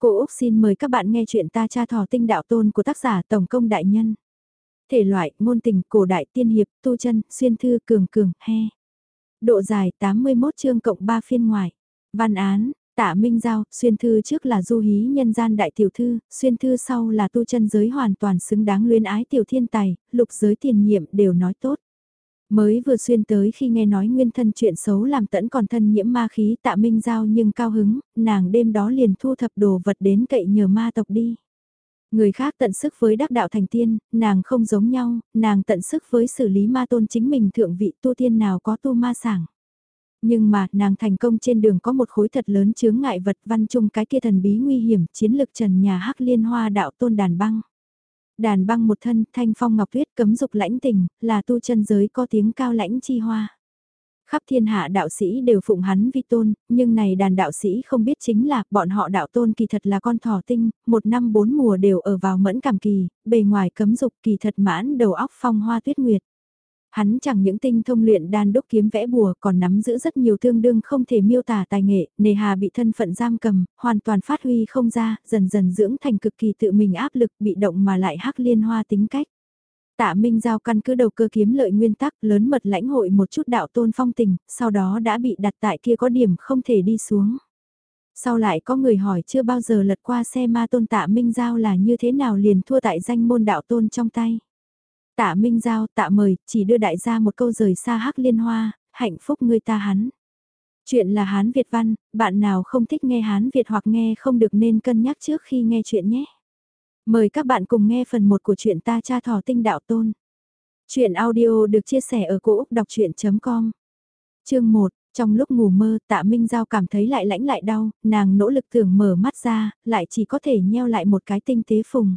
Cô Úc xin mời các bạn nghe chuyện ta cha thỏ tinh đạo tôn của tác giả Tổng công đại nhân. Thể loại, ngôn tình, cổ đại tiên hiệp, tu chân, xuyên thư, cường cường, he. Độ dài 81 chương cộng 3 phiên ngoài. Văn án, tạ Minh Giao, xuyên thư trước là du hí nhân gian đại tiểu thư, xuyên thư sau là tu chân giới hoàn toàn xứng đáng luyến ái tiểu thiên tài, lục giới tiền nhiệm đều nói tốt. Mới vừa xuyên tới khi nghe nói nguyên thân chuyện xấu làm tẫn còn thân nhiễm ma khí tạ minh giao nhưng cao hứng, nàng đêm đó liền thu thập đồ vật đến cậy nhờ ma tộc đi. Người khác tận sức với đắc đạo thành tiên, nàng không giống nhau, nàng tận sức với xử lý ma tôn chính mình thượng vị tu tiên nào có tu ma sảng. Nhưng mà, nàng thành công trên đường có một khối thật lớn chướng ngại vật văn chung cái kia thần bí nguy hiểm chiến lực trần nhà hắc liên hoa đạo tôn đàn băng. Đàn băng một thân, thanh phong ngọc tuyết cấm dục lãnh tình, là tu chân giới có tiếng cao lãnh chi hoa. Khắp thiên hạ đạo sĩ đều phụng hắn vi tôn, nhưng này đàn đạo sĩ không biết chính là bọn họ đạo tôn kỳ thật là con thỏ tinh, một năm bốn mùa đều ở vào mẫn cảm kỳ, bề ngoài cấm dục kỳ thật mãn đầu óc phong hoa tuyết nguyệt. Hắn chẳng những tinh thông luyện đan đúc kiếm vẽ bùa còn nắm giữ rất nhiều tương đương không thể miêu tả tài nghệ, nề hà bị thân phận giam cầm, hoàn toàn phát huy không ra, dần dần dưỡng thành cực kỳ tự mình áp lực bị động mà lại hắc liên hoa tính cách. Tạ Minh Giao căn cứ đầu cơ kiếm lợi nguyên tắc lớn mật lãnh hội một chút đạo tôn phong tình, sau đó đã bị đặt tại kia có điểm không thể đi xuống. Sau lại có người hỏi chưa bao giờ lật qua xe ma tôn tạ Minh Giao là như thế nào liền thua tại danh môn đạo tôn trong tay. Tạ Minh Giao tạ mời, chỉ đưa đại gia một câu rời xa hắc liên hoa, hạnh phúc người ta hắn. Chuyện là Hán Việt văn, bạn nào không thích nghe Hán Việt hoặc nghe không được nên cân nhắc trước khi nghe chuyện nhé. Mời các bạn cùng nghe phần 1 của chuyện ta cha thỏ tinh đạo tôn. Chuyện audio được chia sẻ ở cỗ đọc chuyện.com Chương 1, trong lúc ngủ mơ tạ Minh Giao cảm thấy lại lãnh lại đau, nàng nỗ lực tưởng mở mắt ra, lại chỉ có thể nheo lại một cái tinh tế phùng.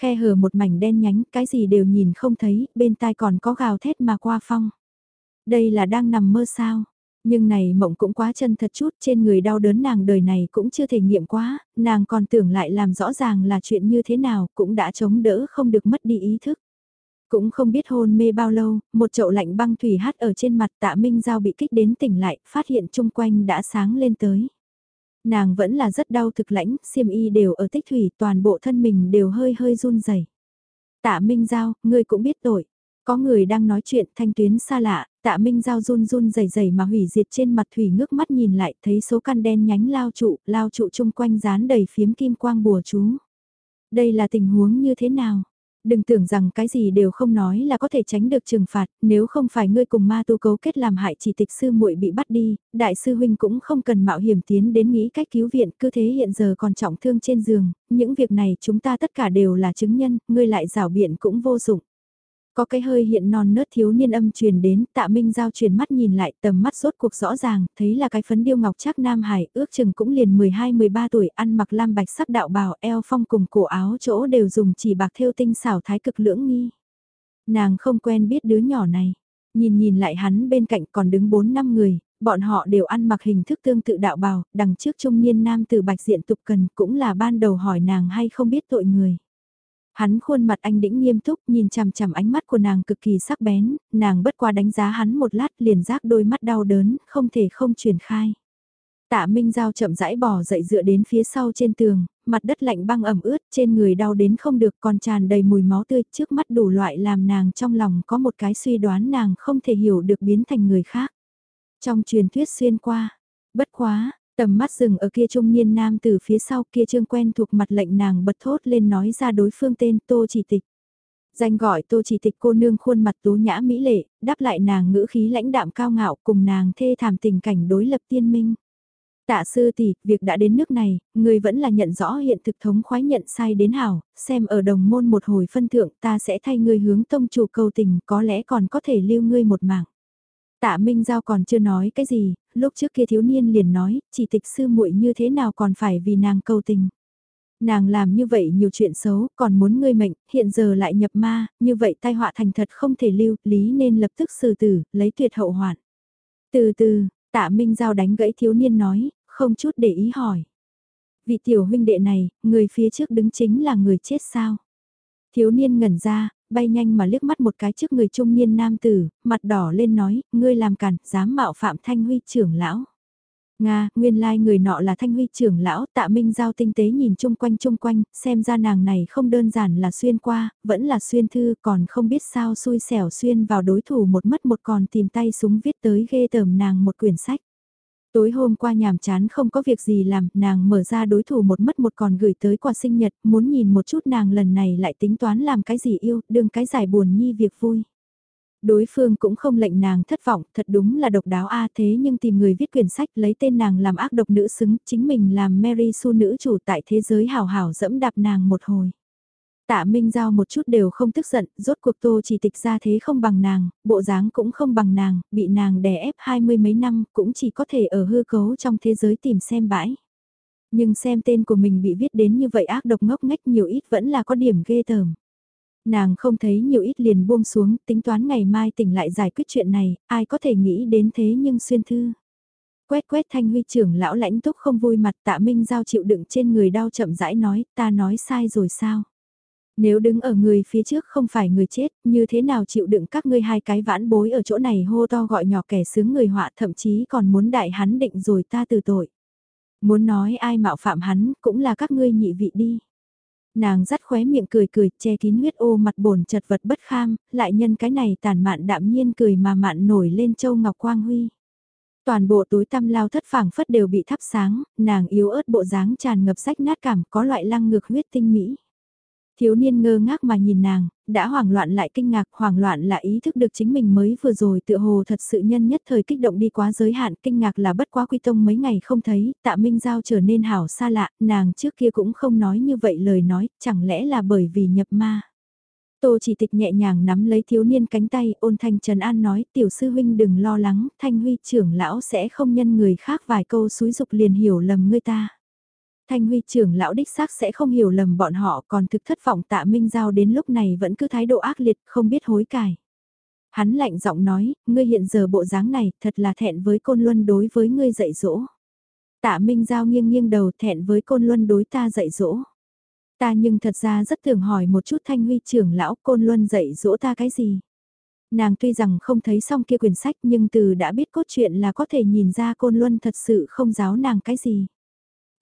Khe hở một mảnh đen nhánh, cái gì đều nhìn không thấy, bên tai còn có gào thét mà qua phong. Đây là đang nằm mơ sao? Nhưng này mộng cũng quá chân thật chút, trên người đau đớn nàng đời này cũng chưa thể nghiệm quá, nàng còn tưởng lại làm rõ ràng là chuyện như thế nào, cũng đã chống đỡ không được mất đi ý thức. Cũng không biết hôn mê bao lâu, một chậu lạnh băng thủy hát ở trên mặt tạ Minh Giao bị kích đến tỉnh lại, phát hiện chung quanh đã sáng lên tới. Nàng vẫn là rất đau thực lãnh, xiêm y đều ở tích thủy, toàn bộ thân mình đều hơi hơi run rẩy. Tạ Minh Giao, ngươi cũng biết tội. Có người đang nói chuyện thanh tuyến xa lạ, tạ Minh Giao run run rẩy rẩy mà hủy diệt trên mặt thủy ngước mắt nhìn lại thấy số căn đen nhánh lao trụ, lao trụ chung quanh dán đầy phiếm kim quang bùa chú. Đây là tình huống như thế nào? Đừng tưởng rằng cái gì đều không nói là có thể tránh được trừng phạt, nếu không phải ngươi cùng ma tu cấu kết làm hại chỉ tịch sư muội bị bắt đi, đại sư huynh cũng không cần mạo hiểm tiến đến nghĩ cách cứu viện, cứ thế hiện giờ còn trọng thương trên giường, những việc này chúng ta tất cả đều là chứng nhân, ngươi lại rảo biện cũng vô dụng. Có cái hơi hiện non nớt thiếu niên âm truyền đến, tạ minh giao truyền mắt nhìn lại tầm mắt rốt cuộc rõ ràng, thấy là cái phấn điêu ngọc chắc nam hải, ước chừng cũng liền 12-13 tuổi, ăn mặc lam bạch sắc đạo bào, eo phong cùng cổ áo chỗ đều dùng chỉ bạc thêu tinh xảo thái cực lưỡng nghi. Nàng không quen biết đứa nhỏ này, nhìn nhìn lại hắn bên cạnh còn đứng 4 năm người, bọn họ đều ăn mặc hình thức tương tự đạo bào, đằng trước trung niên nam từ bạch diện tục cần cũng là ban đầu hỏi nàng hay không biết tội người. Hắn khuôn mặt anh đĩnh nghiêm túc nhìn chằm chằm ánh mắt của nàng cực kỳ sắc bén, nàng bất qua đánh giá hắn một lát liền giác đôi mắt đau đớn, không thể không truyền khai. Tạ Minh Giao chậm rãi bỏ dậy dựa đến phía sau trên tường, mặt đất lạnh băng ẩm ướt, trên người đau đến không được còn tràn đầy mùi máu tươi, trước mắt đủ loại làm nàng trong lòng có một cái suy đoán nàng không thể hiểu được biến thành người khác. Trong truyền thuyết xuyên qua, bất quá, Tầm mắt dừng ở kia trung niên nam từ phía sau kia trương quen thuộc mặt lệnh nàng bật thốt lên nói ra đối phương tên Tô Chỉ Tịch. Danh gọi Tô Chỉ Tịch cô nương khuôn mặt tú nhã mỹ lệ, đáp lại nàng ngữ khí lãnh đạm cao ngạo cùng nàng thê thảm tình cảnh đối lập tiên minh. Tạ sư tỷ, việc đã đến nước này, người vẫn là nhận rõ hiện thực thống khoái nhận sai đến hảo, xem ở đồng môn một hồi phân thượng ta sẽ thay người hướng tông chủ cầu tình có lẽ còn có thể lưu ngươi một mạng. Tạ Minh Giao còn chưa nói cái gì, lúc trước kia thiếu niên liền nói, chỉ tịch sư muội như thế nào còn phải vì nàng cầu tình. Nàng làm như vậy nhiều chuyện xấu, còn muốn ngươi mệnh, hiện giờ lại nhập ma, như vậy tai họa thành thật không thể lưu, lý nên lập tức xử tử, lấy tuyệt hậu hoạn. Từ từ, tạ Minh Giao đánh gãy thiếu niên nói, không chút để ý hỏi. Vị tiểu huynh đệ này, người phía trước đứng chính là người chết sao? Thiếu niên ngẩn ra, bay nhanh mà liếc mắt một cái trước người trung niên nam tử, mặt đỏ lên nói, ngươi làm cản, dám mạo phạm thanh huy trưởng lão. Nga, nguyên lai like người nọ là thanh huy trưởng lão, tạ minh giao tinh tế nhìn chung quanh chung quanh, xem ra nàng này không đơn giản là xuyên qua, vẫn là xuyên thư còn không biết sao xui xẻo xuyên vào đối thủ một mất một còn tìm tay súng viết tới ghê tởm nàng một quyển sách. Tối hôm qua nhàm chán không có việc gì làm, nàng mở ra đối thủ một mất một còn gửi tới quà sinh nhật, muốn nhìn một chút nàng lần này lại tính toán làm cái gì yêu, đương cái giải buồn nhi việc vui. Đối phương cũng không lệnh nàng thất vọng, thật đúng là độc đáo a thế nhưng tìm người viết quyển sách lấy tên nàng làm ác độc nữ xứng, chính mình làm Mary Sue nữ chủ tại thế giới hào hào dẫm đạp nàng một hồi. Tạ Minh Giao một chút đều không tức giận, rốt cuộc tô chỉ tịch ra thế không bằng nàng, bộ dáng cũng không bằng nàng, bị nàng đè ép hai mươi mấy năm, cũng chỉ có thể ở hư cấu trong thế giới tìm xem bãi. Nhưng xem tên của mình bị viết đến như vậy ác độc ngốc nghếch nhiều ít vẫn là có điểm ghê tởm. Nàng không thấy nhiều ít liền buông xuống, tính toán ngày mai tỉnh lại giải quyết chuyện này, ai có thể nghĩ đến thế nhưng xuyên thư. Quét quét thanh huy trưởng lão lãnh túc không vui mặt tạ minh giao chịu đựng trên người đau chậm rãi nói, ta nói sai rồi sao? Nếu đứng ở người phía trước không phải người chết, như thế nào chịu đựng các ngươi hai cái vãn bối ở chỗ này hô to gọi nhỏ kẻ sướng người họa thậm chí còn muốn đại hắn định rồi ta từ tội. Muốn nói ai mạo phạm hắn cũng là các ngươi nhị vị đi. Nàng dắt khóe miệng cười cười che kín huyết ô mặt bồn chật vật bất kham, lại nhân cái này tàn mạn đạm nhiên cười mà mạn nổi lên châu ngọc quang huy. Toàn bộ tối tăm lao thất phảng phất đều bị thắp sáng, nàng yếu ớt bộ dáng tràn ngập sách nát cảm có loại lăng ngược huyết tinh mỹ. Thiếu niên ngơ ngác mà nhìn nàng, đã hoảng loạn lại kinh ngạc, hoảng loạn là ý thức được chính mình mới vừa rồi tựa hồ thật sự nhân nhất thời kích động đi quá giới hạn, kinh ngạc là bất quá quy tông mấy ngày không thấy, tạ minh giao trở nên hảo xa lạ, nàng trước kia cũng không nói như vậy lời nói, chẳng lẽ là bởi vì nhập ma. Tô chỉ tịch nhẹ nhàng nắm lấy thiếu niên cánh tay ôn thanh Trần An nói tiểu sư huynh đừng lo lắng, thanh huy trưởng lão sẽ không nhân người khác vài câu xúi dục liền hiểu lầm ngươi ta. Thanh Huy trưởng lão đích xác sẽ không hiểu lầm bọn họ còn thực thất vọng tạ Minh Giao đến lúc này vẫn cứ thái độ ác liệt không biết hối cải. Hắn lạnh giọng nói, ngươi hiện giờ bộ dáng này thật là thẹn với côn luân đối với ngươi dạy dỗ. Tạ Minh Giao nghiêng nghiêng đầu thẹn với côn luân đối ta dạy dỗ. Ta nhưng thật ra rất thường hỏi một chút Thanh Huy trưởng lão côn luân dạy dỗ ta cái gì. Nàng tuy rằng không thấy xong kia quyển sách nhưng từ đã biết cốt truyện là có thể nhìn ra côn luân thật sự không giáo nàng cái gì.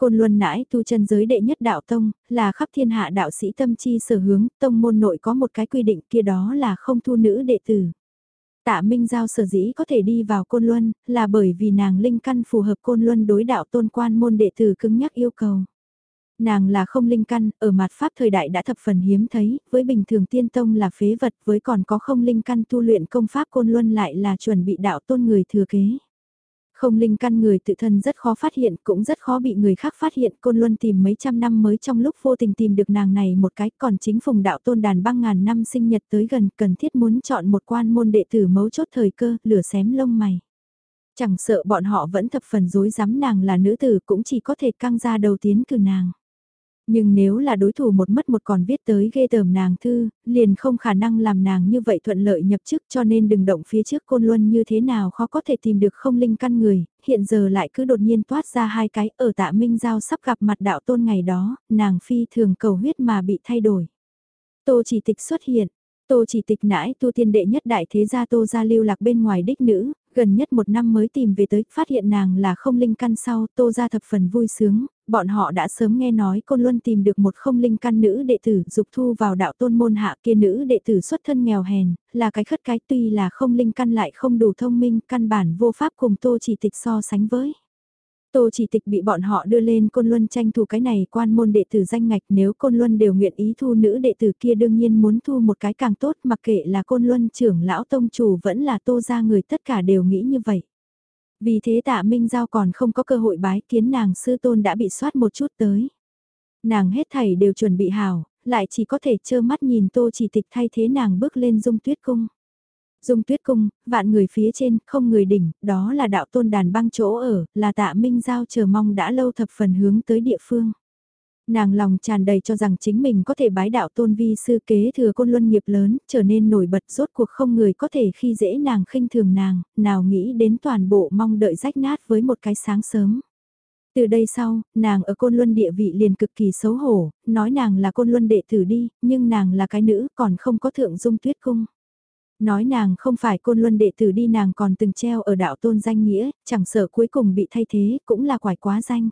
Côn Luân nãi tu chân giới đệ nhất đạo tông, là khắp thiên hạ đạo sĩ tâm chi sở hướng, tông môn nội có một cái quy định kia đó là không thu nữ đệ tử. Tạ Minh Giao sở dĩ có thể đi vào Côn Luân, là bởi vì nàng linh căn phù hợp Côn Luân đối đạo tôn quan môn đệ tử cứng nhắc yêu cầu. Nàng là không linh căn, ở mặt pháp thời đại đã thập phần hiếm thấy, với bình thường tiên tông là phế vật với còn có không linh căn tu luyện công pháp Côn Luân lại là chuẩn bị đạo tôn người thừa kế. Không linh căn người tự thân rất khó phát hiện, cũng rất khó bị người khác phát hiện. Côn Luân tìm mấy trăm năm mới trong lúc vô tình tìm được nàng này một cái, còn chính phùng đạo tôn đàn băng ngàn năm sinh nhật tới gần, cần thiết muốn chọn một quan môn đệ tử mấu chốt thời cơ, lửa xém lông mày. Chẳng sợ bọn họ vẫn thập phần dối dám nàng là nữ tử cũng chỉ có thể căng ra đầu tiến cử nàng. Nhưng nếu là đối thủ một mất một còn viết tới ghê tởm nàng thư, liền không khả năng làm nàng như vậy thuận lợi nhập chức cho nên đừng động phía trước côn luân như thế nào khó có thể tìm được không linh căn người, hiện giờ lại cứ đột nhiên toát ra hai cái ở tạ minh giao sắp gặp mặt đạo tôn ngày đó, nàng phi thường cầu huyết mà bị thay đổi. Tô chỉ tịch xuất hiện, Tô chỉ tịch nãi tu tiên đệ nhất đại thế gia tô gia lưu lạc bên ngoài đích nữ, gần nhất một năm mới tìm về tới, phát hiện nàng là không linh căn sau, tô ra thập phần vui sướng, bọn họ đã sớm nghe nói Côn Luân tìm được một không linh căn nữ đệ tử dục thu vào đạo tôn môn hạ kia nữ đệ tử xuất thân nghèo hèn, là cái khất cái tuy là không linh căn lại không đủ thông minh, căn bản vô pháp cùng tô chỉ tịch so sánh với. Tô chỉ tịch bị bọn họ đưa lên Côn Luân tranh thủ cái này quan môn đệ tử danh ngạch nếu Côn Luân đều nguyện ý thu nữ đệ tử kia đương nhiên muốn thu một cái càng tốt mặc kệ là Côn Luân trưởng lão tông chủ vẫn là tô ra người tất cả đều nghĩ như vậy. Vì thế tạ Minh Giao còn không có cơ hội bái kiến nàng sư tôn đã bị soát một chút tới. Nàng hết thảy đều chuẩn bị hào, lại chỉ có thể trơ mắt nhìn tô chỉ tịch thay thế nàng bước lên dung tuyết cung. Dung tuyết cung, vạn người phía trên, không người đỉnh, đó là đạo tôn đàn băng chỗ ở, là tạ Minh Giao chờ mong đã lâu thập phần hướng tới địa phương. Nàng lòng tràn đầy cho rằng chính mình có thể bái đạo tôn vi sư kế thừa côn luân nghiệp lớn, trở nên nổi bật rốt cuộc không người có thể khi dễ nàng khinh thường nàng, nào nghĩ đến toàn bộ mong đợi rách nát với một cái sáng sớm. Từ đây sau, nàng ở côn luân địa vị liền cực kỳ xấu hổ, nói nàng là côn luân đệ tử đi, nhưng nàng là cái nữ còn không có thượng dung tuyết cung. Nói nàng không phải côn luân đệ tử đi nàng còn từng treo ở đạo tôn danh nghĩa, chẳng sợ cuối cùng bị thay thế, cũng là quải quá danh.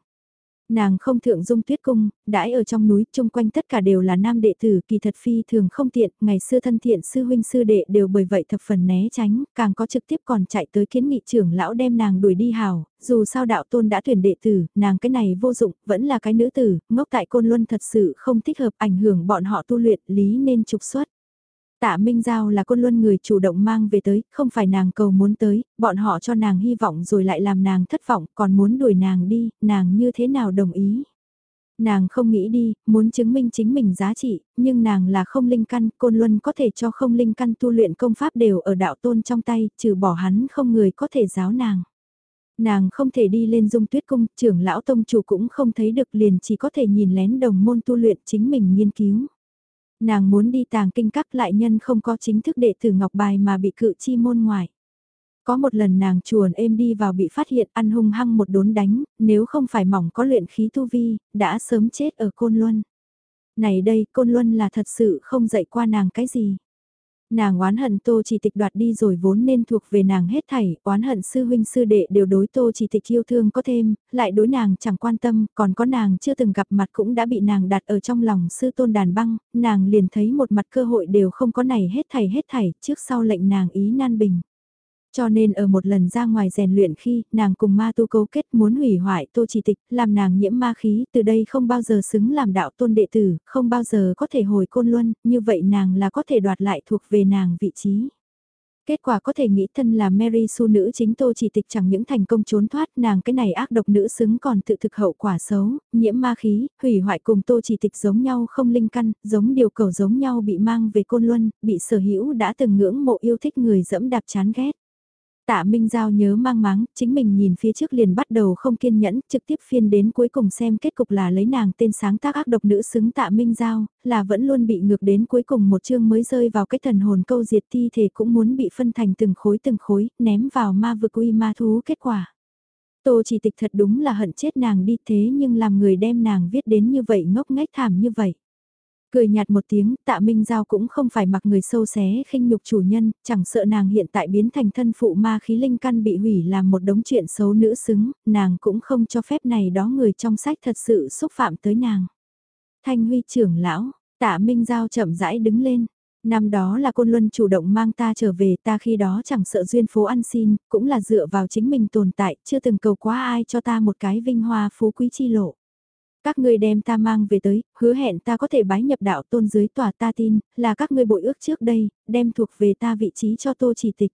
Nàng không thượng dung tuyết cung, đãi ở trong núi chung quanh tất cả đều là nam đệ tử kỳ thật phi thường không tiện, ngày xưa thân thiện sư huynh sư đệ đều bởi vậy thập phần né tránh, càng có trực tiếp còn chạy tới kiến nghị trưởng lão đem nàng đuổi đi hào, dù sao đạo tôn đã tuyển đệ tử, nàng cái này vô dụng, vẫn là cái nữ tử, ngốc tại côn luân thật sự không thích hợp ảnh hưởng bọn họ tu luyện lý nên trục xuất. Tạ Minh Giao là côn luân người chủ động mang về tới, không phải nàng cầu muốn tới, bọn họ cho nàng hy vọng rồi lại làm nàng thất vọng, còn muốn đuổi nàng đi, nàng như thế nào đồng ý. Nàng không nghĩ đi, muốn chứng minh chính mình giá trị, nhưng nàng là không linh căn, côn luân có thể cho không linh căn tu luyện công pháp đều ở đạo tôn trong tay, trừ bỏ hắn không người có thể giáo nàng. Nàng không thể đi lên dung tuyết cung, trưởng lão tông chủ cũng không thấy được liền chỉ có thể nhìn lén đồng môn tu luyện chính mình nghiên cứu. Nàng muốn đi tàng kinh các lại nhân không có chính thức đệ tử ngọc bài mà bị cự chi môn ngoài. Có một lần nàng chuồn êm đi vào bị phát hiện ăn hung hăng một đốn đánh, nếu không phải mỏng có luyện khí tu vi, đã sớm chết ở Côn Luân. Này đây, Côn Luân là thật sự không dạy qua nàng cái gì. Nàng oán hận Tô Chỉ Tịch đoạt đi rồi vốn nên thuộc về nàng hết thảy, oán hận sư huynh sư đệ đều đối Tô Chỉ Tịch yêu thương có thêm, lại đối nàng chẳng quan tâm, còn có nàng chưa từng gặp mặt cũng đã bị nàng đặt ở trong lòng sư tôn đàn băng, nàng liền thấy một mặt cơ hội đều không có này hết thảy hết thảy, trước sau lệnh nàng ý nan bình. Cho nên ở một lần ra ngoài rèn luyện khi nàng cùng ma tu cấu kết muốn hủy hoại tô chỉ tịch, làm nàng nhiễm ma khí, từ đây không bao giờ xứng làm đạo tôn đệ tử, không bao giờ có thể hồi côn luân, như vậy nàng là có thể đoạt lại thuộc về nàng vị trí. Kết quả có thể nghĩ thân là Mary Su nữ chính tô chỉ tịch chẳng những thành công trốn thoát nàng cái này ác độc nữ xứng còn tự thực hậu quả xấu, nhiễm ma khí, hủy hoại cùng tô chỉ tịch giống nhau không linh căn, giống điều cầu giống nhau bị mang về côn luân, bị sở hữu đã từng ngưỡng mộ yêu thích người dẫm đạp chán ghét. Tạ Minh Giao nhớ mang máng, chính mình nhìn phía trước liền bắt đầu không kiên nhẫn, trực tiếp phiên đến cuối cùng xem kết cục là lấy nàng tên sáng tác ác độc nữ xứng Tạ Minh Giao, là vẫn luôn bị ngược đến cuối cùng một chương mới rơi vào cái thần hồn câu diệt thi thể cũng muốn bị phân thành từng khối từng khối, ném vào ma vực uy ma thú kết quả. Tô chỉ tịch thật đúng là hận chết nàng đi thế nhưng làm người đem nàng viết đến như vậy ngốc nghếch thảm như vậy. Cười nhạt một tiếng, tạ Minh Giao cũng không phải mặc người sâu xé khinh nhục chủ nhân, chẳng sợ nàng hiện tại biến thành thân phụ ma khí linh căn bị hủy làm một đống chuyện xấu nữ xứng, nàng cũng không cho phép này đó người trong sách thật sự xúc phạm tới nàng. Thanh huy trưởng lão, tạ Minh Giao chậm rãi đứng lên. Năm đó là Côn Luân chủ động mang ta trở về ta khi đó chẳng sợ duyên phố ăn xin, cũng là dựa vào chính mình tồn tại, chưa từng cầu quá ai cho ta một cái vinh hoa phú quý chi lộ. Các ngươi đem ta mang về tới, hứa hẹn ta có thể bái nhập đạo tôn dưới tòa ta tin, là các ngươi bội ước trước đây, đem thuộc về ta vị trí cho tô chỉ tịch.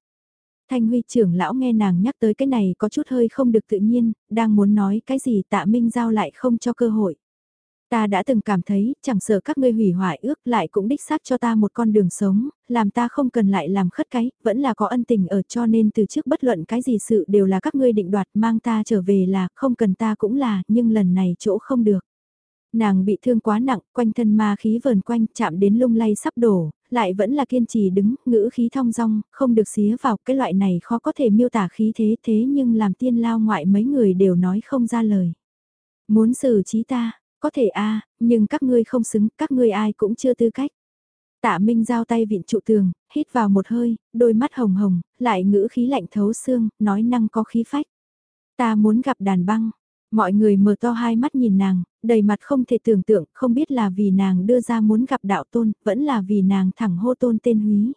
Thanh huy trưởng lão nghe nàng nhắc tới cái này có chút hơi không được tự nhiên, đang muốn nói cái gì tạ minh giao lại không cho cơ hội. Ta đã từng cảm thấy, chẳng sợ các ngươi hủy hoại ước lại cũng đích xác cho ta một con đường sống, làm ta không cần lại làm khất cái, vẫn là có ân tình ở cho nên từ trước bất luận cái gì sự đều là các ngươi định đoạt mang ta trở về là không cần ta cũng là, nhưng lần này chỗ không được. Nàng bị thương quá nặng, quanh thân ma khí vờn quanh, chạm đến lung lay sắp đổ, lại vẫn là kiên trì đứng, ngữ khí thong dong, không được xía vào, cái loại này khó có thể miêu tả khí thế thế nhưng làm tiên lao ngoại mấy người đều nói không ra lời. Muốn xử trí ta, có thể a nhưng các ngươi không xứng, các ngươi ai cũng chưa tư cách. Tạ Minh giao tay vịn trụ tường, hít vào một hơi, đôi mắt hồng hồng, lại ngữ khí lạnh thấu xương, nói năng có khí phách. Ta muốn gặp đàn băng. Mọi người mở to hai mắt nhìn nàng, đầy mặt không thể tưởng tượng, không biết là vì nàng đưa ra muốn gặp đạo tôn, vẫn là vì nàng thẳng hô tôn tên húy.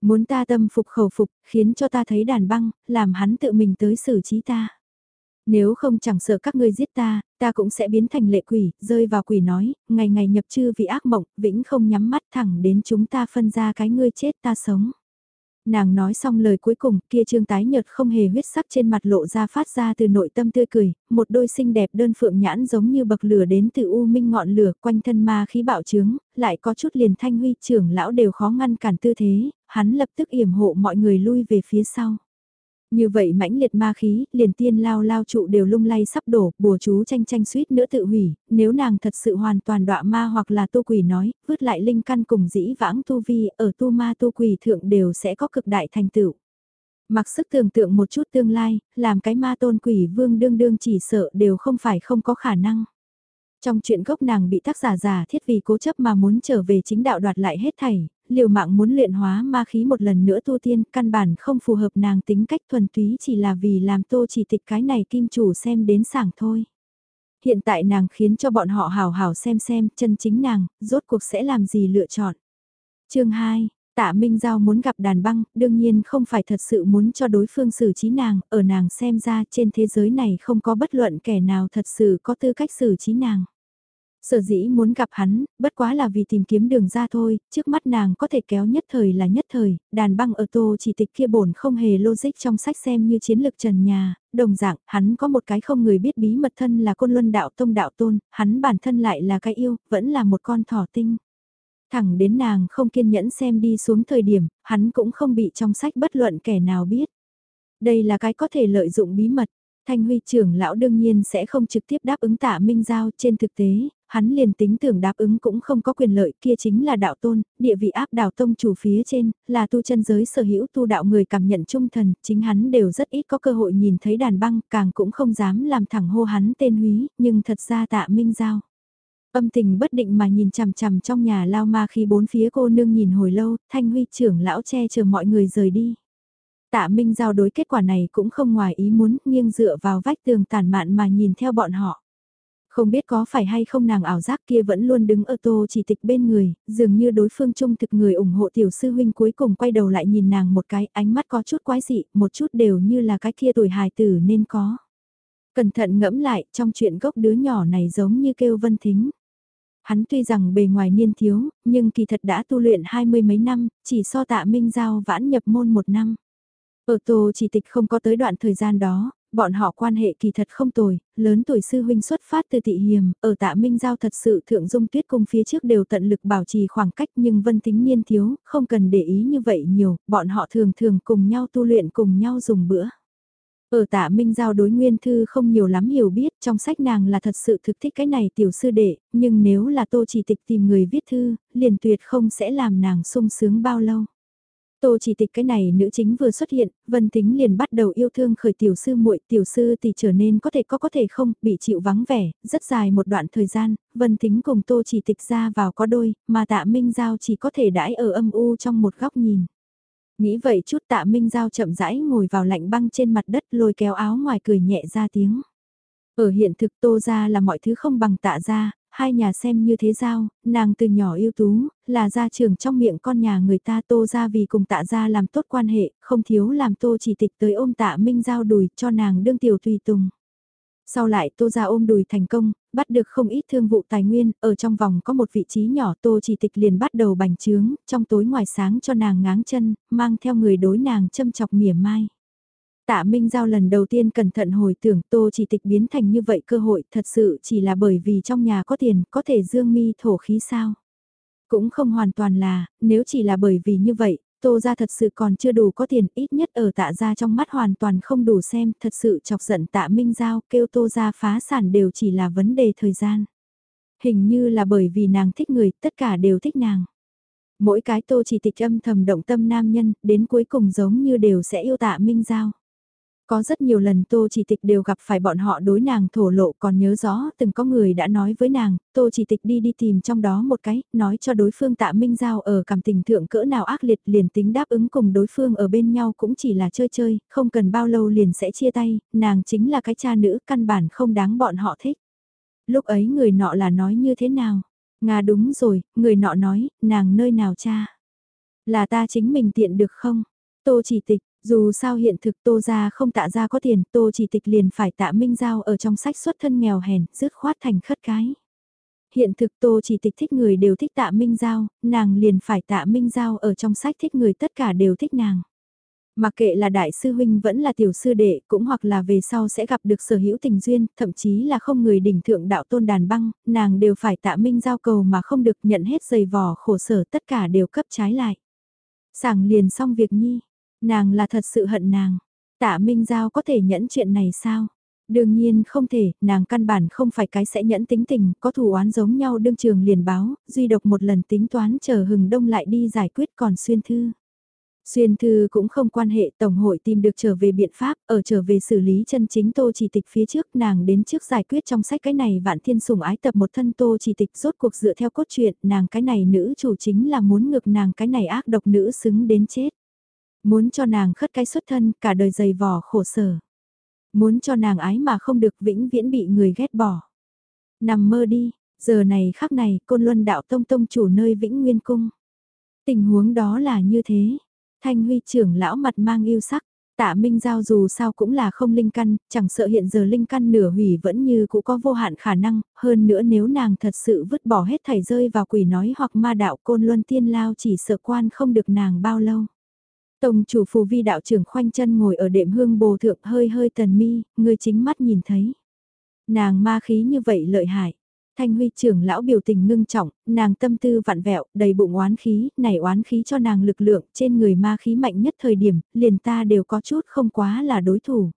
Muốn ta tâm phục khẩu phục, khiến cho ta thấy đàn băng, làm hắn tự mình tới xử trí ta. Nếu không chẳng sợ các ngươi giết ta, ta cũng sẽ biến thành lệ quỷ, rơi vào quỷ nói, ngày ngày nhập chư vì ác mộng, vĩnh không nhắm mắt thẳng đến chúng ta phân ra cái ngươi chết ta sống. Nàng nói xong lời cuối cùng, kia trương tái nhợt không hề huyết sắc trên mặt lộ ra phát ra từ nội tâm tươi cười, một đôi xinh đẹp đơn phượng nhãn giống như bậc lửa đến từ u minh ngọn lửa quanh thân ma khí bạo trướng, lại có chút liền thanh huy trưởng lão đều khó ngăn cản tư thế, hắn lập tức yểm hộ mọi người lui về phía sau. Như vậy mãnh liệt ma khí, liền tiên lao lao trụ đều lung lay sắp đổ, bùa chú tranh tranh suýt nữa tự hủy, nếu nàng thật sự hoàn toàn đọa ma hoặc là tu quỷ nói, vứt lại linh căn cùng dĩ vãng tu vi, ở tu ma tu quỷ thượng đều sẽ có cực đại thành tựu. Mặc sức tưởng tượng một chút tương lai, làm cái ma tôn quỷ vương đương đương chỉ sợ đều không phải không có khả năng. Trong chuyện gốc nàng bị tác giả giả thiết vì cố chấp mà muốn trở về chính đạo đoạt lại hết thảy, liều mạng muốn luyện hóa ma khí một lần nữa tu tiên, căn bản không phù hợp nàng tính cách thuần túy chỉ là vì làm tô chỉ tịch cái này kim chủ xem đến sảng thôi. Hiện tại nàng khiến cho bọn họ hào hào xem xem chân chính nàng, rốt cuộc sẽ làm gì lựa chọn. chương 2 Tạ Minh Giao muốn gặp đàn băng, đương nhiên không phải thật sự muốn cho đối phương xử trí nàng, ở nàng xem ra trên thế giới này không có bất luận kẻ nào thật sự có tư cách xử trí nàng. Sở dĩ muốn gặp hắn, bất quá là vì tìm kiếm đường ra thôi, trước mắt nàng có thể kéo nhất thời là nhất thời, đàn băng ở tô chỉ tịch kia bổn không hề logic trong sách xem như chiến lược trần nhà, đồng dạng, hắn có một cái không người biết bí mật thân là côn luân đạo tông đạo tôn, hắn bản thân lại là cái yêu, vẫn là một con thỏ tinh. Thẳng đến nàng không kiên nhẫn xem đi xuống thời điểm, hắn cũng không bị trong sách bất luận kẻ nào biết. Đây là cái có thể lợi dụng bí mật. Thanh huy trưởng lão đương nhiên sẽ không trực tiếp đáp ứng tạ Minh Giao trên thực tế, hắn liền tính tưởng đáp ứng cũng không có quyền lợi kia chính là đạo tôn, địa vị áp đảo tông chủ phía trên, là tu chân giới sở hữu tu đạo người cảm nhận trung thần, chính hắn đều rất ít có cơ hội nhìn thấy đàn băng, càng cũng không dám làm thẳng hô hắn tên húy, nhưng thật ra tạ Minh Giao. Âm tình bất định mà nhìn chằm chằm trong nhà lao ma khi bốn phía cô nương nhìn hồi lâu, thanh huy trưởng lão che chờ mọi người rời đi. Tạ Minh giao đối kết quả này cũng không ngoài ý muốn, nghiêng dựa vào vách tường tàn mạn mà nhìn theo bọn họ. Không biết có phải hay không nàng ảo giác kia vẫn luôn đứng ở tô chỉ tịch bên người, dường như đối phương trung thực người ủng hộ tiểu sư huynh cuối cùng quay đầu lại nhìn nàng một cái, ánh mắt có chút quái dị, một chút đều như là cái kia tuổi hài tử nên có. Cẩn thận ngẫm lại, trong chuyện gốc đứa nhỏ này giống như kêu vân thính. Hắn tuy rằng bề ngoài niên thiếu, nhưng kỳ thật đã tu luyện hai mươi mấy năm, chỉ so tạ minh giao vãn nhập môn một năm. Ở Tô chỉ tịch không có tới đoạn thời gian đó, bọn họ quan hệ kỳ thật không tồi, lớn tuổi sư huynh xuất phát từ tị hiềm, ở tạ minh giao thật sự thượng dung tuyết cung phía trước đều tận lực bảo trì khoảng cách nhưng vân tính niên thiếu, không cần để ý như vậy nhiều, bọn họ thường thường cùng nhau tu luyện cùng nhau dùng bữa. Ở tạ Minh Giao đối Nguyên Thư không nhiều lắm hiểu biết, trong sách nàng là thật sự thực thích cái này tiểu sư đệ, nhưng nếu là tô chỉ tịch tìm người viết thư, liền tuyệt không sẽ làm nàng sung sướng bao lâu. Tô chỉ tịch cái này nữ chính vừa xuất hiện, Vân Tính liền bắt đầu yêu thương khởi tiểu sư muội, tiểu sư thì trở nên có thể có có thể không, bị chịu vắng vẻ, rất dài một đoạn thời gian, Vân Tính cùng Tô chỉ tịch ra vào có đôi, mà tạ Minh Giao chỉ có thể đãi ở âm u trong một góc nhìn. Nghĩ vậy chút tạ Minh Giao chậm rãi ngồi vào lạnh băng trên mặt đất lôi kéo áo ngoài cười nhẹ ra tiếng. Ở hiện thực tô ra là mọi thứ không bằng tạ ra, hai nhà xem như thế giao, nàng từ nhỏ yêu tú, là gia trưởng trong miệng con nhà người ta tô ra vì cùng tạ ra làm tốt quan hệ, không thiếu làm tô chỉ tịch tới ôm tạ Minh Giao đùi cho nàng đương tiểu tùy tùng. Sau lại Tô Gia ôm đùi thành công, bắt được không ít thương vụ tài nguyên, ở trong vòng có một vị trí nhỏ Tô chỉ tịch liền bắt đầu bành trướng, trong tối ngoài sáng cho nàng ngáng chân, mang theo người đối nàng châm chọc mỉa mai. Tạ Minh Giao lần đầu tiên cẩn thận hồi tưởng Tô chỉ tịch biến thành như vậy cơ hội thật sự chỉ là bởi vì trong nhà có tiền có thể dương mi thổ khí sao. Cũng không hoàn toàn là, nếu chỉ là bởi vì như vậy, Tô ra thật sự còn chưa đủ có tiền, ít nhất ở tạ ra trong mắt hoàn toàn không đủ xem, thật sự chọc giận tạ Minh Giao, kêu Tô ra phá sản đều chỉ là vấn đề thời gian. Hình như là bởi vì nàng thích người, tất cả đều thích nàng. Mỗi cái Tô chỉ tịch âm thầm động tâm nam nhân, đến cuối cùng giống như đều sẽ yêu tạ Minh Giao. Có rất nhiều lần Tô Chỉ Tịch đều gặp phải bọn họ đối nàng thổ lộ còn nhớ rõ từng có người đã nói với nàng, Tô Chỉ Tịch đi đi tìm trong đó một cái, nói cho đối phương tạ Minh Giao ở cảm tình thượng cỡ nào ác liệt liền tính đáp ứng cùng đối phương ở bên nhau cũng chỉ là chơi chơi, không cần bao lâu liền sẽ chia tay, nàng chính là cái cha nữ căn bản không đáng bọn họ thích. Lúc ấy người nọ là nói như thế nào? Nga đúng rồi, người nọ nói, nàng nơi nào cha? Là ta chính mình tiện được không? Tô Chỉ Tịch, dù sao hiện thực Tô Gia không tạ ra có tiền, Tô chỉ tịch liền phải tạ Minh Giao ở trong sách xuất thân nghèo hèn, dứt khoát thành khất cái. Hiện thực Tô chỉ tịch thích người đều thích tạ Minh Giao, nàng liền phải tạ Minh Giao ở trong sách thích người tất cả đều thích nàng. Mặc kệ là đại sư huynh vẫn là tiểu sư đệ, cũng hoặc là về sau sẽ gặp được sở hữu tình duyên, thậm chí là không người đỉnh thượng đạo tôn đàn băng, nàng đều phải tạ Minh Giao cầu mà không được nhận hết giày vò khổ sở tất cả đều cấp trái lại. Sảng liền xong việc nhi, Nàng là thật sự hận nàng. Tạ Minh Giao có thể nhẫn chuyện này sao? Đương nhiên không thể, nàng căn bản không phải cái sẽ nhẫn tính tình, có thủ oán giống nhau đương trường liền báo, duy độc một lần tính toán chờ hừng đông lại đi giải quyết còn xuyên thư. Xuyên thư cũng không quan hệ Tổng hội tìm được trở về biện pháp, ở trở về xử lý chân chính tô chỉ tịch phía trước nàng đến trước giải quyết trong sách cái này vạn thiên sủng ái tập một thân tô chỉ tịch rốt cuộc dựa theo cốt truyện nàng cái này nữ chủ chính là muốn ngược nàng cái này ác độc nữ xứng đến chết. Muốn cho nàng khất cái xuất thân cả đời dày vò khổ sở. Muốn cho nàng ái mà không được vĩnh viễn bị người ghét bỏ. Nằm mơ đi, giờ này khắc này côn luân đạo tông tông chủ nơi vĩnh nguyên cung. Tình huống đó là như thế Thanh huy trưởng lão mặt mang yêu sắc, tạ Minh Giao dù sao cũng là không linh căn, chẳng sợ hiện giờ linh căn nửa hủy vẫn như cũng có vô hạn khả năng, hơn nữa nếu nàng thật sự vứt bỏ hết thảy rơi vào quỷ nói hoặc ma đạo côn luân tiên lao chỉ sợ quan không được nàng bao lâu tông chủ phù vi đạo trưởng khoanh chân ngồi ở đệm hương bồ thượng hơi hơi tần mi, người chính mắt nhìn thấy. Nàng ma khí như vậy lợi hại. Thanh huy trưởng lão biểu tình ngưng trọng, nàng tâm tư vặn vẹo, đầy bụng oán khí, này oán khí cho nàng lực lượng trên người ma khí mạnh nhất thời điểm, liền ta đều có chút không quá là đối thủ.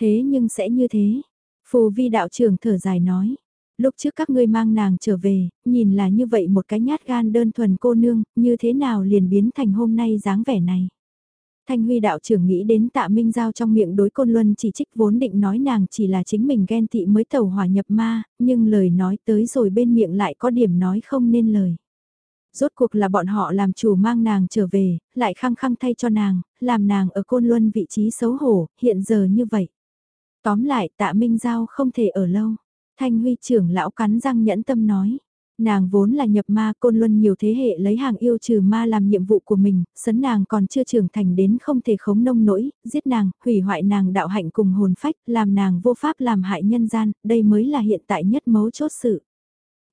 Thế nhưng sẽ như thế. Phù vi đạo trưởng thở dài nói. Lúc trước các ngươi mang nàng trở về, nhìn là như vậy một cái nhát gan đơn thuần cô nương, như thế nào liền biến thành hôm nay dáng vẻ này. Thanh Huy đạo trưởng nghĩ đến tạ Minh Giao trong miệng đối côn luân chỉ trích vốn định nói nàng chỉ là chính mình ghen tị mới tàu hỏa nhập ma, nhưng lời nói tới rồi bên miệng lại có điểm nói không nên lời. Rốt cuộc là bọn họ làm chủ mang nàng trở về, lại khăng khăng thay cho nàng, làm nàng ở côn luân vị trí xấu hổ, hiện giờ như vậy. Tóm lại tạ Minh Giao không thể ở lâu. Thanh Huy trưởng lão cắn răng nhẫn tâm nói. Nàng vốn là nhập ma côn luân nhiều thế hệ lấy hàng yêu trừ ma làm nhiệm vụ của mình, sấn nàng còn chưa trưởng thành đến không thể khống nông nỗi, giết nàng, hủy hoại nàng đạo hạnh cùng hồn phách, làm nàng vô pháp làm hại nhân gian, đây mới là hiện tại nhất mấu chốt sự.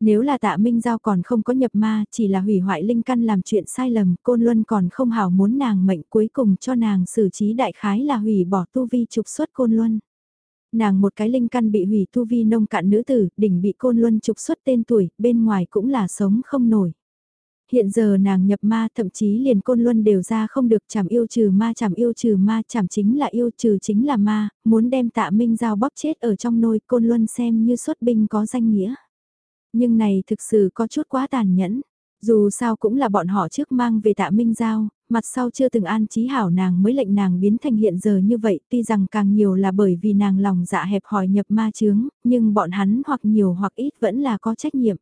Nếu là tạ Minh Giao còn không có nhập ma, chỉ là hủy hoại linh căn làm chuyện sai lầm, côn luân còn không hảo muốn nàng mệnh cuối cùng cho nàng xử trí đại khái là hủy bỏ tu vi trục xuất côn luân. Nàng một cái linh căn bị hủy tu vi nông cạn nữ tử, đỉnh bị côn luân trục xuất tên tuổi, bên ngoài cũng là sống không nổi. Hiện giờ nàng nhập ma thậm chí liền côn luân đều ra không được chảm yêu trừ ma chảm yêu trừ ma chảm chính là yêu trừ chính là ma, muốn đem tạ minh giao bóp chết ở trong nôi côn luân xem như xuất binh có danh nghĩa. Nhưng này thực sự có chút quá tàn nhẫn. Dù sao cũng là bọn họ trước mang về tạ Minh Giao, mặt sau chưa từng an trí hảo nàng mới lệnh nàng biến thành hiện giờ như vậy, tuy rằng càng nhiều là bởi vì nàng lòng dạ hẹp hòi nhập ma chướng, nhưng bọn hắn hoặc nhiều hoặc ít vẫn là có trách nhiệm.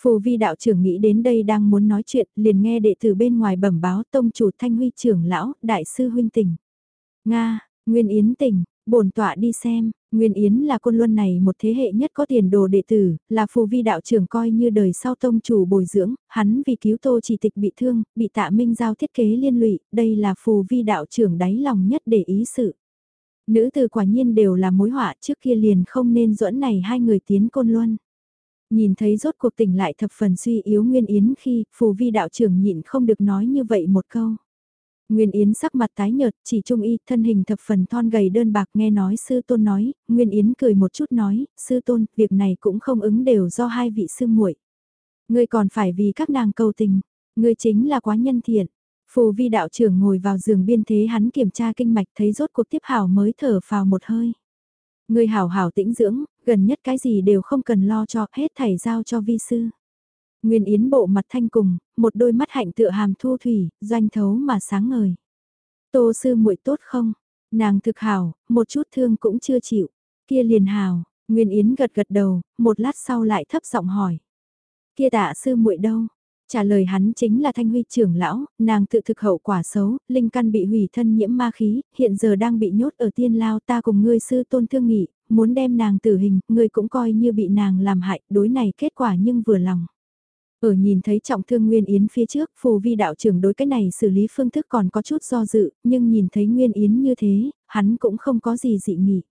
Phù vi đạo trưởng nghĩ đến đây đang muốn nói chuyện, liền nghe đệ tử bên ngoài bẩm báo tông chủ thanh huy trưởng lão, đại sư huynh tình. Nga, Nguyên Yến tình, bổn tọa đi xem, Nguyên Yến là côn luân này một thế hệ nhất có tiền đồ đệ tử, là phù vi đạo trưởng coi như đời sau tông chủ bồi dưỡng, hắn vì cứu tô chỉ tịch bị thương, bị tạ minh giao thiết kế liên lụy, đây là phù vi đạo trưởng đáy lòng nhất để ý sự. Nữ tử quả nhiên đều là mối họa trước kia liền không nên dẫn này hai người tiến côn luân. Nhìn thấy rốt cuộc tỉnh lại thập phần suy yếu Nguyên Yến khi phù vi đạo trưởng nhịn không được nói như vậy một câu. Nguyên Yến sắc mặt tái nhợt, chỉ trung y, thân hình thập phần thon gầy đơn bạc nghe nói sư tôn nói, Nguyên Yến cười một chút nói, sư tôn, việc này cũng không ứng đều do hai vị sư muội. Ngươi còn phải vì các nàng cầu tình, ngươi chính là quá nhân thiện. Phù vi đạo trưởng ngồi vào giường biên thế hắn kiểm tra kinh mạch thấy rốt cuộc tiếp hảo mới thở phào một hơi. Ngươi hảo hảo tĩnh dưỡng, gần nhất cái gì đều không cần lo cho, hết thảy giao cho vi sư. Nguyên Yến bộ mặt thanh cùng, một đôi mắt hạnh tựa hàm thu thủy, doanh thấu mà sáng ngời. Tô sư muội tốt không? Nàng thực hảo, một chút thương cũng chưa chịu. Kia liền hảo, Nguyên Yến gật gật đầu, một lát sau lại thấp giọng hỏi. Kia tạ sư muội đâu? Trả lời hắn chính là thanh huy trưởng lão, nàng tự thực hậu quả xấu, linh căn bị hủy thân nhiễm ma khí, hiện giờ đang bị nhốt ở tiên lao ta cùng ngươi sư tôn thương nghị, muốn đem nàng tử hình, ngươi cũng coi như bị nàng làm hại, đối này kết quả nhưng vừa lòng. Ở nhìn thấy trọng thương Nguyên Yến phía trước, phù vi đạo trưởng đối cái này xử lý phương thức còn có chút do dự, nhưng nhìn thấy Nguyên Yến như thế, hắn cũng không có gì dị nghị.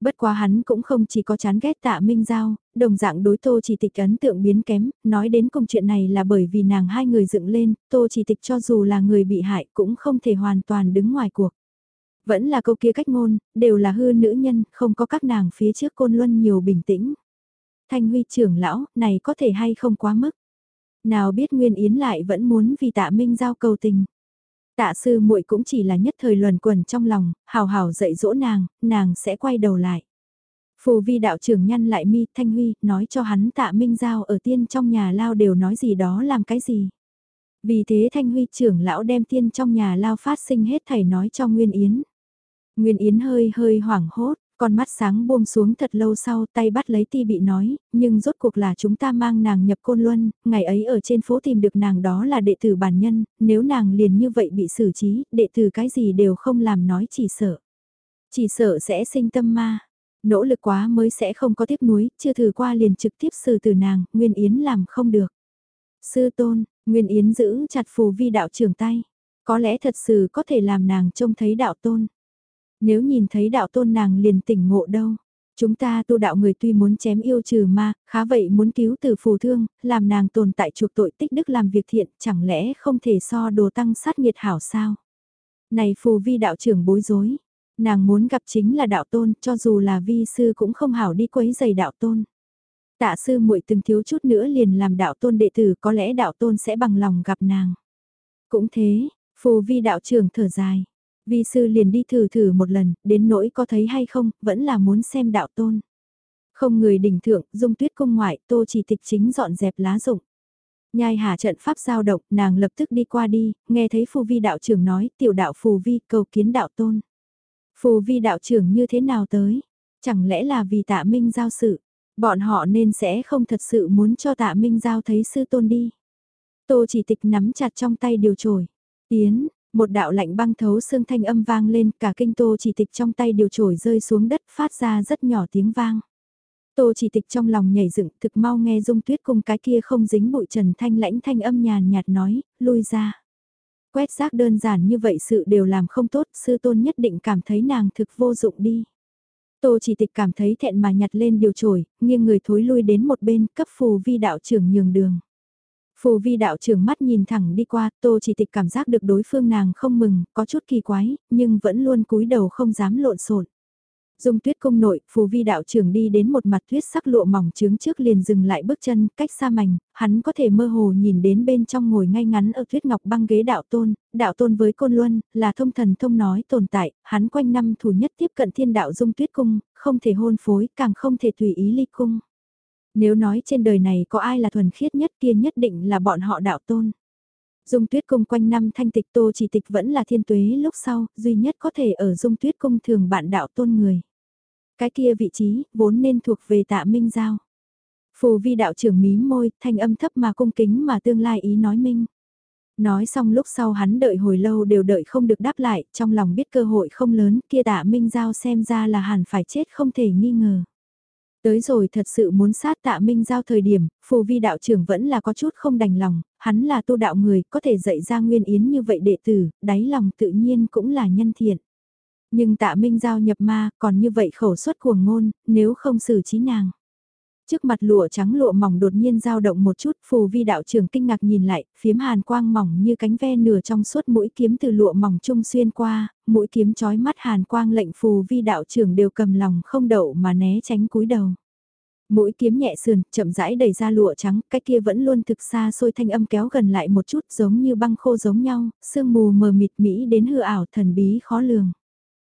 Bất quá hắn cũng không chỉ có chán ghét tạ Minh Giao, đồng dạng đối Tô Chỉ Tịch ấn tượng biến kém, nói đến công chuyện này là bởi vì nàng hai người dựng lên, Tô Chỉ Tịch cho dù là người bị hại cũng không thể hoàn toàn đứng ngoài cuộc. Vẫn là câu kia cách ngôn, đều là hư nữ nhân, không có các nàng phía trước côn luân nhiều bình tĩnh. Thanh huy trưởng lão, này có thể hay không quá mức. Nào biết Nguyên Yến lại vẫn muốn vì tạ Minh giao cầu tình. Tạ sư muội cũng chỉ là nhất thời luẩn quẩn trong lòng, hào hào dạy dỗ nàng, nàng sẽ quay đầu lại. Phù vi đạo trưởng nhăn lại mi thanh huy, nói cho hắn tạ Minh Giao ở tiên trong nhà lao đều nói gì đó làm cái gì. Vì thế Thanh Huy trưởng lão đem tiên trong nhà lao phát sinh hết thảy nói cho Nguyên Yến. Nguyên Yến hơi hơi hoảng hốt, con mắt sáng buông xuống thật lâu sau tay bắt lấy ti bị nói, nhưng rốt cuộc là chúng ta mang nàng nhập côn luân, ngày ấy ở trên phố tìm được nàng đó là đệ tử bản nhân, nếu nàng liền như vậy bị xử trí, đệ tử cái gì đều không làm nói chỉ sợ. Chỉ sợ sẽ sinh tâm ma, nỗ lực quá mới sẽ không có tiếc nuối, chưa thử qua liền trực tiếp xử từ nàng, Nguyên Yến làm không được. Sư tôn, Nguyên Yến giữ chặt phù vi đạo trưởng tay, có lẽ thật sự có thể làm nàng trông thấy đạo tôn. Nếu nhìn thấy đạo tôn nàng liền tỉnh ngộ đâu. Chúng ta tu đạo người tuy muốn chém yêu trừ ma, khá vậy muốn cứu từ phù thương, làm nàng tồn tại chuộc tội tích đức làm việc thiện, chẳng lẽ không thể so đồ tăng sát nghiệt hảo sao? Này phù vi đạo trưởng bối rối, nàng muốn gặp chính là đạo tôn, cho dù là vi sư cũng không hảo đi quấy giày đạo tôn. Tạ sư muội từng thiếu chút nữa liền làm đạo tôn đệ tử có lẽ đạo tôn sẽ bằng lòng gặp nàng. Cũng thế, phù vi đạo trưởng thở dài. Vi sư liền đi thử thử một lần, đến nỗi có thấy hay không, vẫn là muốn xem đạo tôn. Không người đỉnh thượng, dung tuyết cung ngoại, tô chỉ tịch chính dọn dẹp lá rụng. Nhai hà trận pháp giao động, nàng lập tức đi qua đi, nghe thấy phù vi đạo trưởng nói, tiểu đạo phù vi cầu kiến đạo tôn. Phù vi đạo trưởng như thế nào tới? Chẳng lẽ là vì tạ minh giao sự? Bọn họ nên sẽ không thật sự muốn cho tạ minh giao thấy sư tôn đi. Tô chỉ tịch nắm chặt trong tay điều trồi. Tiến, một đạo lạnh băng thấu xương thanh âm vang lên, cả kinh tô chỉ tịch trong tay điều trổi rơi xuống đất phát ra rất nhỏ tiếng vang. Tô chỉ tịch trong lòng nhảy dựng thực mau nghe dung tuyết cùng cái kia không dính bụi trần thanh lãnh thanh âm nhàn nhạt nói, lui ra. Quét rác đơn giản như vậy sự đều làm không tốt, sư tôn nhất định cảm thấy nàng thực vô dụng đi. Tô chỉ tịch cảm thấy thẹn mà nhặt lên điều trổi, nghiêng người thối lui đến một bên cấp phù vi đạo trưởng nhường đường. Phù vi đạo trưởng mắt nhìn thẳng đi qua, tô chỉ tịch cảm giác được đối phương nàng không mừng, có chút kỳ quái, nhưng vẫn luôn cúi đầu không dám lộn xộn. Dung tuyết cung nội, phù vi đạo trưởng đi đến một mặt tuyết sắc lụa mỏng trướng trước liền dừng lại bước chân, cách xa mảnh, hắn có thể mơ hồ nhìn đến bên trong ngồi ngay ngắn ở tuyết ngọc băng ghế đạo tôn, đạo tôn với côn luân, là thông thần thông nói tồn tại, hắn quanh năm thủ nhất tiếp cận thiên đạo dung tuyết cung, không thể hôn phối, càng không thể tùy ý ly cung. Nếu nói trên đời này có ai là thuần khiết nhất kia nhất định là bọn họ đạo tôn. Dung tuyết cung quanh năm thanh tịch tô chỉ tịch vẫn là thiên tuế lúc sau, duy nhất có thể ở dung tuyết cung thường bạn đạo tôn người. Cái kia vị trí, vốn nên thuộc về tạ minh giao. Phù vi đạo trưởng mí môi, thanh âm thấp mà cung kính mà tương lai ý nói minh. Nói xong lúc sau hắn đợi hồi lâu đều đợi không được đáp lại, trong lòng biết cơ hội không lớn, kia tạ minh giao xem ra là hẳn phải chết không thể nghi ngờ. Tới rồi thật sự muốn sát tạ minh giao thời điểm, phù vi đạo trưởng vẫn là có chút không đành lòng, hắn là tu đạo người, có thể dạy ra nguyên yến như vậy đệ tử, đáy lòng tự nhiên cũng là nhân thiện. Nhưng tạ minh giao nhập ma, còn như vậy khẩu suất cuồng ngôn, nếu không xử trí nàng. Trước mặt lụa trắng lụa mỏng đột nhiên dao động một chút, phù vi đạo trưởng kinh ngạc nhìn lại, phiếm hàn quang mỏng như cánh ve nửa trong suốt mũi kiếm từ lụa mỏng trung xuyên qua, mũi kiếm chói mắt hàn quang lệnh phù vi đạo trưởng đều cầm lòng không đậu mà né tránh cúi đầu. Mũi kiếm nhẹ sườn, chậm rãi đẩy ra lụa trắng, cái kia vẫn luôn thực xa xôi thanh âm kéo gần lại một chút giống như băng khô giống nhau, sương mù mờ mịt mỹ đến hư ảo thần bí khó lường.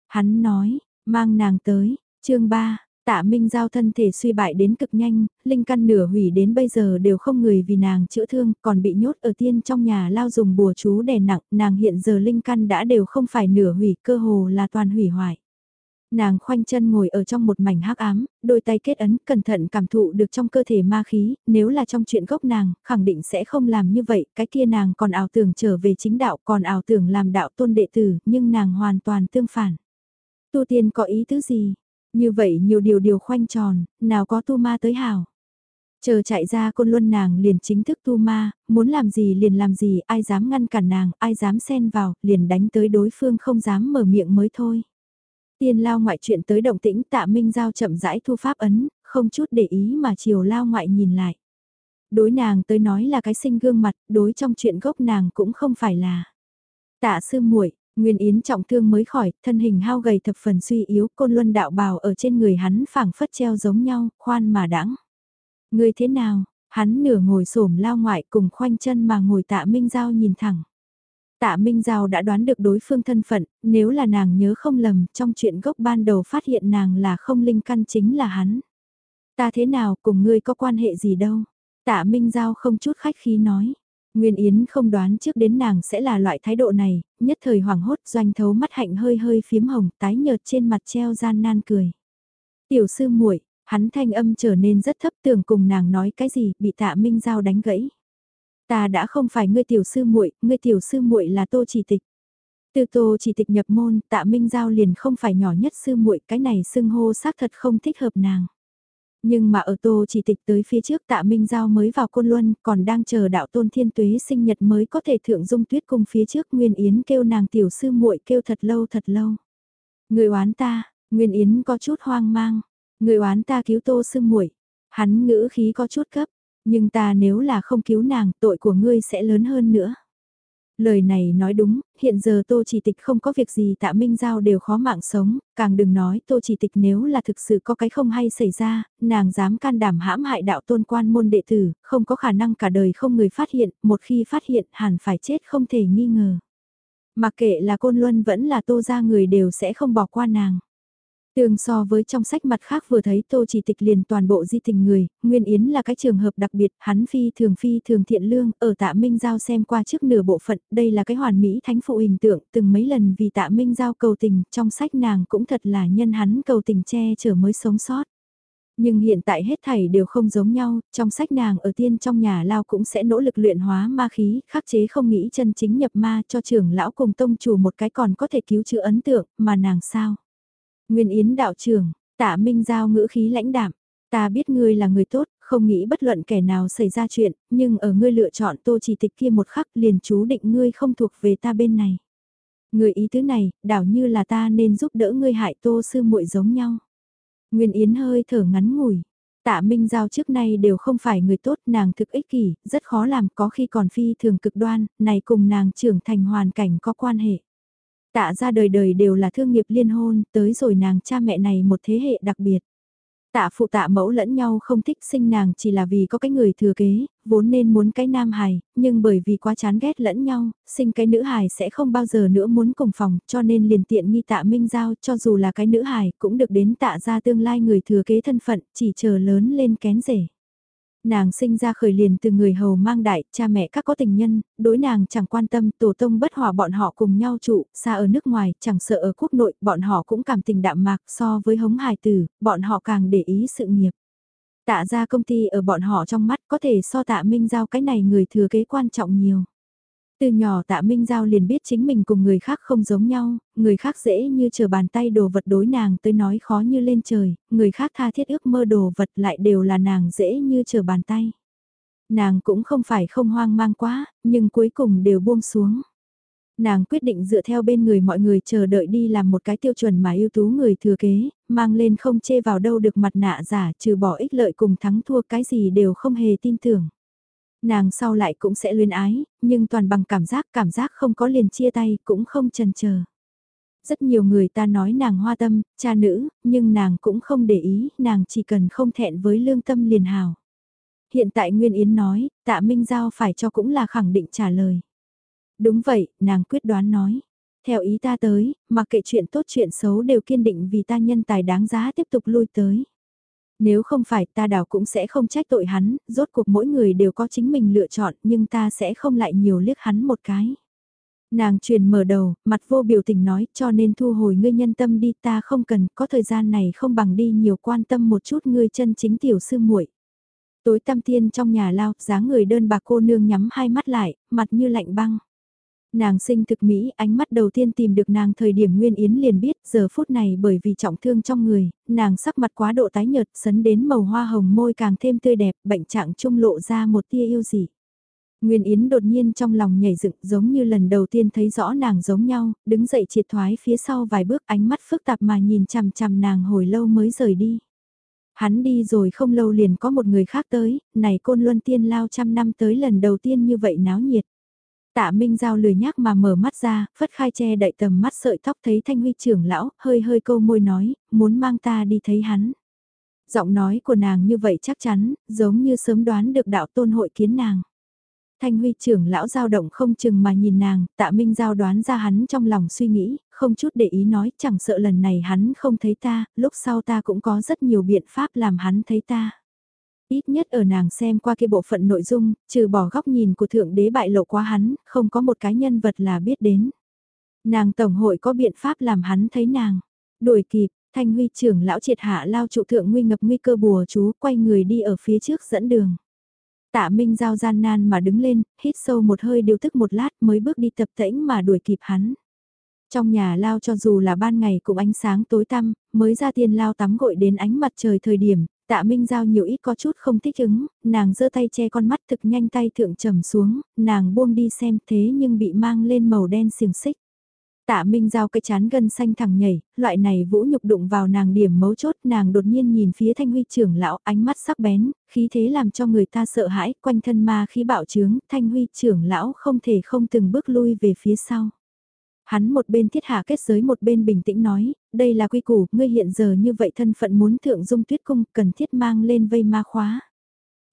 Hắn nói, mang nàng tới, chương 3, Tạ Minh Giao thân thể suy bại đến cực nhanh, linh căn nửa hủy đến bây giờ đều không người vì nàng chữa thương, còn bị nhốt ở tiên trong nhà lao dùng bùa chú đè nặng, nàng hiện giờ linh căn đã đều không phải nửa hủy, cơ hồ là toàn hủy hoại. Nàng khoanh chân ngồi ở trong một mảnh hắc ám, đôi tay kết ấn, cẩn thận cảm thụ được trong cơ thể ma khí, nếu là trong chuyện gốc nàng, khẳng định sẽ không làm như vậy, cái kia nàng còn ảo tưởng trở về chính đạo, còn ảo tưởng làm đạo tôn đệ tử, nhưng nàng hoàn toàn tương phản. Tu tiên có ý tứ gì? Như vậy nhiều điều điều khoanh tròn, nào có tu ma tới hảo. Chờ chạy ra côn luân nàng liền chính thức tu ma, muốn làm gì liền làm gì, ai dám ngăn cản nàng, ai dám xen vào, liền đánh tới đối phương không dám mở miệng mới thôi. Tiên lao ngoại chuyện tới động tĩnh tạ minh giao chậm rãi thu pháp ấn, không chút để ý mà chiều lao ngoại nhìn lại. Đối nàng tới nói là cái sinh gương mặt, đối trong chuyện gốc nàng cũng không phải là. Tạ sư muội Nguyên Yến trọng thương mới khỏi, thân hình hao gầy thập phần suy yếu, côn luân đạo bào ở trên người hắn phảng phất treo giống nhau, khoan mà đãng. Người thế nào? Hắn nửa ngồi xổm lao ngoại cùng khoanh chân mà ngồi tạ Minh Giao nhìn thẳng. Tạ Minh Giao đã đoán được đối phương thân phận, nếu là nàng nhớ không lầm, trong chuyện gốc ban đầu phát hiện nàng là không linh căn chính là hắn. Ta thế nào cùng ngươi có quan hệ gì đâu? Tạ Minh Giao không chút khách khí nói. Nguyên Yến không đoán trước đến nàng sẽ là loại thái độ này, nhất thời hoảng hốt doanh thấu mắt hạnh hơi hơi phiếm hồng tái nhợt trên mặt treo gian nan cười. Tiểu sư muội hắn thanh âm trở nên rất thấp tưởng cùng nàng nói cái gì bị tạ minh giao đánh gãy. Ta đã không phải ngươi tiểu sư muội, ngươi tiểu sư muội là tô chỉ tịch. Từ tô chỉ tịch nhập môn, tạ minh giao liền không phải nhỏ nhất sư muội, cái này xưng hô xác thật không thích hợp nàng. Nhưng mà ở tô chỉ tịch tới phía trước tạ Minh Giao mới vào Côn Luân còn đang chờ đạo tôn thiên tuế sinh nhật mới có thể thượng dung tuyết cùng phía trước Nguyên Yến kêu nàng tiểu sư muội kêu thật lâu thật lâu. Người oán ta, Nguyên Yến có chút hoang mang, người oán ta cứu tô sư muội hắn ngữ khí có chút cấp, nhưng ta nếu là không cứu nàng tội của ngươi sẽ lớn hơn nữa. Lời này nói đúng, hiện giờ Tô Chỉ Tịch không có việc gì tạ Minh Giao đều khó mạng sống, càng đừng nói Tô Chỉ Tịch nếu là thực sự có cái không hay xảy ra, nàng dám can đảm hãm hại đạo tôn quan môn đệ tử, không có khả năng cả đời không người phát hiện, một khi phát hiện hẳn phải chết không thể nghi ngờ. Mặc kệ là Côn Luân vẫn là Tô ra người đều sẽ không bỏ qua nàng. Tương so với trong sách mặt khác vừa thấy Tô Chỉ Tịch liền toàn bộ di tình người, Nguyên Yến là cái trường hợp đặc biệt, hắn phi thường phi thường thiện lương, ở tạ Minh Giao xem qua trước nửa bộ phận, đây là cái hoàn mỹ thánh phụ hình tượng, từng mấy lần vì tạ Minh Giao cầu tình, trong sách nàng cũng thật là nhân hắn cầu tình che chở mới sống sót. Nhưng hiện tại hết thảy đều không giống nhau, trong sách nàng ở tiên trong nhà lao cũng sẽ nỗ lực luyện hóa ma khí, khắc chế không nghĩ chân chính nhập ma cho trưởng lão cùng tông chủ một cái còn có thể cứu chữa ấn tượng, mà nàng sao? Nguyên Yến đạo trưởng, tạ Minh Giao ngữ khí lãnh đạm, ta biết ngươi là người tốt, không nghĩ bất luận kẻ nào xảy ra chuyện, nhưng ở ngươi lựa chọn tô chỉ tịch kia một khắc liền chú định ngươi không thuộc về ta bên này. Người ý tứ này, đảo như là ta nên giúp đỡ ngươi hại tô sư muội giống nhau. Nguyên Yến hơi thở ngắn ngủi. Tạ Minh Giao trước nay đều không phải người tốt, nàng thực ích kỷ, rất khó làm có khi còn phi thường cực đoan, này cùng nàng trưởng thành hoàn cảnh có quan hệ. Tạ ra đời đời đều là thương nghiệp liên hôn, tới rồi nàng cha mẹ này một thế hệ đặc biệt. Tạ phụ tạ mẫu lẫn nhau không thích sinh nàng chỉ là vì có cái người thừa kế, vốn nên muốn cái nam hài, nhưng bởi vì quá chán ghét lẫn nhau, sinh cái nữ hài sẽ không bao giờ nữa muốn cùng phòng, cho nên liền tiện nghi tạ minh giao cho dù là cái nữ hài cũng được đến tạ ra tương lai người thừa kế thân phận, chỉ chờ lớn lên kén rể. Nàng sinh ra khởi liền từ người hầu mang đại, cha mẹ các có tình nhân, đối nàng chẳng quan tâm, tổ tông bất hòa bọn họ cùng nhau trụ, xa ở nước ngoài, chẳng sợ ở quốc nội, bọn họ cũng cảm tình đạm mạc so với hống hài tử, bọn họ càng để ý sự nghiệp. Tạ ra công ty ở bọn họ trong mắt có thể so tạ minh giao cái này người thừa kế quan trọng nhiều. Từ nhỏ tạ Minh Giao liền biết chính mình cùng người khác không giống nhau, người khác dễ như chờ bàn tay đồ vật đối nàng tới nói khó như lên trời, người khác tha thiết ước mơ đồ vật lại đều là nàng dễ như chờ bàn tay. Nàng cũng không phải không hoang mang quá, nhưng cuối cùng đều buông xuống. Nàng quyết định dựa theo bên người mọi người chờ đợi đi làm một cái tiêu chuẩn mà ưu tú người thừa kế, mang lên không chê vào đâu được mặt nạ giả trừ bỏ ích lợi cùng thắng thua cái gì đều không hề tin tưởng. Nàng sau lại cũng sẽ luyến ái, nhưng toàn bằng cảm giác, cảm giác không có liền chia tay, cũng không chần chờ. Rất nhiều người ta nói nàng hoa tâm, cha nữ, nhưng nàng cũng không để ý, nàng chỉ cần không thẹn với lương tâm liền hào. Hiện tại Nguyên Yến nói, tạ Minh Giao phải cho cũng là khẳng định trả lời. Đúng vậy, nàng quyết đoán nói. Theo ý ta tới, mặc kệ chuyện tốt chuyện xấu đều kiên định vì ta nhân tài đáng giá tiếp tục lui tới. Nếu không phải ta đảo cũng sẽ không trách tội hắn, rốt cuộc mỗi người đều có chính mình lựa chọn nhưng ta sẽ không lại nhiều liếc hắn một cái. Nàng truyền mở đầu, mặt vô biểu tình nói cho nên thu hồi ngươi nhân tâm đi ta không cần, có thời gian này không bằng đi nhiều quan tâm một chút ngươi chân chính tiểu sư muội Tối tam tiên trong nhà lao, dáng người đơn bạc cô nương nhắm hai mắt lại, mặt như lạnh băng. Nàng sinh thực Mỹ, ánh mắt đầu tiên tìm được nàng thời điểm Nguyên Yến liền biết giờ phút này bởi vì trọng thương trong người, nàng sắc mặt quá độ tái nhợt sấn đến màu hoa hồng môi càng thêm tươi đẹp, bệnh trạng trung lộ ra một tia yêu dị. Nguyên Yến đột nhiên trong lòng nhảy dựng giống như lần đầu tiên thấy rõ nàng giống nhau, đứng dậy triệt thoái phía sau vài bước ánh mắt phức tạp mà nhìn chằm chằm nàng hồi lâu mới rời đi. Hắn đi rồi không lâu liền có một người khác tới, này côn luân tiên lao trăm năm tới lần đầu tiên như vậy náo nhiệt. Tạ Minh Giao lười nhác mà mở mắt ra, phất khai che đậy tầm mắt sợi tóc thấy Thanh Huy trưởng lão, hơi hơi câu môi nói, muốn mang ta đi thấy hắn. Giọng nói của nàng như vậy chắc chắn, giống như sớm đoán được đạo tôn hội kiến nàng. Thanh Huy trưởng lão dao động không chừng mà nhìn nàng, tạ Minh Giao đoán ra hắn trong lòng suy nghĩ, không chút để ý nói chẳng sợ lần này hắn không thấy ta, lúc sau ta cũng có rất nhiều biện pháp làm hắn thấy ta. Ít nhất ở nàng xem qua kia bộ phận nội dung, trừ bỏ góc nhìn của thượng đế bại lộ quá hắn, không có một cái nhân vật là biết đến. Nàng tổng hội có biện pháp làm hắn thấy nàng. Đuổi kịp, thanh huy trưởng lão triệt hạ lao trụ thượng nguy ngập nguy cơ bùa chú quay người đi ở phía trước dẫn đường. Tạ Minh Giao gian nan mà đứng lên, hít sâu một hơi điều tức một lát mới bước đi tập tễnh mà đuổi kịp hắn. Trong nhà lao cho dù là ban ngày cũng ánh sáng tối tăm, mới ra tiền lao tắm gội đến ánh mặt trời thời điểm, tạ Minh Giao nhiều ít có chút không thích ứng, nàng giơ tay che con mắt thực nhanh tay thượng trầm xuống, nàng buông đi xem thế nhưng bị mang lên màu đen xiềng xích. Tạ Minh Giao cái chán gân xanh thẳng nhảy, loại này vũ nhục đụng vào nàng điểm mấu chốt nàng đột nhiên nhìn phía thanh huy trưởng lão ánh mắt sắc bén, khí thế làm cho người ta sợ hãi, quanh thân ma khí bạo trướng, thanh huy trưởng lão không thể không từng bước lui về phía sau. Hắn một bên thiết hạ kết giới một bên bình tĩnh nói, đây là quy củ, ngươi hiện giờ như vậy thân phận muốn thượng dung tuyết cung, cần thiết mang lên vây ma khóa.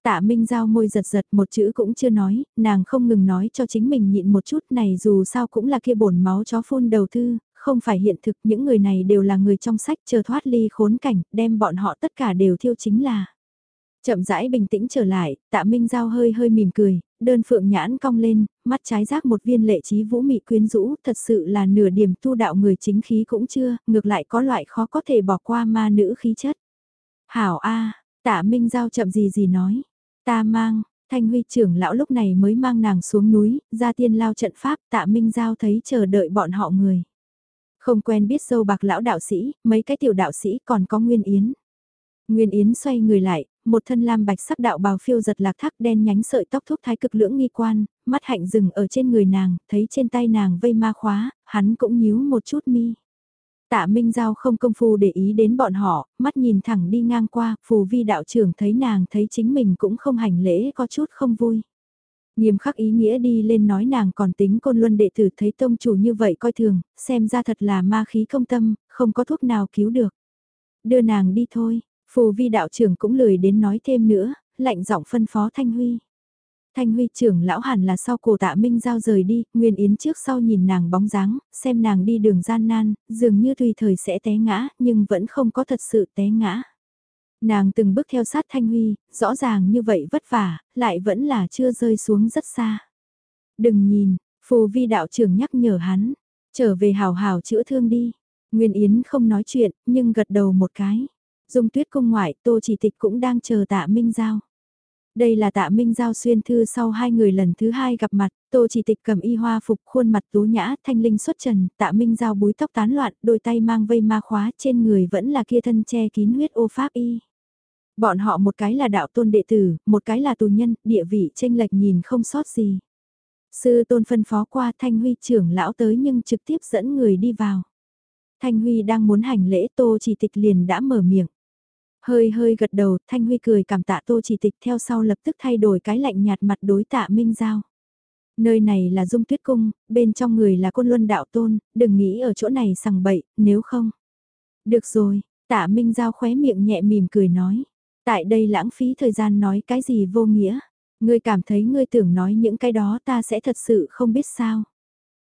Tạ Minh Giao môi giật giật một chữ cũng chưa nói, nàng không ngừng nói cho chính mình nhịn một chút này dù sao cũng là kia bổn máu chó phun đầu thư, không phải hiện thực những người này đều là người trong sách chờ thoát ly khốn cảnh, đem bọn họ tất cả đều thiêu chính là. Chậm rãi bình tĩnh trở lại, tạ Minh Giao hơi hơi mỉm cười, đơn phượng nhãn cong lên, mắt trái giác một viên lệ trí vũ mị quyến rũ, thật sự là nửa điểm tu đạo người chính khí cũng chưa, ngược lại có loại khó có thể bỏ qua ma nữ khí chất. Hảo A, tạ Minh Giao chậm gì gì nói, ta mang, Thanh Huy trưởng lão lúc này mới mang nàng xuống núi, ra tiên lao trận pháp, tạ Minh Giao thấy chờ đợi bọn họ người. Không quen biết sâu bạc lão đạo sĩ, mấy cái tiểu đạo sĩ còn có Nguyên Yến. Nguyên Yến xoay người lại, một thân lam bạch sắc đạo bào phiêu giật lạc thác đen nhánh sợi tóc thúc thái cực lưỡng nghi quan, mắt hạnh dừng ở trên người nàng, thấy trên tay nàng vây ma khóa, hắn cũng nhíu một chút mi. Tạ Minh Giao không công phu để ý đến bọn họ, mắt nhìn thẳng đi ngang qua, phù vi đạo trưởng thấy nàng thấy chính mình cũng không hành lễ có chút không vui. Nghiêm khắc ý nghĩa đi lên nói nàng còn tính côn luân đệ tử thấy tông chủ như vậy coi thường, xem ra thật là ma khí công tâm, không có thuốc nào cứu được. Đưa nàng đi thôi, Phù vi đạo trưởng cũng lười đến nói thêm nữa, lạnh giọng phân phó Thanh Huy. Thanh Huy trưởng lão hẳn là sau cổ tạ Minh Giao rời đi, Nguyên Yến trước sau nhìn nàng bóng dáng, xem nàng đi đường gian nan, dường như tùy thời sẽ té ngã, nhưng vẫn không có thật sự té ngã. Nàng từng bước theo sát Thanh Huy, rõ ràng như vậy vất vả, lại vẫn là chưa rơi xuống rất xa. Đừng nhìn, phù vi đạo trưởng nhắc nhở hắn, trở về hào hào chữa thương đi. Nguyên Yến không nói chuyện, nhưng gật đầu một cái. Dung tuyết cung ngoại, Tô Chỉ Tịch cũng đang chờ tạ Minh Giao. Đây là tạ Minh Giao xuyên thư sau hai người lần thứ hai gặp mặt, Tô Chỉ Tịch cầm y hoa phục khuôn mặt tú nhã, thanh linh xuất trần, tạ Minh Giao búi tóc tán loạn, đôi tay mang vây ma khóa trên người vẫn là kia thân che kín huyết ô pháp y. Bọn họ một cái là đạo tôn đệ tử, một cái là tù nhân, địa vị tranh lệch nhìn không sót gì. Sư tôn phân phó qua Thanh Huy trưởng lão tới nhưng trực tiếp dẫn người đi vào. Thanh Huy đang muốn hành lễ Tô Chỉ Tịch liền đã mở miệng. Hơi hơi gật đầu, Thanh Huy cười cảm tạ Tô Chỉ Tịch theo sau lập tức thay đổi cái lạnh nhạt mặt đối tạ Minh Giao. Nơi này là dung tuyết cung, bên trong người là côn luân đạo tôn, đừng nghĩ ở chỗ này sằng bậy, nếu không. Được rồi, tạ Minh Giao khóe miệng nhẹ mỉm cười nói. Tại đây lãng phí thời gian nói cái gì vô nghĩa. Ngươi cảm thấy ngươi tưởng nói những cái đó ta sẽ thật sự không biết sao.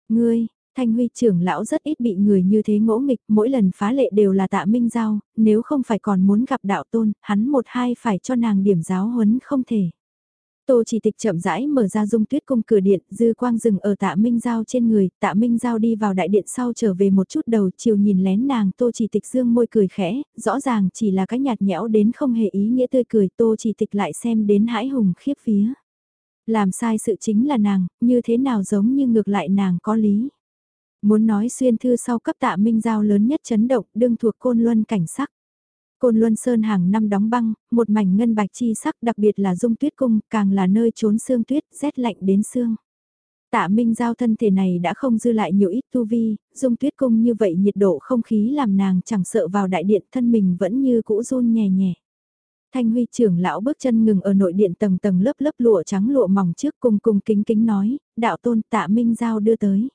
Ngươi, Thanh Huy trưởng lão rất ít bị người như thế ngỗ nghịch, mỗi lần phá lệ đều là tạ minh giao, nếu không phải còn muốn gặp đạo tôn, hắn một hai phải cho nàng điểm giáo huấn không thể. Tô chỉ tịch chậm rãi mở ra dung tuyết cung cửa điện, dư quang rừng ở tạ minh giao trên người, tạ minh giao đi vào đại điện sau trở về một chút đầu chiều nhìn lén nàng, tô chỉ tịch dương môi cười khẽ, rõ ràng chỉ là cái nhạt nhẽo đến không hề ý nghĩa tươi cười, tô chỉ tịch lại xem đến hãi hùng khiếp phía. Làm sai sự chính là nàng, như thế nào giống như ngược lại nàng có lý. Muốn nói xuyên thư sau cấp tạ minh giao lớn nhất chấn động đương thuộc côn luân cảnh sắc. Côn Luân Sơn hàng năm đóng băng, một mảnh ngân bạch chi sắc đặc biệt là dung tuyết cung, càng là nơi trốn xương tuyết, rét lạnh đến xương. Tạ Minh Giao thân thể này đã không dư lại nhiều ít tu vi, dung tuyết cung như vậy nhiệt độ không khí làm nàng chẳng sợ vào đại điện thân mình vẫn như cũ run nhẹ nhẹ. Thanh Huy trưởng lão bước chân ngừng ở nội điện tầng tầng lớp lớp lụa trắng lụa mỏng trước cùng cùng kính kính nói, đạo tôn tạ Minh Giao đưa tới.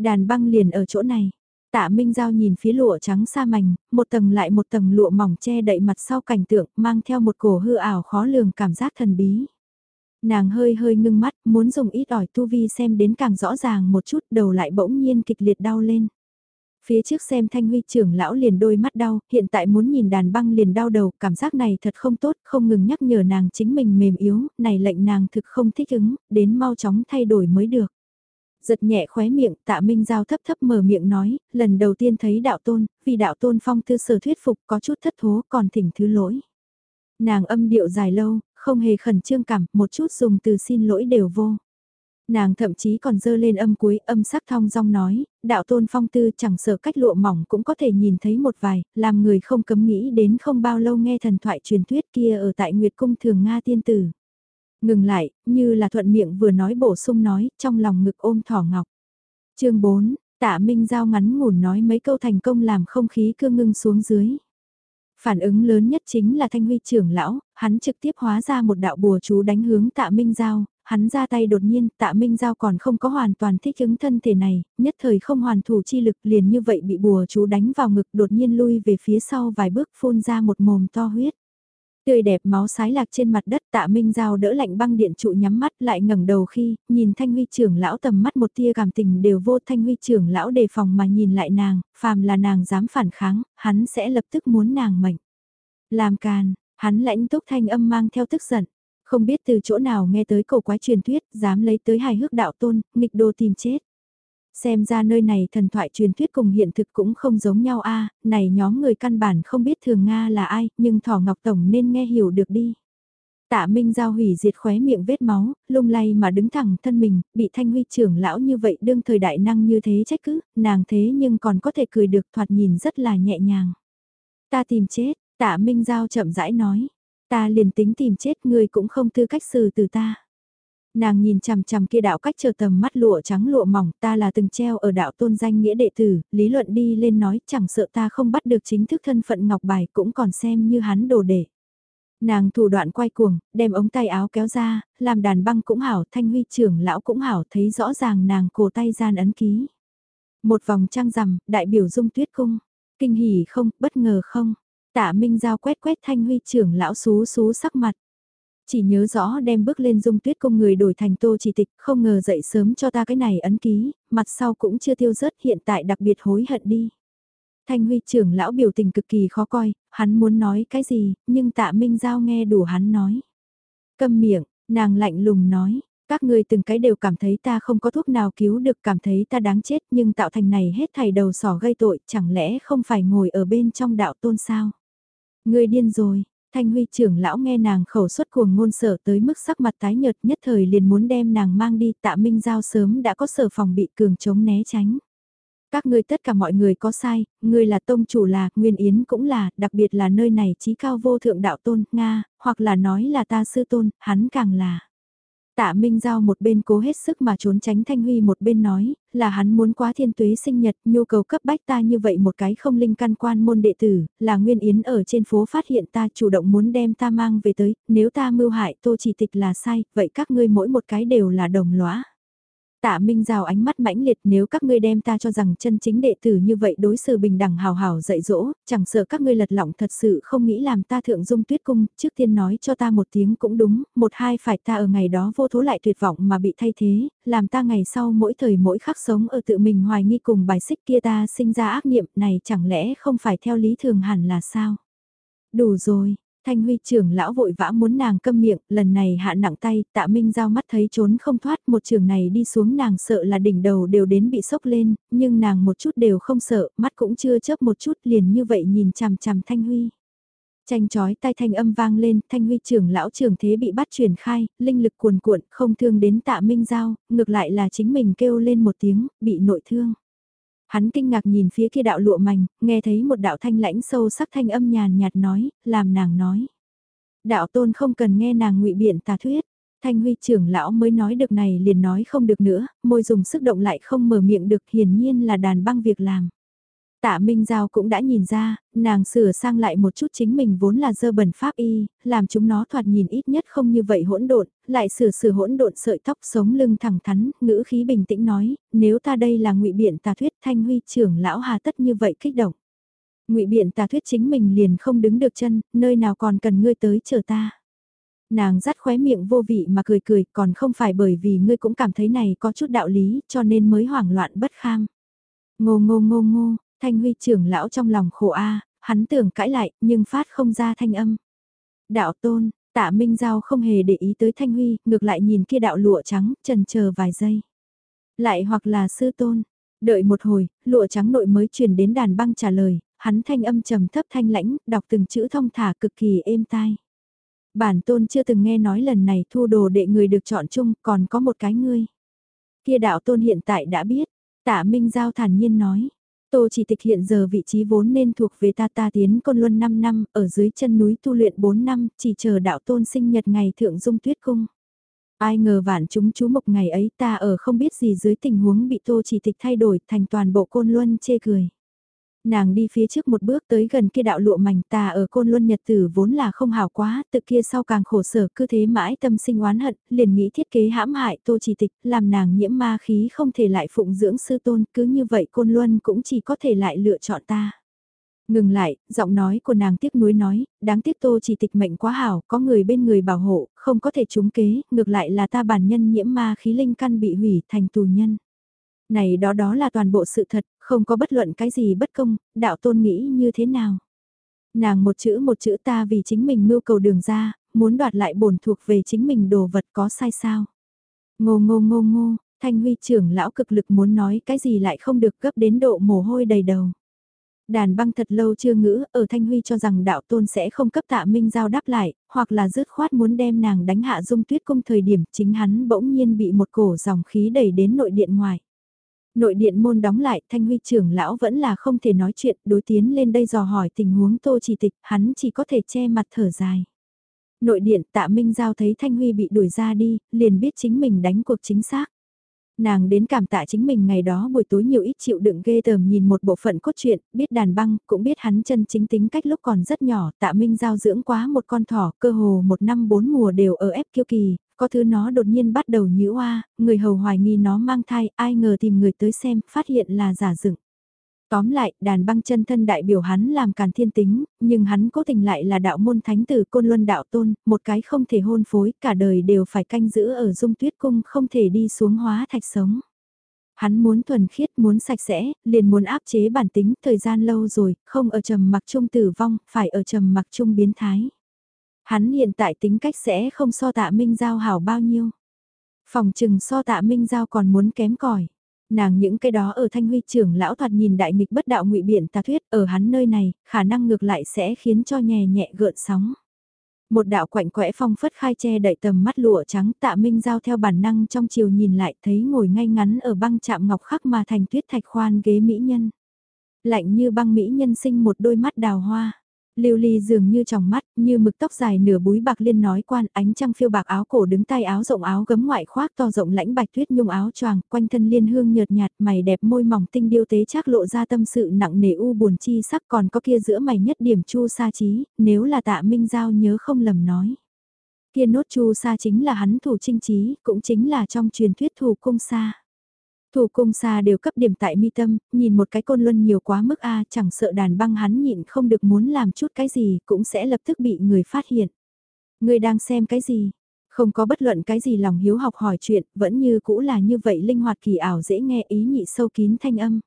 Đàn băng liền ở chỗ này. Tạ Minh Giao nhìn phía lụa trắng xa mảnh, một tầng lại một tầng lụa mỏng che đậy mặt sau cảnh tượng, mang theo một cổ hư ảo khó lường cảm giác thần bí. Nàng hơi hơi ngưng mắt, muốn dùng ít ỏi tu vi xem đến càng rõ ràng một chút, đầu lại bỗng nhiên kịch liệt đau lên. Phía trước xem thanh huy trưởng lão liền đôi mắt đau, hiện tại muốn nhìn đàn băng liền đau đầu, cảm giác này thật không tốt, không ngừng nhắc nhở nàng chính mình mềm yếu, này lệnh nàng thực không thích ứng, đến mau chóng thay đổi mới được. Giật nhẹ khóe miệng, tạ Minh Giao thấp thấp mở miệng nói, lần đầu tiên thấy đạo tôn, vì đạo tôn phong tư sở thuyết phục có chút thất thố còn thỉnh thứ lỗi. Nàng âm điệu dài lâu, không hề khẩn trương cảm, một chút dùng từ xin lỗi đều vô. Nàng thậm chí còn dơ lên âm cuối âm sắc thong dong nói, đạo tôn phong tư chẳng sợ cách lụa mỏng cũng có thể nhìn thấy một vài, làm người không cấm nghĩ đến không bao lâu nghe thần thoại truyền thuyết kia ở tại Nguyệt Cung Thường Nga Tiên Tử. Ngừng lại, như là thuận miệng vừa nói bổ sung nói, trong lòng ngực ôm thỏ ngọc. chương 4, tạ Minh Giao ngắn ngủn nói mấy câu thành công làm không khí cương ngưng xuống dưới. Phản ứng lớn nhất chính là Thanh Huy trưởng lão, hắn trực tiếp hóa ra một đạo bùa chú đánh hướng tạ Minh Giao, hắn ra tay đột nhiên tạ Minh Giao còn không có hoàn toàn thích ứng thân thể này, nhất thời không hoàn thủ chi lực liền như vậy bị bùa chú đánh vào ngực đột nhiên lui về phía sau vài bước phun ra một mồm to huyết. Tươi đẹp máu sái lạc trên mặt đất tạ Minh Giao đỡ lạnh băng điện trụ nhắm mắt lại ngẩng đầu khi nhìn Thanh Huy trưởng lão tầm mắt một tia cảm tình đều vô Thanh Huy trưởng lão đề phòng mà nhìn lại nàng, phàm là nàng dám phản kháng, hắn sẽ lập tức muốn nàng mệnh. Làm càn, hắn lãnh túc thanh âm mang theo tức giận. Không biết từ chỗ nào nghe tới cổ quái truyền thuyết, dám lấy tới hài hước đạo tôn, nghịch đồ tìm chết. Xem ra nơi này thần thoại truyền thuyết cùng hiện thực cũng không giống nhau a này nhóm người căn bản không biết thường Nga là ai, nhưng Thỏ Ngọc Tổng nên nghe hiểu được đi. Tạ Minh Giao hủy diệt khóe miệng vết máu, lung lay mà đứng thẳng thân mình, bị thanh huy trưởng lão như vậy đương thời đại năng như thế trách cứ, nàng thế nhưng còn có thể cười được thoạt nhìn rất là nhẹ nhàng. Ta tìm chết, tạ Minh Giao chậm rãi nói, ta liền tính tìm chết người cũng không tư cách xử từ ta. Nàng nhìn chằm chằm kia đạo cách chờ tầm mắt lụa trắng lụa mỏng ta là từng treo ở đạo tôn danh nghĩa đệ tử, lý luận đi lên nói chẳng sợ ta không bắt được chính thức thân phận ngọc bài cũng còn xem như hắn đồ đệ Nàng thủ đoạn quay cuồng, đem ống tay áo kéo ra, làm đàn băng cũng hảo, thanh huy trưởng lão cũng hảo, thấy rõ ràng nàng cổ tay gian ấn ký. Một vòng trăng rằm, đại biểu dung tuyết cung, kinh hỉ không, bất ngờ không, tạ minh giao quét quét thanh huy trưởng lão xú xú sắc mặt. Chỉ nhớ rõ đem bước lên dung tuyết công người đổi thành tô chỉ tịch, không ngờ dậy sớm cho ta cái này ấn ký, mặt sau cũng chưa tiêu rớt hiện tại đặc biệt hối hận đi. Thanh huy trưởng lão biểu tình cực kỳ khó coi, hắn muốn nói cái gì, nhưng tạ Minh Giao nghe đủ hắn nói. Câm miệng, nàng lạnh lùng nói, các ngươi từng cái đều cảm thấy ta không có thuốc nào cứu được cảm thấy ta đáng chết nhưng tạo thành này hết thảy đầu sỏ gây tội chẳng lẽ không phải ngồi ở bên trong đạo tôn sao. Ngươi điên rồi, Thanh Huy trưởng lão nghe nàng khẩu suất cuồng ngôn sở tới mức sắc mặt tái nhợt nhất thời liền muốn đem nàng mang đi tạ minh giao sớm đã có sở phòng bị cường chống né tránh. Các ngươi tất cả mọi người có sai, ngươi là tông chủ là, nguyên yến cũng là, đặc biệt là nơi này trí cao vô thượng đạo tôn, Nga, hoặc là nói là ta sư tôn, hắn càng là. Tạ Minh Giao một bên cố hết sức mà trốn tránh Thanh Huy một bên nói, là hắn muốn quá thiên tuế sinh nhật, nhu cầu cấp bách ta như vậy một cái không linh căn quan môn đệ tử, là Nguyên Yến ở trên phố phát hiện ta chủ động muốn đem ta mang về tới, nếu ta mưu hại tô chỉ tịch là sai, vậy các ngươi mỗi một cái đều là đồng lõa. Tạ Minh Giao ánh mắt mãnh liệt nếu các ngươi đem ta cho rằng chân chính đệ tử như vậy đối xử bình đẳng hào hào dạy dỗ, chẳng sợ các ngươi lật lọng thật sự không nghĩ làm ta thượng dung tuyết cung, trước tiên nói cho ta một tiếng cũng đúng, một hai phải ta ở ngày đó vô thố lại tuyệt vọng mà bị thay thế, làm ta ngày sau mỗi thời mỗi khắc sống ở tự mình hoài nghi cùng bài xích kia ta sinh ra ác niệm này chẳng lẽ không phải theo lý thường hẳn là sao? Đủ rồi, Thanh Huy trưởng lão vội vã muốn nàng câm miệng, lần này hạ nặng tay, tạ minh giao mắt thấy trốn không thoát, một trường này đi xuống nàng sợ là đỉnh đầu đều đến bị sốc lên, nhưng nàng một chút đều không sợ, mắt cũng chưa chớp một chút liền như vậy nhìn chằm chằm Thanh Huy. Tranh chói tai thanh âm vang lên, Thanh Huy trưởng lão trưởng thế bị bắt truyền khai, linh lực cuồn cuộn, không thương đến tạ minh giao, ngược lại là chính mình kêu lên một tiếng, bị nội thương. Hắn kinh ngạc nhìn phía kia đạo lụa mảnh, nghe thấy một đạo thanh lãnh sâu sắc thanh âm nhàn nhạt nói, làm nàng nói. Đạo tôn không cần nghe nàng ngụy biện tà thuyết. Thanh huy trưởng lão mới nói được này liền nói không được nữa, môi dùng sức động lại không mở miệng được hiển nhiên là đàn băng việc làm. Tạ Minh Giao cũng đã nhìn ra, nàng sửa sang lại một chút chính mình vốn là dơ bẩn pháp y, làm chúng nó thoạt nhìn ít nhất không như vậy hỗn độn, lại sửa sửa hỗn độn sợi tóc sống lưng thẳng thắn, ngữ khí bình tĩnh nói, nếu ta đây là ngụy biện tà thuyết thanh huy trưởng lão hà tất như vậy kích động. Ngụy biện tà thuyết chính mình liền không đứng được chân, nơi nào còn cần ngươi tới chờ ta. Nàng dắt khóe miệng vô vị mà cười cười, còn không phải bởi vì ngươi cũng cảm thấy này có chút đạo lý, cho nên mới hoảng loạn bất kham. Ngô ngô ngô ngô, Thanh Huy trưởng lão trong lòng khổ a, hắn tưởng cãi lại, nhưng phát không ra thanh âm. Đạo tôn, tạ Minh Giao không hề để ý tới Thanh Huy, ngược lại nhìn kia đạo lụa trắng, trần chờ vài giây. Lại hoặc là sư tôn, đợi một hồi, lụa trắng nội mới truyền đến đàn băng trả lời, hắn thanh âm trầm thấp thanh lãnh, đọc từng chữ thông thả cực kỳ êm tai. Bản tôn chưa từng nghe nói lần này thu đồ đệ người được chọn chung, còn có một cái ngươi. Kia đạo tôn hiện tại đã biết, tạ Minh Giao thản nhiên nói. Tô chỉ tịch hiện giờ vị trí vốn nên thuộc về ta ta tiến côn luân 5 năm, ở dưới chân núi tu luyện 4 năm, chỉ chờ đạo tôn sinh nhật ngày thượng dung tuyết cung. Ai ngờ vạn chúng chú mộc ngày ấy ta ở không biết gì dưới tình huống bị tô chỉ tịch thay đổi thành toàn bộ côn luân chê cười. Nàng đi phía trước một bước tới gần kia đạo lụa mảnh ta ở côn luân nhật tử vốn là không hào quá, tự kia sau càng khổ sở cứ thế mãi tâm sinh oán hận, liền nghĩ thiết kế hãm hại tô chỉ tịch, làm nàng nhiễm ma khí không thể lại phụng dưỡng sư tôn, cứ như vậy côn luân cũng chỉ có thể lại lựa chọn ta. Ngừng lại, giọng nói của nàng tiếc nuối nói, đáng tiếc tô chỉ tịch mệnh quá hảo, có người bên người bảo hộ, không có thể trúng kế, ngược lại là ta bản nhân nhiễm ma khí linh căn bị hủy thành tù nhân. Này đó đó là toàn bộ sự thật, không có bất luận cái gì bất công, đạo tôn nghĩ như thế nào. Nàng một chữ một chữ ta vì chính mình mưu cầu đường ra, muốn đoạt lại bổn thuộc về chính mình đồ vật có sai sao. Ngô ngô ngô ngô, thanh huy trưởng lão cực lực muốn nói cái gì lại không được gấp đến độ mồ hôi đầy đầu. Đàn băng thật lâu chưa ngữ, ở Thanh Huy cho rằng đạo tôn sẽ không cấp tạ minh giao đáp lại, hoặc là dứt khoát muốn đem nàng đánh hạ dung tuyết cung thời điểm chính hắn bỗng nhiên bị một cổ dòng khí đẩy đến nội điện ngoài. Nội điện môn đóng lại, Thanh Huy trưởng lão vẫn là không thể nói chuyện, đối tiến lên đây dò hỏi tình huống tô chỉ tịch, hắn chỉ có thể che mặt thở dài. Nội điện tạ Minh Giao thấy Thanh Huy bị đuổi ra đi, liền biết chính mình đánh cuộc chính xác. Nàng đến cảm tạ chính mình ngày đó buổi tối nhiều ít chịu đựng ghê tởm nhìn một bộ phận cốt truyện, biết đàn băng, cũng biết hắn chân chính tính cách lúc còn rất nhỏ, tạ Minh Giao dưỡng quá một con thỏ, cơ hồ một năm bốn mùa đều ở ép kiêu kỳ, có thứ nó đột nhiên bắt đầu nhíu oa, người hầu hoài nghi nó mang thai, ai ngờ tìm người tới xem, phát hiện là giả dựng. Tóm lại, đàn băng chân thân đại biểu hắn làm càn thiên tính, nhưng hắn cố tình lại là đạo môn thánh tử côn luân đạo tôn, một cái không thể hôn phối, cả đời đều phải canh giữ ở dung tuyết cung không thể đi xuống hóa thạch sống. Hắn muốn thuần khiết, muốn sạch sẽ, liền muốn áp chế bản tính, thời gian lâu rồi, không ở trầm mặc trung tử vong, phải ở trầm mặc trung biến thái. Hắn hiện tại tính cách sẽ không so tạ Minh Giao hảo bao nhiêu. Phòng trừng so tạ Minh Giao còn muốn kém cỏi Nàng những cái đó ở thanh huy trưởng lão thoạt nhìn đại nghịch bất đạo ngụy biện tà thuyết ở hắn nơi này, khả năng ngược lại sẽ khiến cho nhẹ nhẹ gợn sóng. Một đạo quạnh quẽ phong phất khai che đậy tầm mắt lụa trắng tạ minh giao theo bản năng trong chiều nhìn lại thấy ngồi ngay ngắn ở băng chạm ngọc khắc mà thành tuyết thạch khoan ghế mỹ nhân. Lạnh như băng mỹ nhân sinh một đôi mắt đào hoa. Lưu ly dường như trong mắt, như mực tóc dài nửa búi bạc liên nói quan ánh trăng phiêu bạc áo cổ đứng tay áo rộng áo gấm ngoại khoác to rộng lãnh bạch tuyết nhung áo choàng quanh thân liên hương nhợt nhạt mày đẹp môi mỏng tinh điêu tế chắc lộ ra tâm sự nặng nề u buồn chi sắc còn có kia giữa mày nhất điểm chu sa trí, nếu là tạ minh giao nhớ không lầm nói. Kia nốt chu sa chính là hắn thủ trinh trí, cũng chính là trong truyền thuyết thủ cung sa. Thủ cung xa đều cấp điểm tại mi tâm, nhìn một cái côn luân nhiều quá mức a chẳng sợ đàn băng hắn nhịn không được muốn làm chút cái gì cũng sẽ lập tức bị người phát hiện. Người đang xem cái gì? Không có bất luận cái gì lòng hiếu học hỏi chuyện, vẫn như cũ là như vậy linh hoạt kỳ ảo dễ nghe ý nhị sâu kín thanh âm.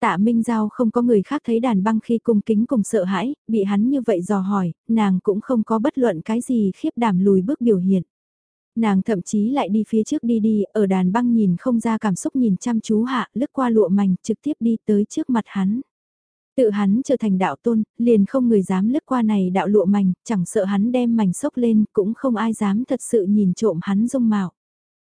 Tạ Minh Giao không có người khác thấy đàn băng khi cung kính cùng sợ hãi, bị hắn như vậy dò hỏi, nàng cũng không có bất luận cái gì khiếp đảm lùi bước biểu hiện. Nàng thậm chí lại đi phía trước đi đi, ở đàn băng nhìn không ra cảm xúc nhìn chăm chú hạ, lướt qua lụa mảnh, trực tiếp đi tới trước mặt hắn. Tự hắn trở thành đạo tôn, liền không người dám lướt qua này đạo lụa mảnh, chẳng sợ hắn đem mảnh sốc lên, cũng không ai dám thật sự nhìn trộm hắn dung mạo.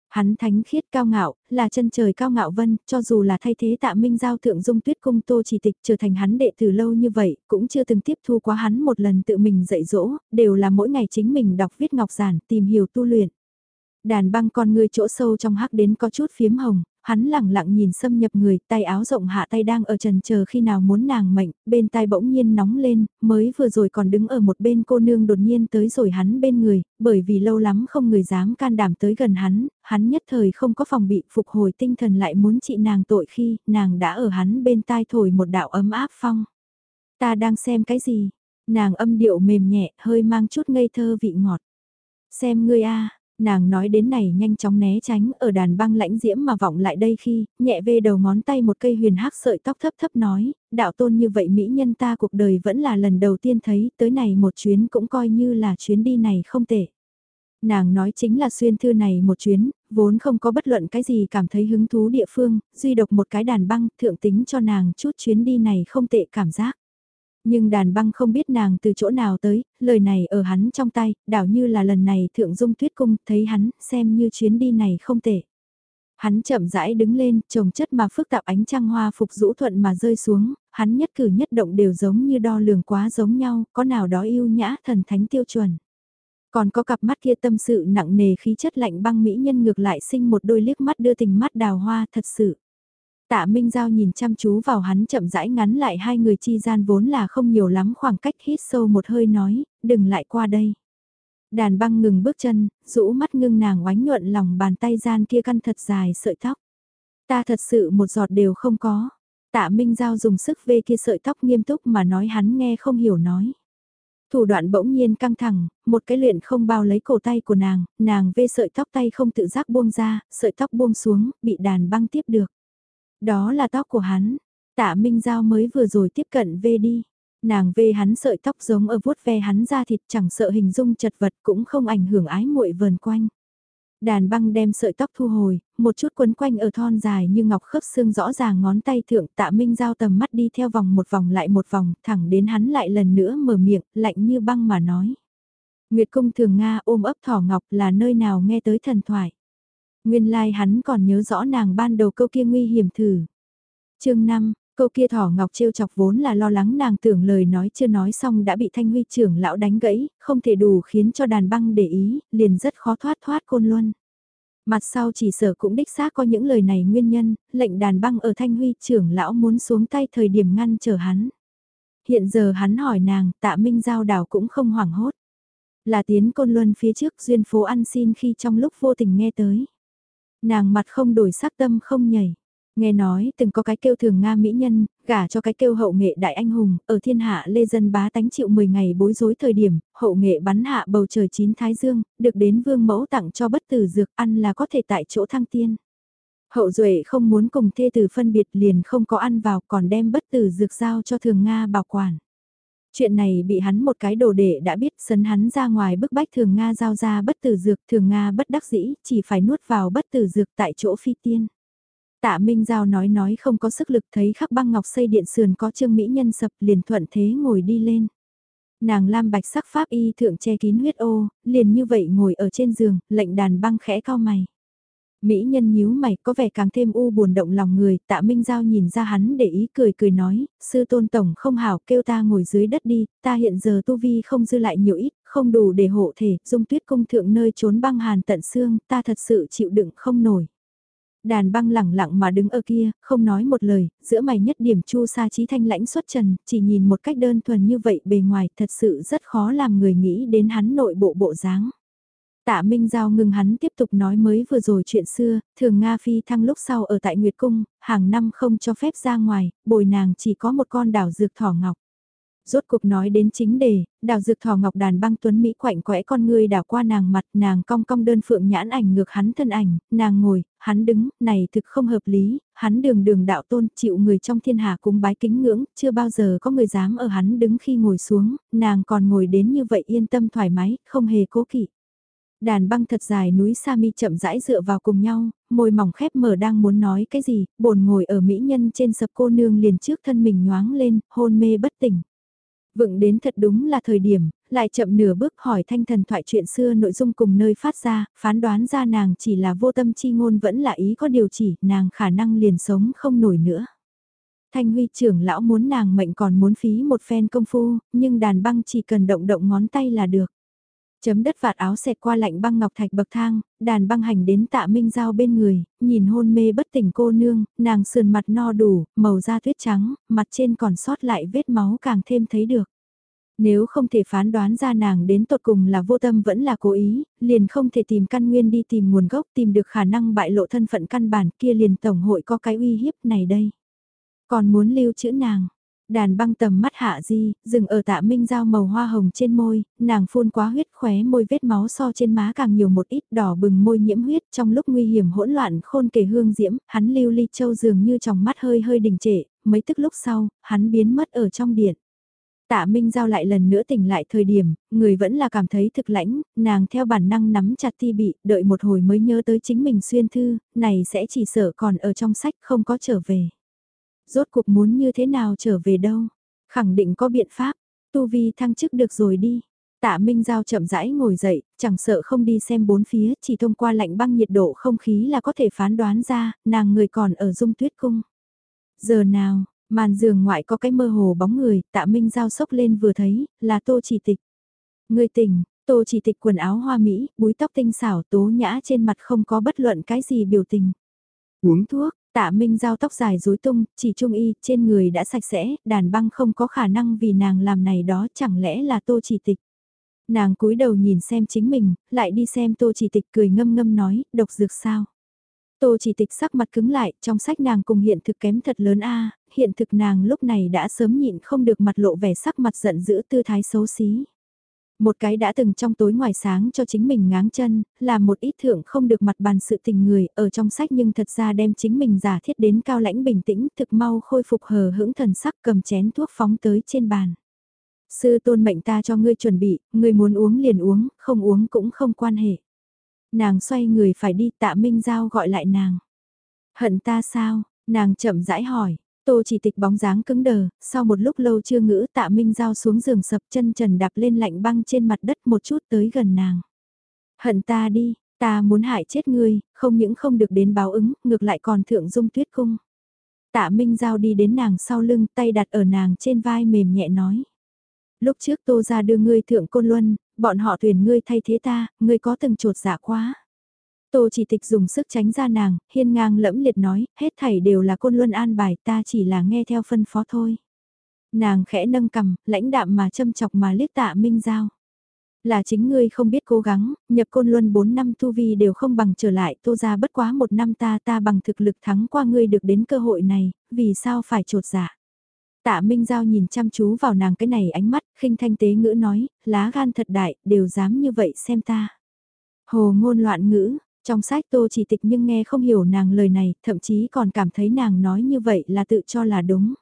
Hắn thánh khiết cao ngạo, là chân trời cao ngạo vân, cho dù là thay thế tạ minh giao thượng dung tuyết cung tô chỉ tịch trở thành hắn đệ từ lâu như vậy, cũng chưa từng tiếp thu quá hắn một lần tự mình dạy dỗ, đều là mỗi ngày chính mình đọc viết ngọc giản, tìm hiểu tu luyện. Đàn băng con người chỗ sâu trong hắc đến có chút phiếm hồng, hắn lẳng lặng nhìn xâm nhập người, tay áo rộng hạ tay đang ở trần chờ khi nào muốn nàng mệnh, bên tai bỗng nhiên nóng lên, mới vừa rồi còn đứng ở một bên cô nương đột nhiên tới rồi hắn bên người, bởi vì lâu lắm không người dám can đảm tới gần hắn, hắn nhất thời không có phòng bị phục hồi tinh thần lại muốn trị nàng tội khi nàng đã ở hắn bên tai thổi một đạo ấm áp phong. Ta đang xem cái gì? Nàng âm điệu mềm nhẹ, hơi mang chút ngây thơ vị ngọt. Xem ngươi a Nàng nói đến này nhanh chóng né tránh ở đàn băng lãnh diễm mà vọng lại đây khi, nhẹ vê đầu ngón tay một cây huyền hắc sợi tóc thấp thấp nói, đạo tôn như vậy mỹ nhân ta cuộc đời vẫn là lần đầu tiên thấy, tới này một chuyến cũng coi như là chuyến đi này không tệ. Nàng nói chính là xuyên thư này một chuyến, vốn không có bất luận cái gì cảm thấy hứng thú địa phương, duy độc một cái đàn băng thượng tính cho nàng chút chuyến đi này không tệ cảm giác. Nhưng đàn băng không biết nàng từ chỗ nào tới, lời này ở hắn trong tay, đảo như là lần này thượng dung tuyết cung thấy hắn xem như chuyến đi này không tệ. Hắn chậm rãi đứng lên, trồng chất mà phức tạp ánh trăng hoa phục rũ thuận mà rơi xuống, hắn nhất cử nhất động đều giống như đo lường quá giống nhau, có nào đó yêu nhã thần thánh tiêu chuẩn. Còn có cặp mắt kia tâm sự nặng nề khí chất lạnh băng mỹ nhân ngược lại sinh một đôi liếc mắt đưa tình mắt đào hoa thật sự. Tạ Minh Giao nhìn chăm chú vào hắn chậm rãi ngắn lại hai người chi gian vốn là không nhiều lắm khoảng cách hít sâu một hơi nói, đừng lại qua đây. Đàn băng ngừng bước chân, rũ mắt ngưng nàng oánh nhuận lòng bàn tay gian kia căn thật dài sợi tóc. Ta thật sự một giọt đều không có. Tạ Minh Giao dùng sức vê kia sợi tóc nghiêm túc mà nói hắn nghe không hiểu nói. Thủ đoạn bỗng nhiên căng thẳng, một cái luyện không bao lấy cổ tay của nàng, nàng vê sợi tóc tay không tự giác buông ra, sợi tóc buông xuống, bị đàn băng tiếp được. Đó là tóc của hắn. Tạ Minh Giao mới vừa rồi tiếp cận về đi. Nàng về hắn sợi tóc giống ở vuốt ve hắn ra thịt chẳng sợ hình dung chật vật cũng không ảnh hưởng ái muội vờn quanh. Đàn băng đem sợi tóc thu hồi, một chút quấn quanh ở thon dài như ngọc khớp xương rõ ràng ngón tay thượng tạ minh giao tầm mắt đi theo vòng một vòng lại một vòng thẳng đến hắn lại lần nữa mở miệng lạnh như băng mà nói. Nguyệt cung thường Nga ôm ấp thỏ ngọc là nơi nào nghe tới thần thoại. Nguyên lai like hắn còn nhớ rõ nàng ban đầu câu kia nguy hiểm thử. chương 5, câu kia thỏ ngọc trêu chọc vốn là lo lắng nàng tưởng lời nói chưa nói xong đã bị thanh huy trưởng lão đánh gãy, không thể đủ khiến cho đàn băng để ý, liền rất khó thoát thoát côn luân. Mặt sau chỉ sở cũng đích xác có những lời này nguyên nhân, lệnh đàn băng ở thanh huy trưởng lão muốn xuống tay thời điểm ngăn chờ hắn. Hiện giờ hắn hỏi nàng, tạ minh giao đảo cũng không hoảng hốt. Là tiến côn luân phía trước duyên phố ăn xin khi trong lúc vô tình nghe tới. Nàng mặt không đổi sắc tâm không nhảy. Nghe nói từng có cái kêu thường Nga mỹ nhân, gả cho cái kêu hậu nghệ đại anh hùng, ở thiên hạ lê dân bá tánh chịu 10 ngày bối rối thời điểm, hậu nghệ bắn hạ bầu trời chín thái dương, được đến vương mẫu tặng cho bất tử dược ăn là có thể tại chỗ thăng tiên. Hậu duệ không muốn cùng thê tử phân biệt liền không có ăn vào còn đem bất tử dược giao cho thường Nga bảo quản. Chuyện này bị hắn một cái đồ đệ đã biết sấn hắn ra ngoài bức bách thường Nga giao ra bất tử dược thường Nga bất đắc dĩ chỉ phải nuốt vào bất tử dược tại chỗ phi tiên. Tạ Minh Giao nói nói không có sức lực thấy khắc băng ngọc xây điện sườn có trương mỹ nhân sập liền thuận thế ngồi đi lên. Nàng lam bạch sắc pháp y thượng che kín huyết ô, liền như vậy ngồi ở trên giường, lệnh đàn băng khẽ cao mày. Mỹ nhân nhíu mày có vẻ càng thêm u buồn động lòng người, tạ Minh Giao nhìn ra hắn để ý cười cười nói, sư tôn tổng không hảo kêu ta ngồi dưới đất đi, ta hiện giờ tu vi không dư lại nhiều ít, không đủ để hộ thể, dung tuyết cung thượng nơi trốn băng hàn tận xương, ta thật sự chịu đựng không nổi. Đàn băng lẳng lặng mà đứng ở kia, không nói một lời, giữa mày nhất điểm chu sa trí thanh lãnh xuất trần, chỉ nhìn một cách đơn thuần như vậy bề ngoài thật sự rất khó làm người nghĩ đến hắn nội bộ bộ dáng. Tạ Minh Giao ngừng hắn tiếp tục nói mới vừa rồi chuyện xưa, thường Nga Phi thăng lúc sau ở tại Nguyệt Cung, hàng năm không cho phép ra ngoài, bồi nàng chỉ có một con đảo dược thỏ ngọc. Rốt cuộc nói đến chính đề, đào dược thỏ ngọc đàn băng tuấn Mỹ quạnh quẽ con người đảo qua nàng mặt nàng cong cong đơn phượng nhãn ảnh ngược hắn thân ảnh, nàng ngồi, hắn đứng, này thực không hợp lý, hắn đường đường đạo tôn chịu người trong thiên hạ cúng bái kính ngưỡng, chưa bao giờ có người dám ở hắn đứng khi ngồi xuống, nàng còn ngồi đến như vậy yên tâm thoải mái, không hề cố kỵ. Đàn băng thật dài núi sami chậm rãi dựa vào cùng nhau, môi mỏng khép mở đang muốn nói cái gì, bồn ngồi ở mỹ nhân trên sập cô nương liền trước thân mình nhoáng lên, hôn mê bất tỉnh. Vựng đến thật đúng là thời điểm, lại chậm nửa bước hỏi thanh thần thoại chuyện xưa nội dung cùng nơi phát ra, phán đoán ra nàng chỉ là vô tâm chi ngôn vẫn là ý có điều chỉ, nàng khả năng liền sống không nổi nữa. Thanh huy trưởng lão muốn nàng mệnh còn muốn phí một phen công phu, nhưng đàn băng chỉ cần động động ngón tay là được. Chấm đất vạt áo xẹt qua lạnh băng ngọc thạch bậc thang, đàn băng hành đến tạ minh giao bên người, nhìn hôn mê bất tỉnh cô nương, nàng sườn mặt no đủ, màu da tuyết trắng, mặt trên còn sót lại vết máu càng thêm thấy được. Nếu không thể phán đoán ra nàng đến tột cùng là vô tâm vẫn là cố ý, liền không thể tìm căn nguyên đi tìm nguồn gốc tìm được khả năng bại lộ thân phận căn bản kia liền tổng hội có cái uy hiếp này đây. Còn muốn lưu chữ nàng, Đàn băng tầm mắt hạ di, dừng ở tạ minh dao màu hoa hồng trên môi, nàng phun quá huyết khóe môi vết máu so trên má càng nhiều một ít đỏ bừng môi nhiễm huyết trong lúc nguy hiểm hỗn loạn khôn kể hương diễm, hắn lưu ly châu dường như trong mắt hơi hơi đình trệ, mấy tức lúc sau, hắn biến mất ở trong điện. Tạ Minh Giao lại lần nữa tỉnh lại thời điểm, người vẫn là cảm thấy thực lãnh, nàng theo bản năng nắm chặt thi bị, đợi một hồi mới nhớ tới chính mình xuyên thư, này sẽ chỉ sợ còn ở trong sách không có trở về. Rốt cuộc muốn như thế nào trở về đâu? Khẳng định có biện pháp, tu vi thăng chức được rồi đi. Tạ Minh Giao chậm rãi ngồi dậy, chẳng sợ không đi xem bốn phía, chỉ thông qua lạnh băng nhiệt độ không khí là có thể phán đoán ra, nàng người còn ở dung tuyết cung. Giờ nào, màn giường ngoại có cái mơ hồ bóng người, tạ Minh Giao sốc lên vừa thấy, là tô chỉ tịch. Người tỉnh, tô chỉ tịch quần áo hoa mỹ, búi tóc tinh xảo tố nhã trên mặt không có bất luận cái gì biểu tình. Uống thuốc, Tạ Minh giao tóc dài rối tung, chỉ trung y, trên người đã sạch sẽ, đàn băng không có khả năng vì nàng làm này đó chẳng lẽ là tô chỉ tịch. Nàng cúi đầu nhìn xem chính mình, lại đi xem tô chỉ tịch cười ngâm ngâm nói, độc dược sao. Tô chỉ tịch sắc mặt cứng lại, trong sách nàng cùng hiện thực kém thật lớn a hiện thực nàng lúc này đã sớm nhịn không được mặt lộ vẻ sắc mặt giận dữ tư thái xấu xí. Một cái đã từng trong tối ngoài sáng cho chính mình ngáng chân, là một ít thượng không được mặt bàn sự tình người ở trong sách nhưng thật ra đem chính mình giả thiết đến cao lãnh bình tĩnh thực mau khôi phục hờ hững thần sắc cầm chén thuốc phóng tới trên bàn. Sư tôn mệnh ta cho ngươi chuẩn bị, ngươi muốn uống liền uống, không uống cũng không quan hệ. Nàng xoay người phải đi tạ Minh Giao gọi lại nàng. Hận ta sao? Nàng chậm rãi hỏi, Tô chỉ tịch bóng dáng cứng đờ, sau một lúc lâu chưa ngữ tạ minh giao xuống giường sập chân trần đạp lên lạnh băng trên mặt đất một chút tới gần nàng. Hận ta đi, ta muốn hại chết ngươi, không những không được đến báo ứng, ngược lại còn thượng dung tuyết cung. Tạ Minh Giao đi đến nàng sau lưng, tay đặt ở nàng trên vai mềm nhẹ nói. Lúc trước tô ra đưa ngươi thượng côn luân, bọn họ tuyển ngươi thay thế ta, ngươi có từng trột dạ quá. Tô chỉ tịch dùng sức tránh ra nàng, hiên ngang lẫm liệt nói, hết thảy đều là côn luân an bài ta chỉ là nghe theo phân phó thôi. Nàng khẽ nâng cầm, lãnh đạm mà châm chọc mà liếc tạ minh giao. Là chính ngươi không biết cố gắng, nhập côn luân 4 năm tu vi đều không bằng trở lại tô ra bất quá một năm ta ta bằng thực lực thắng qua ngươi được đến cơ hội này, vì sao phải trột dạ. Tạ Minh Giao nhìn chăm chú vào nàng cái này ánh mắt, khinh thanh tế ngữ nói, lá gan thật đại, đều dám như vậy xem ta. Hồ ngôn loạn ngữ, trong sách tô chỉ tịch nhưng nghe không hiểu nàng lời này, thậm chí còn cảm thấy nàng nói như vậy là tự cho là đúng.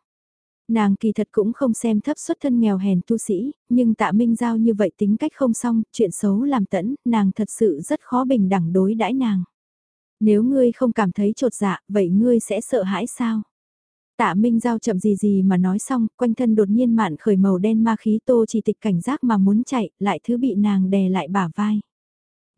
Nàng kỳ thật cũng không xem thấp xuất thân nghèo hèn tu sĩ, nhưng tạ minh giao như vậy tính cách không xong, chuyện xấu làm tẫn, nàng thật sự rất khó bình đẳng đối đãi nàng. Nếu ngươi không cảm thấy trột dạ, vậy ngươi sẽ sợ hãi sao? Tạ Minh Giao chậm gì gì mà nói xong, quanh thân đột nhiên mạn khởi màu đen ma khí tô chỉ tịch cảnh giác mà muốn chạy, lại thứ bị nàng đè lại bả vai.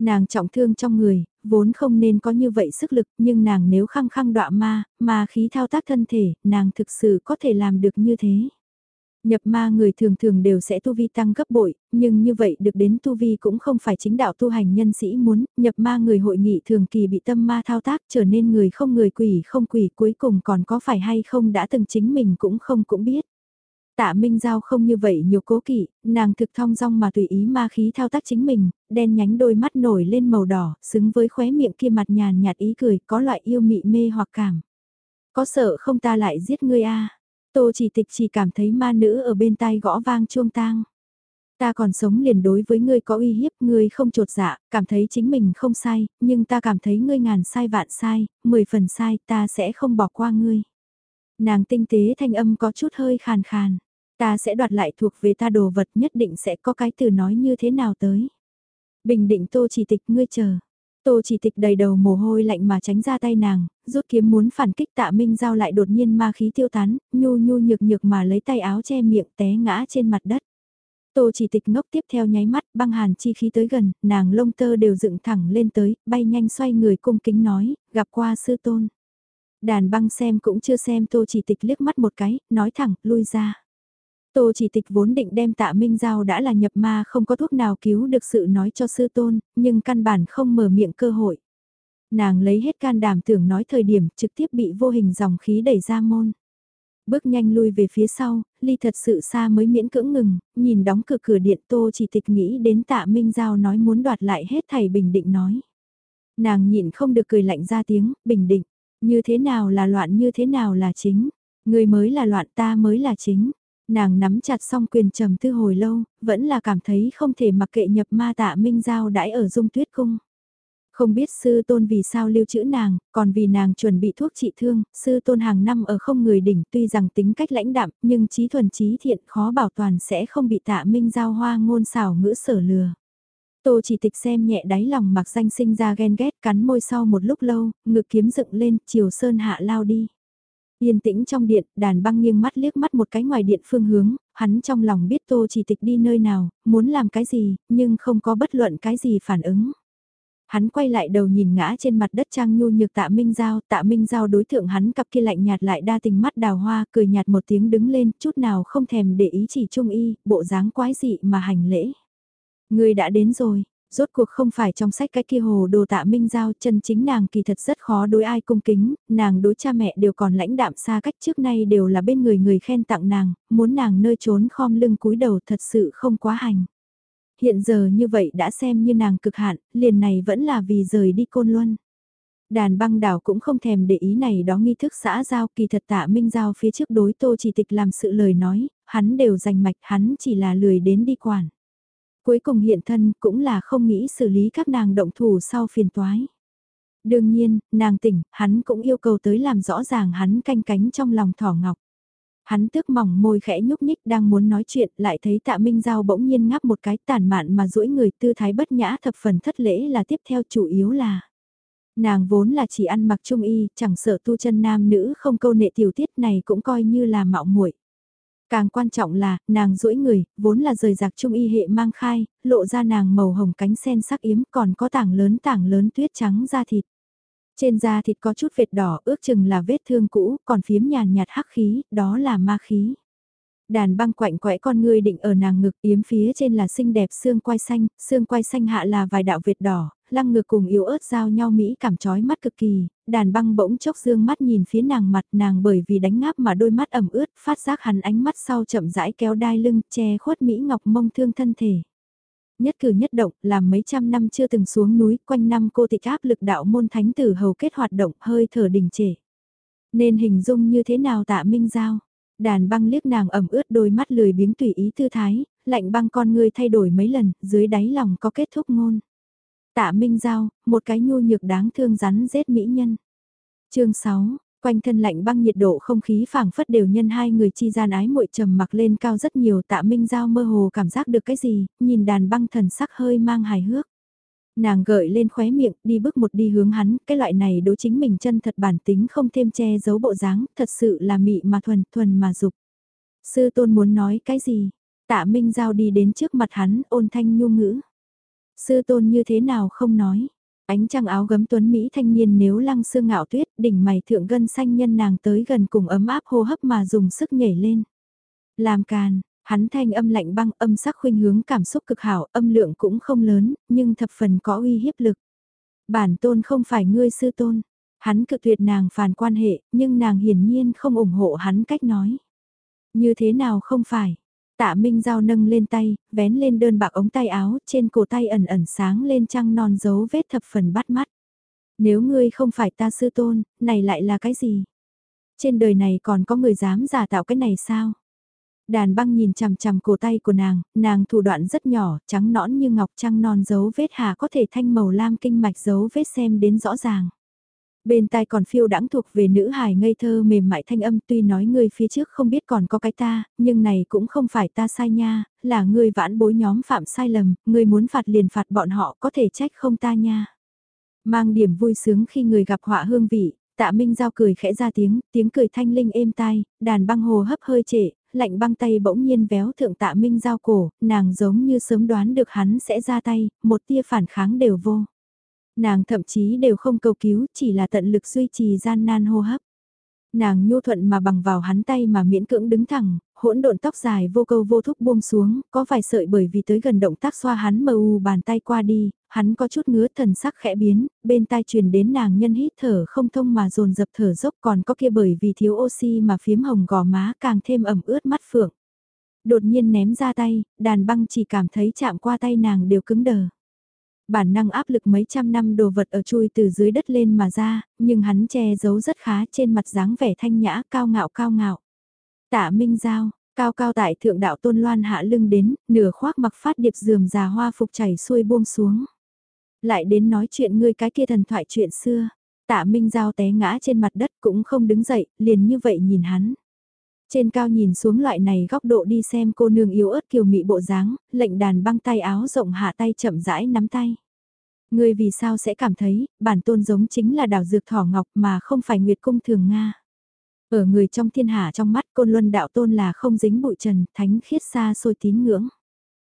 Nàng trọng thương trong người, vốn không nên có như vậy sức lực, nhưng nàng nếu khăng khăng đọa ma, ma khí thao tác thân thể, nàng thực sự có thể làm được như thế. Nhập ma người thường thường đều sẽ tu vi tăng gấp bội, nhưng như vậy được đến tu vi cũng không phải chính đạo tu hành nhân sĩ muốn, nhập ma người hội nghị thường kỳ bị tâm ma thao tác trở nên người không người quỷ không quỷ cuối cùng còn có phải hay không đã từng chính mình cũng không cũng biết. Tạ Minh Giao không như vậy nhiều cố kỵ, nàng thực thong dong mà tùy ý ma khí thao tác chính mình, đen nhánh đôi mắt nổi lên màu đỏ, xứng với khóe miệng kia mặt nhàn nhạt ý cười, có loại yêu mị mê hoặc cảm. Có sợ không ta lại giết ngươi a Tô chỉ tịch chỉ cảm thấy ma nữ ở bên tai gõ vang chuông tang. Ta còn sống liền đối với ngươi có uy hiếp, ngươi không trột dạ, cảm thấy chính mình không sai, nhưng ta cảm thấy ngươi ngàn sai vạn sai, mười phần sai, ta sẽ không bỏ qua ngươi. Nàng tinh tế thanh âm có chút hơi khàn khàn. Ta sẽ đoạt lại thuộc về ta đồ vật nhất định sẽ có cái từ nói như thế nào tới. Bình định tô chỉ tịch ngươi chờ. Tô chỉ tịch đầy đầu mồ hôi lạnh mà tránh ra tay nàng, rút kiếm muốn phản kích tạ minh giao lại đột nhiên ma khí tiêu tán, nhu nhu nhược nhược mà lấy tay áo che miệng té ngã trên mặt đất. Tô chỉ tịch ngốc tiếp theo nháy mắt, băng hàn chi khí tới gần, nàng lông tơ đều dựng thẳng lên tới, bay nhanh xoay người cung kính nói, gặp qua sư tôn. Đàn băng xem cũng chưa xem tô chỉ tịch liếc mắt một cái, nói thẳng, lui ra. Tô chỉ tịch vốn định đem tạ minh giao đã là nhập ma không có thuốc nào cứu được sự nói cho sư tôn, nhưng căn bản không mở miệng cơ hội. Nàng lấy hết can đảm tưởng nói thời điểm trực tiếp bị vô hình dòng khí đẩy ra môn. Bước nhanh lui về phía sau, ly thật sự xa mới miễn cưỡng ngừng, nhìn đóng cửa cửa điện tô chỉ tịch nghĩ đến tạ minh giao nói muốn đoạt lại hết thầy bình định nói. Nàng nhịn không được cười lạnh ra tiếng, bình định, như thế nào là loạn như thế nào là chính, người mới là loạn ta mới là chính Nàng nắm chặt song quyền trầm tư hồi lâu, vẫn là cảm thấy không thể mặc kệ nhập ma tạ minh giao đãi ở dung tuyết cung. Không biết sư tôn vì sao lưu trữ nàng, còn vì nàng chuẩn bị thuốc trị thương, sư tôn hàng năm ở không người đỉnh tuy rằng tính cách lãnh đạm nhưng trí thuần trí thiện khó bảo toàn sẽ không bị tạ minh giao hoa ngôn xảo ngữ sở lừa. Tô chỉ tịch xem nhẹ đáy lòng mặc danh sinh ra ghen ghét cắn môi sau một lúc lâu, ngực kiếm dựng lên, chiều sơn hạ lao đi. Yên tĩnh trong điện, đàn băng nghiêng mắt liếc mắt một cái ngoài điện phương hướng, hắn trong lòng biết tô chỉ tịch đi nơi nào, muốn làm cái gì, nhưng không có bất luận cái gì phản ứng. Hắn quay lại đầu nhìn ngã trên mặt đất trang nhu nhược tạ Minh Giao, tạ Minh Giao đối tượng hắn cặp kia lạnh nhạt lại đa tình mắt đào hoa, cười nhạt một tiếng đứng lên, chút nào không thèm để ý chỉ trung y, bộ dáng quái dị mà hành lễ. Người đã đến rồi, rốt cuộc không phải trong sách cái kia hồ đồ tạ minh giao chân chính nàng kỳ thật rất khó đối ai cung kính, nàng đối cha mẹ đều còn lãnh đạm xa cách trước nay đều là bên người người khen tặng nàng, muốn nàng nơi trốn khom lưng cúi đầu thật sự không quá hành. Hiện giờ như vậy đã xem như nàng cực hạn, liền này vẫn là vì rời đi côn luân. Đàn băng đảo cũng không thèm để ý này đó nghi thức xã giao kỳ thật tạ minh giao phía trước đối tô chỉ tịch làm sự lời nói, hắn đều dành mạch hắn chỉ là lười đến đi quản. Cuối cùng hiện thân cũng là không nghĩ xử lý các nàng động thủ sau phiền toái. Đương nhiên, nàng tỉnh, hắn cũng yêu cầu tới làm rõ ràng hắn canh cánh trong lòng thỏ ngọc. Hắn tước mỏng môi khẽ nhúc nhích đang muốn nói chuyện lại thấy tạ Minh Giao bỗng nhiên ngáp một cái tàn mạn mà duỗi người tư thái bất nhã thập phần thất lễ là tiếp theo chủ yếu là. Nàng vốn là chỉ ăn mặc trung y, chẳng sợ tu chân nam nữ không câu nệ tiểu tiết này cũng coi như là mạo muội Càng quan trọng là, nàng duỗi người, vốn là rời giặc trung y hệ mang khai, lộ ra nàng màu hồng cánh sen sắc yếm còn có tảng lớn tảng lớn tuyết trắng da thịt. Trên da thịt có chút vệt đỏ ước chừng là vết thương cũ, còn phiếm nhàn nhạt hắc khí, đó là ma khí. Đàn băng quạnh quẽ con ngươi định ở nàng ngực yếm phía trên là xinh đẹp xương quai xanh, xương quai xanh hạ là vài đạo vệt đỏ, lăng ngực cùng yếu ớt giao nhau Mỹ cảm trói mắt cực kỳ, đàn băng bỗng chốc dương mắt nhìn phía nàng mặt nàng bởi vì đánh ngáp mà đôi mắt ẩm ướt, phát giác hắn ánh mắt sau chậm rãi kéo đai lưng, che khuất Mỹ ngọc mông thương thân thể. Nhất cử nhất động, làm mấy trăm năm chưa từng xuống núi, quanh năm cô tịch áp lực đạo môn thánh tử hầu kết hoạt động hơi thở đình trệ. Nên hình dung như thế nào tạ minh giao? Đàn băng liếc nàng ẩm ướt đôi mắt lười biếng tùy ý tư thái, lạnh băng con người thay đổi mấy lần, dưới đáy lòng có kết thúc ngôn. Tạ Minh Giao, một cái nhu nhược đáng thương rắn rết mỹ nhân. chương 6, quanh thân lạnh băng nhiệt độ không khí phảng phất đều nhân hai người chi gian ái muội trầm mặc lên cao rất nhiều tạ Minh Giao mơ hồ cảm giác được cái gì, nhìn đàn băng thần sắc hơi mang hài hước. Nàng gợi lên khóe miệng, đi bước một đi hướng hắn, cái loại này đối chính mình chân thật bản tính không thêm che giấu bộ dáng, thật sự là mị mà thuần, thuần mà dục. Sư tôn muốn nói cái gì? Tạ Minh Giao đi đến trước mặt hắn, ôn thanh nhu ngữ. Sư tôn như thế nào không nói. Ánh trăng áo gấm tuấn Mỹ thanh niên nếu lăng xương ngạo tuyết, đỉnh mày thượng gân xanh nhân nàng tới gần cùng ấm áp hô hấp mà dùng sức nhảy lên. Làm càn, hắn thanh âm lạnh băng âm sắc khuynh hướng cảm xúc cực hảo, âm lượng cũng không lớn, nhưng thập phần có uy hiếp lực. Bản tôn không phải ngươi sư tôn. Hắn cự tuyệt nàng phản quan hệ, nhưng nàng hiển nhiên không ủng hộ hắn cách nói. Như thế nào không phải, Tạ Minh Giao nâng lên tay, vén lên đơn bạc ống tay áo, trên cổ tay ẩn ẩn sáng lên trăng non dấu vết thập phần bắt mắt. Nếu ngươi không phải ta sư tôn, này lại là cái gì? Trên đời này còn có người dám giả tạo cái này sao? Đàn băng nhìn chằm chằm cổ tay của nàng, nàng thủ đoạn rất nhỏ, trắng nõn như ngọc trăng non dấu vết hà có thể thanh màu lam kinh mạch dấu vết xem đến rõ ràng. Bên tai còn phiêu đãng thuộc về nữ hài ngây thơ mềm mại thanh âm tuy nói ngươi phía trước không biết còn có cái ta, nhưng này cũng không phải ta sai nha, là ngươi vãn bối nhóm phạm sai lầm, ngươi muốn phạt liền phạt bọn họ có thể trách không ta nha. Mang điểm vui sướng khi người gặp họa hương vị, tạ minh giao cười khẽ ra tiếng, tiếng cười thanh linh êm tai, đàn băng hồ hấp hơi trễ, lạnh băng tay bỗng nhiên véo thượng tạ minh giao cổ, nàng giống như sớm đoán được hắn sẽ ra tay, một tia phản kháng đều vô. Nàng thậm chí đều không cầu cứu, chỉ là tận lực duy trì gian nan hô hấp. Nàng nhu thuận mà bằng vào hắn tay mà miễn cưỡng đứng thẳng, hỗn độn tóc dài vô câu vô thúc buông xuống, có vài sợi bởi vì tới gần động tác xoa hắn mờ u bàn tay qua đi, hắn có chút ngứa thần sắc khẽ biến, bên tai truyền đến nàng nhân hít thở không thông mà dồn dập thở dốc còn có kia bởi vì thiếu oxy mà phiếm hồng gò má càng thêm ẩm ướt mắt phượng. Đột nhiên ném ra tay, đàn băng chỉ cảm thấy chạm qua tay nàng đều cứng đờ. Bản năng áp lực mấy trăm năm đồ vật ở chui từ dưới đất lên mà ra, nhưng hắn che giấu rất khá trên mặt dáng vẻ thanh nhã cao ngạo cao ngạo. Tạ Minh Giao, Cao cao tại thượng đạo tôn loan hạ lưng đến, nửa khoác mặc phát điệp dườm già hoa phục chảy xuôi buông xuống. Lại đến nói chuyện ngươi cái kia thần thoại chuyện xưa. Tạ Minh Giao té ngã trên mặt đất cũng không đứng dậy, liền như vậy nhìn hắn. Trên cao nhìn xuống loại này góc độ đi xem cô nương yếu ớt kiều mị bộ dáng, lệnh đàn băng tay áo rộng hạ tay chậm rãi nắm tay. Ngươi vì sao sẽ cảm thấy, bản tôn giống chính là đảo dược thỏ ngọc mà không phải nguyệt cung thường Nga. Ở người trong thiên hạ trong mắt côn luân đạo tôn là không dính bụi trần, thánh khiết xa xôi tín ngưỡng.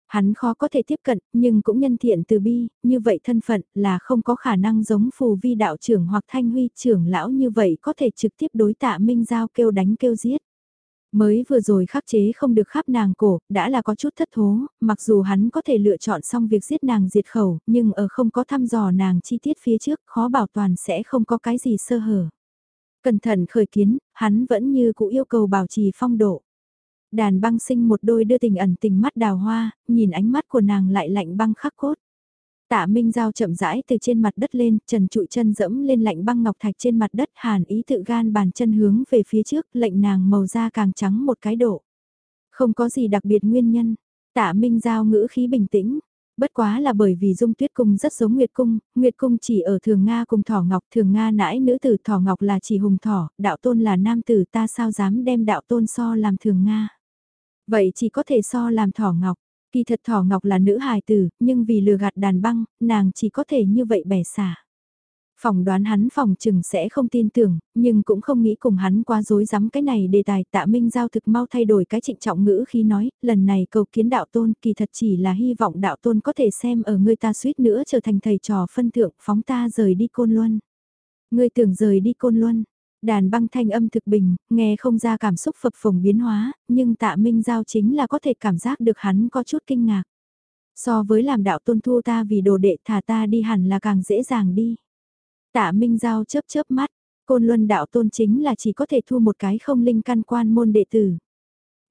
Hắn khó có thể tiếp cận, nhưng cũng nhân thiện từ bi, như vậy thân phận là không có khả năng giống phù vi đạo trưởng hoặc thanh huy trưởng lão như vậy có thể trực tiếp đối tạ minh giao kêu đánh kêu giết. Mới vừa rồi khắc chế không được khắp nàng cổ, đã là có chút thất thố, mặc dù hắn có thể lựa chọn xong việc giết nàng diệt khẩu, nhưng ở không có thăm dò nàng chi tiết phía trước, khó bảo toàn sẽ không có cái gì sơ hở. Cẩn thận khởi kiến, hắn vẫn như cũ yêu cầu bảo trì phong độ. Đàn băng sinh một đôi đưa tình ẩn tình mắt đào hoa, nhìn ánh mắt của nàng lại lạnh băng khắc cốt. Tạ Minh Giao chậm rãi từ trên mặt đất lên, trần trụi chân dẫm lên lạnh băng ngọc thạch trên mặt đất hàn ý tự gan bàn chân hướng về phía trước, lệnh nàng màu da càng trắng một cái độ. Không có gì đặc biệt nguyên nhân, tạ Minh Giao ngữ khí bình tĩnh, bất quá là bởi vì dung tuyết cung rất giống Nguyệt cung, Nguyệt cung chỉ ở Thường Nga cùng Thỏ Ngọc, Thường Nga nãi nữ tử Thỏ Ngọc là chỉ hùng thỏ, đạo tôn là nam tử ta sao dám đem đạo tôn so làm Thường Nga. Vậy chỉ có thể so làm Thỏ Ngọc, Kỳ thật Thỏ Ngọc là nữ hài tử, nhưng vì lừa gạt đàn băng, nàng chỉ có thể như vậy bẻ xả. Phòng đoán hắn phòng chừng sẽ không tin tưởng, nhưng cũng không nghĩ cùng hắn qua dối rắm cái này đề tài tạ minh giao thực mau thay đổi cái trịnh trọng ngữ khi nói, lần này cầu kiến đạo tôn kỳ thật chỉ là hy vọng đạo tôn có thể xem ở người ta suýt nữa trở thành thầy trò phân thượng phóng ta rời đi côn luân. Ngươi tưởng rời đi côn luân, Đàn băng thanh âm thực bình, nghe không ra cảm xúc phập phồng biến hóa, nhưng tạ minh giao chính là có thể cảm giác được hắn có chút kinh ngạc. So với làm đạo tôn thu ta vì đồ đệ thả ta đi hẳn là càng dễ dàng đi. Tạ minh giao chớp chớp mắt, côn luân đạo tôn chính là chỉ có thể thu một cái không linh căn quan môn đệ tử.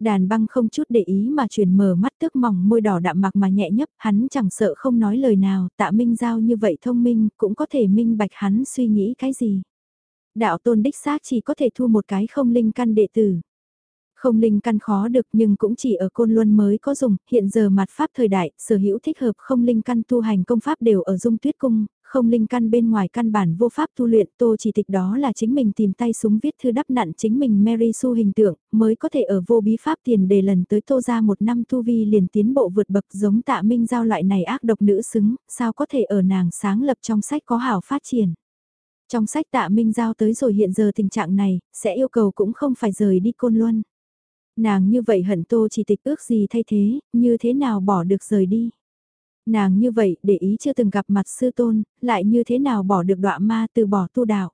Đàn băng không chút để ý mà chuyển mở mắt tức mỏng môi đỏ đạm mạc mà nhẹ nhấp, hắn chẳng sợ không nói lời nào, tạ minh giao như vậy thông minh, cũng có thể minh bạch hắn suy nghĩ cái gì đạo tôn đích xác chỉ có thể thu một cái không linh căn đệ tử. Không linh căn khó được nhưng cũng chỉ ở côn luân mới có dùng, hiện giờ mặt pháp thời đại, sở hữu thích hợp không linh căn tu hành công pháp đều ở dung tuyết cung, không linh căn bên ngoài căn bản vô pháp tu luyện tô chỉ tịch đó là chính mình tìm tay súng viết thư đắp nặn chính mình Mary Sue hình tượng, mới có thể ở vô bí pháp tiền đề lần tới tô ra một năm tu vi liền tiến bộ vượt bậc giống tạ minh giao loại này ác độc nữ xứng, sao có thể ở nàng sáng lập trong sách có hảo phát triển. Trong sách tạ Minh Giao tới rồi hiện giờ tình trạng này, sẽ yêu cầu cũng không phải rời đi côn luân. Nàng như vậy hận tô chỉ tịch ước gì thay thế, như thế nào bỏ được rời đi. Nàng như vậy để ý chưa từng gặp mặt sư tôn, lại như thế nào bỏ được đọa ma từ bỏ tu đạo.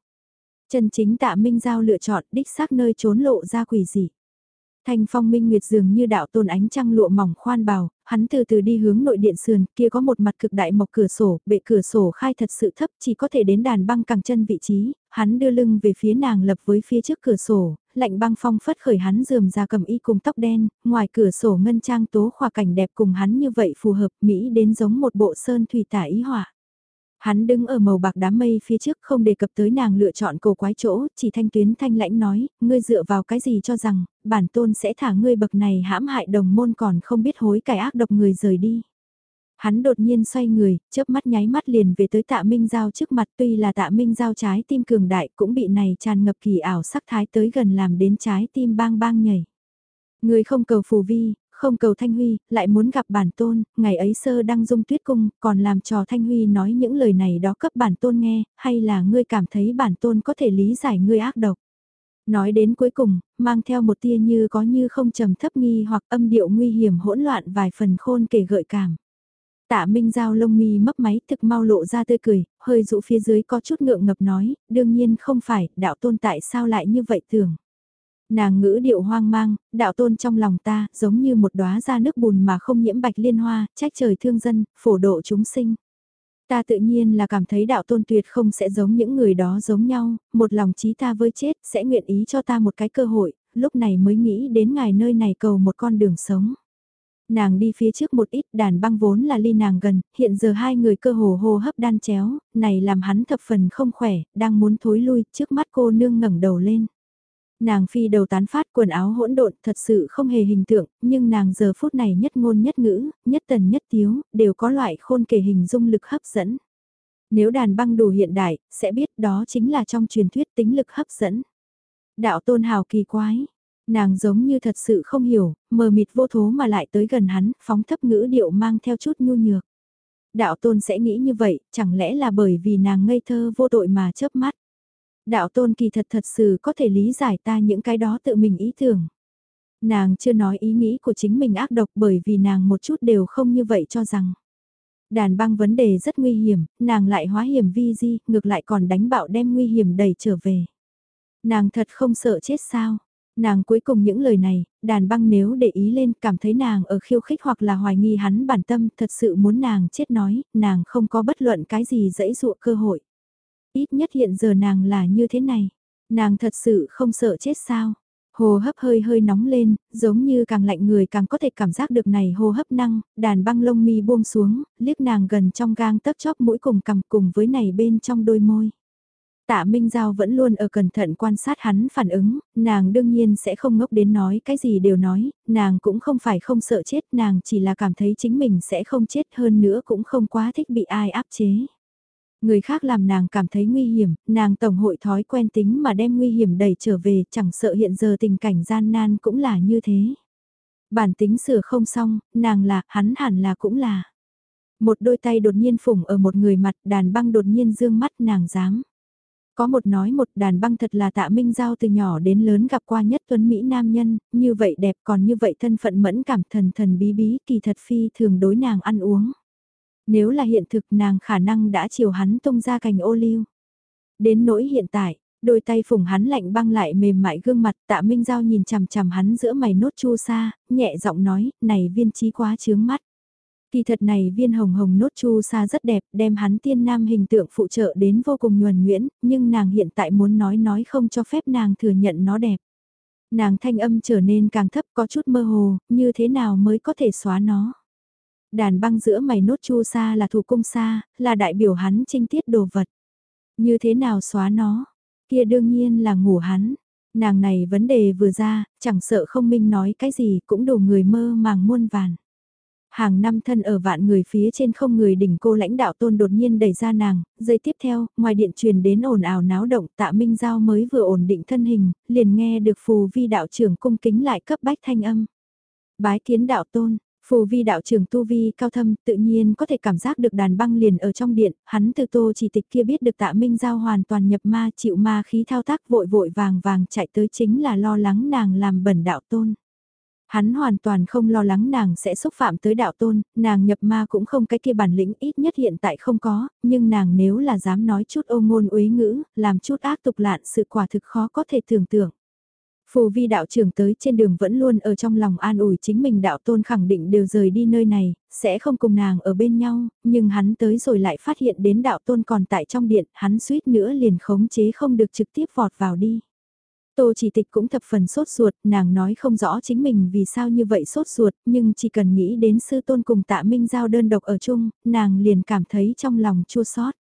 Chân chính tạ Minh Giao lựa chọn đích xác nơi trốn lộ ra quỷ dị. Thanh phong minh nguyệt dường như đạo tôn ánh trăng lụa mỏng khoan bào, hắn từ từ đi hướng nội điện sườn, kia có một mặt cực đại mộc cửa sổ, bệ cửa sổ khai thật sự thấp chỉ có thể đến đàn băng cẳng chân vị trí, hắn đưa lưng về phía nàng lập với phía trước cửa sổ, lạnh băng phong phất khởi hắn dườm ra cầm y cùng tóc đen, ngoài cửa sổ ngân trang tố khoa cảnh đẹp cùng hắn như vậy phù hợp Mỹ đến giống một bộ sơn thủy tả ý họa. Hắn đứng ở màu bạc đám mây phía trước không đề cập tới nàng lựa chọn cổ quái chỗ, chỉ thanh tuyến thanh lãnh nói, ngươi dựa vào cái gì cho rằng, bản tôn sẽ thả ngươi bậc này hãm hại đồng môn còn không biết hối cải ác độc người rời đi. Hắn đột nhiên xoay người, chớp mắt nháy mắt liền về tới tạ Minh Giao trước mặt tuy là tạ Minh Giao trái tim cường đại cũng bị này tràn ngập kỳ ảo sắc thái tới gần làm đến trái tim bang bang nhảy. Người không cầu phù vi, không cầu Thanh Huy, lại muốn gặp bản tôn, ngày ấy sơ đăng dung tuyết cung, còn làm trò Thanh Huy nói những lời này đó cấp bản tôn nghe, hay là ngươi cảm thấy bản tôn có thể lý giải ngươi ác độc. Nói đến cuối cùng, mang theo một tia như có như không trầm thấp nghi hoặc âm điệu nguy hiểm hỗn loạn vài phần khôn kể gợi cảm. Tạ Minh Giao lông mi mấp máy thực mau lộ ra tươi cười, hơi dụ phía dưới có chút ngượng ngập nói, đương nhiên không phải, đạo tôn tại sao lại như vậy tưởng. Nàng ngữ điệu hoang mang, đạo tôn trong lòng ta, giống như một đóa ra nước bùn mà không nhiễm bạch liên hoa, trách trời thương dân, phổ độ chúng sinh. Ta tự nhiên là cảm thấy đạo tôn tuyệt không sẽ giống những người đó giống nhau, một lòng chí ta với chết, sẽ nguyện ý cho ta một cái cơ hội, lúc này mới nghĩ đến ngài nơi này cầu một con đường sống. Nàng đi phía trước một ít đàn băng vốn là ly nàng gần, hiện giờ hai người cơ hồ hô hấp đan chéo, này làm hắn thập phần không khỏe, đang muốn thối lui, trước mắt cô nương ngẩng đầu lên. Nàng phi đầu tán phát quần áo hỗn độn thật sự không hề hình tượng, nhưng nàng giờ phút này nhất ngôn nhất ngữ, nhất tần nhất tiếu, đều có loại khôn kể hình dung lực hấp dẫn. Nếu đàn băng đủ hiện đại, sẽ biết đó chính là trong truyền thuyết tính lực hấp dẫn. Đạo tôn hào kỳ quái, nàng giống như thật sự không hiểu, mờ mịt vô thố mà lại tới gần hắn, phóng thấp ngữ điệu mang theo chút nhu nhược. Đạo tôn sẽ nghĩ như vậy, chẳng lẽ là bởi vì nàng ngây thơ vô tội mà chớp mắt. Đạo tôn kỳ thật thật sự có thể lý giải ta những cái đó tự mình ý tưởng. Nàng chưa nói ý nghĩ của chính mình ác độc bởi vì nàng một chút đều không như vậy cho rằng. Đàn băng vấn đề rất nguy hiểm, nàng lại hóa hiểm vi di, ngược lại còn đánh bạo đem nguy hiểm đẩy trở về. Nàng thật không sợ chết sao? Nàng cuối cùng những lời này, đàn băng nếu để ý lên cảm thấy nàng ở khiêu khích hoặc là hoài nghi hắn bản tâm thật sự muốn nàng chết nói, nàng không có bất luận cái gì dẫy dụa cơ hội. Ít nhất hiện giờ nàng là như thế này. Nàng thật sự không sợ chết sao. Hồ hấp hơi hơi nóng lên, giống như càng lạnh người càng có thể cảm giác được này hô hấp năng, đàn băng lông mi buông xuống, liếc nàng gần trong gang tấp chóp mũi cùng cầm cùng với này bên trong đôi môi. Tạ Minh Giao vẫn luôn ở cẩn thận quan sát hắn phản ứng, nàng đương nhiên sẽ không ngốc đến nói cái gì đều nói, nàng cũng không phải không sợ chết, nàng chỉ là cảm thấy chính mình sẽ không chết hơn nữa cũng không quá thích bị ai áp chế. Người khác làm nàng cảm thấy nguy hiểm, nàng tổng hội thói quen tính mà đem nguy hiểm đẩy trở về, chẳng sợ hiện giờ tình cảnh gian nan cũng là như thế. Bản tính sửa không xong, nàng là, hắn hẳn là cũng là. Một đôi tay đột nhiên phủng ở một người mặt, đàn băng đột nhiên dương mắt nàng dám. Có một nói một đàn băng thật là tạ minh giao từ nhỏ đến lớn gặp qua nhất tuấn Mỹ nam nhân, như vậy đẹp còn như vậy thân phận mẫn cảm thần thần bí bí kỳ thật phi thường đối nàng ăn uống. Nếu là hiện thực nàng khả năng đã chiều hắn tung ra cành ô liu. Đến nỗi hiện tại, đôi tay phủng hắn lạnh băng lại mềm mại gương mặt tạ minh giao nhìn chằm chằm hắn giữa mày nốt chu sa, nhẹ giọng nói, này viên trí quá chướng mắt. Kỳ thật này viên hồng hồng nốt chu sa rất đẹp, đem hắn tiên nam hình tượng phụ trợ đến vô cùng nhuần nguyễn, nhưng nàng hiện tại muốn nói nói không cho phép nàng thừa nhận nó đẹp. Nàng thanh âm trở nên càng thấp có chút mơ hồ, như thế nào mới có thể xóa nó. Đàn băng giữa mày nốt chu sa là thủ cung sa, là đại biểu hắn trinh tiết đồ vật. Như thế nào xóa nó? Kia đương nhiên là ngủ hắn. Nàng này vấn đề vừa ra, chẳng sợ không minh nói cái gì cũng đủ người mơ màng muôn vàn. Hàng năm thân ở vạn người phía trên không người đỉnh cô lãnh đạo tôn đột nhiên đẩy ra nàng, giây tiếp theo, ngoài điện truyền đến ồn ào náo động tạ minh giao mới vừa ổn định thân hình, liền nghe được phù vi đạo trưởng cung kính lại cấp bách thanh âm. Bái kiến đạo tôn, Phù vi đạo trưởng tu vi cao thâm tự nhiên có thể cảm giác được đàn băng liền ở trong điện, hắn từ tô chỉ tịch kia biết được tạ minh giao hoàn toàn nhập ma chịu ma khí thao tác vội vội vàng vàng chạy tới chính là lo lắng nàng làm bẩn đạo tôn. Hắn hoàn toàn không lo lắng nàng sẽ xúc phạm tới đạo tôn, nàng nhập ma cũng không cái kia bản lĩnh ít nhất hiện tại không có, nhưng nàng nếu là dám nói chút ô ngôn uế ngữ, làm chút ác tục lạn sự quả thực khó có thể tưởng tượng. Phù vi đạo trưởng tới trên đường vẫn luôn ở trong lòng an ủi chính mình đạo tôn khẳng định đều rời đi nơi này, sẽ không cùng nàng ở bên nhau, nhưng hắn tới rồi lại phát hiện đến đạo tôn còn tại trong điện, hắn suýt nữa liền khống chế không được trực tiếp vọt vào đi. Tô chỉ tịch cũng thập phần sốt ruột, nàng nói không rõ chính mình vì sao như vậy sốt ruột, nhưng chỉ cần nghĩ đến sư tôn cùng tạ minh giao đơn độc ở chung, nàng liền cảm thấy trong lòng chua xót.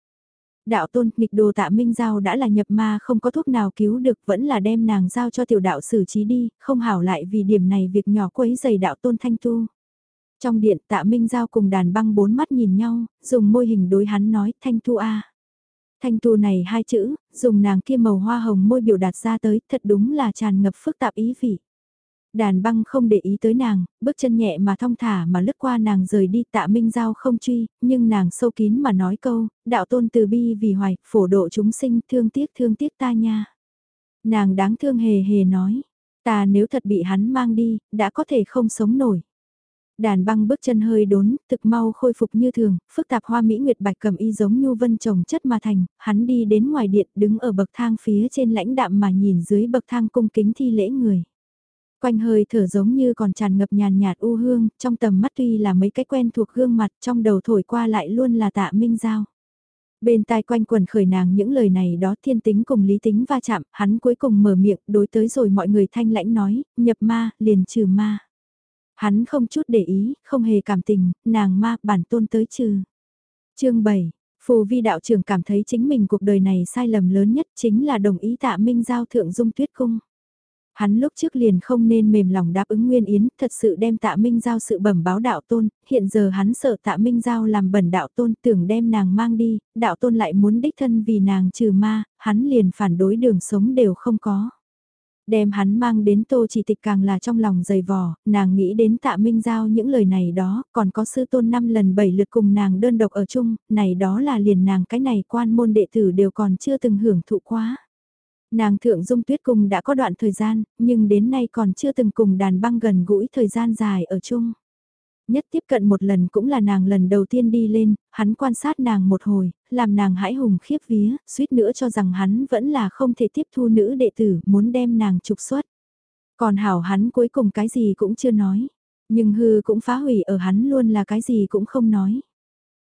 Đạo tôn, nghịch đồ tạ minh giao đã là nhập ma không có thuốc nào cứu được vẫn là đem nàng giao cho tiểu đạo xử trí đi, không hảo lại vì điểm này việc nhỏ quấy giày đạo tôn thanh tu. Trong điện tạ minh giao cùng đàn băng bốn mắt nhìn nhau, dùng môi hình đối hắn nói thanh tu a Thanh tu này hai chữ, dùng nàng kia màu hoa hồng môi biểu đạt ra tới, thật đúng là tràn ngập phức tạp ý vị. Đàn băng không để ý tới nàng, bước chân nhẹ mà thong thả mà lướt qua nàng rời đi tạ minh giao không truy, nhưng nàng sâu kín mà nói câu, đạo tôn từ bi vì hoài, phổ độ chúng sinh thương tiếc thương tiếc ta nha. Nàng đáng thương hề hề nói, ta nếu thật bị hắn mang đi, đã có thể không sống nổi. Đàn băng bước chân hơi đốn, thực mau khôi phục như thường, phức tạp hoa mỹ nguyệt bạch cầm y giống nhu vân trồng chất mà thành, hắn đi đến ngoài điện đứng ở bậc thang phía trên lãnh đạm mà nhìn dưới bậc thang cung kính thi lễ người. Quanh hơi thở giống như còn tràn ngập nhàn nhạt u hương, trong tầm mắt tuy là mấy cái quen thuộc gương mặt trong đầu thổi qua lại luôn là tạ minh giao. Bên tai quanh quần khởi nàng những lời này đó thiên tính cùng lý tính va chạm, hắn cuối cùng mở miệng đối tới rồi mọi người thanh lãnh nói, nhập ma, liền trừ ma. Hắn không chút để ý, không hề cảm tình, nàng ma, bản tôn tới trừ. chương 7, Phù vi đạo trưởng cảm thấy chính mình cuộc đời này sai lầm lớn nhất chính là đồng ý tạ minh giao thượng dung tuyết cung. Hắn lúc trước liền không nên mềm lòng đáp ứng Nguyên Yến, thật sự đem tạ Minh Giao sự bẩm báo đạo tôn, hiện giờ hắn sợ tạ Minh Giao làm bẩn đạo tôn tưởng đem nàng mang đi, đạo tôn lại muốn đích thân vì nàng trừ ma, hắn liền phản đối đường sống đều không có. Đem hắn mang đến tô chỉ tịch càng là trong lòng dày vò, nàng nghĩ đến tạ Minh Giao những lời này đó, còn có sư tôn năm lần bảy lượt cùng nàng đơn độc ở chung, này đó là liền nàng cái này quan môn đệ tử đều còn chưa từng hưởng thụ quá. Nàng thượng dung tuyết cung đã có đoạn thời gian, nhưng đến nay còn chưa từng cùng đàn băng gần gũi thời gian dài ở chung. Nhất tiếp cận một lần cũng là nàng lần đầu tiên đi lên, hắn quan sát nàng một hồi, làm nàng hãi hùng khiếp vía, suýt nữa cho rằng hắn vẫn là không thể tiếp thu nữ đệ tử muốn đem nàng trục xuất. Còn hảo hắn cuối cùng cái gì cũng chưa nói, nhưng hư cũng phá hủy ở hắn luôn là cái gì cũng không nói.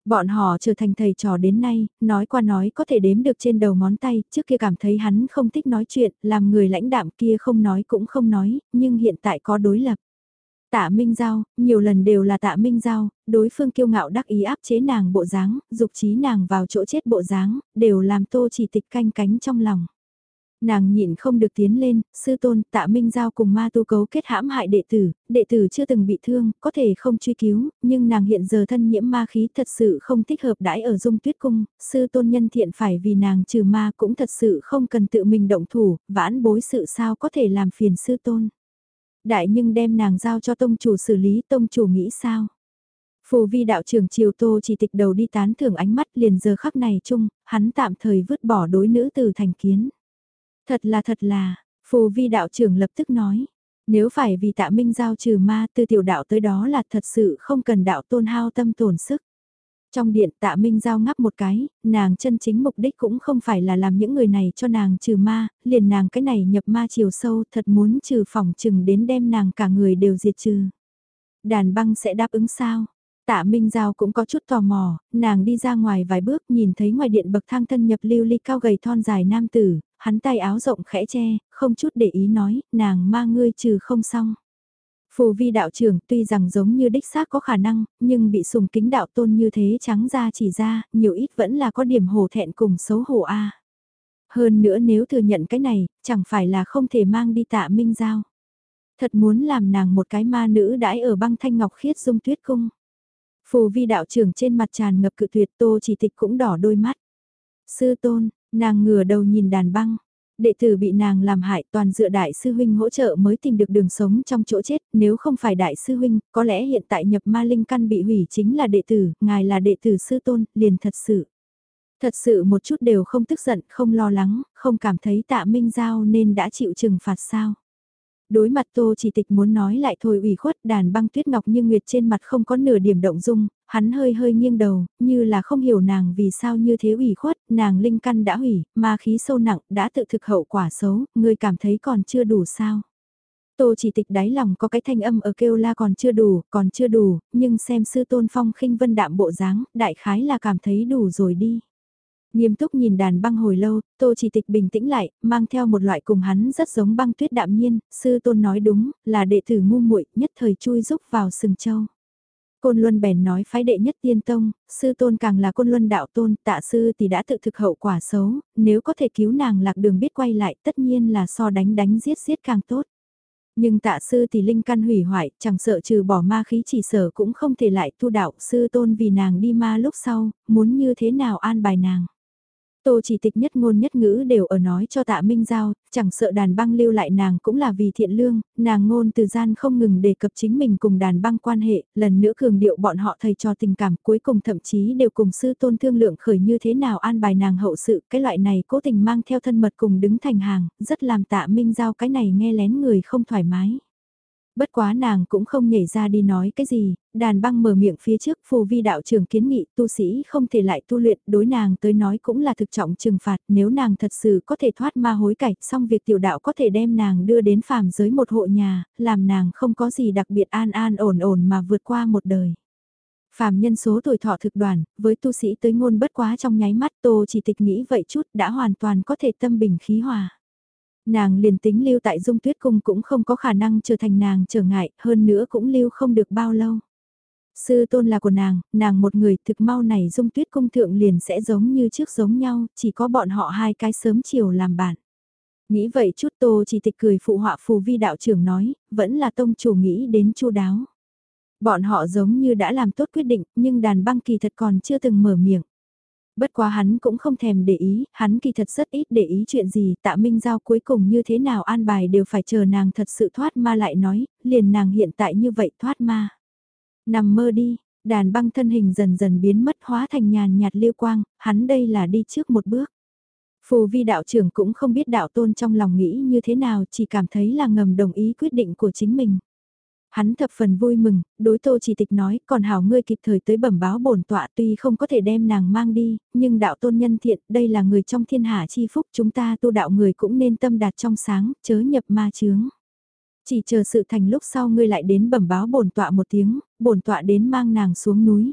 Bọn họ trở thành thầy trò đến nay, nói qua nói có thể đếm được trên đầu ngón tay, trước kia cảm thấy hắn không thích nói chuyện, làm người lãnh đạm kia không nói cũng không nói, nhưng hiện tại có đối lập. Tạ Minh Giao, nhiều lần đều là tạ Minh Giao, đối phương kiêu ngạo đắc ý áp chế nàng bộ dáng, dục trí nàng vào chỗ chết bộ dáng, đều làm tô chỉ tịch canh cánh trong lòng. Nàng nhịn không được tiến lên, sư tôn tạ Minh Giao cùng ma tu cấu kết hãm hại đệ tử, đệ tử chưa từng bị thương, có thể không truy cứu, nhưng nàng hiện giờ thân nhiễm ma khí thật sự không thích hợp đãi ở dung tuyết cung, sư tôn nhân thiện phải vì nàng trừ ma cũng thật sự không cần tự mình động thủ, vãn bối sự sao có thể làm phiền sư tôn. Đại nhưng đem nàng giao cho tông chủ xử lý tông chủ nghĩ sao? Phù vi đạo trưởng triều tô chỉ tịch đầu đi tán thưởng ánh mắt liền giờ khắc này chung, hắn tạm thời vứt bỏ đối nữ từ thành kiến. Thật là thật là, phù vi đạo trưởng lập tức nói. Nếu phải vì tạ minh giao trừ ma từ tiểu đạo tới đó là thật sự không cần đạo tôn hao tâm tổn sức. Trong điện tạ Minh Giao ngắp một cái, nàng chân chính mục đích cũng không phải là làm những người này cho nàng trừ ma, liền nàng cái này nhập ma chiều sâu thật muốn trừ phòng trừng đến đem nàng cả người đều diệt trừ. Đàn băng sẽ đáp ứng sao? Tạ Minh Giao cũng có chút tò mò, nàng đi ra ngoài vài bước nhìn thấy ngoài điện bậc thang thân nhập lưu ly cao gầy thon dài nam tử, hắn tay áo rộng khẽ che, không chút để ý nói, nàng ma ngươi trừ không xong. Phù vi đạo trưởng tuy rằng giống như đích xác có khả năng, nhưng bị sùng kính đạo tôn như thế trắng ra chỉ ra, nhiều ít vẫn là có điểm hổ thẹn cùng xấu hổ a. Hơn nữa nếu thừa nhận cái này, chẳng phải là không thể mang đi tạ minh giao. Thật muốn làm nàng một cái ma nữ đãi ở băng thanh ngọc khiết dung tuyết cung. Phù vi đạo trưởng trên mặt tràn ngập cự tuyệt tô chỉ tịch cũng đỏ đôi mắt. Sư tôn, nàng ngửa đầu nhìn đàn băng, đệ tử bị nàng làm hại toàn dựa đại sư huynh hỗ trợ mới tìm được đường sống trong chỗ chết, nếu không phải đại sư huynh, có lẽ hiện tại nhập ma linh căn bị hủy chính là đệ tử, ngài là đệ tử sư tôn, liền thật sự. Thật sự một chút đều không tức giận, không lo lắng, không cảm thấy tạ minh giao nên đã chịu trừng phạt sao. Đối mặt Tô chỉ tịch muốn nói lại thôi ủy khuất đàn băng tuyết ngọc như nguyệt trên mặt không có nửa điểm động dung, hắn hơi hơi nghiêng đầu, như là không hiểu nàng vì sao như thế ủy khuất, nàng linh căn đã hủy, ma khí sâu nặng, đã tự thực hậu quả xấu, ngươi cảm thấy còn chưa đủ sao. Tô chỉ tịch đáy lòng có cái thanh âm ở kêu la còn chưa đủ, còn chưa đủ, nhưng xem sư tôn phong khinh vân đạm bộ dáng, đại khái là cảm thấy đủ rồi đi. Nghiêm túc nhìn đàn băng hồi lâu, tô chỉ tịch bình tĩnh lại, mang theo một loại cùng hắn rất giống băng tuyết đạm nhiên, sư tôn nói đúng, là đệ tử ngu muội nhất thời chui rúc vào sừng châu. Côn Luân bèn nói phái đệ nhất tiên tông, sư tôn càng là côn luân đạo tôn, tạ sư thì đã tự thực hậu quả xấu, nếu có thể cứu nàng lạc đường biết quay lại tất nhiên là so đánh đánh giết giết càng tốt. Nhưng tạ sư thì linh căn hủy hoại, chẳng sợ trừ bỏ ma khí chỉ sở cũng không thể lại tu đạo sư tôn vì nàng đi ma lúc sau, muốn như thế nào an bài nàng. Tô chỉ tịch nhất ngôn nhất ngữ đều ở nói cho tạ Minh Giao, chẳng sợ đàn băng lưu lại nàng cũng là vì thiện lương, nàng ngôn từ gian không ngừng đề cập chính mình cùng đàn băng quan hệ, lần nữa cường điệu bọn họ thầy cho tình cảm cuối cùng thậm chí đều cùng sư tôn thương lượng khởi như thế nào an bài nàng hậu sự, cái loại này cố tình mang theo thân mật cùng đứng thành hàng, rất làm tạ Minh Giao cái này nghe lén người không thoải mái. Bất quá nàng cũng không nhảy ra đi nói cái gì, đàn băng mở miệng phía trước phù vi đạo trưởng kiến nghị tu sĩ không thể lại tu luyện đối nàng tới nói cũng là thực trọng trừng phạt nếu nàng thật sự có thể thoát ma hối cải xong việc tiểu đạo có thể đem nàng đưa đến phàm giới một hộ nhà, làm nàng không có gì đặc biệt an an ổn ổn mà vượt qua một đời. Phàm nhân số tuổi thọ thực đoàn, với tu sĩ tới ngôn bất quá trong nháy mắt tô chỉ tịch nghĩ vậy chút đã hoàn toàn có thể tâm bình khí hòa. Nàng liền tính lưu tại dung tuyết cung cũng không có khả năng trở thành nàng trở ngại, hơn nữa cũng lưu không được bao lâu. Sư tôn là của nàng, nàng một người thực mau này dung tuyết cung thượng liền sẽ giống như trước giống nhau, chỉ có bọn họ hai cái sớm chiều làm bạn. Nghĩ vậy chút tô chỉ tịch cười phụ họa phù vi đạo trưởng nói, vẫn là tông chủ nghĩ đến chu đáo. Bọn họ giống như đã làm tốt quyết định, nhưng đàn băng kỳ thật còn chưa từng mở miệng. Bất quá hắn cũng không thèm để ý, hắn kỳ thật rất ít để ý chuyện gì, tạ minh giao cuối cùng như thế nào an bài đều phải chờ nàng thật sự thoát ma lại nói, liền nàng hiện tại như vậy thoát ma. Nằm mơ đi, đàn băng thân hình dần dần biến mất hóa thành nhàn nhạt liêu quang, hắn đây là đi trước một bước. Phù vi đạo trưởng cũng không biết đạo tôn trong lòng nghĩ như thế nào, chỉ cảm thấy là ngầm đồng ý quyết định của chính mình. Hắn thập phần vui mừng, đối tô chỉ tịch nói, còn hảo ngươi kịp thời tới bẩm báo bổn tọa tuy không có thể đem nàng mang đi, nhưng đạo tôn nhân thiện, đây là người trong thiên hạ chi phúc, chúng ta tu đạo người cũng nên tâm đạt trong sáng, chớ nhập ma chướng. Chỉ chờ sự thành lúc sau ngươi lại đến bẩm báo bổn tọa một tiếng, bổn tọa đến mang nàng xuống núi.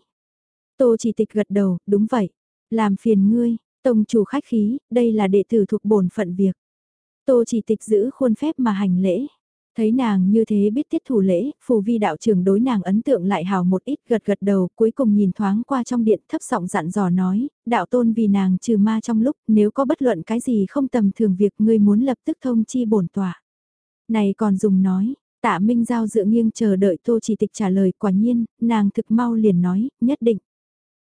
Tô chỉ tịch gật đầu, đúng vậy, làm phiền ngươi, tông chủ khách khí, đây là đệ tử thuộc bổn phận việc. Tô chỉ tịch giữ khuôn phép mà hành lễ. Thấy nàng như thế biết tiết thủ lễ, phù vi đạo trưởng đối nàng ấn tượng lại hào một ít gật gật đầu cuối cùng nhìn thoáng qua trong điện thấp giọng dặn dò nói, đạo tôn vì nàng trừ ma trong lúc nếu có bất luận cái gì không tầm thường việc ngươi muốn lập tức thông chi bổn tỏa. Này còn dùng nói, tạ Minh Giao dựa nghiêng chờ đợi tô chỉ tịch trả lời quả nhiên, nàng thực mau liền nói, nhất định.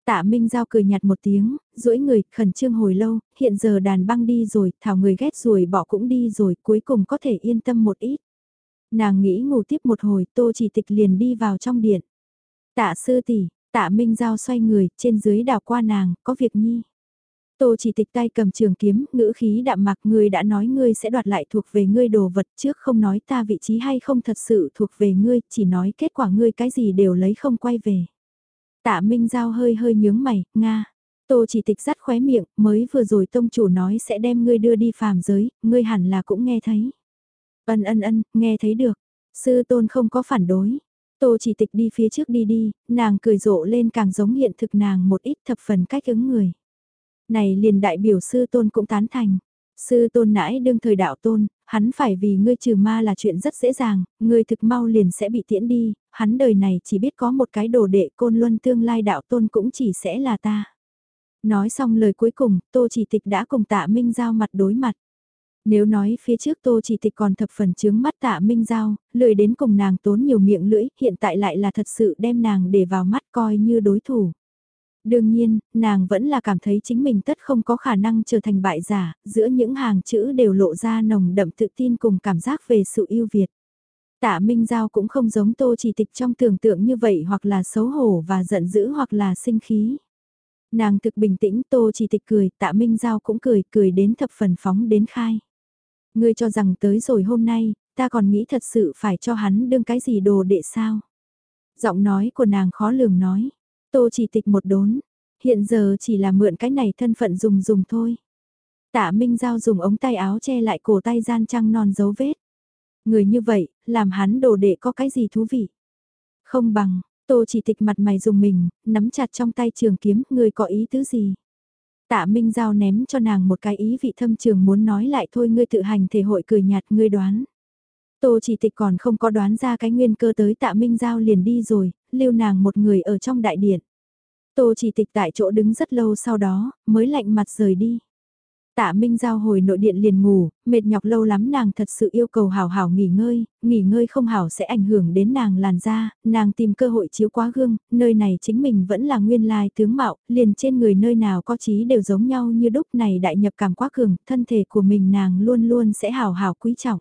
Tạ Minh Giao cười nhạt một tiếng, duỗi người, khẩn trương hồi lâu, hiện giờ đàn băng đi rồi, thảo người ghét rồi bỏ cũng đi rồi, cuối cùng có thể yên tâm một ít. Nàng nghĩ ngủ tiếp một hồi, tô chỉ tịch liền đi vào trong điện. Tạ sư tỷ, tạ Minh Giao xoay người, trên dưới đảo qua nàng, có việc nhi. Tô chỉ tịch tay cầm trường kiếm, ngữ khí đạm mặc ngươi đã nói ngươi sẽ đoạt lại thuộc về ngươi đồ vật trước không nói ta vị trí hay không thật sự thuộc về ngươi, chỉ nói kết quả ngươi cái gì đều lấy không quay về. Tạ Minh Giao hơi hơi nhướng mày, Nga. Tô chỉ tịch dắt khóe miệng, mới vừa rồi tông chủ nói sẽ đem ngươi đưa đi phàm giới, ngươi hẳn là cũng nghe thấy. Ân ân ân, nghe thấy được. Sư tôn không có phản đối. Tô chỉ tịch đi phía trước đi đi, nàng cười rộ lên càng giống hiện thực nàng một ít thập phần cách ứng người. Này liền đại biểu sư tôn cũng tán thành. Sư tôn nãi đương thời đạo tôn, hắn phải vì ngươi trừ ma là chuyện rất dễ dàng, ngươi thực mau liền sẽ bị tiễn đi, hắn đời này chỉ biết có một cái đồ đệ côn luân tương lai đạo tôn cũng chỉ sẽ là ta. Nói xong lời cuối cùng, tô chỉ tịch đã cùng tạ minh giao mặt đối mặt. Nếu nói phía trước Tô Chỉ Tịch còn thập phần chướng mắt tạ Minh Giao, lười đến cùng nàng tốn nhiều miệng lưỡi, hiện tại lại là thật sự đem nàng để vào mắt coi như đối thủ. Đương nhiên, nàng vẫn là cảm thấy chính mình tất không có khả năng trở thành bại giả, giữa những hàng chữ đều lộ ra nồng đậm tự tin cùng cảm giác về sự yêu Việt. Tạ Minh Giao cũng không giống Tô Chỉ Tịch trong tưởng tượng như vậy hoặc là xấu hổ và giận dữ hoặc là sinh khí. Nàng thực bình tĩnh Tô Chỉ Tịch cười, Tạ Minh Giao cũng cười, cười đến thập phần phóng đến khai. Ngươi cho rằng tới rồi hôm nay, ta còn nghĩ thật sự phải cho hắn đương cái gì đồ đệ sao? Giọng nói của nàng khó lường nói. Tô chỉ tịch một đốn. Hiện giờ chỉ là mượn cái này thân phận dùng dùng thôi. Tạ Minh Giao dùng ống tay áo che lại cổ tay gian trăng non dấu vết. Người như vậy, làm hắn đồ đệ có cái gì thú vị? Không bằng, Tô chỉ tịch mặt mày dùng mình, nắm chặt trong tay trường kiếm, người có ý tứ gì? Tạ Minh Giao ném cho nàng một cái ý vị thâm trường muốn nói lại thôi ngươi tự hành thể hội cười nhạt ngươi đoán. Tô chỉ tịch còn không có đoán ra cái nguyên cơ tới tạ Minh Giao liền đi rồi, lưu nàng một người ở trong đại điện. Tô chỉ tịch tại chỗ đứng rất lâu sau đó, mới lạnh mặt rời đi. Tạ Minh Giao hồi nội điện liền ngủ, mệt nhọc lâu lắm nàng thật sự yêu cầu hảo hảo nghỉ ngơi, nghỉ ngơi không hảo sẽ ảnh hưởng đến nàng làn da, nàng tìm cơ hội chiếu quá gương, nơi này chính mình vẫn là nguyên lai tướng mạo, liền trên người nơi nào có trí đều giống nhau như đúc này đại nhập cảm quá cường, thân thể của mình nàng luôn luôn sẽ hảo hảo quý trọng.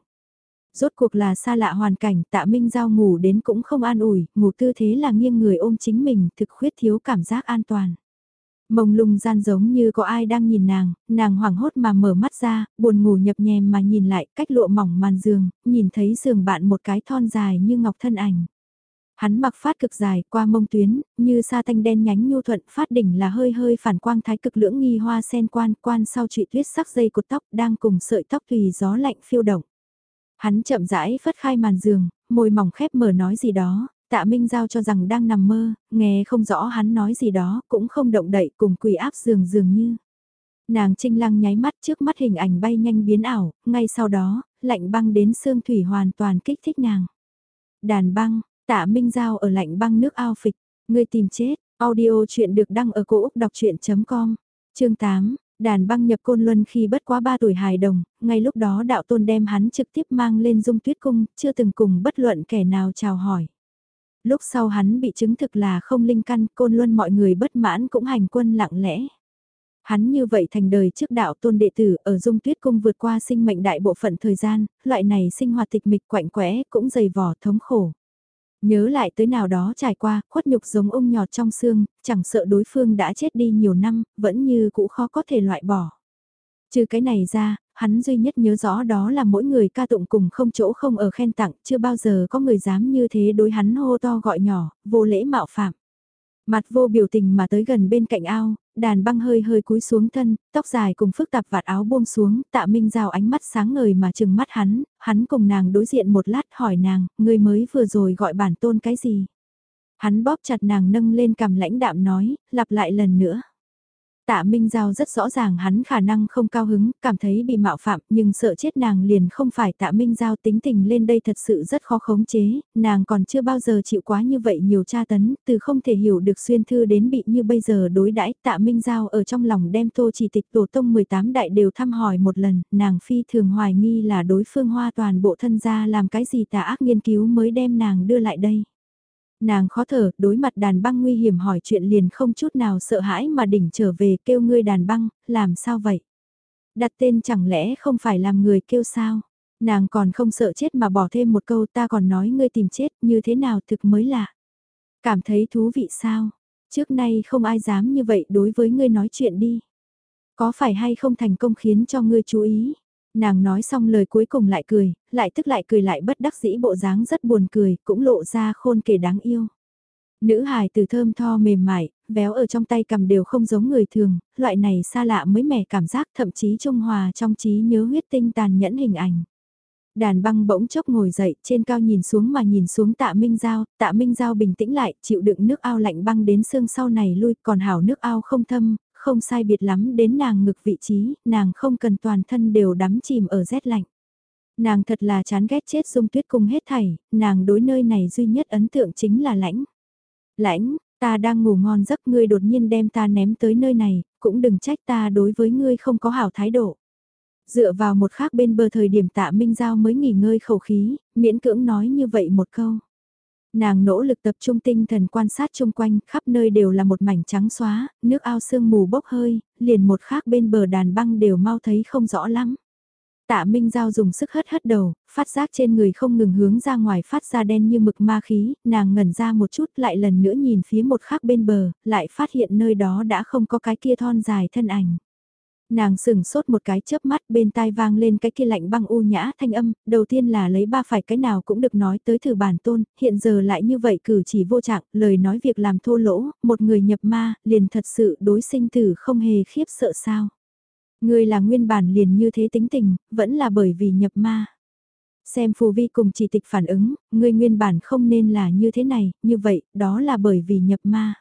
Rốt cuộc là xa lạ hoàn cảnh, tạ Minh Giao ngủ đến cũng không an ủi, ngủ tư thế là nghiêng người ôm chính mình, thực khuyết thiếu cảm giác an toàn. Mông lung gian giống như có ai đang nhìn nàng, nàng hoảng hốt mà mở mắt ra, buồn ngủ nhập nhèm mà nhìn lại cách lụa mỏng màn giường, nhìn thấy giường bạn một cái thon dài như ngọc thân ảnh. Hắn mặc phát cực dài qua mông tuyến, như sa tanh đen nhánh nhu thuận phát đỉnh là hơi hơi phản quang thái cực lưỡng nghi hoa sen quan quan sau trụy tuyết sắc dây cột tóc đang cùng sợi tóc tùy gió lạnh phiêu động. Hắn chậm rãi phất khai màn giường, môi mỏng khép mở nói gì đó, Tạ Minh Giao cho rằng đang nằm mơ, nghe không rõ hắn nói gì đó, cũng không động đậy cùng quỳ áp giường dường như. Nàng trinh lăng nháy mắt trước mắt hình ảnh bay nhanh biến ảo, ngay sau đó, lạnh băng đến xương thủy hoàn toàn kích thích nàng. Đàn băng, tạ Minh Giao ở lạnh băng nước ao phịch, người tìm chết, audio chuyện được đăng ở cổ Úc đọc chuyện.com, chương 8, Đàn băng nhập côn luân khi bất quá 3 tuổi hài đồng, ngay lúc đó đạo tôn đem hắn trực tiếp mang lên dung tuyết cung, chưa từng cùng bất luận kẻ nào chào hỏi. Lúc sau hắn bị chứng thực là không linh căn, côn luân mọi người bất mãn cũng hành quân lặng lẽ. Hắn như vậy thành đời trước đạo tôn đệ tử ở dung tuyết cung vượt qua sinh mệnh đại bộ phận thời gian, loại này sinh hoạt tịch mịch quạnh quẽ cũng dày vò thống khổ. Nhớ lại tới nào đó trải qua, khuất nhục giống ung nhọt trong xương, chẳng sợ đối phương đã chết đi nhiều năm, vẫn như cũ khó có thể loại bỏ. Trừ cái này ra, hắn duy nhất nhớ rõ đó là mỗi người ca tụng cùng không chỗ không ở khen tặng, chưa bao giờ có người dám như thế đối hắn hô to gọi nhỏ, vô lễ mạo phạm. Mặt vô biểu tình mà tới gần bên cạnh ao, đàn băng hơi hơi cúi xuống thân, tóc dài cùng phức tạp vạt áo buông xuống, tạ minh rào ánh mắt sáng ngời mà chừng mắt hắn, hắn cùng nàng đối diện một lát hỏi nàng, người mới vừa rồi gọi bản tôn cái gì? Hắn bóp chặt nàng nâng lên cầm lãnh đạm nói, lặp lại lần nữa. Tạ Minh Giao rất rõ ràng hắn khả năng không cao hứng, cảm thấy bị mạo phạm nhưng sợ chết nàng liền không phải Tạ Minh Giao tính tình lên đây thật sự rất khó khống chế, nàng còn chưa bao giờ chịu quá như vậy nhiều tra tấn, từ không thể hiểu được xuyên thư đến bị như bây giờ đối đãi Tạ Minh Giao ở trong lòng đem tô chỉ tịch tổ tông 18 đại đều thăm hỏi một lần, nàng phi thường hoài nghi là đối phương hoa toàn bộ thân gia làm cái gì tà ác nghiên cứu mới đem nàng đưa lại đây. Nàng khó thở, đối mặt đàn băng nguy hiểm hỏi chuyện liền không chút nào sợ hãi mà đỉnh trở về kêu ngươi đàn băng, làm sao vậy? Đặt tên chẳng lẽ không phải làm người kêu sao? Nàng còn không sợ chết mà bỏ thêm một câu ta còn nói ngươi tìm chết như thế nào thực mới lạ. Cảm thấy thú vị sao? Trước nay không ai dám như vậy đối với ngươi nói chuyện đi. Có phải hay không thành công khiến cho ngươi chú ý? Nàng nói xong lời cuối cùng lại cười, lại tức lại cười lại bất đắc dĩ bộ dáng rất buồn cười, cũng lộ ra khôn kể đáng yêu. Nữ hài từ thơm tho mềm mại, véo ở trong tay cầm đều không giống người thường, loại này xa lạ mới mẻ cảm giác thậm chí trung hòa trong trí nhớ huyết tinh tàn nhẫn hình ảnh. Đàn băng bỗng chốc ngồi dậy, trên cao nhìn xuống mà nhìn xuống tạ Minh Giao, tạ Minh Giao bình tĩnh lại, chịu đựng nước ao lạnh băng đến xương sau này lui, còn hảo nước ao không thâm, không sai biệt lắm đến nàng ngực vị trí, nàng không cần toàn thân đều đắm chìm ở rét lạnh. Nàng thật là chán ghét chết dung tuyết cung hết thảy, nàng đối nơi này duy nhất ấn tượng chính là lãnh. Lãnh, ta đang ngủ ngon giấc ngươi đột nhiên đem ta ném tới nơi này, cũng đừng trách ta đối với ngươi không có hảo thái độ. Dựa vào một khác bên bờ thời điểm tạ Minh Giao mới nghỉ ngơi khẩu khí, miễn cưỡng nói như vậy một câu. Nàng nỗ lực tập trung tinh thần quan sát chung quanh, khắp nơi đều là một mảnh trắng xóa, nước ao sương mù bốc hơi, liền một khác bên bờ đàn băng đều mau thấy không rõ lắm. Tạ Minh Giao dùng sức hất hất đầu, phát giác trên người không ngừng hướng ra ngoài phát ra đen như mực ma khí, nàng ngẩn ra một chút lại lần nữa nhìn phía một khác bên bờ, lại phát hiện nơi đó đã không có cái kia thon dài thân ảnh. Nàng sừng sốt một cái chớp mắt bên tai vang lên cái kia lạnh băng u nhã thanh âm, đầu tiên là lấy ba phải cái nào cũng được nói tới thử bản tôn, hiện giờ lại như vậy cử chỉ vô trạng, lời nói việc làm thô lỗ, một người nhập ma, liền thật sự đối sinh tử không hề khiếp sợ sao. Người là nguyên bản liền như thế tính tình, vẫn là bởi vì nhập ma. Xem phù vi cùng chỉ tịch phản ứng, người nguyên bản không nên là như thế này, như vậy, đó là bởi vì nhập ma.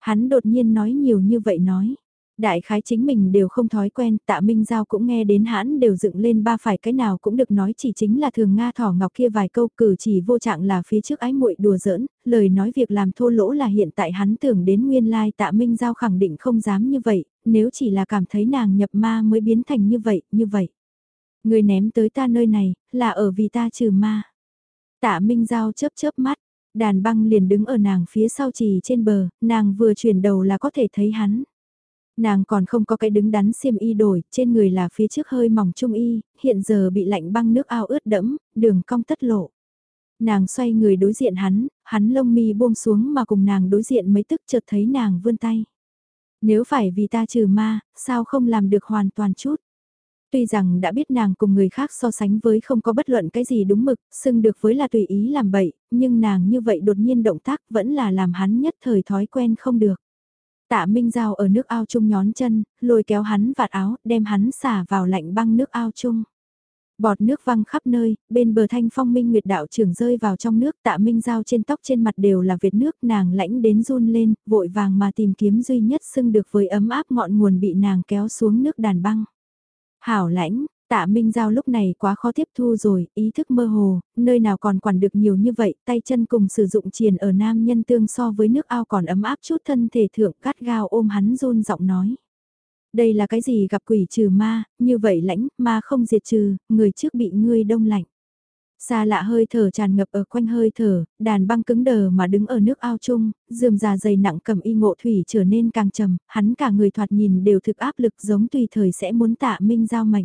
Hắn đột nhiên nói nhiều như vậy nói Đại khái chính mình đều không thói quen, tạ Minh Giao cũng nghe đến hãn đều dựng lên ba phải cái nào cũng được nói chỉ chính là thường Nga thỏ ngọc kia vài câu cử chỉ vô trạng là phía trước ái muội đùa giỡn, lời nói việc làm thô lỗ là hiện tại hắn tưởng đến nguyên lai tạ Minh Giao khẳng định không dám như vậy, nếu chỉ là cảm thấy nàng nhập ma mới biến thành như vậy, như vậy. Người ném tới ta nơi này, là ở vì ta trừ ma. Tạ Minh Giao chớp chớp mắt, đàn băng liền đứng ở nàng phía sau trì trên bờ, nàng vừa chuyển đầu là có thể thấy hắn. Nàng còn không có cái đứng đắn xiêm y đổi, trên người là phía trước hơi mỏng trung y, hiện giờ bị lạnh băng nước ao ướt đẫm, đường cong tất lộ. Nàng xoay người đối diện hắn, hắn lông mi buông xuống mà cùng nàng đối diện mấy tức chợt thấy nàng vươn tay. Nếu phải vì ta trừ ma, sao không làm được hoàn toàn chút? Tuy rằng đã biết nàng cùng người khác so sánh với không có bất luận cái gì đúng mực, xưng được với là tùy ý làm bậy, nhưng nàng như vậy đột nhiên động tác vẫn là làm hắn nhất thời thói quen không được. Tạ Minh Giao ở nước ao chung nhón chân, lôi kéo hắn vạt áo, đem hắn xả vào lạnh băng nước ao chung. Bọt nước văng khắp nơi, bên bờ thanh phong minh nguyệt đạo trưởng rơi vào trong nước tạ minh Giao trên tóc trên mặt đều là việt nước nàng lãnh đến run lên, vội vàng mà tìm kiếm duy nhất xưng được với ấm áp ngọn nguồn bị nàng kéo xuống nước đàn băng. Hảo lãnh, Tạ Minh Giao lúc này quá khó tiếp thu rồi, ý thức mơ hồ, nơi nào còn quản được nhiều như vậy, tay chân cùng sử dụng triền ở nam nhân tương so với nước ao còn ấm áp chút thân thể thượng cắt gao ôm hắn run giọng nói. Đây là cái gì gặp quỷ trừ ma, như vậy lãnh, ma không diệt trừ, người trước bị ngươi đông lạnh. Xa lạ hơi thở tràn ngập ở quanh hơi thở, đàn băng cứng đờ mà đứng ở nước ao chung, dườm già dày nặng cầm y ngộ thủy trở nên càng trầm, hắn cả người thoạt nhìn đều thực áp lực giống tùy thời sẽ muốn tạ minh giao mệnh.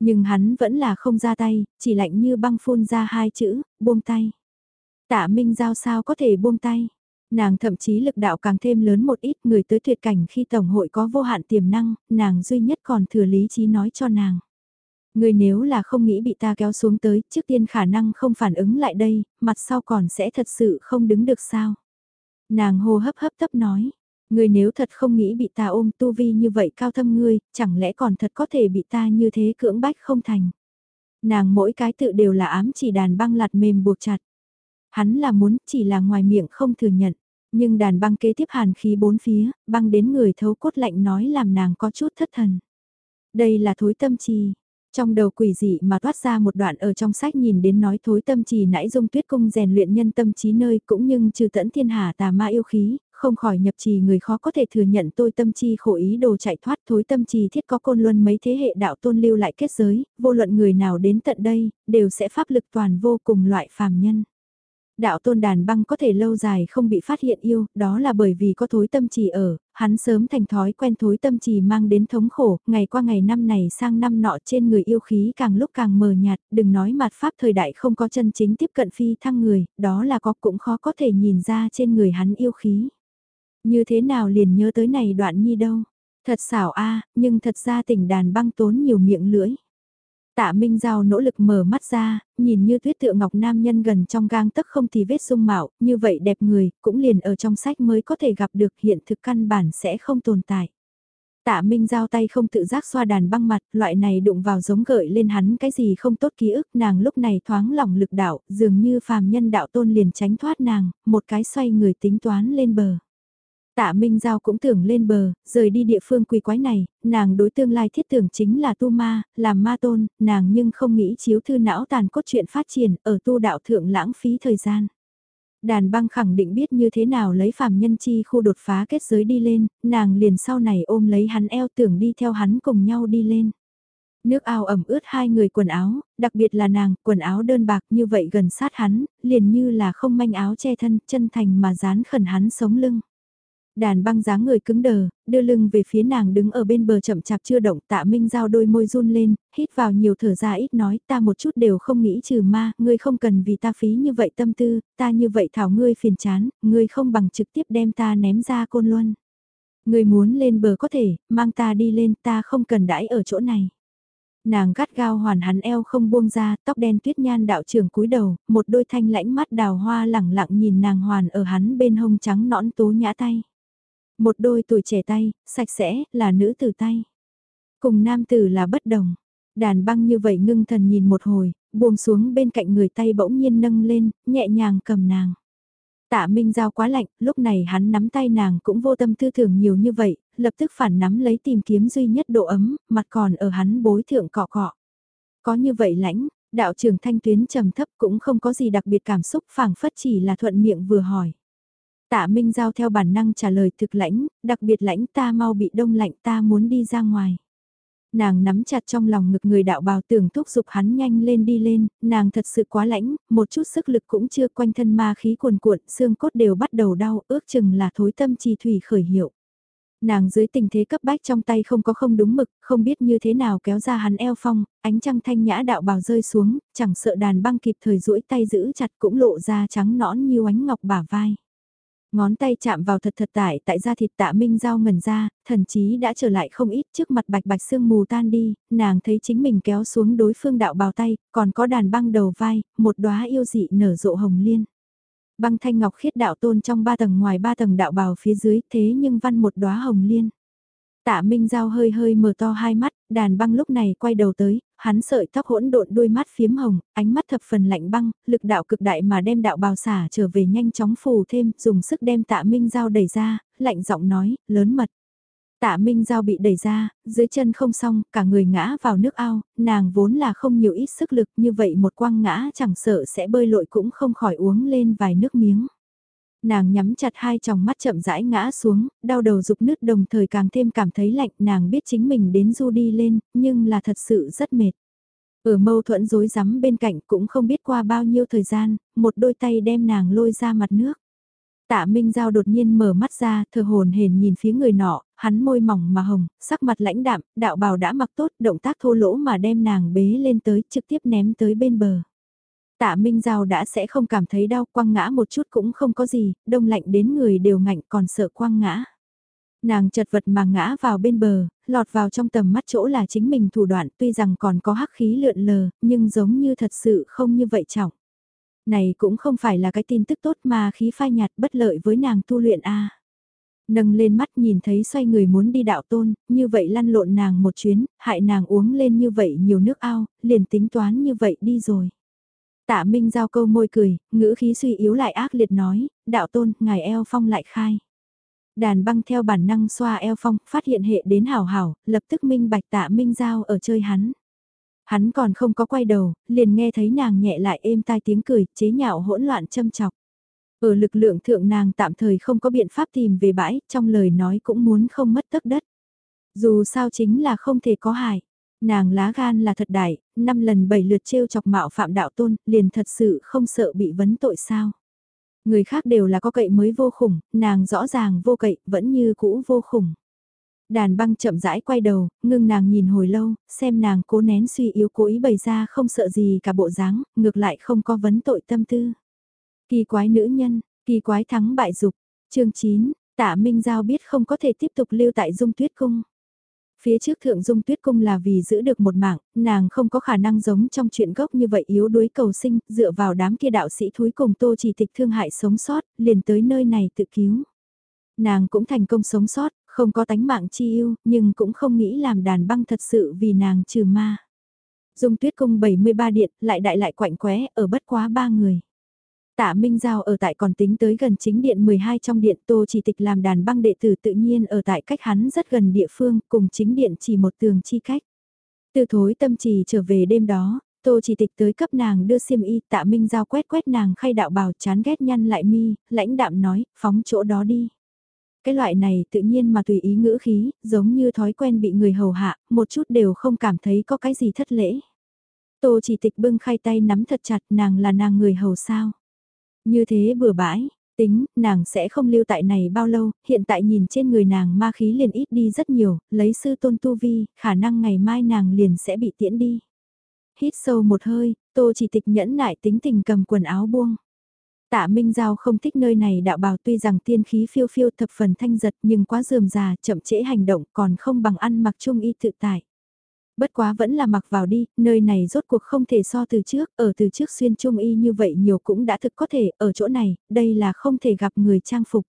Nhưng hắn vẫn là không ra tay, chỉ lạnh như băng phun ra hai chữ, buông tay. Tạ minh giao sao có thể buông tay. Nàng thậm chí lực đạo càng thêm lớn một ít người tới tuyệt cảnh khi Tổng hội có vô hạn tiềm năng, nàng duy nhất còn thừa lý trí nói cho nàng. Người nếu là không nghĩ bị ta kéo xuống tới, trước tiên khả năng không phản ứng lại đây, mặt sau còn sẽ thật sự không đứng được sao. Nàng hô hấp hấp tấp nói, người nếu thật không nghĩ bị ta ôm tu vi như vậy cao thâm ngươi, chẳng lẽ còn thật có thể bị ta như thế cưỡng bách không thành. Nàng mỗi cái tự đều là ám chỉ đàn băng lạt mềm buộc chặt. Hắn là muốn chỉ là ngoài miệng không thừa nhận. Nhưng đàn băng kế tiếp hàn khí bốn phía, băng đến người thấu cốt lạnh nói làm nàng có chút thất thần. Đây là thối tâm trì. Trong đầu quỷ dị mà toát ra một đoạn ở trong sách nhìn đến nói thối tâm trì nãy dung tuyết cung rèn luyện nhân tâm trí nơi cũng nhưng trừ tẫn thiên hà tà ma yêu khí, không khỏi nhập trì người khó có thể thừa nhận tôi tâm chi khổ ý đồ chạy thoát thối tâm trì thiết có côn luân mấy thế hệ đạo tôn lưu lại kết giới, vô luận người nào đến tận đây, đều sẽ pháp lực toàn vô cùng loại phàm nhân đạo tôn đàn băng có thể lâu dài không bị phát hiện yêu, đó là bởi vì có thối tâm trì ở, hắn sớm thành thói quen thối tâm trì mang đến thống khổ, ngày qua ngày năm này sang năm nọ trên người yêu khí càng lúc càng mờ nhạt, đừng nói mặt pháp thời đại không có chân chính tiếp cận phi thăng người, đó là có cũng khó có thể nhìn ra trên người hắn yêu khí. Như thế nào liền nhớ tới này đoạn nhi đâu, thật xảo a nhưng thật ra tỉnh đàn băng tốn nhiều miệng lưỡi. Tạ Minh Giao nỗ lực mở mắt ra, nhìn như tuyết tựa ngọc nam nhân gần trong gang tấc không thì vết dung mạo, như vậy đẹp người, cũng liền ở trong sách mới có thể gặp được hiện thực căn bản sẽ không tồn tại. Tạ Minh Giao tay không tự giác xoa đàn băng mặt, loại này đụng vào giống gợi lên hắn cái gì không tốt ký ức, nàng lúc này thoáng lòng lực đạo, dường như phàm nhân đạo tôn liền tránh thoát nàng, một cái xoay người tính toán lên bờ. Tạ Minh Giao cũng tưởng lên bờ, rời đi địa phương quỷ quái này, nàng đối tương lai thiết tưởng chính là tu ma, làm ma tôn, nàng nhưng không nghĩ chiếu thư não tàn cốt truyện phát triển ở tu đạo thượng lãng phí thời gian. Đàn băng khẳng định biết như thế nào lấy phàm nhân chi khu đột phá kết giới đi lên, nàng liền sau này ôm lấy hắn eo tưởng đi theo hắn cùng nhau đi lên. Nước ao ẩm ướt hai người quần áo, đặc biệt là nàng, quần áo đơn bạc như vậy gần sát hắn, liền như là không manh áo che thân, chân thành mà dán khẩn hắn sống lưng. Đàn băng dáng người cứng đờ, đưa lưng về phía nàng đứng ở bên bờ chậm chạp chưa động tạ minh giao đôi môi run lên, hít vào nhiều thở ra ít nói ta một chút đều không nghĩ trừ ma, ngươi không cần vì ta phí như vậy tâm tư, ta như vậy thảo ngươi phiền chán, ngươi không bằng trực tiếp đem ta ném ra côn luân. Ngươi muốn lên bờ có thể, mang ta đi lên ta không cần đãi ở chỗ này nàng gắt gao hoàn hắn eo không buông ra, tóc đen tuyết nhan đạo trưởng cúi đầu, một đôi thanh lãnh mắt đào hoa lẳng lặng nhìn nàng hoàn ở hắn bên hông trắng nõn tố nhã tay. Một đôi tuổi trẻ tay, sạch sẽ, là nữ tử tay. Cùng nam tử là bất đồng. Đàn băng như vậy ngưng thần nhìn một hồi, buông xuống bên cạnh người tay bỗng nhiên nâng lên, nhẹ nhàng cầm nàng. Tạ Minh Giao quá lạnh, lúc này hắn nắm tay nàng cũng vô tâm tư tưởng nhiều như vậy, lập tức phản nắm lấy tìm kiếm duy nhất độ ấm, mặt còn ở hắn bối thượng cọ cọ. Có như vậy lãnh, đạo trưởng thanh tuyến trầm thấp cũng không có gì đặc biệt cảm xúc phảng phất chỉ là thuận miệng vừa hỏi. Tạ Minh Giao theo bản năng trả lời thực lãnh, đặc biệt lãnh ta mau bị đông lạnh ta muốn đi ra ngoài. Nàng nắm chặt trong lòng ngực người đạo bào tưởng thúc giục hắn nhanh lên đi lên, nàng thật sự quá lãnh, một chút sức lực cũng chưa quanh thân ma khí cuồn cuộn, xương cốt đều bắt đầu đau, ước chừng là thối tâm trì thủy khởi hiệu. Nàng dưới tình thế cấp bách trong tay không có không đúng mực, không biết như thế nào kéo ra hắn eo phong, ánh trăng thanh nhã đạo bào rơi xuống, chẳng sợ đàn băng kịp thời duỗi tay giữ chặt cũng lộ ra trắng nõn như ánh ngọc bả vai. Ngón tay chạm vào thật thật tại tại da thịt tạ minh dao ngần ra, thần chí đã trở lại không ít trước mặt bạch bạch sương mù tan đi, nàng thấy chính mình kéo xuống đối phương đạo bào tay, còn có đàn băng đầu vai, một đóa yêu dị nở rộ hồng liên. Băng thanh ngọc khiết đạo tôn trong ba tầng ngoài ba tầng đạo bào phía dưới thế nhưng văn một đóa hồng liên. Tạ Minh Giao hơi hơi mở to hai mắt, đàn băng lúc này quay đầu tới, hắn sợi tóc hỗn độn đôi mắt phiếm hồng, ánh mắt thập phần lạnh băng, lực đạo cực đại mà đem đạo bào xả trở về nhanh chóng phù thêm, dùng sức đem tạ Minh Giao đẩy ra, lạnh giọng nói, lớn mật. Tạ Minh Giao bị đẩy ra, dưới chân không xong, cả người ngã vào nước ao, nàng vốn là không nhiều ít sức lực như vậy một quăng ngã chẳng sợ sẽ bơi lội cũng không khỏi uống lên vài nước miếng. Nàng nhắm chặt hai tròng mắt chậm rãi ngã xuống, đau đầu rục nứt đồng thời càng thêm cảm thấy lạnh, nàng biết chính mình đến du đi lên, nhưng là thật sự rất mệt. Ở mâu thuẫn rối rắm bên cạnh cũng không biết qua bao nhiêu thời gian, một đôi tay đem nàng lôi ra mặt nước. Tạ Minh Giao đột nhiên mở mắt ra, thờ hồn hền nhìn phía người nọ, hắn môi mỏng mà hồng, sắc mặt lãnh đạm, đạo bào đã mặc tốt, động tác thô lỗ mà đem nàng bế lên tới, trực tiếp ném tới bên bờ. Tạ Minh Giao đã sẽ không cảm thấy đau quăng ngã một chút cũng không có gì, đông lạnh đến người đều ngạnh còn sợ quăng ngã. Nàng chật vật mà ngã vào bên bờ, lọt vào trong tầm mắt chỗ là chính mình thủ đoạn tuy rằng còn có hắc khí lượn lờ, nhưng giống như thật sự không như vậy trọng. Này cũng không phải là cái tin tức tốt mà khí phai nhạt bất lợi với nàng tu luyện a Nâng lên mắt nhìn thấy xoay người muốn đi đạo tôn, như vậy lăn lộn nàng một chuyến, hại nàng uống lên như vậy nhiều nước ao, liền tính toán như vậy đi rồi. Tạ Minh giao câu môi cười, ngữ khí suy yếu lại ác liệt nói, đạo tôn, ngài eo phong lại khai. Đàn băng theo bản năng xoa eo phong, phát hiện hệ đến hảo hảo, lập tức minh bạch tạ Minh giao ở chơi hắn. Hắn còn không có quay đầu, liền nghe thấy nàng nhẹ lại êm tai tiếng cười, chế nhạo hỗn loạn châm chọc. Ở lực lượng thượng nàng tạm thời không có biện pháp tìm về bãi, trong lời nói cũng muốn không mất tất đất. Dù sao chính là không thể có hại. Nàng lá gan là thật đại, năm lần bảy lượt trêu chọc mạo phạm đạo tôn, liền thật sự không sợ bị vấn tội sao. Người khác đều là có cậy mới vô khủng, nàng rõ ràng vô cậy, vẫn như cũ vô khủng. Đàn băng chậm rãi quay đầu, ngưng nàng nhìn hồi lâu, xem nàng cố nén suy yếu cố ý bày ra không sợ gì cả bộ dáng, ngược lại không có vấn tội tâm tư. Kỳ quái nữ nhân, kỳ quái thắng bại dục. chương 9, tạ Minh Giao biết không có thể tiếp tục lưu tại dung tuyết cung. Phía trước thượng dung tuyết cung là vì giữ được một mạng, nàng không có khả năng giống trong chuyện gốc như vậy yếu đuối cầu sinh, dựa vào đám kia đạo sĩ thúi cùng tô chỉ tịch thương hại sống sót, liền tới nơi này tự cứu. Nàng cũng thành công sống sót, không có tánh mạng chi yêu, nhưng cũng không nghĩ làm đàn băng thật sự vì nàng trừ ma. Dung tuyết cung 73 điện, lại đại lại quạnh quẽ, ở bất quá ba người. Tạ Minh Giao ở tại còn tính tới gần chính điện 12 trong điện Tô chỉ tịch làm đàn băng đệ tử tự nhiên ở tại cách hắn rất gần địa phương cùng chính điện chỉ một tường chi cách. Từ thối tâm trì trở về đêm đó, Tô chỉ tịch tới cấp nàng đưa xiêm y tạ Minh Giao quét quét nàng khay đạo bào chán ghét nhăn lại mi, lãnh đạm nói, phóng chỗ đó đi. Cái loại này tự nhiên mà tùy ý ngữ khí, giống như thói quen bị người hầu hạ, một chút đều không cảm thấy có cái gì thất lễ. Tô chỉ tịch bưng khay tay nắm thật chặt nàng là nàng người hầu sao. Như thế bừa bãi, tính, nàng sẽ không lưu tại này bao lâu, hiện tại nhìn trên người nàng ma khí liền ít đi rất nhiều, lấy sư tôn tu vi, khả năng ngày mai nàng liền sẽ bị tiễn đi. Hít sâu một hơi, tô chỉ tịch nhẫn nại tính tình cầm quần áo buông. Tạ Minh Giao không thích nơi này đạo bào tuy rằng tiên khí phiêu phiêu thập phần thanh giật nhưng quá dườm già chậm trễ hành động còn không bằng ăn mặc trung y tự tại. Bất quá vẫn là mặc vào đi, nơi này rốt cuộc không thể so từ trước, ở từ trước xuyên trung y như vậy nhiều cũng đã thực có thể, ở chỗ này, đây là không thể gặp người trang phục.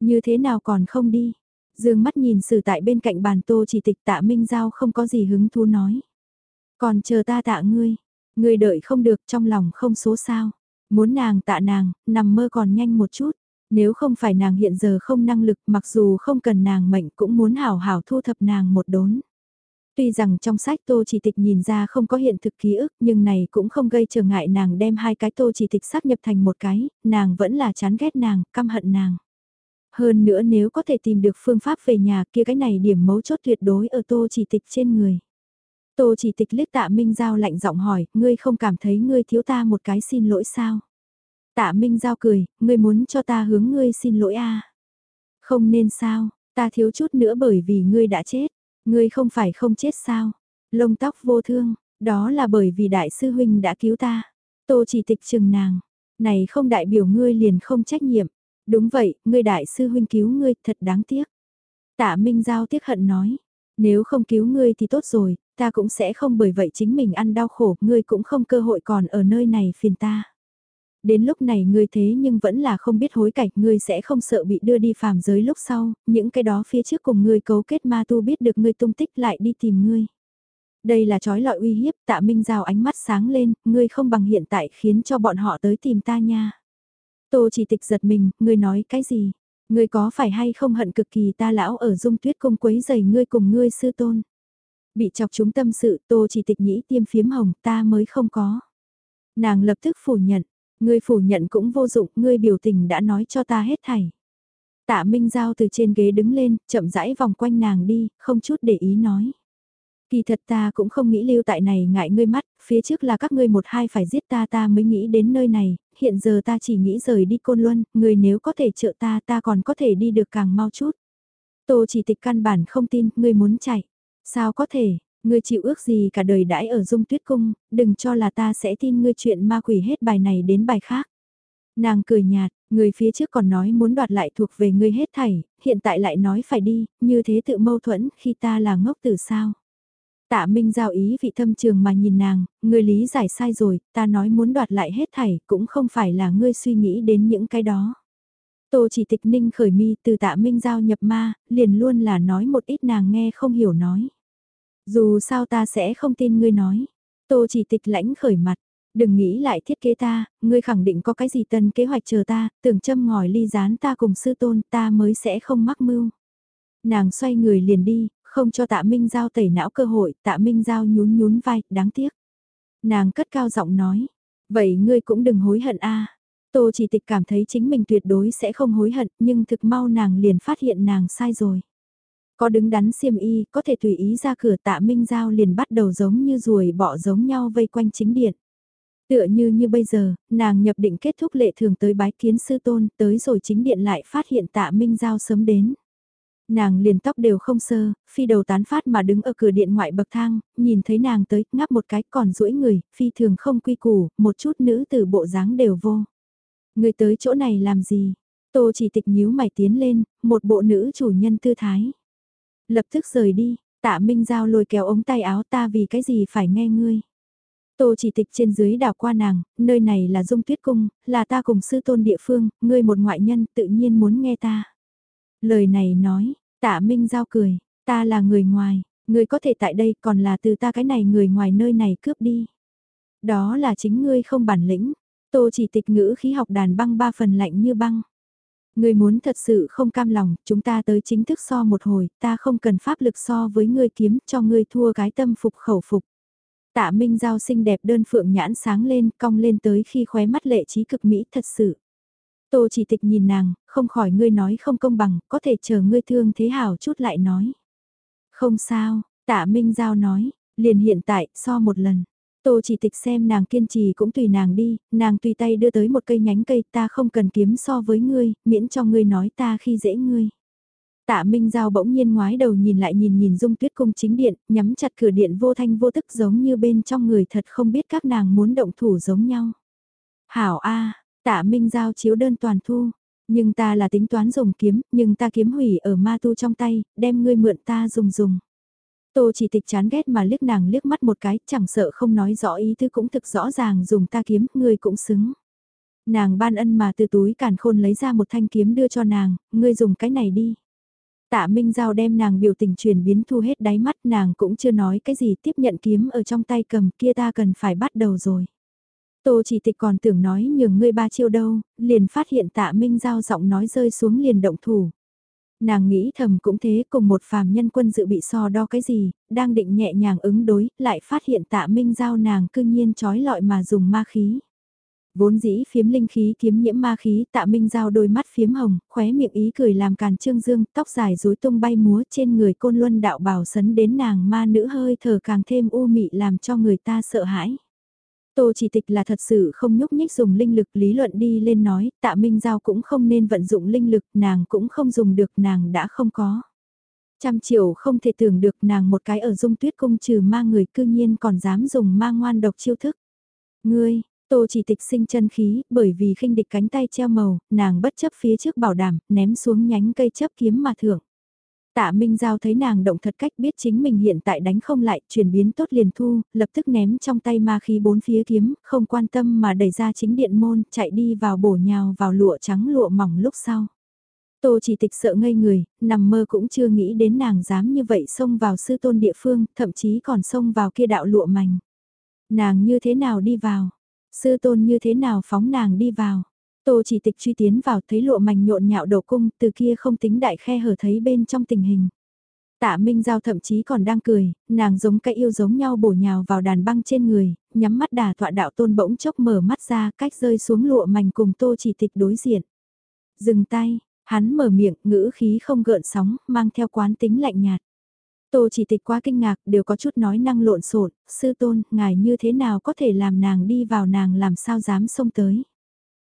Như thế nào còn không đi? Dương mắt nhìn sử tại bên cạnh bàn tô chỉ tịch tạ Minh Giao không có gì hứng thú nói. Còn chờ ta tạ ngươi, ngươi đợi không được trong lòng không số sao. Muốn nàng tạ nàng, nằm mơ còn nhanh một chút. Nếu không phải nàng hiện giờ không năng lực mặc dù không cần nàng mệnh cũng muốn hảo hảo thu thập nàng một đốn. Tuy rằng trong sách tô chỉ tịch nhìn ra không có hiện thực ký ức nhưng này cũng không gây trở ngại nàng đem hai cái tô chỉ tịch xác nhập thành một cái, nàng vẫn là chán ghét nàng, căm hận nàng. Hơn nữa nếu có thể tìm được phương pháp về nhà kia cái này điểm mấu chốt tuyệt đối ở tô chỉ tịch trên người. Tô chỉ tịch liếc tạ Minh Giao lạnh giọng hỏi, ngươi không cảm thấy ngươi thiếu ta một cái xin lỗi sao? Tạ Minh Giao cười, ngươi muốn cho ta hướng ngươi xin lỗi à? Không nên sao, ta thiếu chút nữa bởi vì ngươi đã chết. Ngươi không phải không chết sao? Lông tóc vô thương, đó là bởi vì đại sư huynh đã cứu ta. Tô chỉ tịch chừng nàng, này không đại biểu ngươi liền không trách nhiệm. Đúng vậy, ngươi đại sư huynh cứu ngươi thật đáng tiếc. Tạ Minh Giao tiếc hận nói, nếu không cứu ngươi thì tốt rồi, ta cũng sẽ không bởi vậy chính mình ăn đau khổ, ngươi cũng không cơ hội còn ở nơi này phiền ta. Đến lúc này ngươi thế nhưng vẫn là không biết hối cải, ngươi sẽ không sợ bị đưa đi phàm giới lúc sau, những cái đó phía trước cùng ngươi cấu kết ma tu biết được ngươi tung tích lại đi tìm ngươi. Đây là trói lọi uy hiếp, tạ minh rào ánh mắt sáng lên, ngươi không bằng hiện tại khiến cho bọn họ tới tìm ta nha. Tô chỉ tịch giật mình, ngươi nói cái gì? Ngươi có phải hay không hận cực kỳ ta lão ở dung tuyết cung quấy giày ngươi cùng ngươi sư tôn? Bị chọc chúng tâm sự tô chỉ tịch nhĩ tiêm phiếm hồng ta mới không có. Nàng lập tức phủ nhận, Ngươi phủ nhận cũng vô dụng, ngươi biểu tình đã nói cho ta hết thảy. Tạ Minh Giao từ trên ghế đứng lên, chậm rãi vòng quanh nàng đi, không chút để ý nói. Kỳ thật ta cũng không nghĩ lưu tại này ngại ngươi mắt, phía trước là các ngươi một hai phải giết ta ta mới nghĩ đến nơi này, hiện giờ ta chỉ nghĩ rời đi Côn Luân, người nếu có thể trợ ta ta còn có thể đi được càng mau chút. Tô chỉ tịch căn bản không tin, ngươi muốn chạy. Sao có thể, ngươi chịu ước gì cả đời đãi ở dung tuyết cung, đừng cho là ta sẽ tin ngươi chuyện ma quỷ hết bài này đến bài khác. Nàng cười nhạt, người phía trước còn nói muốn đoạt lại thuộc về ngươi hết thảy, hiện tại lại nói phải đi, như thế tự mâu thuẫn khi ta là ngốc tử sao. Tạ Minh giao ý vị thâm trường mà nhìn nàng, ngươi lý giải sai rồi, ta nói muốn đoạt lại hết thảy, cũng không phải là ngươi suy nghĩ đến những cái đó. Tô chỉ tịch ninh khởi mi từ tạ Minh giao nhập ma, liền luôn là nói một ít nàng nghe không hiểu nói. Dù sao ta sẽ không tin ngươi nói. Tô chỉ tịch lãnh khởi mặt, đừng nghĩ lại thiết kế ta, ngươi khẳng định có cái gì tân kế hoạch chờ ta, tưởng châm ngòi ly gián ta cùng sư tôn ta mới sẽ không mắc mưu. Nàng xoay người liền đi, không cho tạ Minh Giao tẩy não cơ hội, tạ Minh Giao nhún nhún vai, đáng tiếc. Nàng cất cao giọng nói, vậy ngươi cũng đừng hối hận a. Tô chỉ tịch cảm thấy chính mình tuyệt đối sẽ không hối hận, nhưng thực mau nàng liền phát hiện nàng sai rồi. Có đứng đắn xiêm y, có thể tùy ý ra cửa tạ Minh Giao liền bắt đầu giống như ruồi bỏ giống nhau vây quanh chính điện. Tựa như như bây giờ, nàng nhập định kết thúc lệ thường tới bái kiến sư tôn, tới rồi chính điện lại phát hiện tạ Minh Giao sớm đến. Nàng liền tóc đều không sơ, phi đầu tán phát mà đứng ở cửa điện ngoại bậc thang, nhìn thấy nàng tới, ngắp một cái còn duỗi người, phi thường không quy củ, một chút nữ từ bộ dáng đều vô. Người tới chỗ này làm gì? Tô chỉ tịch nhíu mày tiến lên, một bộ nữ chủ nhân tư thái. Lập tức rời đi, tạ Minh Giao lôi kéo ống tay áo ta vì cái gì phải nghe ngươi. Tô chỉ tịch trên dưới đảo qua nàng, nơi này là dung tuyết cung, là ta cùng sư tôn địa phương, ngươi một ngoại nhân tự nhiên muốn nghe ta. Lời này nói, tạ Minh Giao cười, ta là người ngoài, ngươi có thể tại đây còn là từ ta cái này người ngoài nơi này cướp đi. Đó là chính ngươi không bản lĩnh, tô chỉ tịch ngữ khí học đàn băng ba phần lạnh như băng. Ngươi muốn thật sự không cam lòng, chúng ta tới chính thức so một hồi, ta không cần pháp lực so với ngươi kiếm cho ngươi thua cái tâm phục khẩu phục. Tạ Minh Giao xinh đẹp đơn phượng nhãn sáng lên, cong lên tới khi khóe mắt lệ trí cực mỹ thật sự. Tô chỉ tịch nhìn nàng, không khỏi ngươi nói không công bằng, có thể chờ ngươi thương thế hảo chút lại nói. Không sao, tạ Minh Giao nói, liền hiện tại, so một lần. Tô chỉ tịch xem nàng kiên trì cũng tùy nàng đi, nàng tùy tay đưa tới một cây nhánh cây ta không cần kiếm so với ngươi, miễn cho ngươi nói ta khi dễ ngươi. Tạ Minh Giao bỗng nhiên ngoái đầu nhìn lại nhìn nhìn dung tuyết cung chính điện, nhắm chặt cửa điện vô thanh vô tức giống như bên trong người thật không biết các nàng muốn động thủ giống nhau. Hảo A, tạ Minh Giao chiếu đơn toàn thu, nhưng ta là tính toán dùng kiếm, nhưng ta kiếm hủy ở ma tu trong tay, đem ngươi mượn ta dùng dùng. Tô chỉ tịch chán ghét mà liếc nàng liếc mắt một cái, chẳng sợ không nói rõ ý thứ cũng thực rõ ràng dùng ta kiếm, ngươi cũng xứng. Nàng ban ân mà từ túi càn khôn lấy ra một thanh kiếm đưa cho nàng, ngươi dùng cái này đi. Tạ Minh Giao đem nàng biểu tình chuyển biến thu hết đáy mắt nàng cũng chưa nói cái gì tiếp nhận kiếm ở trong tay cầm kia ta cần phải bắt đầu rồi. Tô chỉ tịch còn tưởng nói nhường ngươi ba chiêu đâu, liền phát hiện tạ Minh Giao giọng nói rơi xuống liền động thủ. Nàng nghĩ thầm cũng thế cùng một phàm nhân quân dự bị so đo cái gì, đang định nhẹ nhàng ứng đối, lại phát hiện tạ Minh Giao nàng cư nhiên trói lọi mà dùng ma khí. Vốn dĩ phiếm linh khí kiếm nhiễm ma khí tạ minh giao đôi mắt phiếm hồng, khóe miệng ý cười làm càn trương dương, tóc dài rối tung bay múa trên người côn luân đạo bảo sấn đến nàng ma nữ hơi thở càng thêm u mị làm cho người ta sợ hãi. Tô chỉ tịch là thật sự không nhúc nhích dùng linh lực lý luận đi lên nói, tạ Minh Giao cũng không nên vận dụng linh lực, nàng cũng không dùng được, nàng đã không có. Trăm triệu không thể tưởng được nàng một cái ở dung tuyết cung trừ ma người cư nhiên còn dám dùng ma ngoan độc chiêu thức. Ngươi, Tô chỉ tịch sinh chân khí, bởi vì khinh địch cánh tay treo màu, nàng bất chấp phía trước bảo đảm, ném xuống nhánh cây chấp kiếm mà thưởng. Tạ Minh Giao thấy nàng động thật cách biết chính mình hiện tại đánh không lại, chuyển biến tốt liền thu, lập tức ném trong tay ma khí bốn phía kiếm, không quan tâm mà đẩy ra chính điện môn, chạy đi vào bổ nhào vào lụa trắng lụa mỏng lúc sau. Tô chỉ tịch sợ ngây người, nằm mơ cũng chưa nghĩ đến nàng dám như vậy xông vào sư tôn địa phương, thậm chí còn xông vào kia đạo lụa mảnh. Nàng như thế nào đi vào, Sư tôn như thế nào phóng nàng đi vào. Tô chỉ tịch truy tiến vào thấy lụa mảnh nhộn nhạo đổ cung từ kia không tính đại khe hở thấy bên trong tình hình. Tạ Minh Giao thậm chí còn đang cười, nàng giống cái yêu giống nhau bổ nhào vào đàn băng trên người, nhắm mắt đà tọa đạo tôn bỗng chốc mở mắt ra cách rơi xuống lụa mảnh cùng tô chỉ tịch đối diện. Dừng tay, hắn mở miệng, ngữ khí không gợn sóng, mang theo quán tính lạnh nhạt. Tô chỉ tịch quá kinh ngạc, đều có chút nói năng lộn xộn, sư tôn, ngài như thế nào có thể làm nàng đi vào nàng làm sao dám xông tới.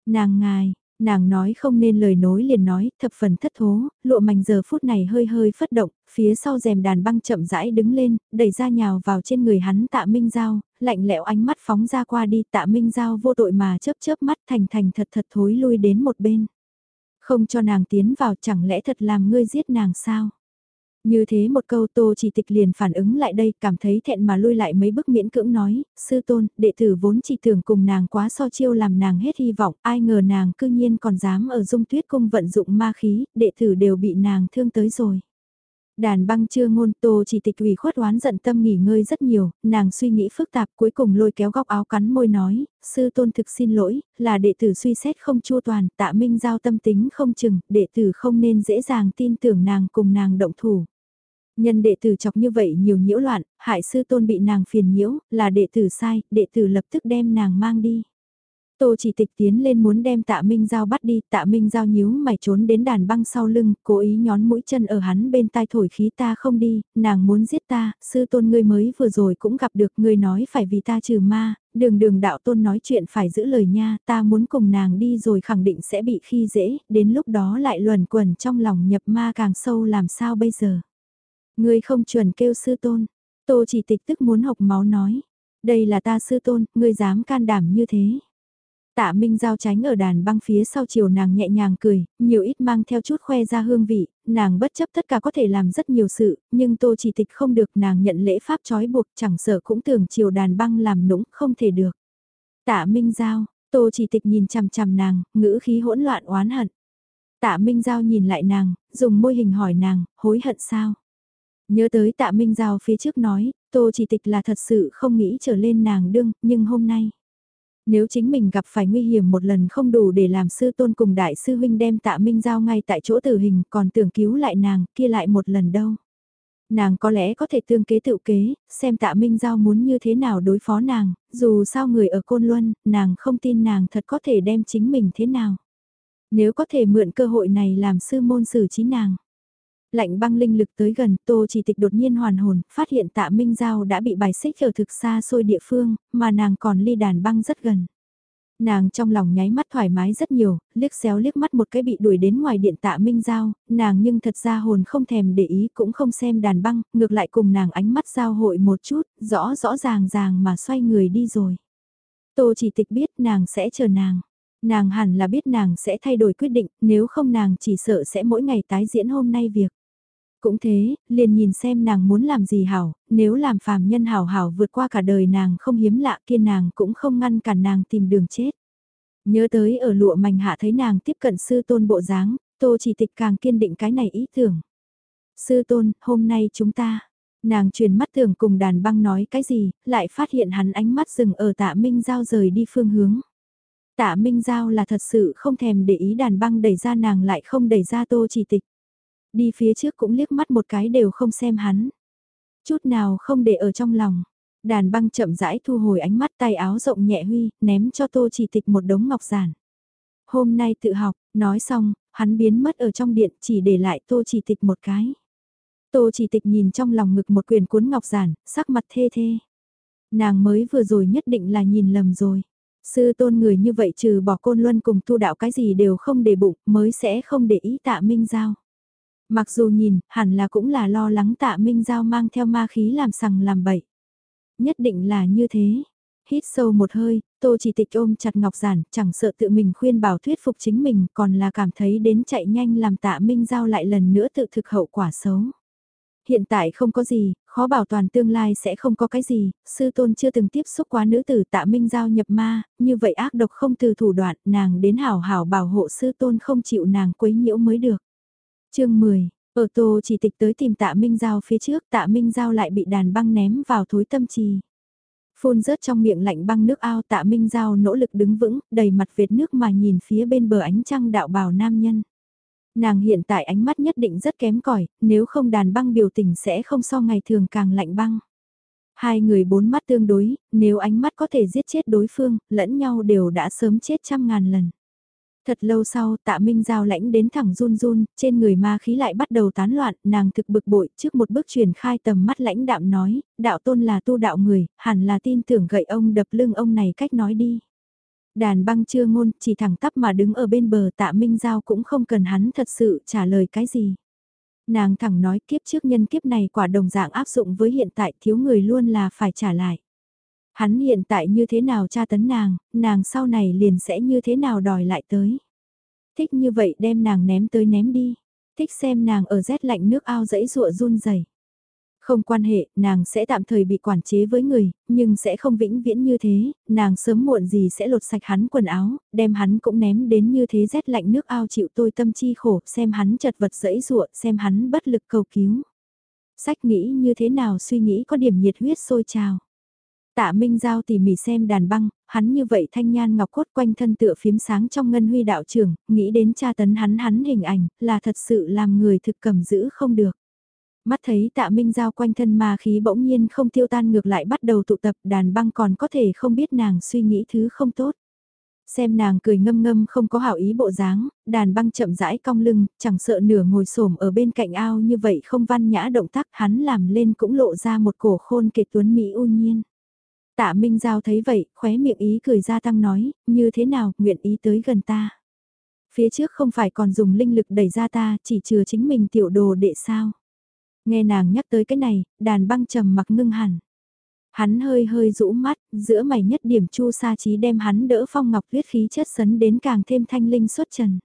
Nàng ngài, nàng nói không nên lời nối liền nói, thập phần thất thố, lụa mảnh giờ phút này hơi hơi phất động, phía sau rèm đàn băng chậm rãi đứng lên, đẩy ra nhào vào trên người hắn tạ minh giao, lạnh lẽo ánh mắt phóng ra qua đi tạ minh giao vô tội mà chớp chớp mắt thành thành thật thật thối lui đến một bên. Không cho nàng tiến vào chẳng lẽ thật làm ngươi giết nàng sao? Như thế một câu tô chỉ tịch liền phản ứng lại đây, cảm thấy thẹn mà lui lại mấy bước miễn cưỡng nói, sư tôn, đệ tử vốn chỉ tưởng cùng nàng quá so chiêu làm nàng hết hy vọng, ai ngờ nàng cư nhiên còn dám ở dung tuyết cung vận dụng ma khí, đệ tử đều bị nàng thương tới rồi. Đàn băng chưa ngôn tô chỉ tịch ủy khuất oán giận tâm nghỉ ngơi rất nhiều, nàng suy nghĩ phức tạp cuối cùng lôi kéo góc áo cắn môi nói, sư tôn thực xin lỗi, là đệ tử suy xét không chua toàn, tạ minh giao tâm tính không chừng, đệ tử không nên dễ dàng tin tưởng nàng cùng nàng động thủ. Nhân đệ tử chọc như vậy nhiều nhiễu loạn, hại sư tôn bị nàng phiền nhiễu, là đệ tử sai, đệ tử lập tức đem nàng mang đi. Tô chỉ tịch tiến lên muốn đem tạ Minh Giao bắt đi, tạ Minh Giao nhíu mày trốn đến đàn băng sau lưng, cố ý nhón mũi chân ở hắn bên tai thổi khí ta không đi, nàng muốn giết ta, sư tôn ngươi mới vừa rồi cũng gặp được ngươi nói phải vì ta trừ ma, đường đường đạo tôn nói chuyện phải giữ lời nha, ta muốn cùng nàng đi rồi khẳng định sẽ bị khi dễ, đến lúc đó lại luẩn quẩn trong lòng nhập ma càng sâu làm sao bây giờ. Ngươi không chuẩn kêu sư tôn, tô chỉ tịch tức muốn học máu nói, đây là ta sư tôn, ngươi dám can đảm như thế. Tạ Minh Giao tránh ở đàn băng phía sau chiều nàng nhẹ nhàng cười, nhiều ít mang theo chút khoe ra hương vị, nàng bất chấp tất cả có thể làm rất nhiều sự, nhưng tô chỉ tịch không được nàng nhận lễ pháp trói buộc chẳng sợ cũng tưởng chiều đàn băng làm nũng không thể được. Tạ Minh Giao, tô chỉ tịch nhìn chằm chằm nàng, ngữ khí hỗn loạn oán hận. Tạ Minh Giao nhìn lại nàng, dùng môi hình hỏi nàng, hối hận sao? Nhớ tới tạ Minh Giao phía trước nói, tô chỉ tịch là thật sự không nghĩ trở lên nàng đương, nhưng hôm nay. Nếu chính mình gặp phải nguy hiểm một lần không đủ để làm sư tôn cùng đại sư huynh đem tạ Minh Giao ngay tại chỗ tử hình còn tưởng cứu lại nàng kia lại một lần đâu. Nàng có lẽ có thể tương kế tự kế, xem tạ Minh Giao muốn như thế nào đối phó nàng, dù sao người ở Côn Luân, nàng không tin nàng thật có thể đem chính mình thế nào. Nếu có thể mượn cơ hội này làm sư môn xử trí nàng lạnh băng linh lực tới gần, Tô Chỉ Tịch đột nhiên hoàn hồn, phát hiện Tạ Minh Giao đã bị bài xích ở thực xa xôi địa phương, mà nàng còn ly đàn băng rất gần. Nàng trong lòng nháy mắt thoải mái rất nhiều, liếc xéo liếc mắt một cái bị đuổi đến ngoài điện Tạ Minh Giao, nàng nhưng thật ra hồn không thèm để ý cũng không xem đàn băng, ngược lại cùng nàng ánh mắt giao hội một chút, rõ rõ ràng ràng mà xoay người đi rồi. Tô Chỉ Tịch biết nàng sẽ chờ nàng. Nàng hẳn là biết nàng sẽ thay đổi quyết định, nếu không nàng chỉ sợ sẽ mỗi ngày tái diễn hôm nay việc. Cũng thế, liền nhìn xem nàng muốn làm gì hảo, nếu làm phàm nhân hảo hảo vượt qua cả đời nàng không hiếm lạ kia nàng cũng không ngăn cản nàng tìm đường chết. Nhớ tới ở lụa mảnh hạ thấy nàng tiếp cận sư tôn bộ dáng, tô chỉ tịch càng kiên định cái này ý tưởng. Sư tôn, hôm nay chúng ta, nàng truyền mắt tưởng cùng đàn băng nói cái gì, lại phát hiện hắn ánh mắt dừng ở tạ Minh Giao rời đi phương hướng. Tạ Minh Giao là thật sự không thèm để ý đàn băng đẩy ra nàng lại không đẩy ra tô chỉ tịch. Đi phía trước cũng liếc mắt một cái đều không xem hắn. Chút nào không để ở trong lòng. Đàn băng chậm rãi thu hồi ánh mắt tay áo rộng nhẹ huy, ném cho tô chỉ tịch một đống ngọc giản. Hôm nay tự học, nói xong, hắn biến mất ở trong điện chỉ để lại tô chỉ tịch một cái. Tô chỉ tịch nhìn trong lòng ngực một quyền cuốn ngọc giản, sắc mặt thê thê. Nàng mới vừa rồi nhất định là nhìn lầm rồi. Sư tôn người như vậy trừ bỏ côn luân cùng tu đạo cái gì đều không để bụng mới sẽ không để ý tạ minh giao. Mặc dù nhìn, hẳn là cũng là lo lắng tạ Minh Giao mang theo ma khí làm sằng làm bậy. Nhất định là như thế. Hít sâu một hơi, Tô chỉ tịch ôm chặt Ngọc Giản, chẳng sợ tự mình khuyên bảo thuyết phục chính mình, còn là cảm thấy đến chạy nhanh làm tạ Minh Giao lại lần nữa tự thực hậu quả xấu. Hiện tại không có gì, khó bảo toàn tương lai sẽ không có cái gì, sư tôn chưa từng tiếp xúc quá nữ tử tạ Minh Giao nhập ma, như vậy ác độc không từ thủ đoạn, nàng đến hảo hảo bảo hộ sư tôn không chịu nàng quấy nhiễu mới được chương 10, ở tô chỉ tịch tới tìm tạ Minh Giao phía trước tạ Minh Giao lại bị đàn băng ném vào thối tâm trì. Phun rớt trong miệng lạnh băng nước ao tạ Minh Giao nỗ lực đứng vững, đầy mặt vệt nước mà nhìn phía bên bờ ánh trăng đạo bào nam nhân. Nàng hiện tại ánh mắt nhất định rất kém cỏi nếu không đàn băng biểu tình sẽ không so ngày thường càng lạnh băng. Hai người bốn mắt tương đối, nếu ánh mắt có thể giết chết đối phương, lẫn nhau đều đã sớm chết trăm ngàn lần. Thật lâu sau tạ minh giao lãnh đến thẳng run run, trên người ma khí lại bắt đầu tán loạn, nàng thực bực bội trước một bước truyền khai tầm mắt lãnh đạm nói, đạo tôn là tu đạo người, hẳn là tin tưởng gậy ông đập lưng ông này cách nói đi. Đàn băng chưa ngôn, chỉ thẳng tắp mà đứng ở bên bờ tạ minh giao cũng không cần hắn thật sự trả lời cái gì. Nàng thẳng nói kiếp trước nhân kiếp này quả đồng dạng áp dụng với hiện tại thiếu người luôn là phải trả lại. Hắn hiện tại như thế nào tra tấn nàng, nàng sau này liền sẽ như thế nào đòi lại tới. Thích như vậy đem nàng ném tới ném đi. Thích xem nàng ở rét lạnh nước ao dẫy rụa run rẩy không quan hệ, nàng sẽ tạm thời bị quản chế với người, nhưng sẽ không vĩnh viễn như thế, nàng sớm muộn gì sẽ lột sạch hắn quần áo, đem hắn cũng ném đến như thế rét lạnh nước ao chịu tôi tâm chi khổ, xem hắn chật vật dẫy ruộng, xem hắn bất lực cầu cứu. Sách nghĩ như thế nào suy nghĩ có điểm nhiệt huyết sôi trào. Tạ Minh Giao tỉ mỉ xem đàn băng, hắn như vậy thanh nhan ngọc cốt quanh thân tựa phiếm sáng trong ngân huy đạo trưởng, nghĩ đến cha tấn hắn hắn hình ảnh, là thật sự làm người thực cầm giữ không được. Mắt thấy tạ minh giao quanh thân ma khí bỗng nhiên không tiêu tan ngược lại bắt đầu tụ tập đàn băng còn có thể không biết nàng suy nghĩ thứ không tốt. Xem nàng cười ngâm ngâm không có hảo ý bộ dáng, đàn băng chậm rãi cong lưng, chẳng sợ nửa ngồi xổm ở bên cạnh ao như vậy không văn nhã động tác hắn làm lên cũng lộ ra một cổ khôn kệt tuấn Mỹ u nhiên. Tạ Minh Giao thấy vậy, khóe miệng ý cười ra tăng nói, như thế nào, nguyện ý tới gần ta. Phía trước không phải còn dùng linh lực đẩy ra ta, chỉ chừa chính mình tiểu đồ đệ sao. Nghe nàng nhắc tới cái này, đàn băng trầm mặc ngưng hẳn. Hắn hơi hơi rũ mắt, giữa mày nhất điểm chu sa trí đem hắn đỡ phong ngọc huyết khí chất sấn đến càng thêm thanh linh xuất trần.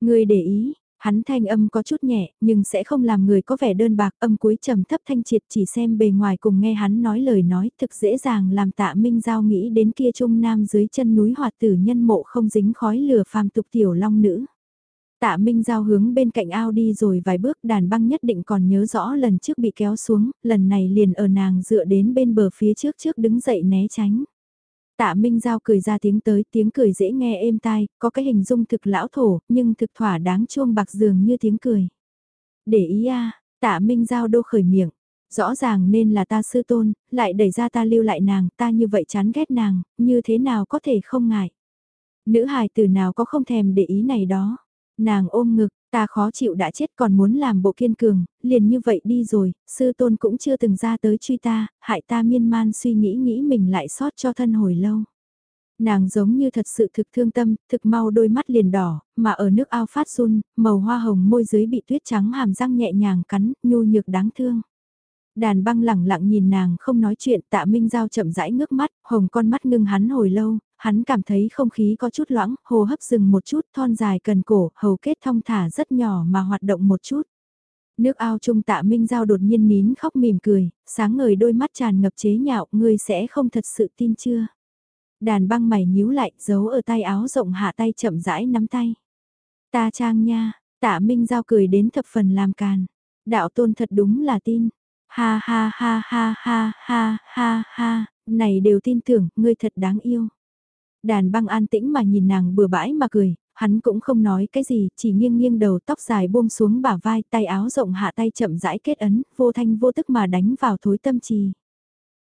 Người để ý, hắn thanh âm có chút nhẹ, nhưng sẽ không làm người có vẻ đơn bạc, âm cuối trầm thấp thanh triệt chỉ xem bề ngoài cùng nghe hắn nói lời nói thực dễ dàng làm tạ minh giao nghĩ đến kia trung nam dưới chân núi hoạt tử nhân mộ không dính khói lửa phàm tục tiểu long nữ. Tạ Minh Giao hướng bên cạnh ao đi rồi vài bước đàn băng nhất định còn nhớ rõ lần trước bị kéo xuống, lần này liền ở nàng dựa đến bên bờ phía trước trước đứng dậy né tránh. Tạ Minh Giao cười ra tiếng tới, tiếng cười dễ nghe êm tai, có cái hình dung thực lão thổ, nhưng thực thỏa đáng chuông bạc dường như tiếng cười. Để ý a Tạ Minh Giao đô khởi miệng, rõ ràng nên là ta sư tôn, lại đẩy ra ta lưu lại nàng, ta như vậy chán ghét nàng, như thế nào có thể không ngại. Nữ hài từ nào có không thèm để ý này đó. Nàng ôm ngực, ta khó chịu đã chết còn muốn làm bộ kiên cường, liền như vậy đi rồi, sư tôn cũng chưa từng ra tới truy ta, hại ta miên man suy nghĩ nghĩ mình lại sót cho thân hồi lâu. Nàng giống như thật sự thực thương tâm, thực mau đôi mắt liền đỏ, mà ở nước ao phát run, màu hoa hồng môi dưới bị tuyết trắng hàm răng nhẹ nhàng cắn, nhu nhược đáng thương. Đàn băng lẳng lặng nhìn nàng không nói chuyện tạ minh giao chậm rãi ngước mắt, hồng con mắt ngưng hắn hồi lâu, hắn cảm thấy không khí có chút loãng, hồ hấp dừng một chút, thon dài cần cổ, hầu kết thong thả rất nhỏ mà hoạt động một chút. Nước ao trung tạ minh giao đột nhiên nín khóc mỉm cười, sáng ngời đôi mắt tràn ngập chế nhạo, ngươi sẽ không thật sự tin chưa. Đàn băng mày nhíu lại, giấu ở tay áo rộng hạ tay chậm rãi nắm tay. Ta trang nha, tạ minh giao cười đến thập phần làm càn. Đạo tôn thật đúng là tin. Ha ha ha ha ha ha ha ha, này đều tin tưởng, ngươi thật đáng yêu. Đàn băng an tĩnh mà nhìn nàng bừa bãi mà cười, hắn cũng không nói cái gì, chỉ nghiêng nghiêng đầu tóc dài buông xuống bả vai, tay áo rộng hạ tay chậm rãi kết ấn, vô thanh vô tức mà đánh vào thối tâm trì.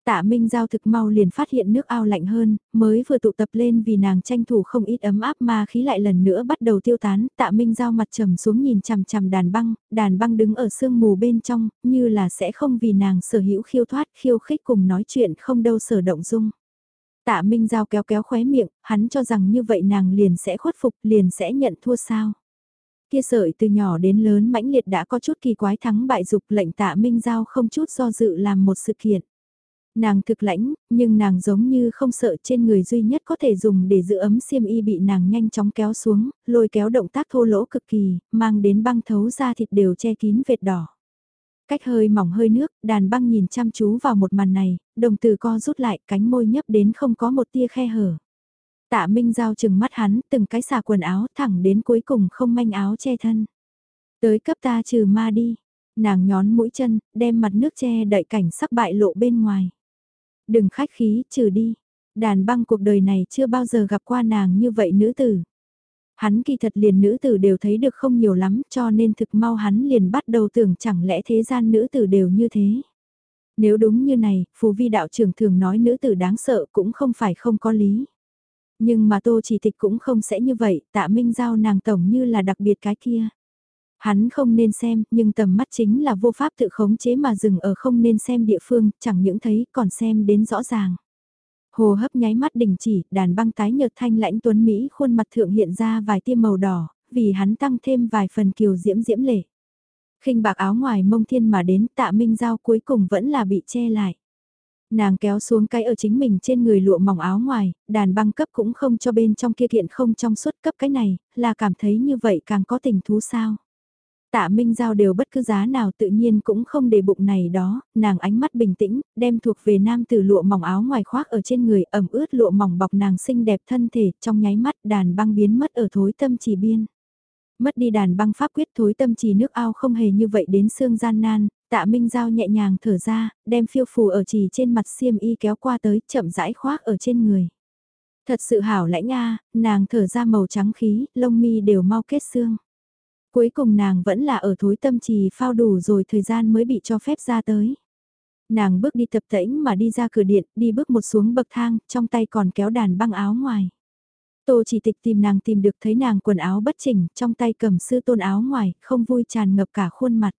Tạ Minh Giao thực mau liền phát hiện nước ao lạnh hơn, mới vừa tụ tập lên vì nàng tranh thủ không ít ấm áp mà khí lại lần nữa bắt đầu tiêu tán. Tạ Minh Giao mặt trầm xuống nhìn chằm chằm đàn băng, đàn băng đứng ở sương mù bên trong, như là sẽ không vì nàng sở hữu khiêu thoát khiêu khích cùng nói chuyện không đâu sở động dung. Tạ Minh Giao kéo kéo khóe miệng, hắn cho rằng như vậy nàng liền sẽ khuất phục, liền sẽ nhận thua sao. Kia sợi từ nhỏ đến lớn mãnh liệt đã có chút kỳ quái thắng bại dục lệnh tạ Minh Giao không chút do dự làm một sự kiện. Nàng thực lãnh, nhưng nàng giống như không sợ trên người duy nhất có thể dùng để giữ ấm xiêm y bị nàng nhanh chóng kéo xuống, lôi kéo động tác thô lỗ cực kỳ, mang đến băng thấu ra thịt đều che kín vệt đỏ. Cách hơi mỏng hơi nước, đàn băng nhìn chăm chú vào một màn này, đồng từ co rút lại cánh môi nhấp đến không có một tia khe hở. Tạ Minh Giao chừng mắt hắn, từng cái xà quần áo thẳng đến cuối cùng không manh áo che thân. Tới cấp ta trừ ma đi. Nàng nhón mũi chân, đem mặt nước che đậy cảnh sắc bại lộ bên ngoài. Đừng khách khí, trừ đi. Đàn băng cuộc đời này chưa bao giờ gặp qua nàng như vậy nữ tử. Hắn kỳ thật liền nữ tử đều thấy được không nhiều lắm cho nên thực mau hắn liền bắt đầu tưởng chẳng lẽ thế gian nữ tử đều như thế. Nếu đúng như này, phù vi đạo trưởng thường nói nữ tử đáng sợ cũng không phải không có lý. Nhưng mà tô chỉ tịch cũng không sẽ như vậy, tạ minh giao nàng tổng như là đặc biệt cái kia. Hắn không nên xem, nhưng tầm mắt chính là vô pháp tự khống chế mà dừng ở không nên xem địa phương, chẳng những thấy còn xem đến rõ ràng. Hồ hấp nháy mắt đình chỉ, đàn băng tái nhợt thanh lãnh tuấn Mỹ khuôn mặt thượng hiện ra vài tia màu đỏ, vì hắn tăng thêm vài phần kiều diễm diễm lệ khinh bạc áo ngoài mông thiên mà đến tạ minh giao cuối cùng vẫn là bị che lại. Nàng kéo xuống cái ở chính mình trên người lụa mỏng áo ngoài, đàn băng cấp cũng không cho bên trong kia kiện không trong suốt cấp cái này, là cảm thấy như vậy càng có tình thú sao. Tạ Minh Giao đều bất cứ giá nào tự nhiên cũng không để bụng này đó, nàng ánh mắt bình tĩnh, đem thuộc về nam tử lụa mỏng áo ngoài khoác ở trên người ẩm ướt lụa mỏng bọc nàng xinh đẹp thân thể, trong nháy mắt đàn băng biến mất ở thối tâm chỉ biên. Mất đi đàn băng pháp quyết thối tâm trì nước ao không hề như vậy đến xương gian nan, tạ minh giao nhẹ nhàng thở ra, đem phiêu phù ở trì trên mặt xiêm y kéo qua tới, chậm rãi khoác ở trên người. Thật sự hảo lãnh a nàng thở ra màu trắng khí, lông mi đều mau kết xương. Cuối cùng nàng vẫn là ở thối tâm trì phao đủ rồi thời gian mới bị cho phép ra tới. Nàng bước đi tập tễnh mà đi ra cửa điện, đi bước một xuống bậc thang, trong tay còn kéo đàn băng áo ngoài. Tô chỉ tịch tìm nàng tìm được thấy nàng quần áo bất chỉnh, trong tay cầm sư tôn áo ngoài, không vui tràn ngập cả khuôn mặt.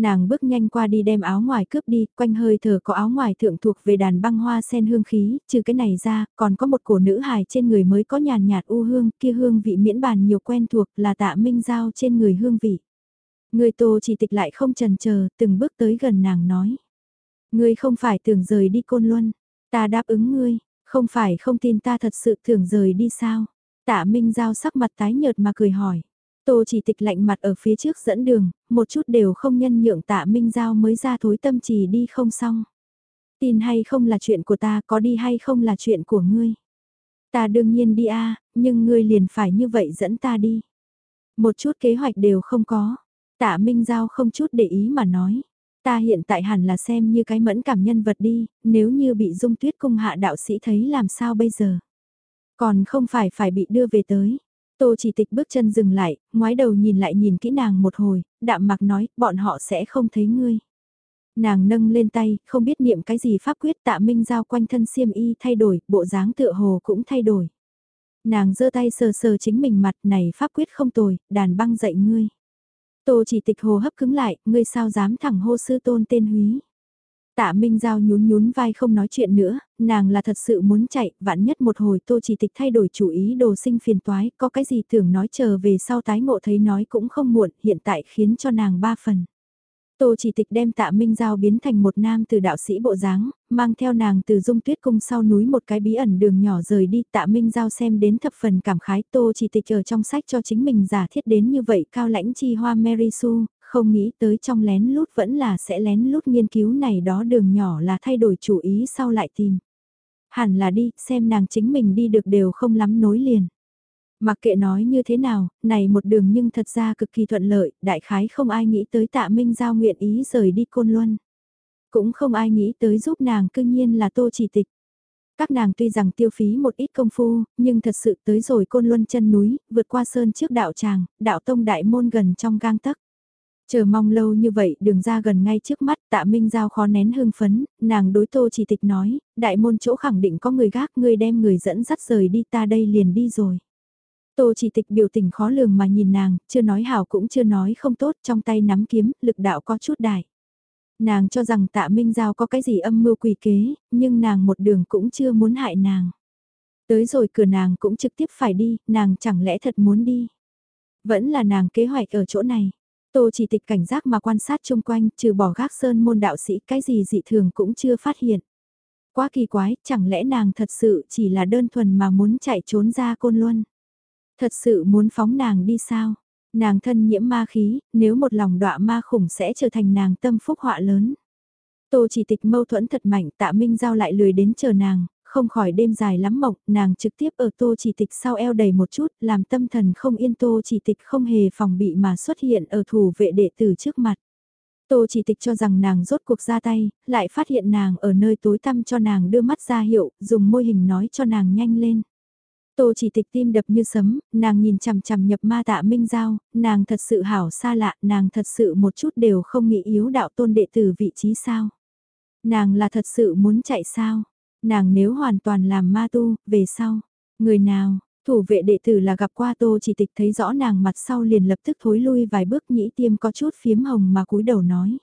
Nàng bước nhanh qua đi đem áo ngoài cướp đi, quanh hơi thở có áo ngoài thượng thuộc về đàn băng hoa sen hương khí, trừ cái này ra, còn có một cổ nữ hài trên người mới có nhàn nhạt u hương, kia hương vị miễn bàn nhiều quen thuộc là tạ minh giao trên người hương vị. Người tô chỉ tịch lại không trần chờ từng bước tới gần nàng nói. Ngươi không phải tưởng rời đi côn luân, ta đáp ứng ngươi, không phải không tin ta thật sự tưởng rời đi sao? Tạ Minh Giao sắc mặt tái nhợt mà cười hỏi. Tô chỉ tịch lạnh mặt ở phía trước dẫn đường, một chút đều không nhân nhượng tạ Minh Giao mới ra thối tâm trì đi không xong. Tin hay không là chuyện của ta, có đi hay không là chuyện của ngươi. Ta đương nhiên đi a nhưng ngươi liền phải như vậy dẫn ta đi. Một chút kế hoạch đều không có. Tạ Minh Giao không chút để ý mà nói. Ta hiện tại hẳn là xem như cái mẫn cảm nhân vật đi, nếu như bị dung tuyết cung hạ đạo sĩ thấy làm sao bây giờ. Còn không phải phải bị đưa về tới. Tô chỉ tịch bước chân dừng lại, ngoái đầu nhìn lại nhìn kỹ nàng một hồi, đạm mặc nói, bọn họ sẽ không thấy ngươi. Nàng nâng lên tay, không biết niệm cái gì pháp quyết tạ minh giao quanh thân xiêm y thay đổi, bộ dáng tựa hồ cũng thay đổi. Nàng giơ tay sờ sờ chính mình mặt này pháp quyết không tồi, đàn băng dạy ngươi. Tô chỉ tịch hồ hấp cứng lại, ngươi sao dám thẳng hô sư tôn tên húy. Tạ Minh Giao nhún nhún vai không nói chuyện nữa, nàng là thật sự muốn chạy, vạn nhất một hồi tô chỉ tịch thay đổi chủ ý đồ sinh phiền toái, có cái gì tưởng nói chờ về sau tái ngộ thấy nói cũng không muộn, hiện tại khiến cho nàng ba phần. Tô chỉ tịch đem tạ Minh Giao biến thành một nam từ đạo sĩ bộ dáng, mang theo nàng từ dung tuyết cung sau núi một cái bí ẩn đường nhỏ rời đi tạ Minh Giao xem đến thập phần cảm khái Tô chỉ tịch ở trong sách cho chính mình giả thiết đến như vậy cao lãnh chi hoa Mary Sue, không nghĩ tới trong lén lút vẫn là sẽ lén lút nghiên cứu này đó đường nhỏ là thay đổi chủ ý sau lại tìm. Hẳn là đi, xem nàng chính mình đi được đều không lắm nối liền. Mặc kệ nói như thế nào, này một đường nhưng thật ra cực kỳ thuận lợi, đại khái không ai nghĩ tới tạ Minh Giao nguyện ý rời đi Côn Luân. Cũng không ai nghĩ tới giúp nàng cư nhiên là tô chỉ tịch. Các nàng tuy rằng tiêu phí một ít công phu, nhưng thật sự tới rồi Côn Luân chân núi, vượt qua sơn trước đạo tràng, đạo tông đại môn gần trong gang tấc. Chờ mong lâu như vậy đường ra gần ngay trước mắt tạ Minh Giao khó nén hương phấn, nàng đối tô chỉ tịch nói, đại môn chỗ khẳng định có người gác người đem người dẫn dắt rời đi ta đây liền đi rồi. Tô chỉ tịch biểu tình khó lường mà nhìn nàng, chưa nói hảo cũng chưa nói không tốt, trong tay nắm kiếm, lực đạo có chút đại. Nàng cho rằng tạ Minh Giao có cái gì âm mưu quỷ kế, nhưng nàng một đường cũng chưa muốn hại nàng. Tới rồi cửa nàng cũng trực tiếp phải đi, nàng chẳng lẽ thật muốn đi. Vẫn là nàng kế hoạch ở chỗ này. Tô chỉ tịch cảnh giác mà quan sát chung quanh, trừ bỏ gác sơn môn đạo sĩ, cái gì dị thường cũng chưa phát hiện. Quá kỳ quái, chẳng lẽ nàng thật sự chỉ là đơn thuần mà muốn chạy trốn ra côn luân. Thật sự muốn phóng nàng đi sao? Nàng thân nhiễm ma khí, nếu một lòng đọa ma khủng sẽ trở thành nàng tâm phúc họa lớn. Tô chỉ tịch mâu thuẫn thật mạnh tạ minh giao lại lười đến chờ nàng, không khỏi đêm dài lắm mộng, nàng trực tiếp ở tô chỉ tịch sau eo đầy một chút, làm tâm thần không yên tô chỉ tịch không hề phòng bị mà xuất hiện ở thủ vệ đệ tử trước mặt. Tô chỉ tịch cho rằng nàng rốt cuộc ra tay, lại phát hiện nàng ở nơi tối tăm cho nàng đưa mắt ra hiệu, dùng môi hình nói cho nàng nhanh lên. Tô chỉ tịch tim đập như sấm, nàng nhìn chằm chằm nhập ma tạ minh giao, nàng thật sự hảo xa lạ, nàng thật sự một chút đều không nghĩ yếu đạo tôn đệ tử vị trí sao. Nàng là thật sự muốn chạy sao, nàng nếu hoàn toàn làm ma tu, về sau, người nào, thủ vệ đệ tử là gặp qua tô chỉ tịch thấy rõ nàng mặt sau liền lập tức thối lui vài bước nhĩ tiêm có chút phiếm hồng mà cúi đầu nói.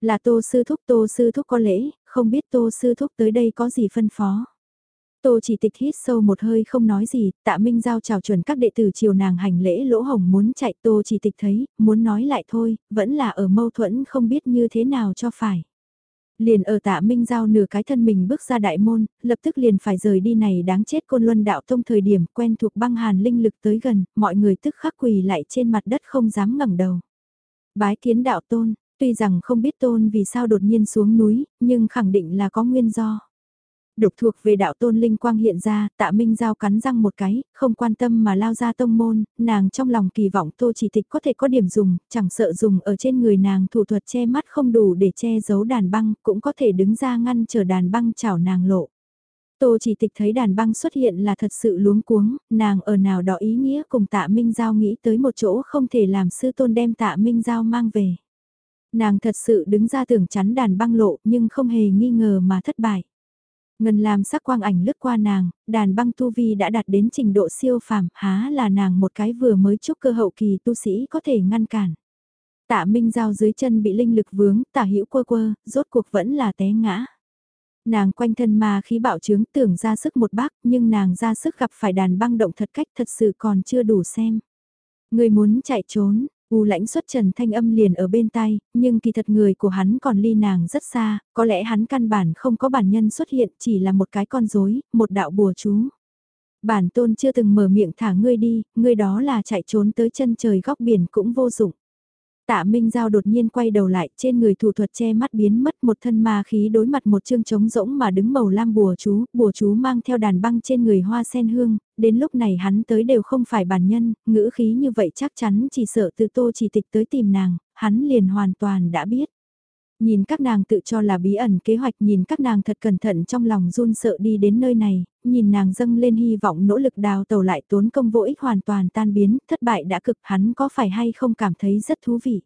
Là tô sư thúc tô sư thúc có lễ, không biết tô sư thúc tới đây có gì phân phó. Tô chỉ tịch hít sâu một hơi không nói gì, tạ Minh Giao chào chuẩn các đệ tử chiều nàng hành lễ lỗ hồng muốn chạy tô chỉ tịch thấy, muốn nói lại thôi, vẫn là ở mâu thuẫn không biết như thế nào cho phải. Liền ở tạ Minh Giao nửa cái thân mình bước ra đại môn, lập tức liền phải rời đi này đáng chết côn luân đạo tông thời điểm quen thuộc băng hàn linh lực tới gần, mọi người tức khắc quỳ lại trên mặt đất không dám ngẩng đầu. Bái kiến đạo tôn, tuy rằng không biết tôn vì sao đột nhiên xuống núi, nhưng khẳng định là có nguyên do độc thuộc về đạo tôn linh quang hiện ra, tạ minh giao cắn răng một cái, không quan tâm mà lao ra tông môn, nàng trong lòng kỳ vọng tô chỉ tịch có thể có điểm dùng, chẳng sợ dùng ở trên người nàng thủ thuật che mắt không đủ để che giấu đàn băng, cũng có thể đứng ra ngăn trở đàn băng chảo nàng lộ. Tô chỉ tịch thấy đàn băng xuất hiện là thật sự luống cuống, nàng ở nào đó ý nghĩa cùng tạ Minh Giao nghĩ tới một chỗ không thể làm sư tôn đem tạ Minh Giao mang về. Nàng thật sự đứng ra tưởng chắn đàn băng lộ nhưng không hề nghi ngờ mà thất bại. Ngân làm sắc quang ảnh lướt qua nàng, đàn băng tu vi đã đạt đến trình độ siêu phàm, há là nàng một cái vừa mới chúc cơ hậu kỳ tu sĩ có thể ngăn cản. Tạ Minh Giao dưới chân bị linh lực vướng, tả hữu quơ quơ, rốt cuộc vẫn là té ngã. Nàng quanh thân mà khí bạo trướng tưởng ra sức một bác, nhưng nàng ra sức gặp phải đàn băng động thật cách thật sự còn chưa đủ xem. Người muốn chạy trốn, U lãnh xuất trần thanh âm liền ở bên tay, nhưng kỳ thật người của hắn còn ly nàng rất xa, có lẽ hắn căn bản không có bản nhân xuất hiện chỉ là một cái con rối, một đạo bùa chú. Bản tôn chưa từng mở miệng thả ngươi đi, ngươi đó là chạy trốn tới chân trời góc biển cũng vô dụng. Tạ Minh Giao đột nhiên quay đầu lại, trên người thủ thuật che mắt biến mất một thân ma khí đối mặt một chương trống rỗng mà đứng màu lam bùa chú, bùa chú mang theo đàn băng trên người hoa sen hương, đến lúc này hắn tới đều không phải bản nhân, ngữ khí như vậy chắc chắn chỉ sợ từ tô chỉ tịch tới tìm nàng, hắn liền hoàn toàn đã biết. Nhìn các nàng tự cho là bí ẩn kế hoạch nhìn các nàng thật cẩn thận trong lòng run sợ đi đến nơi này, nhìn nàng dâng lên hy vọng nỗ lực đào tàu lại tốn công vô ích hoàn toàn tan biến, thất bại đã cực hắn có phải hay không cảm thấy rất thú vị.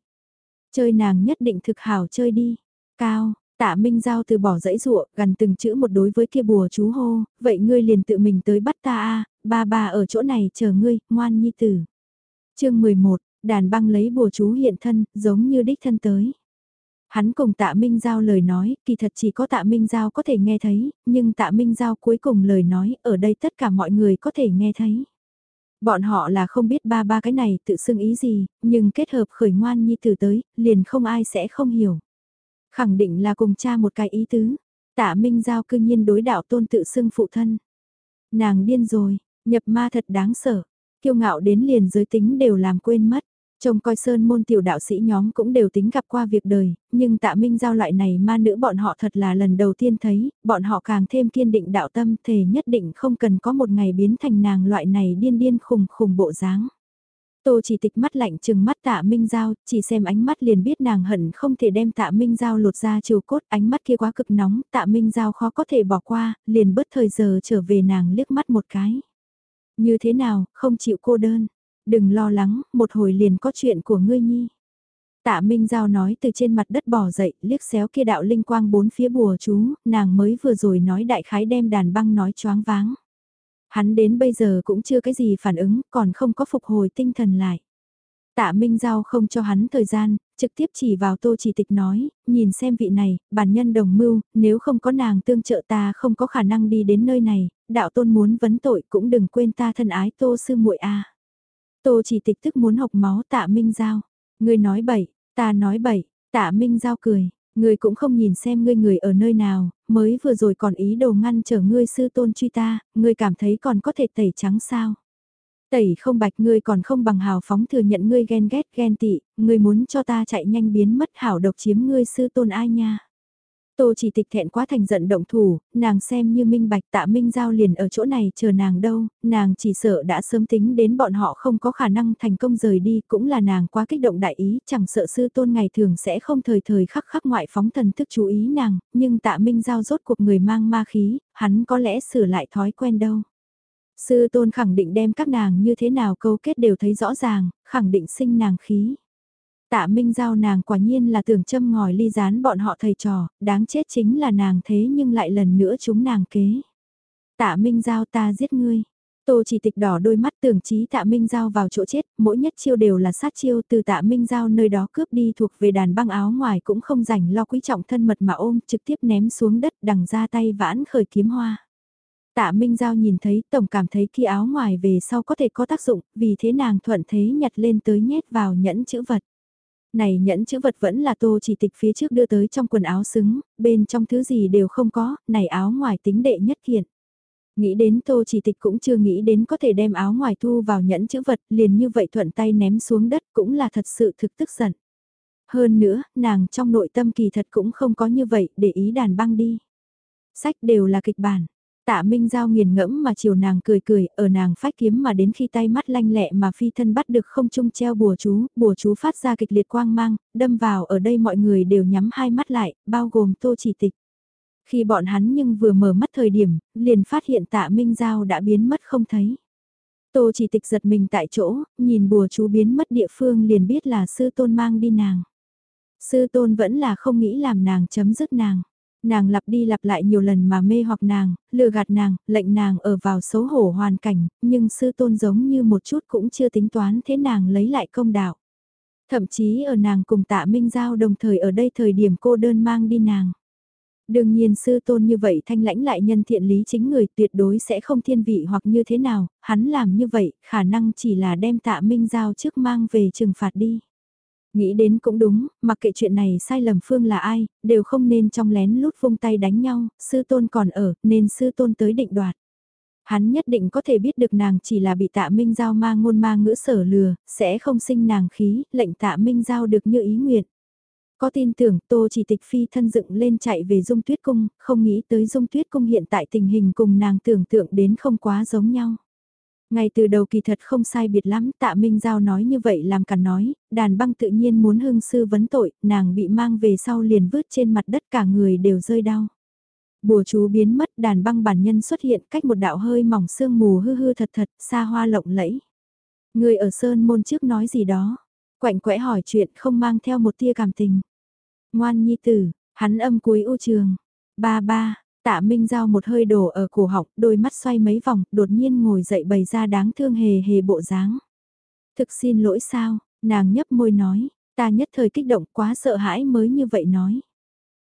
Chơi nàng nhất định thực hảo chơi đi. Cao, tạ Minh Giao từ bỏ dãy ruộng gần từng chữ một đối với kia bùa chú hô, vậy ngươi liền tự mình tới bắt ta a ba ba ở chỗ này chờ ngươi, ngoan nhi tử. chương 11, đàn băng lấy bùa chú hiện thân, giống như đích thân tới. Hắn cùng tạ Minh Giao lời nói, kỳ thật chỉ có tạ Minh Giao có thể nghe thấy, nhưng tạ Minh Giao cuối cùng lời nói, ở đây tất cả mọi người có thể nghe thấy. Bọn họ là không biết ba ba cái này tự xưng ý gì, nhưng kết hợp khởi ngoan nhi từ tới, liền không ai sẽ không hiểu. Khẳng định là cùng cha một cái ý tứ. Tạ Minh Giao cư nhiên đối đạo tôn tự xưng phụ thân. Nàng điên rồi, nhập ma thật đáng sợ, kiêu ngạo đến liền giới tính đều làm quên mất. Trông coi sơn môn tiểu đạo sĩ nhóm cũng đều tính gặp qua việc đời, nhưng tạ minh giao loại này ma nữ bọn họ thật là lần đầu tiên thấy, bọn họ càng thêm kiên định đạo tâm thề nhất định không cần có một ngày biến thành nàng loại này điên điên khùng khùng bộ dáng. Tô chỉ tịch mắt lạnh chừng mắt tạ Minh Giao, chỉ xem ánh mắt liền biết nàng hận không thể đem tạ Minh Giao lột ra chiều cốt, ánh mắt kia quá cực nóng, tạ Minh Giao khó có thể bỏ qua, liền bớt thời giờ trở về nàng liếc mắt một cái. Như thế nào, không chịu cô đơn. Đừng lo lắng, một hồi liền có chuyện của ngươi nhi. Tạ Minh Giao nói từ trên mặt đất bò dậy, liếc xéo kia đạo linh quang bốn phía bùa chú, nàng mới vừa rồi nói đại khái đem đàn băng nói choáng váng. Hắn đến bây giờ cũng chưa cái gì phản ứng, còn không có phục hồi tinh thần lại. Tạ Minh Giao không cho hắn thời gian, trực tiếp chỉ vào tô chỉ tịch nói, nhìn xem vị này, bản nhân đồng mưu, nếu không có nàng tương trợ ta không có khả năng đi đến nơi này, đạo tôn muốn vấn tội cũng đừng quên ta thân ái tô sư muội a. Tô chỉ tịch tức muốn học máu tạ Minh Giao. người nói bậy, ta nói bậy, tạ Minh Giao cười. người cũng không nhìn xem ngươi người ở nơi nào, mới vừa rồi còn ý đồ ngăn trở ngươi sư tôn truy ta, ngươi cảm thấy còn có thể tẩy trắng sao. Tẩy không bạch ngươi còn không bằng hào phóng thừa nhận ngươi ghen ghét ghen tị, ngươi muốn cho ta chạy nhanh biến mất hảo độc chiếm ngươi sư tôn ai nha. Tô chỉ tịch thẹn quá thành giận động thủ, nàng xem như minh bạch tạ minh giao liền ở chỗ này chờ nàng đâu, nàng chỉ sợ đã sớm tính đến bọn họ không có khả năng thành công rời đi, cũng là nàng quá kích động đại ý, chẳng sợ sư tôn ngày thường sẽ không thời thời khắc khắc ngoại phóng thần thức chú ý nàng, nhưng tạ minh giao rốt cuộc người mang ma khí, hắn có lẽ sửa lại thói quen đâu. Sư tôn khẳng định đem các nàng như thế nào câu kết đều thấy rõ ràng, khẳng định sinh nàng khí. Tạ Minh Giao nàng quả nhiên là tưởng châm ngòi ly gián bọn họ thầy trò, đáng chết chính là nàng thế nhưng lại lần nữa chúng nàng kế. Tạ Minh Giao ta giết ngươi. Tô chỉ tịch đỏ đôi mắt tưởng trí tạ Minh Giao vào chỗ chết, mỗi nhất chiêu đều là sát chiêu từ tạ Minh Giao nơi đó cướp đi thuộc về đàn băng áo ngoài cũng không rảnh lo quý trọng thân mật mà ôm trực tiếp ném xuống đất đằng ra tay vãn khởi kiếm hoa. Tạ Minh Giao nhìn thấy tổng cảm thấy khi áo ngoài về sau có thể có tác dụng, vì thế nàng thuận thế nhặt lên tới nhét vào nhẫn chữ vật. Này nhẫn chữ vật vẫn là tô chỉ tịch phía trước đưa tới trong quần áo xứng, bên trong thứ gì đều không có, này áo ngoài tính đệ nhất kiện. Nghĩ đến tô chỉ tịch cũng chưa nghĩ đến có thể đem áo ngoài thu vào nhẫn chữ vật liền như vậy thuận tay ném xuống đất cũng là thật sự thực tức giận. Hơn nữa, nàng trong nội tâm kỳ thật cũng không có như vậy để ý đàn băng đi. Sách đều là kịch bản, Tạ Minh Giao nghiền ngẫm mà chiều nàng cười cười, ở nàng phách kiếm mà đến khi tay mắt lanh lẹ mà phi thân bắt được không trung treo bùa chú, bùa chú phát ra kịch liệt quang mang, đâm vào ở đây mọi người đều nhắm hai mắt lại, bao gồm tô chỉ tịch. Khi bọn hắn nhưng vừa mở mắt thời điểm, liền phát hiện tạ Minh Giao đã biến mất không thấy. Tô chỉ tịch giật mình tại chỗ, nhìn bùa chú biến mất địa phương liền biết là sư tôn mang đi nàng. Sư tôn vẫn là không nghĩ làm nàng chấm dứt nàng. Nàng lặp đi lặp lại nhiều lần mà mê hoặc nàng, lừa gạt nàng, lệnh nàng ở vào xấu hổ hoàn cảnh, nhưng sư tôn giống như một chút cũng chưa tính toán thế nàng lấy lại công đạo. Thậm chí ở nàng cùng tạ Minh Giao đồng thời ở đây thời điểm cô đơn mang đi nàng. Đương nhiên sư tôn như vậy thanh lãnh lại nhân thiện lý chính người tuyệt đối sẽ không thiên vị hoặc như thế nào, hắn làm như vậy khả năng chỉ là đem tạ Minh Giao trước mang về trừng phạt đi. Nghĩ đến cũng đúng, mặc kệ chuyện này sai lầm phương là ai, đều không nên trong lén lút vung tay đánh nhau, sư tôn còn ở, nên sư tôn tới định đoạt. Hắn nhất định có thể biết được nàng chỉ là bị tạ minh giao ma ngôn ma ngữ sở lừa, sẽ không sinh nàng khí, lệnh tạ minh giao được như ý nguyện. Có tin tưởng Tô chỉ tịch phi thân dựng lên chạy về dung tuyết cung, không nghĩ tới dung tuyết cung hiện tại tình hình cùng nàng tưởng tượng đến không quá giống nhau. Ngay từ đầu kỳ thật không sai biệt lắm, tạ Minh Giao nói như vậy làm cả nói, đàn băng tự nhiên muốn hương sư vấn tội, nàng bị mang về sau liền vứt trên mặt đất cả người đều rơi đau. Bùa chú biến mất đàn băng bản nhân xuất hiện cách một đạo hơi mỏng sương mù hư hư thật thật, xa hoa lộng lẫy. Người ở sơn môn trước nói gì đó, quạnh quẽ hỏi chuyện không mang theo một tia cảm tình. Ngoan nhi tử, hắn âm cuối ưu trường. Ba ba, Tạ Minh Giao một hơi đổ ở cổ họng, đôi mắt xoay mấy vòng, đột nhiên ngồi dậy bày ra đáng thương hề hề bộ dáng. Thực xin lỗi sao, nàng nhấp môi nói, ta nhất thời kích động quá sợ hãi mới như vậy nói.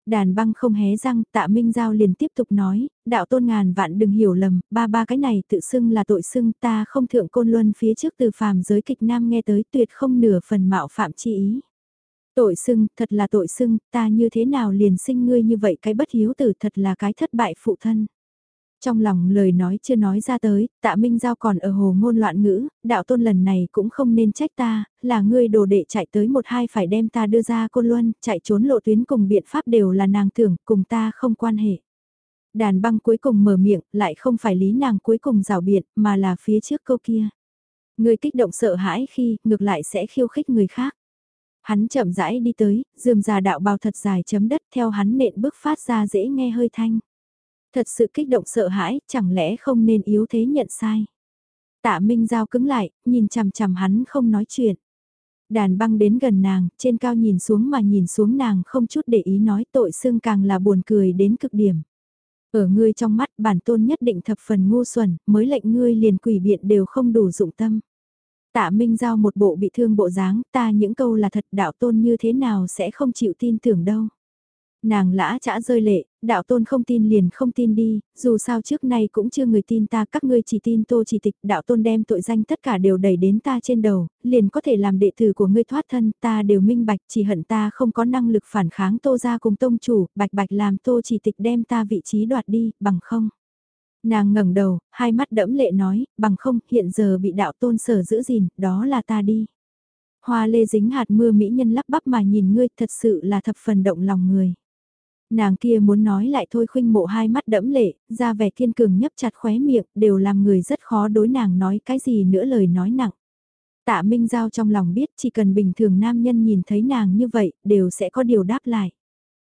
Đàn băng không hé răng, tạ Minh Giao liền tiếp tục nói, đạo tôn ngàn vạn đừng hiểu lầm, ba ba cái này tự xưng là tội xưng ta không thượng côn luân phía trước từ phàm giới kịch nam nghe tới tuyệt không nửa phần mạo phạm chi ý. Tội sưng, thật là tội sưng, ta như thế nào liền sinh ngươi như vậy cái bất hiếu tử thật là cái thất bại phụ thân. Trong lòng lời nói chưa nói ra tới, tạ Minh Giao còn ở hồ ngôn loạn ngữ, đạo tôn lần này cũng không nên trách ta, là ngươi đồ đệ chạy tới một hai phải đem ta đưa ra côn luân, chạy trốn lộ tuyến cùng biện pháp đều là nàng tưởng, cùng ta không quan hệ. Đàn băng cuối cùng mở miệng, lại không phải lý nàng cuối cùng rào biện, mà là phía trước câu kia. Ngươi kích động sợ hãi khi, ngược lại sẽ khiêu khích người khác. Hắn chậm rãi đi tới, dườm già đạo bào thật dài chấm đất theo hắn nện bước phát ra dễ nghe hơi thanh. Thật sự kích động sợ hãi, chẳng lẽ không nên yếu thế nhận sai. Tạ Minh Giao cứng lại, nhìn chằm chằm hắn không nói chuyện. Đàn băng đến gần nàng, trên cao nhìn xuống mà nhìn xuống nàng không chút để ý nói tội xương càng là buồn cười đến cực điểm. Ở ngươi trong mắt bản tôn nhất định thập phần ngu xuẩn, mới lệnh ngươi liền quỷ biện đều không đủ dụng tâm. Tạ Minh Giao một bộ bị thương bộ dáng, ta những câu là thật đạo tôn như thế nào sẽ không chịu tin tưởng đâu. Nàng lã chả rơi lệ, đạo tôn không tin liền không tin đi, dù sao trước nay cũng chưa người tin ta các ngươi chỉ tin tô chỉ tịch đạo tôn đem tội danh tất cả đều đẩy đến ta trên đầu, liền có thể làm đệ tử của ngươi thoát thân ta đều minh bạch chỉ hận ta không có năng lực phản kháng tô ra cùng tông chủ, bạch bạch làm tô chỉ tịch đem ta vị trí đoạt đi, bằng không. Nàng ngẩng đầu, hai mắt đẫm lệ nói, bằng không, hiện giờ bị đạo tôn sở giữ gìn, đó là ta đi. Hoa lê dính hạt mưa mỹ nhân lắp bắp mà nhìn ngươi, thật sự là thập phần động lòng người. Nàng kia muốn nói lại thôi khuynh mộ hai mắt đẫm lệ, ra vẻ thiên cường nhấp chặt khóe miệng, đều làm người rất khó đối nàng nói cái gì nữa lời nói nặng. Tạ Minh Giao trong lòng biết chỉ cần bình thường nam nhân nhìn thấy nàng như vậy, đều sẽ có điều đáp lại.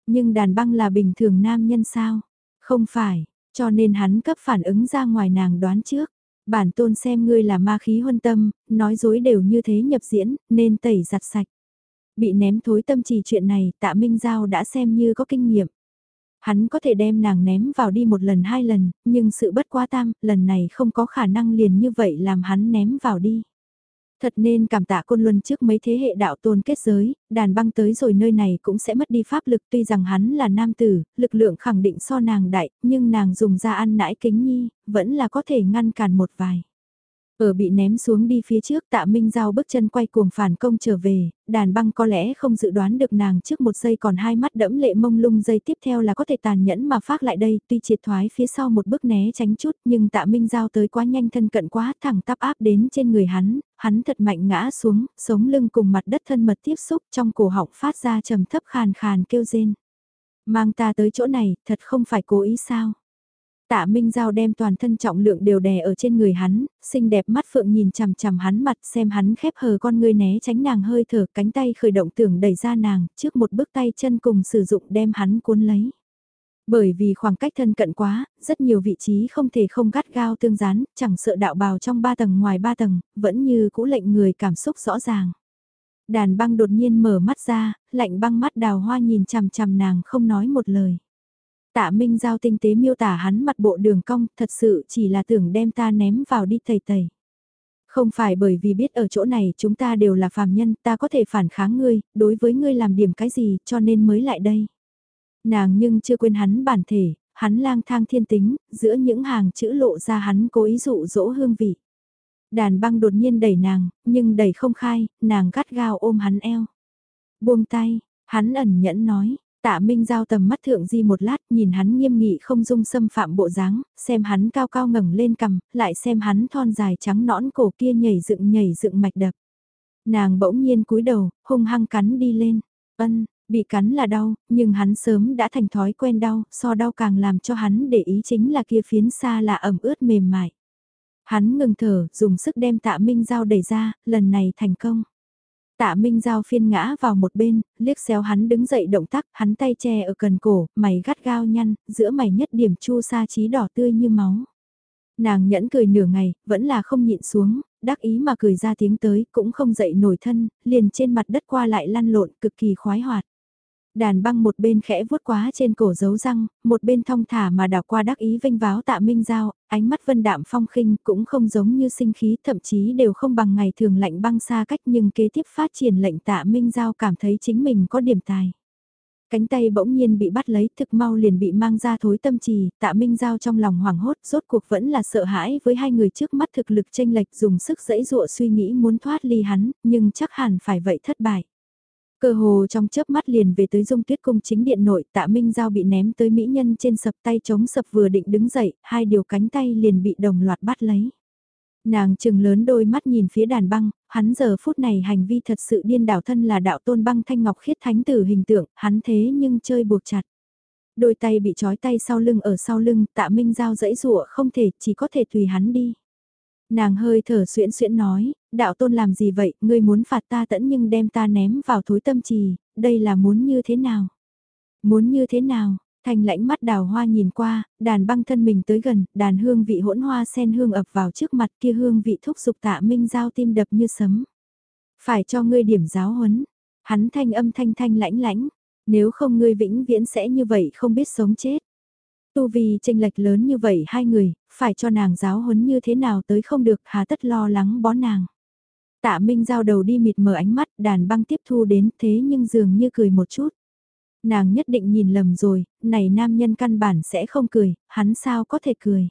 Nhưng đàn băng là bình thường nam nhân sao? Không phải, cho nên hắn cấp phản ứng ra ngoài nàng đoán trước. Bản tôn xem ngươi là ma khí huân tâm, nói dối đều như thế nhập diễn, nên tẩy giặt sạch. Bị ném thối tâm trì chuyện này, tạ Minh Giao đã xem như có kinh nghiệm. Hắn có thể đem nàng ném vào đi một lần hai lần, nhưng sự bất quá tam, lần này không có khả năng liền như vậy làm hắn ném vào đi. Thật nên cảm tạ côn luân trước mấy thế hệ đạo tôn kết giới, đàn băng tới rồi nơi này cũng sẽ mất đi pháp lực tuy rằng hắn là nam tử, lực lượng khẳng định so nàng đại, nhưng nàng dùng ra ăn nãi kính nhi, vẫn là có thể ngăn cản một vài. Ở bị ném xuống đi phía trước tạ Minh Giao bước chân quay cuồng phản công trở về, đàn băng có lẽ không dự đoán được nàng trước một giây còn hai mắt đẫm lệ mông lung giây tiếp theo là có thể tàn nhẫn mà phát lại đây, tuy triệt thoái phía sau một bước né tránh chút nhưng tạ Minh Giao tới quá nhanh thân cận quá thẳng tắp áp đến trên người hắn, hắn thật mạnh ngã xuống, sống lưng cùng mặt đất thân mật tiếp xúc trong cổ họng phát ra trầm thấp khàn khàn kêu rên. Mang ta tới chỗ này, thật không phải cố ý sao? Tạ Minh Giao đem toàn thân trọng lượng đều đè ở trên người hắn, xinh đẹp mắt phượng nhìn chằm chằm hắn mặt xem hắn khép hờ con ngươi né tránh nàng hơi thở cánh tay khởi động tưởng đẩy ra nàng, trước một bước tay chân cùng sử dụng đem hắn cuốn lấy. Bởi vì khoảng cách thân cận quá, rất nhiều vị trí không thể không gắt gao tương gián, chẳng sợ đạo bào trong ba tầng ngoài ba tầng, vẫn như cũ lệnh người cảm xúc rõ ràng. Đàn băng đột nhiên mở mắt ra, lạnh băng mắt đào hoa nhìn chằm chằm nàng không nói một lời. Tạ Minh Giao tinh tế miêu tả hắn mặt bộ đường cong, thật sự chỉ là tưởng đem ta ném vào đi thầy thầy. Không phải bởi vì biết ở chỗ này chúng ta đều là phàm nhân, ta có thể phản kháng ngươi, đối với ngươi làm điểm cái gì, cho nên mới lại đây. Nàng nhưng chưa quên hắn bản thể, hắn lang thang thiên tính, giữa những hàng chữ lộ ra hắn cố ý dụ dỗ hương vị. Đàn băng đột nhiên đẩy nàng, nhưng đẩy không khai, nàng gắt gao ôm hắn eo. Buông tay, hắn ẩn nhẫn nói, Tạ Minh Giao tầm mắt thượng di một lát, nhìn hắn nghiêm nghị không dung xâm phạm bộ dáng, xem hắn cao cao ngẩng lên cầm, lại xem hắn thon dài trắng nõn cổ kia nhảy dựng nhảy dựng mạch đập. Nàng bỗng nhiên cúi đầu, hung hăng cắn đi lên. Ân, bị cắn là đau, nhưng hắn sớm đã thành thói quen đau, so đau càng làm cho hắn để ý chính là kia phiến xa là ẩm ướt mềm mại. Hắn ngừng thở, dùng sức đem tạ Minh Giao đẩy ra, lần này thành công. Tạ Minh Giao phiên ngã vào một bên, liếc xéo hắn đứng dậy động tác, hắn tay che ở cần cổ, mày gắt gao nhăn, giữa mày nhất điểm chu sa trí đỏ tươi như máu. Nàng nhẫn cười nửa ngày, vẫn là không nhịn xuống, đắc ý mà cười ra tiếng tới, cũng không dậy nổi thân, liền trên mặt đất qua lại lăn lộn, cực kỳ khoái hoạt. Đàn băng một bên khẽ vuốt quá trên cổ dấu răng, một bên thong thả mà đảo qua đắc ý vinh váo tạ minh giao, ánh mắt vân đạm phong khinh cũng không giống như sinh khí thậm chí đều không bằng ngày thường lạnh băng xa cách nhưng kế tiếp phát triển lệnh tạ minh giao cảm thấy chính mình có điểm tài. Cánh tay bỗng nhiên bị bắt lấy thực mau liền bị mang ra thối tâm trì, tạ minh giao trong lòng hoảng hốt rốt cuộc vẫn là sợ hãi với hai người trước mắt thực lực tranh lệch dùng sức dẫy dụa suy nghĩ muốn thoát ly hắn, nhưng chắc hẳn phải vậy thất bại. Cơ hồ trong chớp mắt liền về tới dung tuyết cung chính điện nội tạ Minh Giao bị ném tới mỹ nhân trên sập tay chống sập vừa định đứng dậy, hai điều cánh tay liền bị đồng loạt bắt lấy. Nàng trừng lớn đôi mắt nhìn phía đàn băng, hắn giờ phút này hành vi thật sự điên đảo thân là đạo tôn băng thanh ngọc khiết thánh tử hình tượng, hắn thế nhưng chơi buộc chặt. Đôi tay bị trói tay sau lưng ở sau lưng, tạ Minh Giao dẫy rụa không thể, chỉ có thể tùy hắn đi. Nàng hơi thở xuyễn xuyễn nói, đạo tôn làm gì vậy, ngươi muốn phạt ta tẫn nhưng đem ta ném vào thối tâm trì, đây là muốn như thế nào? Muốn như thế nào? Thành lãnh mắt đào hoa nhìn qua, đàn băng thân mình tới gần, đàn hương vị hỗn hoa sen hương ập vào trước mặt kia hương vị thúc dục tạ minh giao tim đập như sấm. Phải cho ngươi điểm giáo huấn, hắn thanh âm thanh thanh lãnh lãnh, nếu không ngươi vĩnh viễn sẽ như vậy không biết sống chết. Tu vì tranh lệch lớn như vậy hai người, phải cho nàng giáo huấn như thế nào tới không được hà tất lo lắng bó nàng. Tạ Minh giao đầu đi mịt mờ ánh mắt, đàn băng tiếp thu đến thế nhưng dường như cười một chút. Nàng nhất định nhìn lầm rồi, này nam nhân căn bản sẽ không cười, hắn sao có thể cười.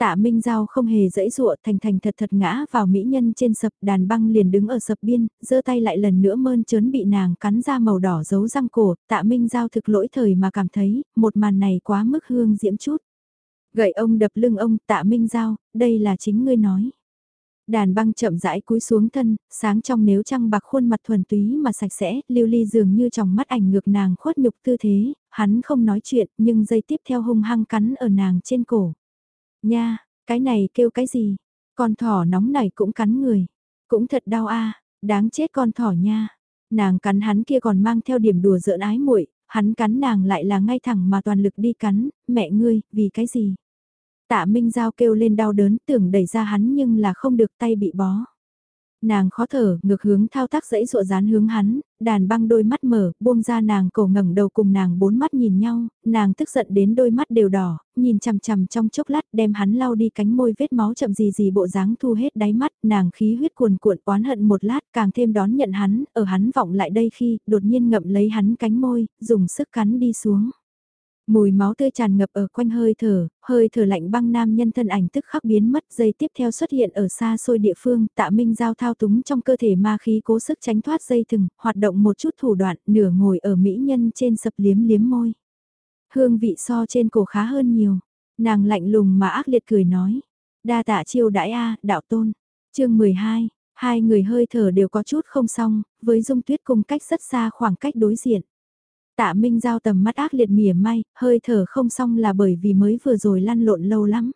Tạ Minh Giao không hề dẫy dụa thành thành thật thật ngã vào mỹ nhân trên sập đàn băng liền đứng ở sập biên, giơ tay lại lần nữa mơn trớn bị nàng cắn ra màu đỏ giấu răng cổ, tạ Minh Giao thực lỗi thời mà cảm thấy, một màn này quá mức hương diễm chút. Gậy ông đập lưng ông tạ Minh Giao, đây là chính ngươi nói. Đàn băng chậm rãi cúi xuống thân, sáng trong nếu trăng bạc khuôn mặt thuần túy mà sạch sẽ, lưu ly dường như trong mắt ảnh ngược nàng khuất nhục tư thế, hắn không nói chuyện nhưng dây tiếp theo hung hăng cắn ở nàng trên cổ. Nha, cái này kêu cái gì? Con thỏ nóng này cũng cắn người. Cũng thật đau a đáng chết con thỏ nha. Nàng cắn hắn kia còn mang theo điểm đùa giỡn ái muội hắn cắn nàng lại là ngay thẳng mà toàn lực đi cắn, mẹ ngươi, vì cái gì? Tạ Minh Giao kêu lên đau đớn tưởng đẩy ra hắn nhưng là không được tay bị bó. Nàng khó thở, ngược hướng thao tác dãy rụa dán hướng hắn, đàn băng đôi mắt mở, buông ra nàng cổ ngẩng đầu cùng nàng bốn mắt nhìn nhau, nàng tức giận đến đôi mắt đều đỏ, nhìn chằm chằm trong chốc lát đem hắn lau đi cánh môi vết máu chậm gì gì bộ dáng thu hết đáy mắt, nàng khí huyết cuồn cuộn oán hận một lát càng thêm đón nhận hắn, ở hắn vọng lại đây khi đột nhiên ngậm lấy hắn cánh môi, dùng sức cắn đi xuống. Mùi máu tươi tràn ngập ở quanh hơi thở, hơi thở lạnh băng nam nhân thân ảnh tức khắc biến mất dây tiếp theo xuất hiện ở xa xôi địa phương tạ minh giao thao túng trong cơ thể ma khí cố sức tránh thoát dây thừng, hoạt động một chút thủ đoạn nửa ngồi ở mỹ nhân trên sập liếm liếm môi. Hương vị so trên cổ khá hơn nhiều, nàng lạnh lùng mà ác liệt cười nói, đa tạ chiêu đãi a đạo tôn, chương 12, hai người hơi thở đều có chút không xong, với dung tuyết cùng cách rất xa khoảng cách đối diện. Tạ Minh Giao tầm mắt ác liệt mỉa may, hơi thở không xong là bởi vì mới vừa rồi lăn lộn lâu lắm.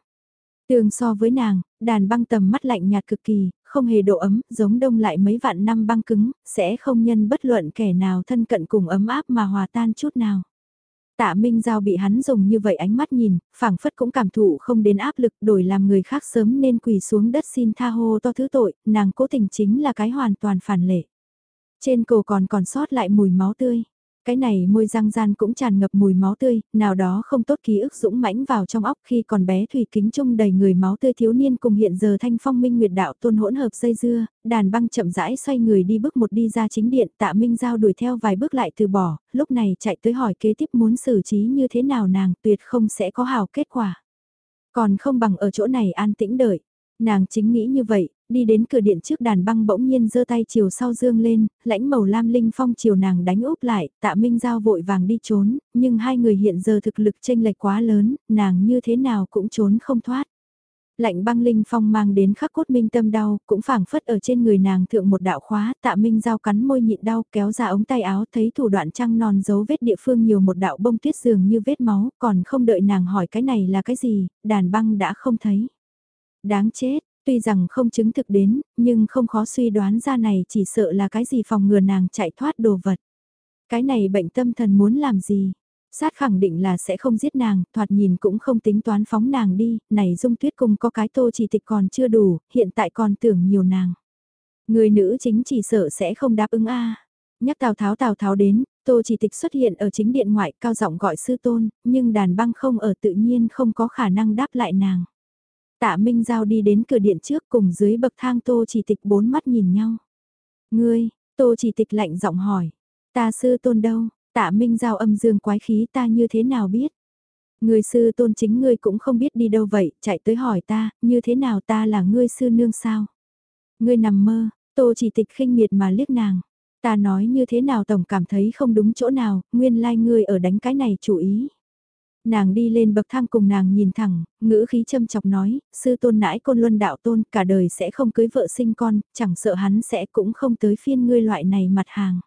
tương so với nàng, đàn băng tầm mắt lạnh nhạt cực kỳ, không hề độ ấm, giống đông lại mấy vạn năm băng cứng, sẽ không nhân bất luận kẻ nào thân cận cùng ấm áp mà hòa tan chút nào. Tạ Minh Giao bị hắn dùng như vậy ánh mắt nhìn, phảng phất cũng cảm thụ không đến áp lực đổi làm người khác sớm nên quỳ xuống đất xin tha hô to thứ tội, nàng cố tình chính là cái hoàn toàn phản lệ. Trên cổ còn còn sót lại mùi máu tươi. Cái này môi răng gian cũng tràn ngập mùi máu tươi, nào đó không tốt ký ức dũng mãnh vào trong óc khi còn bé thủy kính trung đầy người máu tươi thiếu niên cùng hiện giờ thanh phong minh nguyệt đạo tôn hỗn hợp dây dưa, đàn băng chậm rãi xoay người đi bước một đi ra chính điện tạ minh giao đuổi theo vài bước lại từ bỏ, lúc này chạy tới hỏi kế tiếp muốn xử trí như thế nào nàng tuyệt không sẽ có hào kết quả. Còn không bằng ở chỗ này an tĩnh đợi. Nàng chính nghĩ như vậy, đi đến cửa điện trước đàn băng bỗng nhiên giơ tay chiều sau dương lên, lãnh màu lam linh phong chiều nàng đánh úp lại, tạ minh giao vội vàng đi trốn, nhưng hai người hiện giờ thực lực tranh lệch quá lớn, nàng như thế nào cũng trốn không thoát. Lạnh băng linh phong mang đến khắc cốt minh tâm đau, cũng phảng phất ở trên người nàng thượng một đạo khóa, tạ minh giao cắn môi nhịn đau kéo ra ống tay áo thấy thủ đoạn trăng non dấu vết địa phương nhiều một đạo bông tuyết dường như vết máu, còn không đợi nàng hỏi cái này là cái gì, đàn băng đã không thấy. Đáng chết, Tuy rằng không chứng thực đến, nhưng không khó suy đoán ra này chỉ sợ là cái gì phòng ngừa nàng chạy thoát đồ vật. Cái này bệnh tâm thần muốn làm gì? Sát khẳng định là sẽ không giết nàng, thoạt nhìn cũng không tính toán phóng nàng đi, này dung tuyết cung có cái tô chỉ tịch còn chưa đủ, hiện tại còn tưởng nhiều nàng. Người nữ chính chỉ sợ sẽ không đáp ứng a Nhắc Tào Tháo Tào Tháo đến, tô chỉ tịch xuất hiện ở chính điện ngoại cao giọng gọi sư tôn, nhưng đàn băng không ở tự nhiên không có khả năng đáp lại nàng. Tạ Minh Giao đi đến cửa điện trước cùng dưới bậc thang Tô Chỉ Tịch bốn mắt nhìn nhau. Ngươi, Tô Chỉ Tịch lạnh giọng hỏi. Ta sư tôn đâu, tạ Minh Giao âm dương quái khí ta như thế nào biết. Ngươi sư tôn chính ngươi cũng không biết đi đâu vậy, chạy tới hỏi ta, như thế nào ta là ngươi sư nương sao? Ngươi nằm mơ, Tô Chỉ Tịch khinh miệt mà liếc nàng. Ta nói như thế nào tổng cảm thấy không đúng chỗ nào, nguyên lai like ngươi ở đánh cái này chủ ý. Nàng đi lên bậc thang cùng nàng nhìn thẳng, ngữ khí châm chọc nói, sư tôn nãi côn luân đạo tôn cả đời sẽ không cưới vợ sinh con, chẳng sợ hắn sẽ cũng không tới phiên ngươi loại này mặt hàng.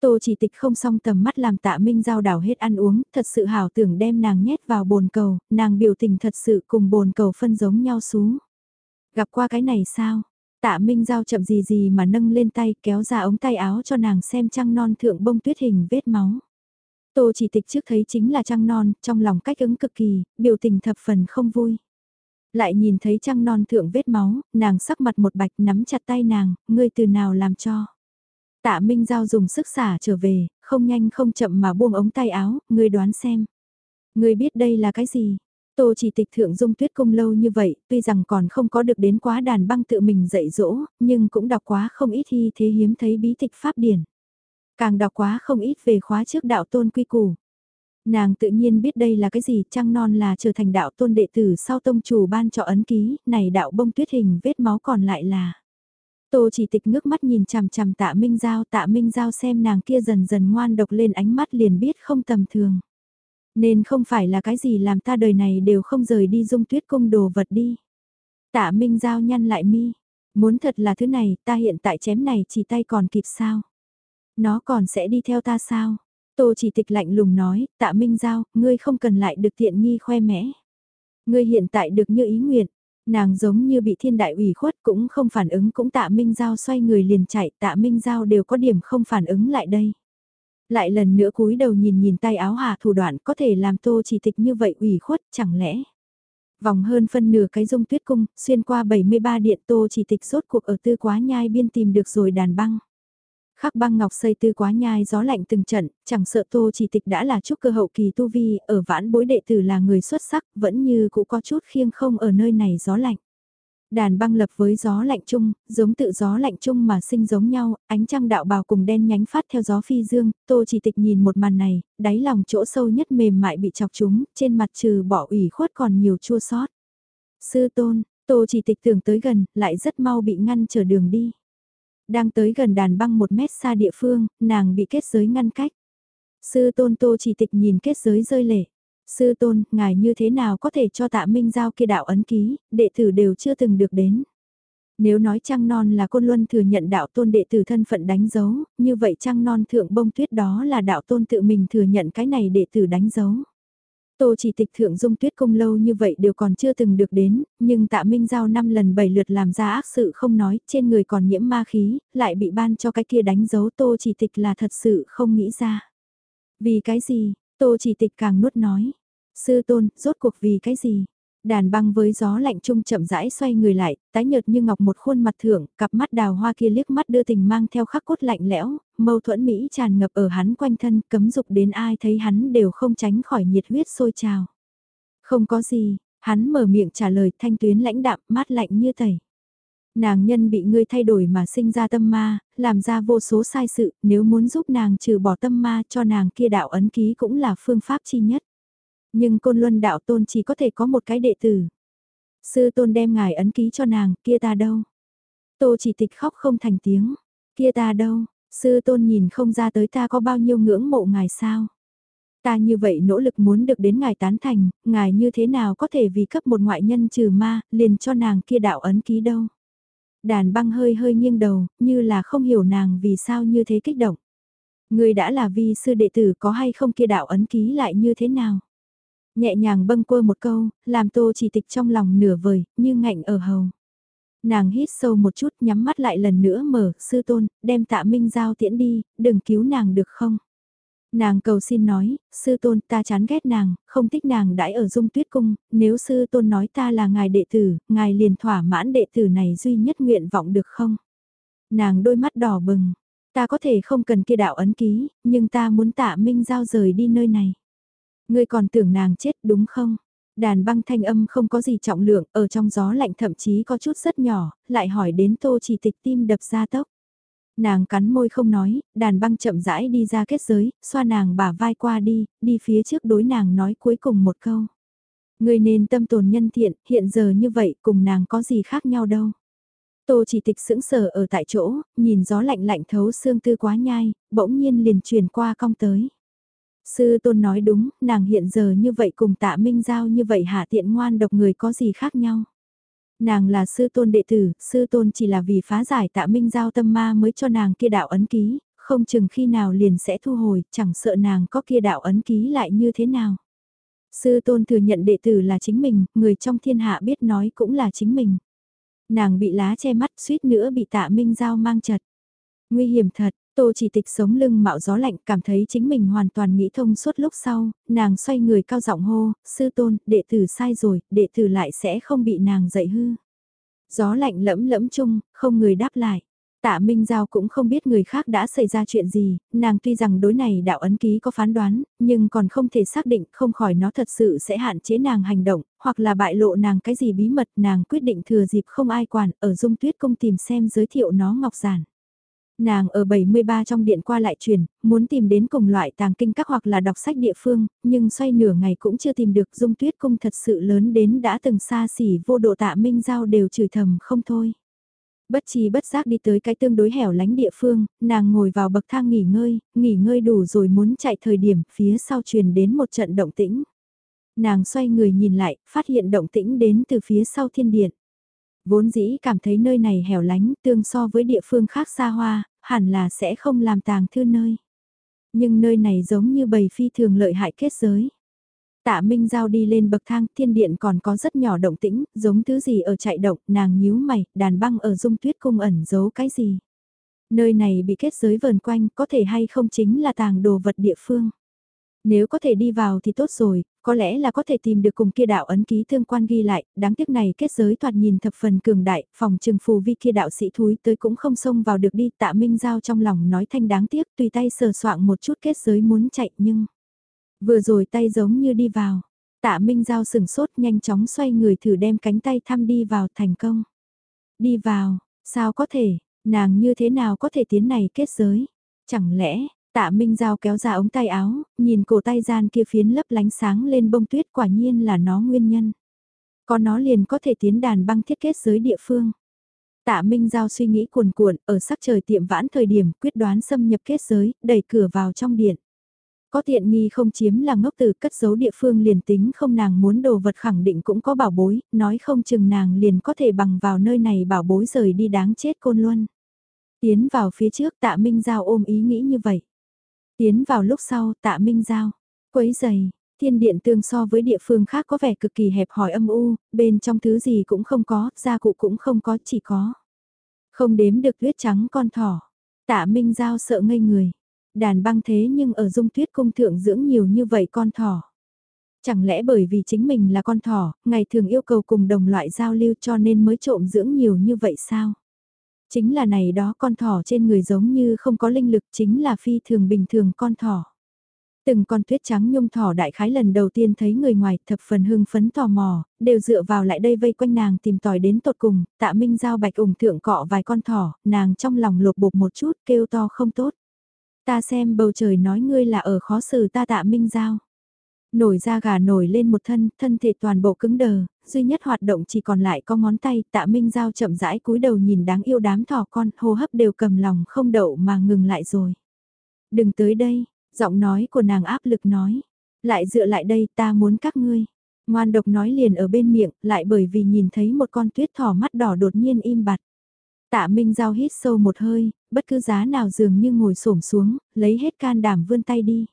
Tô chỉ tịch không xong tầm mắt làm tạ minh giao đảo hết ăn uống, thật sự hảo tưởng đem nàng nhét vào bồn cầu, nàng biểu tình thật sự cùng bồn cầu phân giống nhau xuống. Gặp qua cái này sao? Tạ Minh Giao chậm gì gì mà nâng lên tay kéo ra ống tay áo cho nàng xem trăng non thượng bông tuyết hình vết máu. Tô chỉ tịch trước thấy chính là trăng non, trong lòng cách ứng cực kỳ, biểu tình thập phần không vui. Lại nhìn thấy trăng non thượng vết máu, nàng sắc mặt một bạch nắm chặt tay nàng, ngươi từ nào làm cho. Tạ Minh Giao dùng sức xả trở về, không nhanh không chậm mà buông ống tay áo, ngươi đoán xem. Ngươi biết đây là cái gì? Tô chỉ tịch thượng dung tuyết cung lâu như vậy, tuy rằng còn không có được đến quá đàn băng tự mình dạy dỗ, nhưng cũng đọc quá không ít thi thế hiếm thấy bí tịch pháp điển. Càng đọc quá không ít về khóa trước đạo tôn quy củ. Nàng tự nhiên biết đây là cái gì, trăng non là trở thành đạo tôn đệ tử sau tông chủ ban cho ấn ký, này đạo bông tuyết hình vết máu còn lại là. Tô chỉ tịch ngước mắt nhìn chằm chằm tạ Minh Giao, tạ Minh Giao xem nàng kia dần dần ngoan độc lên ánh mắt liền biết không tầm thường. Nên không phải là cái gì làm ta đời này đều không rời đi dung tuyết cung đồ vật đi. Tạ Minh Giao nhăn lại mi, muốn thật là thứ này ta hiện tại chém này chỉ tay còn kịp sao. Nó còn sẽ đi theo ta sao? Tô chỉ tịch lạnh lùng nói, tạ Minh Giao, ngươi không cần lại được tiện nghi khoe mẽ. Ngươi hiện tại được như ý nguyện, nàng giống như bị thiên đại ủy khuất cũng không phản ứng cũng tạ Minh Giao xoay người liền chạy, tạ Minh Giao đều có điểm không phản ứng lại đây. Lại lần nữa cúi đầu nhìn nhìn tay áo hà thủ đoạn có thể làm tô chỉ tịch như vậy ủy khuất chẳng lẽ. Vòng hơn phân nửa cái dung tuyết cung, xuyên qua 73 điện tô chỉ tịch rốt cuộc ở tư quá nhai biên tìm được rồi đàn băng. Khắc băng ngọc xây tư quá nhai gió lạnh từng trận, chẳng sợ tô chỉ tịch đã là trúc cơ hậu kỳ tu vi, ở vãn bối đệ tử là người xuất sắc, vẫn như cũng có chút khiêng không ở nơi này gió lạnh. Đàn băng lập với gió lạnh chung, giống tự gió lạnh chung mà sinh giống nhau, ánh trăng đạo bào cùng đen nhánh phát theo gió phi dương, tô chỉ tịch nhìn một màn này, đáy lòng chỗ sâu nhất mềm mại bị chọc chúng, trên mặt trừ bỏ ủy khuất còn nhiều chua sót. Sư tôn, tô chỉ tịch tưởng tới gần, lại rất mau bị ngăn trở đường đi. Đang tới gần đàn băng một mét xa địa phương, nàng bị kết giới ngăn cách. Sư tôn tô chỉ tịch nhìn kết giới rơi lệ. Sư tôn, ngài như thế nào có thể cho tạ minh giao kia đạo ấn ký, đệ tử đều chưa từng được đến. Nếu nói trăng non là côn luân thừa nhận đạo tôn đệ tử thân phận đánh dấu, như vậy trăng non thượng bông tuyết đó là đạo tôn tự mình thừa nhận cái này đệ tử đánh dấu. Tô chỉ tịch thượng dung tuyết cung lâu như vậy đều còn chưa từng được đến, nhưng tạ minh giao năm lần bảy lượt làm ra ác sự không nói, trên người còn nhiễm ma khí, lại bị ban cho cái kia đánh dấu tô chỉ tịch là thật sự không nghĩ ra. Vì cái gì, tô chỉ tịch càng nuốt nói. Sư tôn, rốt cuộc vì cái gì? Đàn băng với gió lạnh trung chậm rãi xoay người lại, tái nhợt như ngọc một khuôn mặt thượng, cặp mắt đào hoa kia liếc mắt đưa tình mang theo khắc cốt lạnh lẽo, mâu thuẫn Mỹ tràn ngập ở hắn quanh thân, cấm dục đến ai thấy hắn đều không tránh khỏi nhiệt huyết sôi trào. Không có gì, hắn mở miệng trả lời thanh tuyến lãnh đạm mát lạnh như tẩy. Nàng nhân bị ngươi thay đổi mà sinh ra tâm ma, làm ra vô số sai sự, nếu muốn giúp nàng trừ bỏ tâm ma cho nàng kia đạo ấn ký cũng là phương pháp chi nhất. Nhưng côn luân đạo tôn chỉ có thể có một cái đệ tử. Sư tôn đem ngài ấn ký cho nàng, kia ta đâu? Tô chỉ tịch khóc không thành tiếng, kia ta đâu? Sư tôn nhìn không ra tới ta có bao nhiêu ngưỡng mộ ngài sao? Ta như vậy nỗ lực muốn được đến ngài tán thành, ngài như thế nào có thể vì cấp một ngoại nhân trừ ma, liền cho nàng kia đạo ấn ký đâu? Đàn băng hơi hơi nghiêng đầu, như là không hiểu nàng vì sao như thế kích động. Người đã là vi sư đệ tử có hay không kia đạo ấn ký lại như thế nào? Nhẹ nhàng bâng quơ một câu, làm tô chỉ tịch trong lòng nửa vời, như ngạnh ở hầu. Nàng hít sâu một chút nhắm mắt lại lần nữa mở, sư tôn, đem tạ minh giao tiễn đi, đừng cứu nàng được không? Nàng cầu xin nói, sư tôn ta chán ghét nàng, không thích nàng đãi ở dung tuyết cung, nếu sư tôn nói ta là ngài đệ tử, ngài liền thỏa mãn đệ tử này duy nhất nguyện vọng được không? Nàng đôi mắt đỏ bừng, ta có thể không cần kia đạo ấn ký, nhưng ta muốn tạ minh giao rời đi nơi này. Ngươi còn tưởng nàng chết đúng không? Đàn băng thanh âm không có gì trọng lượng, ở trong gió lạnh thậm chí có chút rất nhỏ, lại hỏi đến tô chỉ tịch tim đập ra tốc. Nàng cắn môi không nói, đàn băng chậm rãi đi ra kết giới, xoa nàng bả vai qua đi, đi phía trước đối nàng nói cuối cùng một câu. Người nên tâm tồn nhân thiện, hiện giờ như vậy cùng nàng có gì khác nhau đâu. Tô chỉ tịch sững sờ ở tại chỗ, nhìn gió lạnh lạnh thấu xương tư quá nhai, bỗng nhiên liền truyền qua cong tới. Sư tôn nói đúng, nàng hiện giờ như vậy cùng tạ minh giao như vậy hạ tiện ngoan độc người có gì khác nhau. Nàng là sư tôn đệ tử, sư tôn chỉ là vì phá giải tạ minh giao tâm ma mới cho nàng kia đạo ấn ký, không chừng khi nào liền sẽ thu hồi, chẳng sợ nàng có kia đạo ấn ký lại như thế nào. Sư tôn thừa nhận đệ tử là chính mình, người trong thiên hạ biết nói cũng là chính mình. Nàng bị lá che mắt suýt nữa bị tạ minh giao mang chật. Nguy hiểm thật, Tô chỉ tịch sống lưng mạo gió lạnh cảm thấy chính mình hoàn toàn nghĩ thông suốt lúc sau, nàng xoay người cao giọng hô, sư tôn, đệ tử sai rồi, đệ tử lại sẽ không bị nàng dạy hư. Gió lạnh lẫm lẫm chung, không người đáp lại. Tạ Minh Giao cũng không biết người khác đã xảy ra chuyện gì, nàng tuy rằng đối này đạo ấn ký có phán đoán, nhưng còn không thể xác định không khỏi nó thật sự sẽ hạn chế nàng hành động, hoặc là bại lộ nàng cái gì bí mật nàng quyết định thừa dịp không ai quản ở dung tuyết công tìm xem giới thiệu nó ngọc giản. Nàng ở 73 trong điện qua lại truyền, muốn tìm đến cùng loại tàng kinh các hoặc là đọc sách địa phương, nhưng xoay nửa ngày cũng chưa tìm được dung tuyết cung thật sự lớn đến đã từng xa xỉ vô độ tạ minh giao đều chửi thầm không thôi. Bất chi bất giác đi tới cái tương đối hẻo lánh địa phương, nàng ngồi vào bậc thang nghỉ ngơi, nghỉ ngơi đủ rồi muốn chạy thời điểm phía sau truyền đến một trận động tĩnh. Nàng xoay người nhìn lại, phát hiện động tĩnh đến từ phía sau thiên điện. Vốn dĩ cảm thấy nơi này hẻo lánh tương so với địa phương khác xa hoa, hẳn là sẽ không làm tàng thư nơi. Nhưng nơi này giống như bầy phi thường lợi hại kết giới. Tạ Minh Giao đi lên bậc thang thiên điện còn có rất nhỏ động tĩnh, giống thứ gì ở chạy động, nàng nhíu mày, đàn băng ở dung tuyết cung ẩn giấu cái gì. Nơi này bị kết giới vờn quanh có thể hay không chính là tàng đồ vật địa phương. Nếu có thể đi vào thì tốt rồi, có lẽ là có thể tìm được cùng kia đạo ấn ký tương quan ghi lại, đáng tiếc này kết giới thoạt nhìn thập phần cường đại, phòng trừng phù vi kia đạo sĩ thúi tới cũng không xông vào được đi, tạ minh giao trong lòng nói thanh đáng tiếc, tùy tay sờ soạng một chút kết giới muốn chạy nhưng... Vừa rồi tay giống như đi vào, tạ minh giao sừng sốt nhanh chóng xoay người thử đem cánh tay thăm đi vào thành công. Đi vào, sao có thể, nàng như thế nào có thể tiến này kết giới? Chẳng lẽ, tạ Minh Giao kéo ra ống tay áo, nhìn cổ tay gian kia phiến lấp lánh sáng lên bông tuyết quả nhiên là nó nguyên nhân. Có nó liền có thể tiến đàn băng thiết kết giới địa phương. Tạ Minh Giao suy nghĩ cuồn cuộn, ở sắc trời tiệm vãn thời điểm quyết đoán xâm nhập kết giới, đẩy cửa vào trong điện. Có tiện nghi không chiếm là ngốc từ cất giấu địa phương liền tính không nàng muốn đồ vật khẳng định cũng có bảo bối, nói không chừng nàng liền có thể bằng vào nơi này bảo bối rời đi đáng chết côn luôn. Tiến vào phía trước tạ Minh Giao ôm ý nghĩ như vậy. Tiến vào lúc sau tạ Minh Giao, quấy giày, thiên điện tương so với địa phương khác có vẻ cực kỳ hẹp hòi âm u, bên trong thứ gì cũng không có, gia cụ cũng không có, chỉ có. Không đếm được tuyết trắng con thỏ. Tạ Minh Giao sợ ngây người. Đàn băng thế nhưng ở dung tuyết cung thượng dưỡng nhiều như vậy con thỏ. Chẳng lẽ bởi vì chính mình là con thỏ, ngày thường yêu cầu cùng đồng loại giao lưu cho nên mới trộm dưỡng nhiều như vậy sao? Chính là này đó con thỏ trên người giống như không có linh lực chính là phi thường bình thường con thỏ. Từng con tuyết trắng nhung thỏ đại khái lần đầu tiên thấy người ngoài thập phần hưng phấn tò mò, đều dựa vào lại đây vây quanh nàng tìm tòi đến tột cùng, tạ minh giao bạch ủng thượng cọ vài con thỏ, nàng trong lòng lột bột một chút kêu to không tốt. Ta xem bầu trời nói ngươi là ở khó xử ta tạ minh giao. Nổi da gà nổi lên một thân, thân thể toàn bộ cứng đờ, duy nhất hoạt động chỉ còn lại có ngón tay, tạ minh giao chậm rãi cúi đầu nhìn đáng yêu đám thỏ con, hô hấp đều cầm lòng không đậu mà ngừng lại rồi. Đừng tới đây, giọng nói của nàng áp lực nói, lại dựa lại đây ta muốn các ngươi. Ngoan độc nói liền ở bên miệng, lại bởi vì nhìn thấy một con tuyết thỏ mắt đỏ đột nhiên im bặt. Tạ Minh Giao hít sâu một hơi, bất cứ giá nào dường như ngồi xổm xuống, lấy hết can đảm vươn tay đi.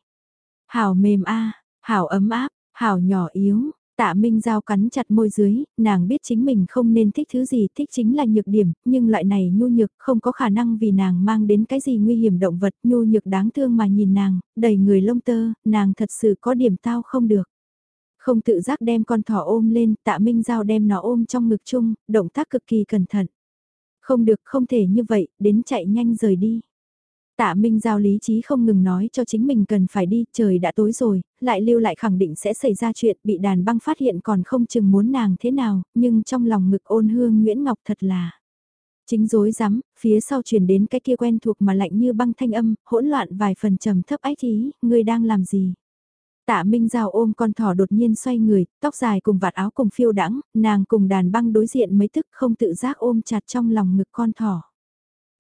Hảo mềm a, hảo ấm áp, hảo nhỏ yếu, tạ Minh Giao cắn chặt môi dưới, nàng biết chính mình không nên thích thứ gì, thích chính là nhược điểm, nhưng loại này nhu nhược không có khả năng vì nàng mang đến cái gì nguy hiểm động vật, nhu nhược đáng thương mà nhìn nàng, đầy người lông tơ, nàng thật sự có điểm tao không được. Không tự giác đem con thỏ ôm lên, tạ Minh Giao đem nó ôm trong ngực chung, động tác cực kỳ cẩn thận. Không được, không thể như vậy, đến chạy nhanh rời đi. Tạ Minh Giao lý trí không ngừng nói cho chính mình cần phải đi, trời đã tối rồi, lại lưu lại khẳng định sẽ xảy ra chuyện, bị đàn băng phát hiện còn không chừng muốn nàng thế nào, nhưng trong lòng ngực ôn hương Nguyễn Ngọc thật là. Chính dối rắm phía sau truyền đến cái kia quen thuộc mà lạnh như băng thanh âm, hỗn loạn vài phần trầm thấp ách ý, ngươi đang làm gì? Tạ Minh Giao ôm con thỏ đột nhiên xoay người, tóc dài cùng vạt áo cùng phiêu đãng, nàng cùng đàn băng đối diện mấy tức không tự giác ôm chặt trong lòng ngực con thỏ.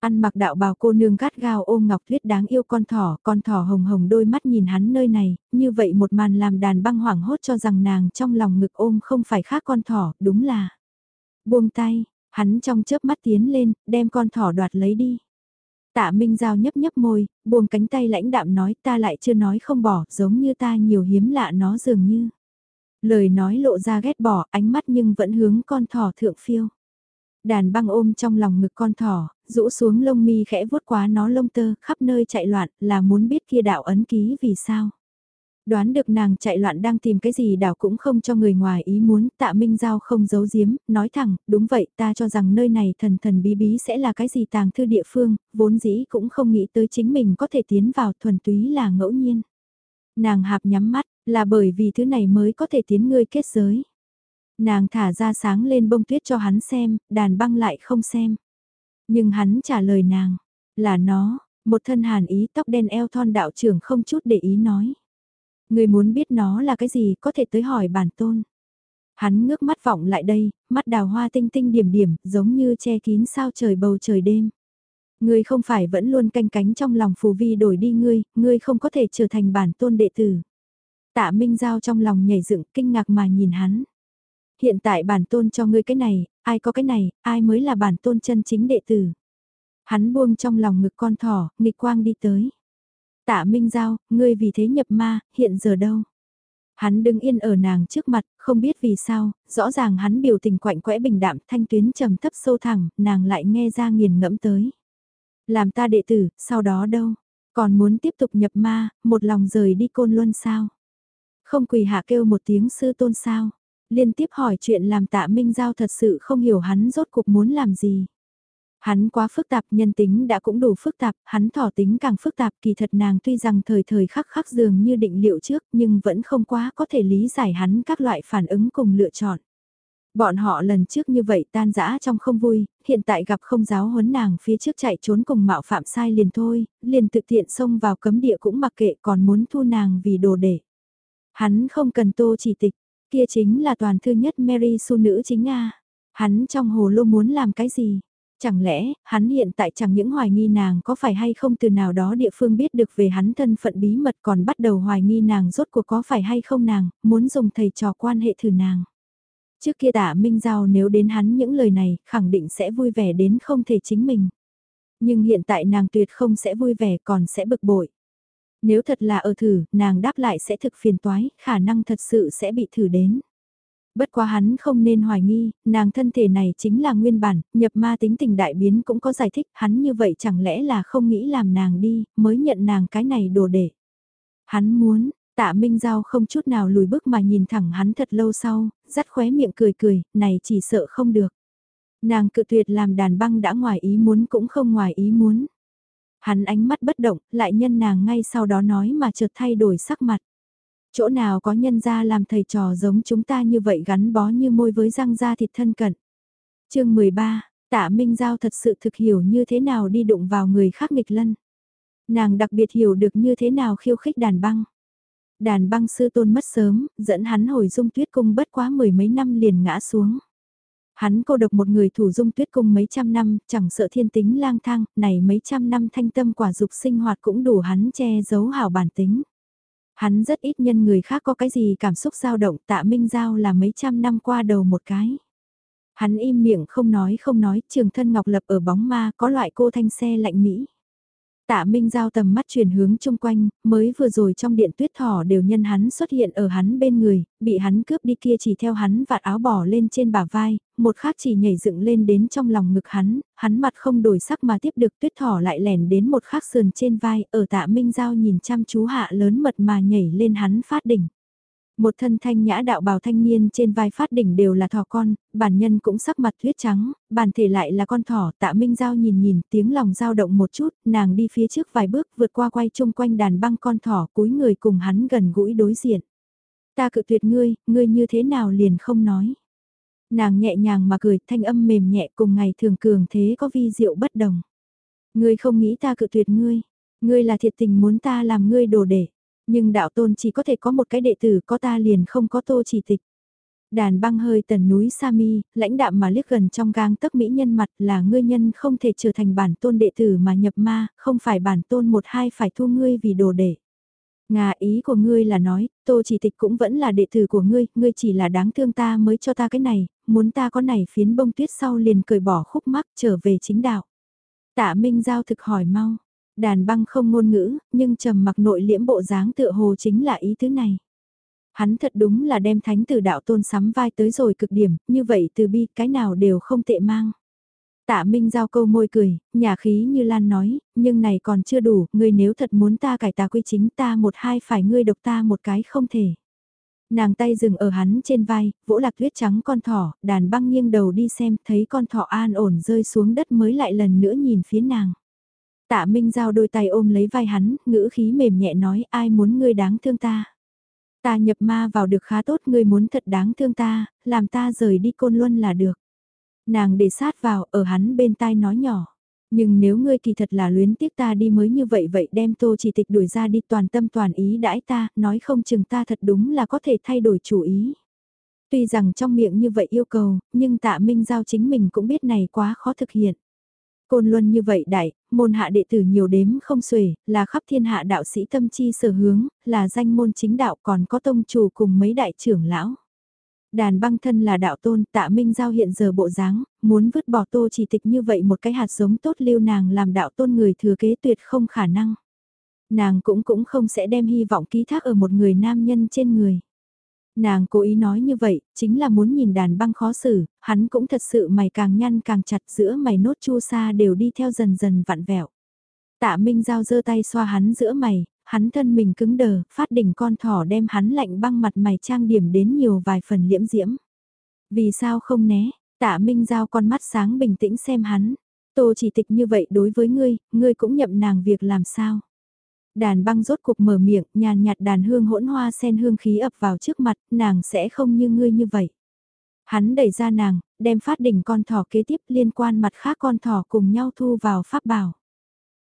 Ăn mặc đạo bào cô nương gắt gao ôm ngọc tuyết đáng yêu con thỏ, con thỏ hồng hồng đôi mắt nhìn hắn nơi này, như vậy một màn làm đàn băng hoảng hốt cho rằng nàng trong lòng ngực ôm không phải khác con thỏ, đúng là. Buông tay, hắn trong chớp mắt tiến lên, đem con thỏ đoạt lấy đi. Tạ Minh Giao nhấp nhấp môi, buông cánh tay lãnh đạm nói ta lại chưa nói không bỏ, giống như ta nhiều hiếm lạ nó dường như. Lời nói lộ ra ghét bỏ, ánh mắt nhưng vẫn hướng con thỏ thượng phiêu. Đàn băng ôm trong lòng ngực con thỏ, rũ xuống lông mi khẽ vuốt quá nó lông tơ, khắp nơi chạy loạn, là muốn biết kia đạo ấn ký vì sao. Đoán được nàng chạy loạn đang tìm cái gì đảo cũng không cho người ngoài ý muốn, tạ Minh Giao không giấu giếm, nói thẳng, đúng vậy ta cho rằng nơi này thần thần bí bí sẽ là cái gì tàng thư địa phương, vốn dĩ cũng không nghĩ tới chính mình có thể tiến vào thuần túy là ngẫu nhiên. Nàng hạp nhắm mắt, là bởi vì thứ này mới có thể tiến ngươi kết giới. Nàng thả ra sáng lên bông tuyết cho hắn xem, đàn băng lại không xem. Nhưng hắn trả lời nàng, là nó, một thân hàn ý tóc đen eo thon đạo trưởng không chút để ý nói. Người muốn biết nó là cái gì có thể tới hỏi bản tôn. Hắn ngước mắt vọng lại đây, mắt đào hoa tinh tinh điểm điểm, giống như che kín sao trời bầu trời đêm. Ngươi không phải vẫn luôn canh cánh trong lòng phù vi đổi đi ngươi, ngươi không có thể trở thành bản tôn đệ tử. Tạ Minh Giao trong lòng nhảy dựng kinh ngạc mà nhìn hắn. Hiện tại bản tôn cho ngươi cái này, ai có cái này, ai mới là bản tôn chân chính đệ tử. Hắn buông trong lòng ngực con thỏ, nghịch quang đi tới. Tạ Minh Giao, ngươi vì thế nhập ma, hiện giờ đâu? Hắn đứng yên ở nàng trước mặt, không biết vì sao, rõ ràng hắn biểu tình quạnh quẽ bình đạm thanh tuyến trầm thấp sâu thẳng, nàng lại nghe ra nghiền ngẫm tới. Làm ta đệ tử, sau đó đâu? Còn muốn tiếp tục nhập ma, một lòng rời đi côn luân sao? Không quỳ hạ kêu một tiếng sư tôn sao. Liên tiếp hỏi chuyện làm tạ Minh Giao thật sự không hiểu hắn rốt cuộc muốn làm gì. Hắn quá phức tạp, nhân tính đã cũng đủ phức tạp, hắn thỏ tính càng phức tạp kỳ thật nàng tuy rằng thời thời khắc khắc dường như định liệu trước nhưng vẫn không quá có thể lý giải hắn các loại phản ứng cùng lựa chọn. Bọn họ lần trước như vậy tan dã trong không vui, hiện tại gặp không giáo huấn nàng phía trước chạy trốn cùng mạo phạm sai liền thôi, liền tự tiện xông vào cấm địa cũng mặc kệ còn muốn thu nàng vì đồ để. Hắn không cần tô chỉ tịch, kia chính là toàn thư nhất Mary su nữ chính a Hắn trong hồ lô muốn làm cái gì? Chẳng lẽ, hắn hiện tại chẳng những hoài nghi nàng có phải hay không từ nào đó địa phương biết được về hắn thân phận bí mật còn bắt đầu hoài nghi nàng rốt cuộc có phải hay không nàng, muốn dùng thầy trò quan hệ thử nàng. Trước kia tả Minh Giao nếu đến hắn những lời này, khẳng định sẽ vui vẻ đến không thể chính mình. Nhưng hiện tại nàng tuyệt không sẽ vui vẻ còn sẽ bực bội. Nếu thật là ở thử, nàng đáp lại sẽ thực phiền toái, khả năng thật sự sẽ bị thử đến. Bất quá hắn không nên hoài nghi, nàng thân thể này chính là nguyên bản, nhập ma tính tình đại biến cũng có giải thích, hắn như vậy chẳng lẽ là không nghĩ làm nàng đi, mới nhận nàng cái này đồ để. Hắn muốn, tạ Minh Giao không chút nào lùi bước mà nhìn thẳng hắn thật lâu sau, dắt khóe miệng cười cười, này chỉ sợ không được. Nàng cự tuyệt làm đàn băng đã ngoài ý muốn cũng không ngoài ý muốn. Hắn ánh mắt bất động, lại nhân nàng ngay sau đó nói mà chợt thay đổi sắc mặt. Chỗ nào có nhân gia làm thầy trò giống chúng ta như vậy gắn bó như môi với răng da thịt thân cận. chương 13, tạ Minh Giao thật sự thực hiểu như thế nào đi đụng vào người khác nghịch lân. Nàng đặc biệt hiểu được như thế nào khiêu khích đàn băng. Đàn băng sư tôn mất sớm, dẫn hắn hồi dung tuyết cung bất quá mười mấy năm liền ngã xuống. Hắn cô độc một người thủ dung tuyết cung mấy trăm năm, chẳng sợ thiên tính lang thang, này mấy trăm năm thanh tâm quả dục sinh hoạt cũng đủ hắn che giấu hảo bản tính. Hắn rất ít nhân người khác có cái gì cảm xúc dao động tạ minh giao là mấy trăm năm qua đầu một cái. Hắn im miệng không nói không nói, trường thân ngọc lập ở bóng ma có loại cô thanh xe lạnh Mỹ. Tạ Minh Giao tầm mắt chuyển hướng chung quanh, mới vừa rồi trong điện tuyết thỏ đều nhân hắn xuất hiện ở hắn bên người, bị hắn cướp đi kia chỉ theo hắn vạt áo bỏ lên trên bả vai, một khác chỉ nhảy dựng lên đến trong lòng ngực hắn, hắn mặt không đổi sắc mà tiếp được tuyết thỏ lại lẻn đến một khác sườn trên vai, ở tạ Minh Giao nhìn chăm chú hạ lớn mật mà nhảy lên hắn phát đỉnh. Một thân thanh nhã đạo bào thanh niên trên vai phát đỉnh đều là thỏ con, bản nhân cũng sắc mặt huyết trắng, bản thể lại là con thỏ, tạ minh giao nhìn nhìn tiếng lòng dao động một chút, nàng đi phía trước vài bước vượt qua quay chung quanh đàn băng con thỏ cúi người cùng hắn gần gũi đối diện. Ta cự tuyệt ngươi, ngươi như thế nào liền không nói. Nàng nhẹ nhàng mà cười, thanh âm mềm nhẹ cùng ngày thường cường thế có vi diệu bất đồng. Ngươi không nghĩ ta cự tuyệt ngươi, ngươi là thiệt tình muốn ta làm ngươi đồ để. Nhưng đạo tôn chỉ có thể có một cái đệ tử có ta liền không có tô chỉ tịch. Đàn băng hơi tần núi Sami, lãnh đạm mà liếc gần trong gang tấc mỹ nhân mặt là ngươi nhân không thể trở thành bản tôn đệ tử mà nhập ma, không phải bản tôn một hai phải thu ngươi vì đồ đệ. Ngà ý của ngươi là nói, tô chỉ tịch cũng vẫn là đệ tử của ngươi, ngươi chỉ là đáng thương ta mới cho ta cái này, muốn ta có này phiến bông tuyết sau liền cởi bỏ khúc mắc trở về chính đạo. Tạ Minh Giao thực hỏi mau, Đàn băng không ngôn ngữ, nhưng trầm mặc nội liễm bộ dáng tựa hồ chính là ý thứ này. Hắn thật đúng là đem thánh tử đạo tôn sắm vai tới rồi cực điểm, như vậy từ bi cái nào đều không tệ mang. Tạ Minh giao câu môi cười, nhà khí như Lan nói, nhưng này còn chưa đủ, ngươi nếu thật muốn ta cải tà quy chính ta một hai phải ngươi độc ta một cái không thể. Nàng tay dừng ở hắn trên vai, vỗ lạc tuyết trắng con thỏ, đàn băng nghiêng đầu đi xem, thấy con thỏ an ổn rơi xuống đất mới lại lần nữa nhìn phía nàng. Tạ Minh Giao đôi tay ôm lấy vai hắn, ngữ khí mềm nhẹ nói ai muốn ngươi đáng thương ta. Ta nhập ma vào được khá tốt ngươi muốn thật đáng thương ta, làm ta rời đi côn luân là được. Nàng để sát vào, ở hắn bên tai nói nhỏ. Nhưng nếu ngươi kỳ thật là luyến tiếc ta đi mới như vậy vậy đem tô chỉ tịch đuổi ra đi toàn tâm toàn ý đãi ta, nói không chừng ta thật đúng là có thể thay đổi chủ ý. Tuy rằng trong miệng như vậy yêu cầu, nhưng tạ Minh Giao chính mình cũng biết này quá khó thực hiện. Côn Luân như vậy đại, môn hạ đệ tử nhiều đếm không xuể, là khắp thiên hạ đạo sĩ tâm chi sở hướng, là danh môn chính đạo còn có tông chủ cùng mấy đại trưởng lão. Đàn băng thân là đạo tôn tạ minh giao hiện giờ bộ dáng, muốn vứt bỏ tô chỉ tịch như vậy một cái hạt giống tốt lưu nàng làm đạo tôn người thừa kế tuyệt không khả năng. Nàng cũng cũng không sẽ đem hy vọng ký thác ở một người nam nhân trên người. Nàng cố ý nói như vậy, chính là muốn nhìn đàn băng khó xử, hắn cũng thật sự mày càng nhăn càng chặt giữa mày nốt chu sa đều đi theo dần dần vặn vẹo. Tạ Minh Giao giơ tay xoa hắn giữa mày, hắn thân mình cứng đờ, phát đỉnh con thỏ đem hắn lạnh băng mặt mày trang điểm đến nhiều vài phần liễm diễm. Vì sao không né, tạ minh giao con mắt sáng bình tĩnh xem hắn, tô chỉ tịch như vậy đối với ngươi, ngươi cũng nhậm nàng việc làm sao. Đàn băng rốt cuộc mở miệng, nhàn nhạt đàn hương hỗn hoa sen hương khí ập vào trước mặt, nàng sẽ không như ngươi như vậy. Hắn đẩy ra nàng, đem phát đỉnh con thỏ kế tiếp liên quan mặt khác con thỏ cùng nhau thu vào pháp bảo.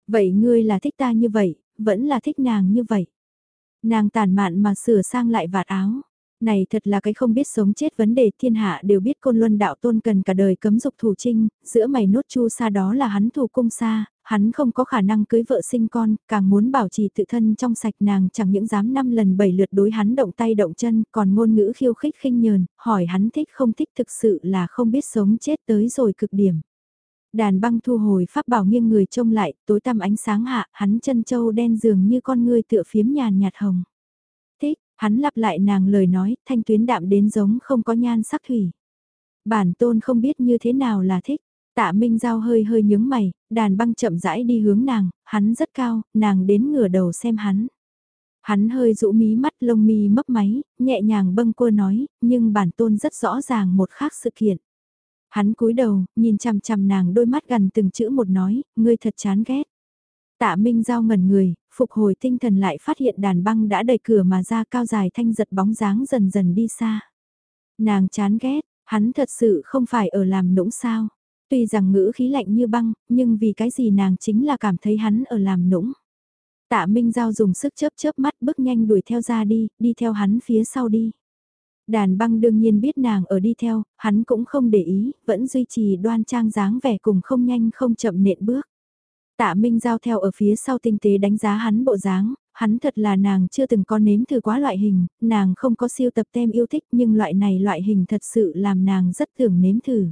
Vậy ngươi là thích ta như vậy, vẫn là thích nàng như vậy. Nàng tàn mạn mà sửa sang lại vạt áo. Này thật là cái không biết sống chết vấn đề thiên hạ đều biết côn luân đạo tôn cần cả đời cấm dục thủ trinh, giữa mày nốt chu xa đó là hắn thủ cung xa, hắn không có khả năng cưới vợ sinh con, càng muốn bảo trì tự thân trong sạch nàng chẳng những dám năm lần bảy lượt đối hắn động tay động chân, còn ngôn ngữ khiêu khích khinh nhờn, hỏi hắn thích không thích thực sự là không biết sống chết tới rồi cực điểm. Đàn băng thu hồi pháp bảo nghiêng người trông lại, tối tăm ánh sáng hạ, hắn chân châu đen dường như con người tựa phiếm nhàn nhạt hồng. Thích, hắn lặp lại nàng lời nói, thanh tuyến đạm đến giống không có nhan sắc thủy. Bản tôn không biết như thế nào là thích. Tạ Minh Giao hơi hơi nhướng mày, đàn băng chậm rãi đi hướng nàng, hắn rất cao, nàng đến ngửa đầu xem hắn. Hắn hơi rũ mí mắt lông mi mấp máy, nhẹ nhàng bâng quơ nói, nhưng bản tôn rất rõ ràng một khác sự kiện. Hắn cúi đầu, nhìn chằm chằm nàng đôi mắt gần từng chữ một nói, ngươi thật chán ghét. Tạ Minh Giao ngẩn người, phục hồi tinh thần lại phát hiện đàn băng đã đẩy cửa mà ra cao dài thanh giật bóng dáng dần dần đi xa. Nàng chán ghét, hắn thật sự không phải ở làm nũng sao. Tuy rằng ngữ khí lạnh như băng, nhưng vì cái gì nàng chính là cảm thấy hắn ở làm nũng. Tạ Minh Giao dùng sức chớp chớp mắt bước nhanh đuổi theo ra đi, đi theo hắn phía sau đi. Đàn băng đương nhiên biết nàng ở đi theo, hắn cũng không để ý, vẫn duy trì đoan trang dáng vẻ cùng không nhanh không chậm nện bước. Tạ Minh Giao theo ở phía sau tinh tế đánh giá hắn bộ dáng, hắn thật là nàng chưa từng có nếm thử quá loại hình, nàng không có siêu tập tem yêu thích nhưng loại này loại hình thật sự làm nàng rất thường nếm thử.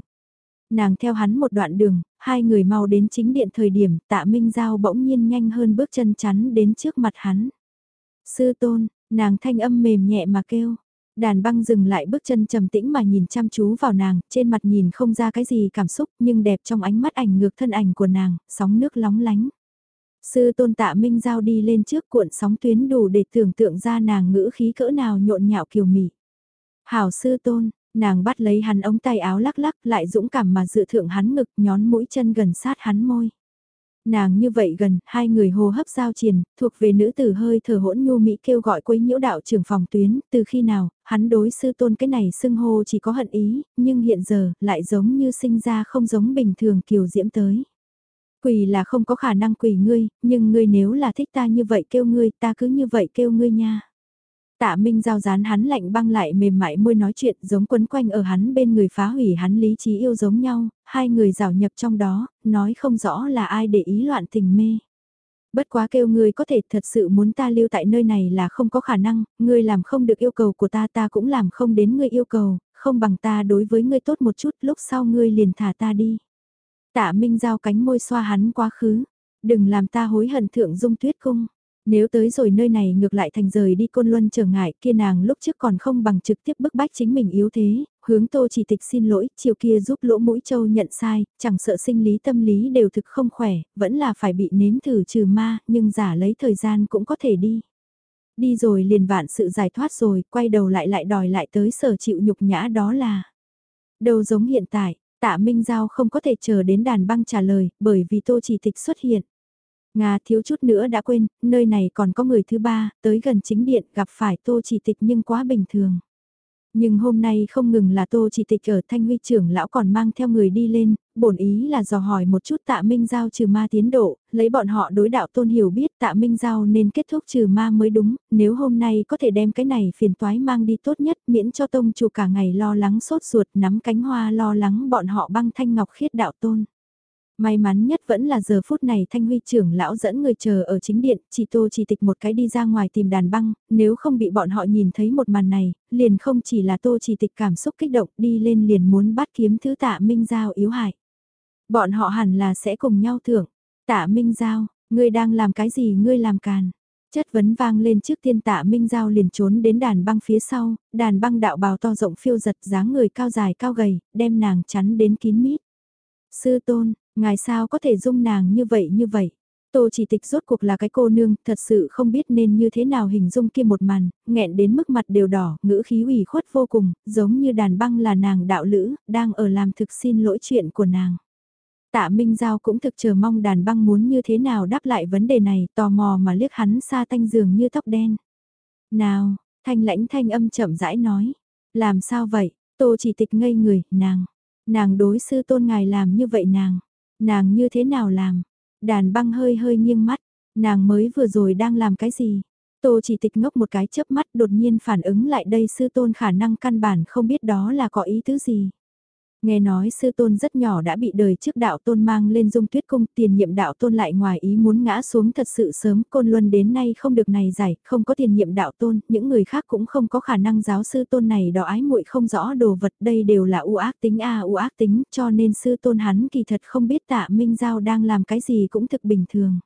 Nàng theo hắn một đoạn đường, hai người mau đến chính điện thời điểm tạ Minh Giao bỗng nhiên nhanh hơn bước chân chắn đến trước mặt hắn. Sư tôn, nàng thanh âm mềm nhẹ mà kêu, Đàn băng dừng lại bước chân trầm tĩnh mà nhìn chăm chú vào nàng, trên mặt nhìn không ra cái gì cảm xúc nhưng đẹp trong ánh mắt ảnh ngược thân ảnh của nàng, sóng nước lóng lánh. Sư tôn tạ minh giao đi lên trước cuộn sóng tuyến đủ để tưởng tượng ra nàng ngữ khí cỡ nào nhộn nhạo kiều mị. Hảo sư tôn, nàng bắt lấy hắn ống tay áo lắc lắc lại dũng cảm mà dự thượng hắn ngực nhón mũi chân gần sát hắn môi. Nàng như vậy gần, hai người hô hấp giao triền, thuộc về nữ tử hơi thở hỗn nhu Mỹ kêu gọi quấy nhiễu đạo trưởng phòng tuyến, từ khi nào, hắn đối sư tôn cái này xưng hô chỉ có hận ý, nhưng hiện giờ, lại giống như sinh ra không giống bình thường kiều diễm tới. Quỳ là không có khả năng quỳ ngươi, nhưng ngươi nếu là thích ta như vậy kêu ngươi, ta cứ như vậy kêu ngươi nha. Tạ Minh giao dán hắn lạnh băng lại mềm mại môi nói chuyện giống quấn quanh ở hắn bên người phá hủy hắn lý trí yêu giống nhau, hai người rào nhập trong đó, nói không rõ là ai để ý loạn tình mê. Bất quá kêu ngươi có thể thật sự muốn ta lưu tại nơi này là không có khả năng, ngươi làm không được yêu cầu của ta ta cũng làm không đến ngươi yêu cầu, không bằng ta đối với ngươi tốt một chút lúc sau ngươi liền thả ta đi. Tạ Minh giao cánh môi xoa hắn quá khứ, đừng làm ta hối hận thượng dung tuyết cung. Nếu tới rồi nơi này ngược lại thành rời đi côn luân trở ngại kia nàng lúc trước còn không bằng trực tiếp bức bách chính mình yếu thế, hướng tô chỉ tịch xin lỗi, chiều kia giúp lỗ mũi châu nhận sai, chẳng sợ sinh lý tâm lý đều thực không khỏe, vẫn là phải bị nếm thử trừ ma, nhưng giả lấy thời gian cũng có thể đi. Đi rồi liền vạn sự giải thoát rồi, quay đầu lại lại đòi lại tới sở chịu nhục nhã đó là. Đâu giống hiện tại, tạ Minh Giao không có thể chờ đến đàn băng trả lời, bởi vì tô chỉ tịch xuất hiện. Nga thiếu chút nữa đã quên, nơi này còn có người thứ ba, tới gần chính điện gặp phải tô chỉ tịch nhưng quá bình thường. Nhưng hôm nay không ngừng là tô chỉ tịch ở thanh huy trưởng lão còn mang theo người đi lên, bổn ý là dò hỏi một chút tạ minh giao trừ ma tiến độ, lấy bọn họ đối đạo tôn hiểu biết tạ minh giao nên kết thúc trừ ma mới đúng, nếu hôm nay có thể đem cái này phiền toái mang đi tốt nhất miễn cho tông chủ cả ngày lo lắng sốt ruột nắm cánh hoa lo lắng bọn họ băng thanh ngọc khiết đạo tôn. May mắn nhất vẫn là giờ phút này Thanh Huy trưởng lão dẫn người chờ ở chính điện, chỉ tô chỉ tịch một cái đi ra ngoài tìm đàn băng, nếu không bị bọn họ nhìn thấy một màn này, liền không chỉ là tô chỉ tịch cảm xúc kích động đi lên liền muốn bắt kiếm thứ tạ Minh Giao yếu hại. Bọn họ hẳn là sẽ cùng nhau thưởng, tạ Minh Giao, ngươi đang làm cái gì ngươi làm càn. Chất vấn vang lên trước tiên tạ Minh Giao liền trốn đến đàn băng phía sau, đàn băng đạo bào to rộng phiêu giật dáng người cao dài cao gầy, đem nàng chắn đến kín mít. Sư tôn, Ngài sao có thể dung nàng như vậy như vậy? Tô chỉ tịch rốt cuộc là cái cô nương, thật sự không biết nên như thế nào hình dung kia một màn, nghẹn đến mức mặt đều đỏ, ngữ khí ủy khuất vô cùng, giống như đàn băng là nàng đạo lữ, đang ở làm thực xin lỗi chuyện của nàng. Tạ Minh Giao cũng thực chờ mong đàn băng muốn như thế nào đáp lại vấn đề này, tò mò mà liếc hắn xa thanh giường như tóc đen. Nào, thanh lãnh thanh âm chậm rãi nói, làm sao vậy, tô chỉ tịch ngây người, nàng, nàng đối sư tôn ngài làm như vậy nàng, nàng như thế nào làm, đàn băng hơi hơi nghiêng mắt, nàng mới vừa rồi đang làm cái gì. Tô chỉ tịch ngốc một cái chớp mắt đột nhiên phản ứng lại đây sư tôn khả năng căn bản không biết đó là có ý tứ gì. Nghe nói sư tôn rất nhỏ đã bị đời trước đạo tôn mang lên dung tuyết cung tiền nhiệm đạo tôn lại ngoài ý muốn ngã xuống thật sự sớm côn luân đến nay không được này giải, không có tiền nhiệm đạo tôn, những người khác cũng không có khả năng giáo sư tôn này đỏ ái muội không rõ đồ vật đây đều là u ác tính a à, u ác tính cho nên sư tôn hắn kỳ thật không biết tạ Minh Giao đang làm cái gì cũng thực bình thường.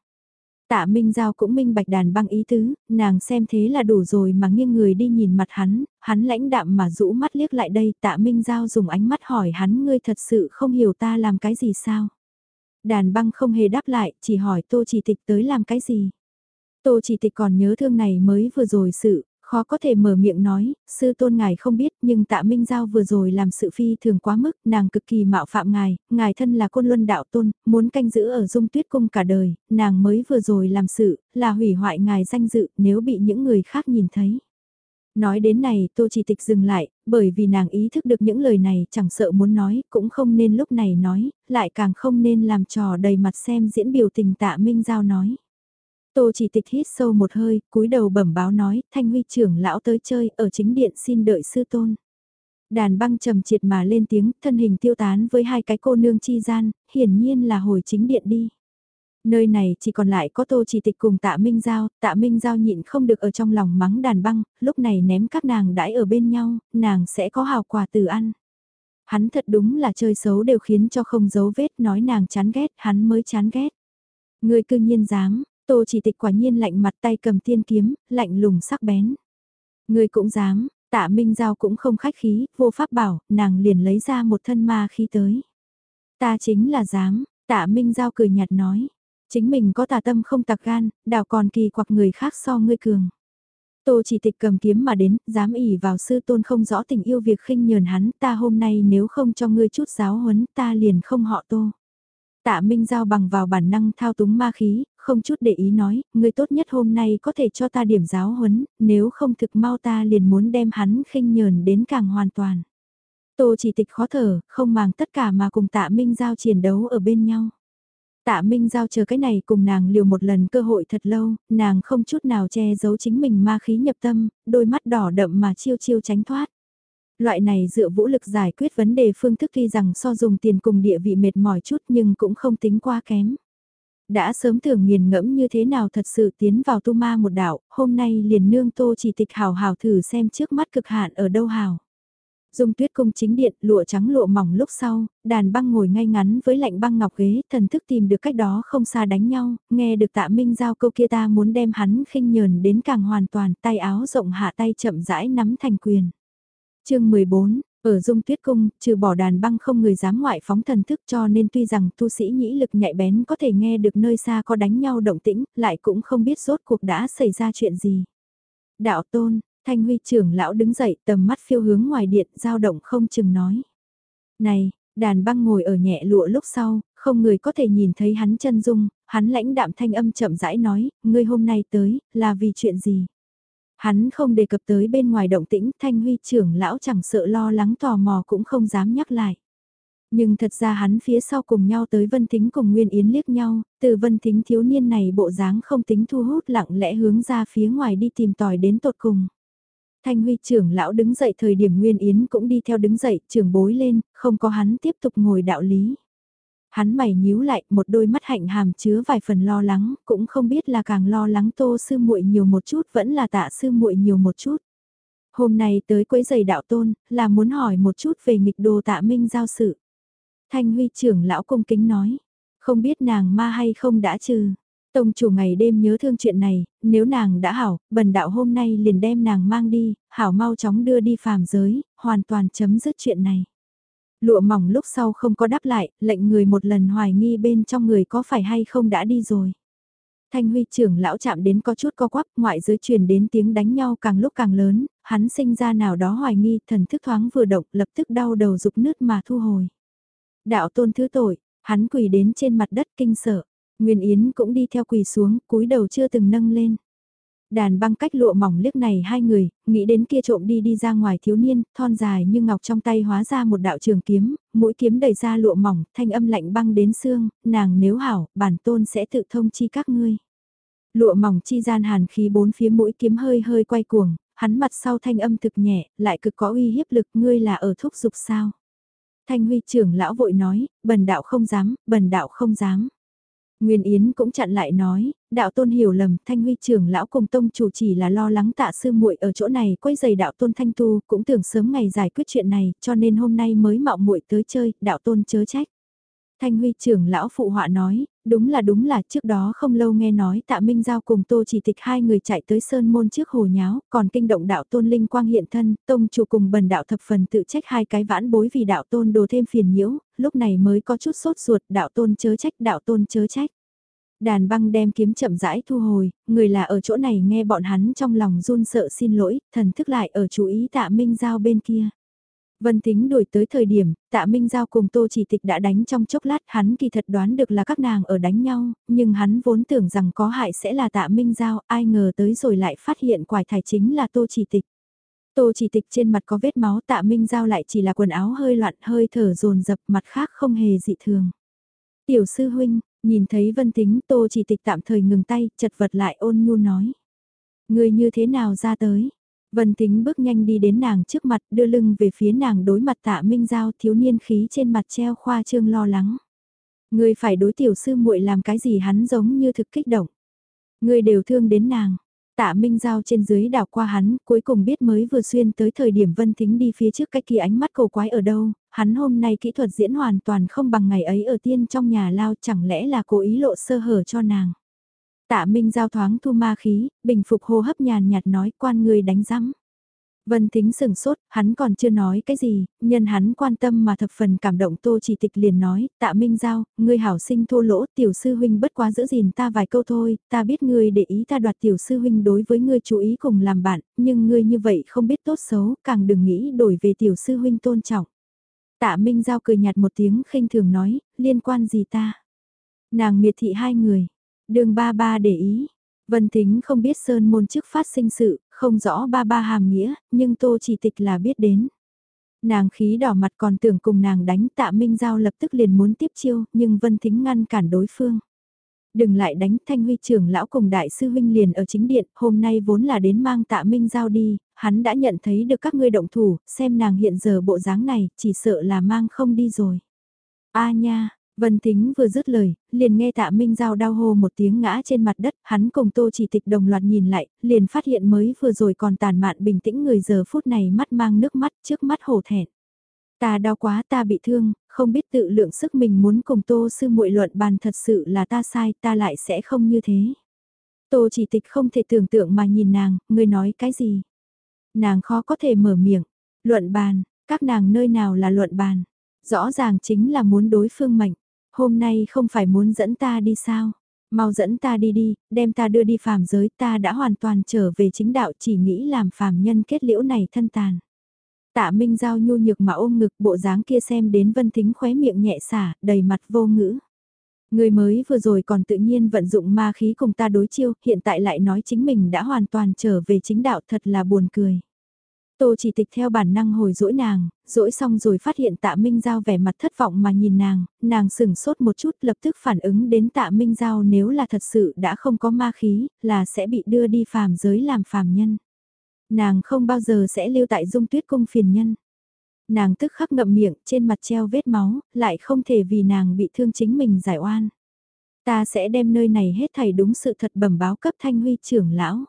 Tạ Minh Giao cũng minh bạch đàn băng ý tứ, nàng xem thế là đủ rồi mà nghiêng người đi nhìn mặt hắn, hắn lãnh đạm mà rũ mắt liếc lại đây, tạ Minh Giao dùng ánh mắt hỏi hắn ngươi thật sự không hiểu ta làm cái gì sao. Đàn băng không hề đáp lại, chỉ hỏi tô chỉ tịch tới làm cái gì. Tô chỉ tịch còn nhớ thương này mới vừa rồi sự, khó có thể mở miệng nói, sư tôn ngài không biết nhưng tạ Minh Giao vừa rồi làm sự phi thường quá mức, nàng cực kỳ mạo phạm ngài, ngài thân là côn luân đạo tôn, muốn canh giữ ở dung tuyết cung cả đời, nàng mới vừa rồi làm sự, là hủy hoại ngài danh dự nếu bị những người khác nhìn thấy. Nói đến này tô chỉ tịch dừng lại, bởi vì nàng ý thức được những lời này chẳng sợ muốn nói, cũng không nên lúc này nói, lại càng không nên làm trò đầy mặt xem diễn biểu tình tạ Minh Giao nói. Tô chỉ tịch hít sâu một hơi, cúi đầu bẩm báo nói, thanh huy trưởng lão tới chơi, ở chính điện xin đợi sư tôn. Đàn băng trầm triệt mà lên tiếng, thân hình tiêu tán với hai cái cô nương chi gian, hiển nhiên là hồi chính điện đi. Nơi này chỉ còn lại có tô chỉ tịch cùng tạ Minh Giao, tạ Minh Giao nhịn không được ở trong lòng mắng đàn băng, lúc này ném các nàng đãi ở bên nhau, nàng sẽ có hào quà từ ăn. Hắn thật đúng là chơi xấu đều khiến cho không giấu vết nói nàng chán ghét, hắn mới chán ghét. Người cư nhiên dám, Tô chỉ tịch quả nhiên lạnh mặt tay cầm tiên kiếm, lạnh lùng sắc bén. Người cũng dám, tạ Minh Giao cũng không khách khí, vô pháp bảo, nàng liền lấy ra một thân ma khí tới. Ta chính là dám, tạ Minh Giao cười nhạt nói. Chính mình có tà tâm không tạc gan, đào còn kỳ quặc người khác so ngươi cường. Tô chỉ tịch cầm kiếm mà đến, dám ỉ vào sư tôn không rõ tình yêu việc khinh nhờn hắn, ta hôm nay nếu không cho ngươi chút giáo huấn, ta liền không họ tô. Tạ Minh Giao bằng vào bản năng thao túng ma khí, không chút để ý nói, người tốt nhất hôm nay có thể cho ta điểm giáo huấn, nếu không thực mau ta liền muốn đem hắn khinh nhờn đến càng hoàn toàn. Tô chỉ tịch khó thở, không màng tất cả mà cùng tạ Minh Giao chiến đấu ở bên nhau. Tạ Minh Giao chờ cái này cùng nàng liều một lần cơ hội thật lâu, nàng không chút nào che giấu chính mình ma khí nhập tâm, đôi mắt đỏ đậm mà chiêu chiêu tránh thoát. Loại này dựa vũ lực giải quyết vấn đề phương thức tuy rằng so dùng tiền cùng địa vị mệt mỏi chút nhưng cũng không tính quá kém. Đã sớm tưởng nghiền ngẫm như thế nào thật sự tiến vào tu ma một đạo, hôm nay liền nương tô chỉ tịch hào hào thử xem trước mắt cực hạn ở đâu hào. Dung tuyết cung chính điện, lụa trắng lụa mỏng lúc sau, đàn băng ngồi ngay ngắn với lạnh băng ngọc ghế, thần thức tìm được cách đó không xa đánh nhau, nghe được tạ minh giao câu kia ta muốn đem hắn khinh nhờn đến càng hoàn toàn, tay áo rộng hạ tay chậm rãi nắm thành quyền. chương 14, ở dung tuyết cung, trừ bỏ đàn băng không người dám ngoại phóng thần thức cho nên tuy rằng tu sĩ nhĩ lực nhạy bén có thể nghe được nơi xa có đánh nhau động tĩnh, lại cũng không biết rốt cuộc đã xảy ra chuyện gì. Đạo tôn, thanh huy trưởng lão đứng dậy tầm mắt phiêu hướng ngoài điện dao động không chừng nói. Này, đàn băng ngồi ở nhẹ lụa lúc sau, không người có thể nhìn thấy hắn chân dung, hắn lãnh đạm thanh âm chậm rãi nói, ngươi hôm nay tới, là vì chuyện gì? Hắn không đề cập tới bên ngoài động tĩnh, thanh huy trưởng lão chẳng sợ lo lắng tò mò cũng không dám nhắc lại. Nhưng thật ra hắn phía sau cùng nhau tới Vân Thính cùng Nguyên Yến liếc nhau, từ Vân Thính thiếu niên này bộ dáng không tính thu hút lặng lẽ hướng ra phía ngoài đi tìm tòi đến tột cùng. Thanh huy trưởng lão đứng dậy thời điểm Nguyên Yến cũng đi theo đứng dậy, trưởng bối lên, không có hắn tiếp tục ngồi đạo lý. Hắn mày nhíu lại, một đôi mắt hạnh hàm chứa vài phần lo lắng, cũng không biết là càng lo lắng tô sư muội nhiều một chút vẫn là tạ sư muội nhiều một chút. Hôm nay tới quấy giày đạo tôn, là muốn hỏi một chút về nghịch đồ tạ minh giao sự. Thanh huy trưởng lão cung kính nói, không biết nàng ma hay không đã trừ. Tông chủ ngày đêm nhớ thương chuyện này, nếu nàng đã hảo, bần đạo hôm nay liền đem nàng mang đi, hảo mau chóng đưa đi phàm giới, hoàn toàn chấm dứt chuyện này. Lụa mỏng lúc sau không có đáp lại, lệnh người một lần hoài nghi bên trong người có phải hay không đã đi rồi. Thanh Huy trưởng lão chạm đến có chút co quắp, ngoại giới truyền đến tiếng đánh nhau càng lúc càng lớn, hắn sinh ra nào đó hoài nghi, thần thức thoáng vừa động, lập tức đau đầu rục nứt mà thu hồi. Đạo tôn thứ tội, hắn quỳ đến trên mặt đất kinh sợ, Nguyên Yến cũng đi theo quỳ xuống, cúi đầu chưa từng nâng lên. Đàn băng cách lụa mỏng liếc này hai người, nghĩ đến kia trộm đi đi ra ngoài thiếu niên, thon dài như ngọc trong tay hóa ra một đạo trường kiếm, mũi kiếm đầy ra lụa mỏng, thanh âm lạnh băng đến xương, nàng nếu hảo, bản tôn sẽ tự thông chi các ngươi. Lụa mỏng chi gian hàn khí bốn phía mũi kiếm hơi hơi quay cuồng, hắn mặt sau thanh âm thực nhẹ, lại cực có uy hiếp lực ngươi là ở thúc dục sao. Thanh huy trưởng lão vội nói, bần đạo không dám, bần đạo không dám. Nguyên Yến cũng chặn lại nói, đạo tôn hiểu lầm, thanh huy trưởng lão cùng tông chủ chỉ là lo lắng tạ sư muội ở chỗ này quấy giày đạo tôn thanh tu, cũng tưởng sớm ngày giải quyết chuyện này, cho nên hôm nay mới mạo muội tới chơi, đạo tôn chớ trách. Thanh huy trưởng lão phụ họa nói, đúng là đúng là trước đó không lâu nghe nói tạ Minh Giao cùng Tô chỉ tịch hai người chạy tới sơn môn trước hồ nháo, còn kinh động đạo tôn linh quang hiện thân, tông chủ cùng bần đạo thập phần tự trách hai cái vãn bối vì đạo tôn đồ thêm phiền nhiễu, lúc này mới có chút sốt ruột đạo tôn chớ trách đạo tôn chớ trách. Đàn băng đem kiếm chậm rãi thu hồi, người là ở chỗ này nghe bọn hắn trong lòng run sợ xin lỗi, thần thức lại ở chú ý tạ Minh Giao bên kia. Vân Thính đuổi tới thời điểm, tạ Minh Giao cùng Tô Chỉ Tịch đã đánh trong chốc lát hắn kỳ thật đoán được là các nàng ở đánh nhau, nhưng hắn vốn tưởng rằng có hại sẽ là tạ Minh Giao, ai ngờ tới rồi lại phát hiện quải thải chính là Tô Chỉ Tịch. Tô Chỉ Tịch trên mặt có vết máu tạ Minh Giao lại chỉ là quần áo hơi loạn hơi thở dồn dập mặt khác không hề dị thường. Tiểu sư huynh, nhìn thấy Vân Thính, Tô Chỉ Tịch tạm thời ngừng tay, chật vật lại ôn nhu nói. Người như thế nào ra tới? Vân Tính bước nhanh đi đến nàng trước mặt đưa lưng về phía nàng đối mặt tạ Minh Giao thiếu niên khí trên mặt treo khoa trương lo lắng. Người phải đối tiểu sư muội làm cái gì hắn giống như thực kích động. Người đều thương đến nàng. Tạ Minh Giao trên dưới đảo qua hắn, cuối cùng biết mới vừa xuyên tới thời điểm Vân Thính đi phía trước cái kia ánh mắt cầu quái ở đâu, hắn hôm nay kỹ thuật diễn hoàn toàn không bằng ngày ấy ở tiên trong nhà lao chẳng lẽ là cố ý lộ sơ hở cho nàng. Tạ Minh giao thoáng thu ma khí, bình phục hô hấp nhàn nhạt nói quan người đánh rắm. Vân Thính sừng sốt, hắn còn chưa nói cái gì, nhân hắn quan tâm mà thập phần cảm động Tô Chỉ Tịch liền nói, tạ Minh Giao, ngươi hảo sinh thô lỗ, tiểu sư huynh bất quá giữ gìn ta vài câu thôi, ta biết ngươi để ý ta đoạt tiểu sư huynh đối với ngươi chú ý cùng làm bạn, nhưng ngươi như vậy không biết tốt xấu, càng đừng nghĩ đổi về tiểu sư huynh tôn trọng. Tạ Minh Giao cười nhạt một tiếng khinh thường nói, liên quan gì ta? Nàng miệt thị hai người, Đường ba ba để ý. Vân Thính không biết Sơn môn trước phát sinh sự, không rõ ba ba hàm nghĩa, nhưng Tô chỉ tịch là biết đến. Nàng khí đỏ mặt còn tưởng cùng nàng đánh tạ Minh Giao lập tức liền muốn tiếp chiêu, nhưng Vân Thính ngăn cản đối phương. Đừng lại đánh thanh huy trưởng lão cùng đại sư huynh liền ở chính điện, hôm nay vốn là đến mang tạ Minh Giao đi, hắn đã nhận thấy được các ngươi động thủ, xem nàng hiện giờ bộ dáng này, chỉ sợ là mang không đi rồi. A nha, Vân Thính vừa dứt lời, liền nghe tạ Minh Giao đau hô một tiếng ngã trên mặt đất, hắn cùng tô chỉ tịch đồng loạt nhìn lại, liền phát hiện mới vừa rồi còn tàn mạn bình tĩnh người giờ phút này mắt mang nước mắt trước mắt hổ thẹn. Ta đau quá ta bị thương, không biết tự lượng sức mình muốn cùng tô sư muội luận bàn thật sự là ta sai ta lại sẽ không như thế. Tô chỉ tịch không thể tưởng tượng mà nhìn nàng, người nói cái gì. Nàng khó có thể mở miệng, luận bàn, các nàng nơi nào là luận bàn, rõ ràng chính là muốn đối phương mạnh, Hôm nay không phải muốn dẫn ta đi sao? Mau dẫn ta đi đi, đem ta đưa đi phàm giới ta đã hoàn toàn trở về chính đạo chỉ nghĩ làm phàm nhân kết liễu này thân tàn. Tạ Minh Giao nhu nhược mà ôm ngực bộ dáng kia xem đến Vân Thính khóe miệng nhẹ xả, đầy mặt vô ngữ. Người mới vừa rồi còn tự nhiên vận dụng ma khí cùng ta đối chiêu, hiện tại lại nói chính mình đã hoàn toàn trở về chính đạo thật là buồn cười. Tô chỉ tịch theo bản năng hồi dỗi nàng, dỗi xong rồi phát hiện tạ Minh Giao vẻ mặt thất vọng mà nhìn nàng, nàng sửng sốt một chút lập tức phản ứng đến tạ Minh Giao nếu là thật sự đã không có ma khí, là sẽ bị đưa đi phàm giới làm phàm nhân. Nàng không bao giờ sẽ lưu tại dung tuyết cung phiền nhân. Nàng tức khắc ngậm miệng, trên mặt treo vết máu, lại không thể vì nàng bị thương chính mình giải oan. Ta sẽ đem nơi này hết thảy đúng sự thật bẩm báo cấp thanh huy trưởng lão.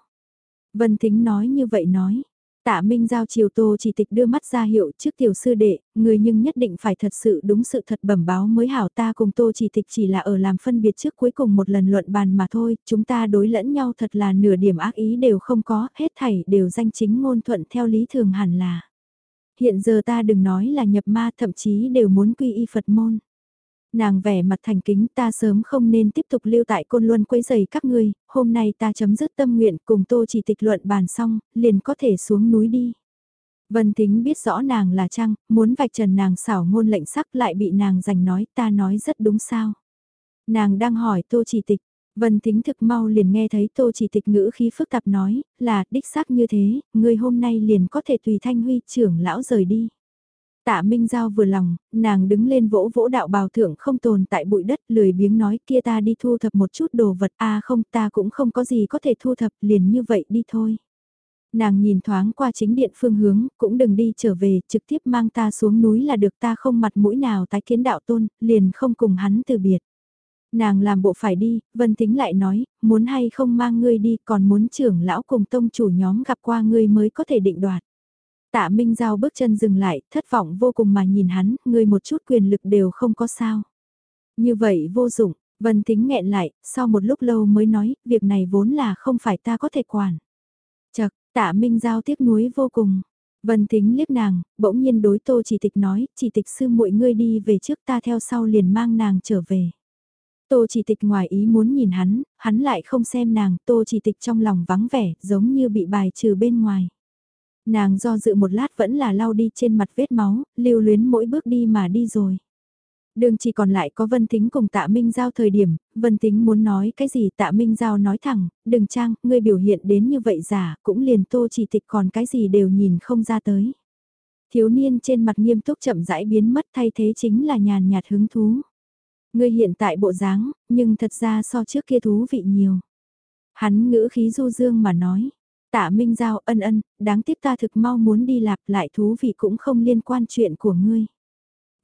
Vân Thính nói như vậy nói Tạ Minh Giao chiều Tô chỉ tịch đưa mắt ra hiệu trước tiểu sư đệ, người nhưng nhất định phải thật sự đúng sự thật bẩm báo mới hảo ta cùng Tô chỉ tịch chỉ là ở làm phân biệt trước cuối cùng một lần luận bàn mà thôi, chúng ta đối lẫn nhau thật là nửa điểm ác ý đều không có, hết thảy đều danh chính ngôn thuận theo lý thường hẳn là. Hiện giờ ta đừng nói là nhập ma thậm chí đều muốn quy y Phật môn. Nàng vẻ mặt thành kính ta sớm không nên tiếp tục lưu tại côn luân quấy giày các ngươi, hôm nay ta chấm dứt tâm nguyện cùng tô chỉ tịch luận bàn xong, liền có thể xuống núi đi. Vân Thính biết rõ nàng là Trăng, muốn vạch trần nàng xảo ngôn lệnh sắc lại bị nàng giành nói ta nói rất đúng sao. Nàng đang hỏi tô chỉ tịch, Vân Thính thực mau liền nghe thấy tô chỉ tịch ngữ khí phức tạp nói, là đích xác như thế, người hôm nay liền có thể tùy thanh huy trưởng lão rời đi. Tạ Minh Giao vừa lòng, nàng đứng lên vỗ vỗ đạo bào thượng không tồn tại bụi đất lười biếng nói kia ta đi thu thập một chút đồ vật a không ta cũng không có gì có thể thu thập liền như vậy đi thôi. Nàng nhìn thoáng qua chính điện phương hướng, cũng đừng đi trở về, trực tiếp mang ta xuống núi là được ta không mặt mũi nào tái kiến đạo tôn, liền không cùng hắn từ biệt. Nàng làm bộ phải đi, Vân Tính lại nói, muốn hay không mang ngươi đi còn muốn trưởng lão cùng tông chủ nhóm gặp qua ngươi mới có thể định đoạt. Tạ Minh Giao bước chân dừng lại, thất vọng vô cùng mà nhìn hắn, ngươi một chút quyền lực đều không có sao. Như vậy vô dụng, Vân Thính nghẹn lại, sau một lúc lâu mới nói, việc này vốn là không phải ta có thể quản. Chật, tạ Minh Giao tiếc nuối vô cùng. Vân Thính liếc nàng, bỗng nhiên đối tô chỉ tịch nói, chỉ tịch sư muội ngươi đi về trước ta theo sau liền mang nàng trở về. Tô chỉ tịch ngoài ý muốn nhìn hắn, hắn lại không xem nàng, tô chỉ tịch trong lòng vắng vẻ, giống như bị bài trừ bên ngoài. Nàng do dự một lát vẫn là lau đi trên mặt vết máu, lưu luyến mỗi bước đi mà đi rồi. Đường chỉ còn lại có Vân Tính cùng Tạ Minh Giao thời điểm, Vân Tính muốn nói cái gì Tạ Minh Giao nói thẳng, đừng trang, ngươi biểu hiện đến như vậy giả, cũng liền tô chỉ tịch còn cái gì đều nhìn không ra tới. Thiếu niên trên mặt nghiêm túc chậm rãi biến mất thay thế chính là nhàn nhạt hứng thú. Ngươi hiện tại bộ dáng, nhưng thật ra so trước kia thú vị nhiều. Hắn ngữ khí du dương mà nói, Tạ Minh Giao ân ân, đáng tiếc ta thực mau muốn đi lạp lại thú vị cũng không liên quan chuyện của ngươi.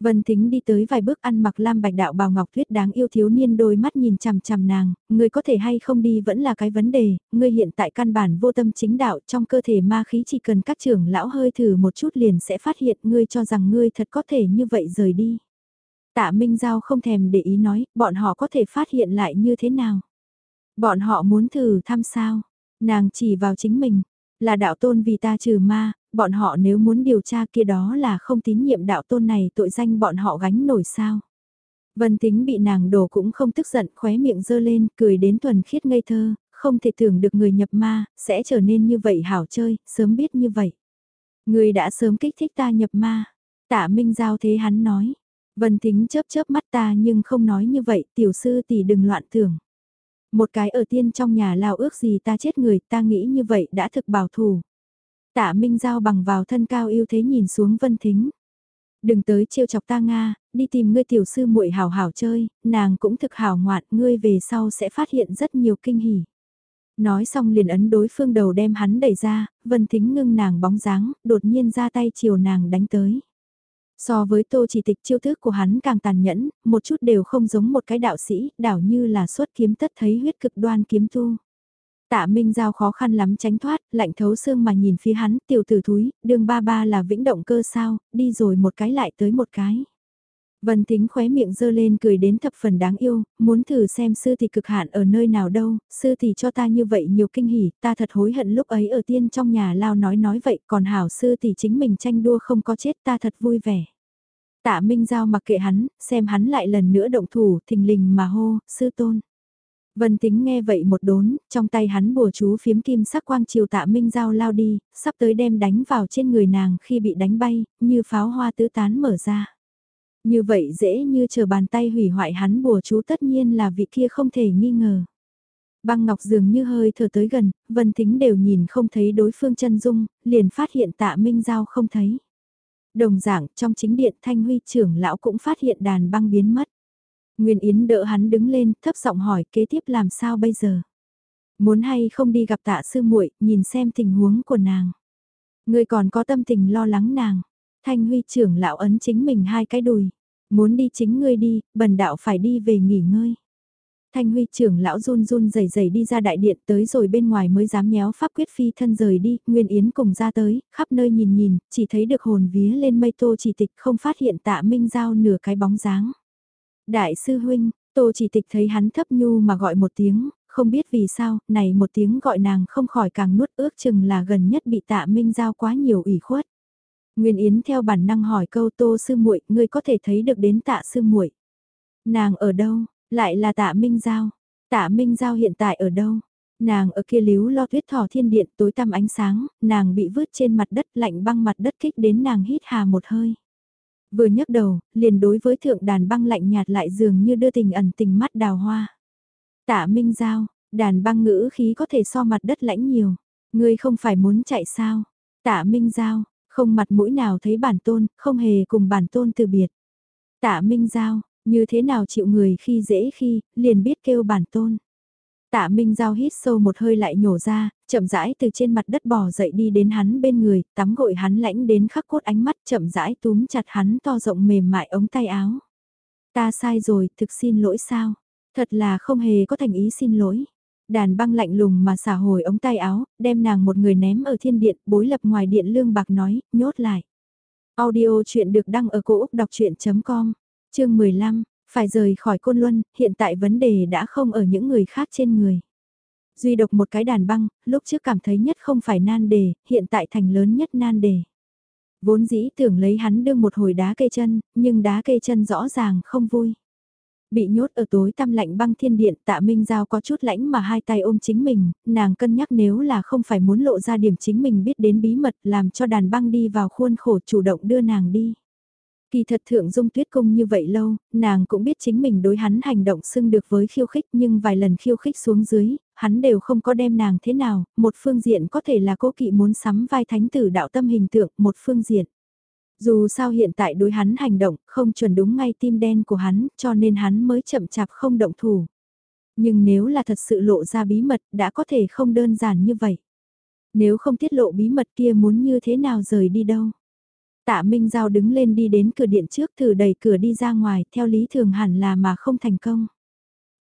Vân Thính đi tới vài bước ăn mặc lam bạch đạo bào ngọc tuyết đáng yêu thiếu niên đôi mắt nhìn chằm chằm nàng, ngươi có thể hay không đi vẫn là cái vấn đề, ngươi hiện tại căn bản vô tâm chính đạo trong cơ thể ma khí chỉ cần các trưởng lão hơi thử một chút liền sẽ phát hiện ngươi cho rằng ngươi thật có thể như vậy rời đi. Tạ Minh Giao không thèm để ý nói, bọn họ có thể phát hiện lại như thế nào. Bọn họ muốn thử thăm sao, Nàng chỉ vào chính mình, là đạo tôn vì ta trừ ma, bọn họ nếu muốn điều tra kia đó là không tín nhiệm đạo tôn này tội danh bọn họ gánh nổi sao. Vân tính bị nàng đổ cũng không tức giận khóe miệng dơ lên cười đến thuần khiết ngây thơ, không thể tưởng được người nhập ma, sẽ trở nên như vậy hảo chơi, sớm biết như vậy. Người đã sớm kích thích ta nhập ma, tạ minh giao thế hắn nói. Vân tính chớp chớp mắt ta nhưng không nói như vậy, tiểu sư tỷ đừng loạn tưởng. Một cái ở tiên trong nhà lao ước gì ta chết người ta nghĩ như vậy đã thực bảo thủ. Tạ Minh Giao bằng vào thân cao yêu thế nhìn xuống Vân Thính. Đừng tới trêu chọc ta Nga, đi tìm ngươi tiểu sư muội hảo hảo chơi, nàng cũng thực hảo ngoạn, ngươi về sau sẽ phát hiện rất nhiều kinh hỉ. Nói xong liền ấn đối phương đầu đem hắn đẩy ra, Vân Thính ngưng nàng bóng dáng, đột nhiên ra tay chiều nàng đánh tới. So với tô chỉ tịch chiêu thức của hắn càng tàn nhẫn, một chút đều không giống một cái đạo sĩ, đảo như là xuất kiếm tất thấy huyết cực đoan kiếm tu. Tạ Minh Giao khó khăn lắm tránh thoát, lạnh thấu xương mà nhìn phía hắn, tiểu tử thúi, đường ba ba là vĩnh động cơ sao, đi rồi một cái lại tới một cái. Vân Tính khóe miệng dơ lên cười đến thập phần đáng yêu, muốn thử xem sư thì cực hạn ở nơi nào đâu, sư thì cho ta như vậy nhiều kinh hỉ, ta thật hối hận lúc ấy ở tiên trong nhà lao nói nói vậy, còn hảo sư thì chính mình tranh đua không có chết ta thật vui vẻ. Tạ Minh Giao mặc kệ hắn, xem hắn lại lần nữa động thủ, thình lình mà hô, sư tôn. Vân Tính nghe vậy một đốn, trong tay hắn bùa chú phiếm kim sắc quang chiều tạ Minh Giao lao đi, sắp tới đem đánh vào trên người nàng khi bị đánh bay, như pháo hoa tứ tán mở ra. Như vậy dễ như chờ bàn tay hủy hoại hắn bùa chú tất nhiên là vị kia không thể nghi ngờ. Băng Ngọc dường như hơi thở tới gần, Vân Thính đều nhìn không thấy đối phương chân dung, liền phát hiện tạ Minh Giao không thấy. Đồng dạng, trong chính điện Thanh Huy trưởng lão cũng phát hiện đàn băng biến mất. Nguyên Yến đỡ hắn đứng lên, thấp giọng hỏi kế tiếp làm sao bây giờ. Muốn hay không đi gặp tạ sư muội nhìn xem tình huống của nàng. Người còn có tâm tình lo lắng nàng. Thanh Huy trưởng lão ấn chính mình hai cái đùi. Muốn đi chính ngươi đi, bần đạo phải đi về nghỉ ngơi. Thanh Huy trưởng lão run run rẩy rẩy đi ra đại điện tới rồi bên ngoài mới dám nhéo pháp quyết phi thân rời đi, Nguyên Yến cùng ra tới, khắp nơi nhìn nhìn, chỉ thấy được hồn vía lên mây tô chỉ tịch không phát hiện tạ minh giao nửa cái bóng dáng. Đại sư huynh, tô chỉ tịch thấy hắn thấp nhu mà gọi một tiếng, không biết vì sao, này một tiếng gọi nàng không khỏi càng nuốt ước chừng là gần nhất bị tạ minh giao quá nhiều ủy khuất. Nguyên Yến theo bản năng hỏi câu tô sư muội ngươi có thể thấy được đến tạ sư muội Nàng ở đâu? Lại là tạ Minh Giao. Tạ Minh Giao hiện tại ở đâu? Nàng ở kia líu lo tuyết thỏ thiên điện tối tăm ánh sáng, nàng bị vứt trên mặt đất lạnh băng mặt đất kích đến nàng hít hà một hơi. Vừa nhấc đầu, liền đối với thượng đàn băng lạnh nhạt lại dường như đưa tình ẩn tình mắt đào hoa. Tạ Minh Giao, đàn băng ngữ khí có thể so mặt đất lãnh nhiều. Ngươi không phải muốn chạy sao? Tạ Minh Giao, không mặt mũi nào thấy bản tôn, không hề cùng bản tôn từ biệt. Tạ Minh Giao, như thế nào chịu người khi dễ khi, liền biết kêu bản tôn. Tạ Minh Giao hít sâu một hơi lại nhổ ra, chậm rãi từ trên mặt đất bò dậy đi đến hắn bên người, tắm gội hắn lãnh đến khắc cốt ánh mắt chậm rãi túm chặt hắn to rộng mềm mại ống tay áo. Ta sai rồi, thực xin lỗi sao? Thật là không hề có thành ý xin lỗi. Đàn băng lạnh lùng mà xả hồi ống tay áo, đem nàng một người ném ở thiên điện, bối lập ngoài điện lương bạc nói, nhốt lại. Audio chuyện được đăng ở cổ Úc đọc chuyện.com, chương 15, phải rời khỏi Côn Luân, hiện tại vấn đề đã không ở những người khác trên người. Duy độc một cái đàn băng, lúc trước cảm thấy nhất không phải nan đề, hiện tại thành lớn nhất nan đề. Vốn dĩ tưởng lấy hắn đương một hồi đá cây chân, nhưng đá cây chân rõ ràng không vui. Bị nhốt ở tối tăm lạnh băng thiên điện tạ Minh Giao có chút lãnh mà hai tay ôm chính mình, nàng cân nhắc nếu là không phải muốn lộ ra điểm chính mình biết đến bí mật làm cho đàn băng đi vào khuôn khổ chủ động đưa nàng đi. Kỳ thật thượng dung tuyết cung như vậy lâu, nàng cũng biết chính mình đối hắn hành động xưng được với khiêu khích nhưng vài lần khiêu khích xuống dưới, hắn đều không có đem nàng thế nào, một phương diện có thể là cố kỵ muốn sắm vai thánh tử đạo tâm hình tượng, một phương diện. Dù sao hiện tại đối hắn hành động không chuẩn đúng ngay tim đen của hắn cho nên hắn mới chậm chạp không động thủ. Nhưng nếu là thật sự lộ ra bí mật đã có thể không đơn giản như vậy. Nếu không tiết lộ bí mật kia muốn như thế nào rời đi đâu. Tạ Minh Giao đứng lên đi đến cửa điện trước thử đẩy cửa đi ra ngoài theo lý thường hẳn là mà không thành công.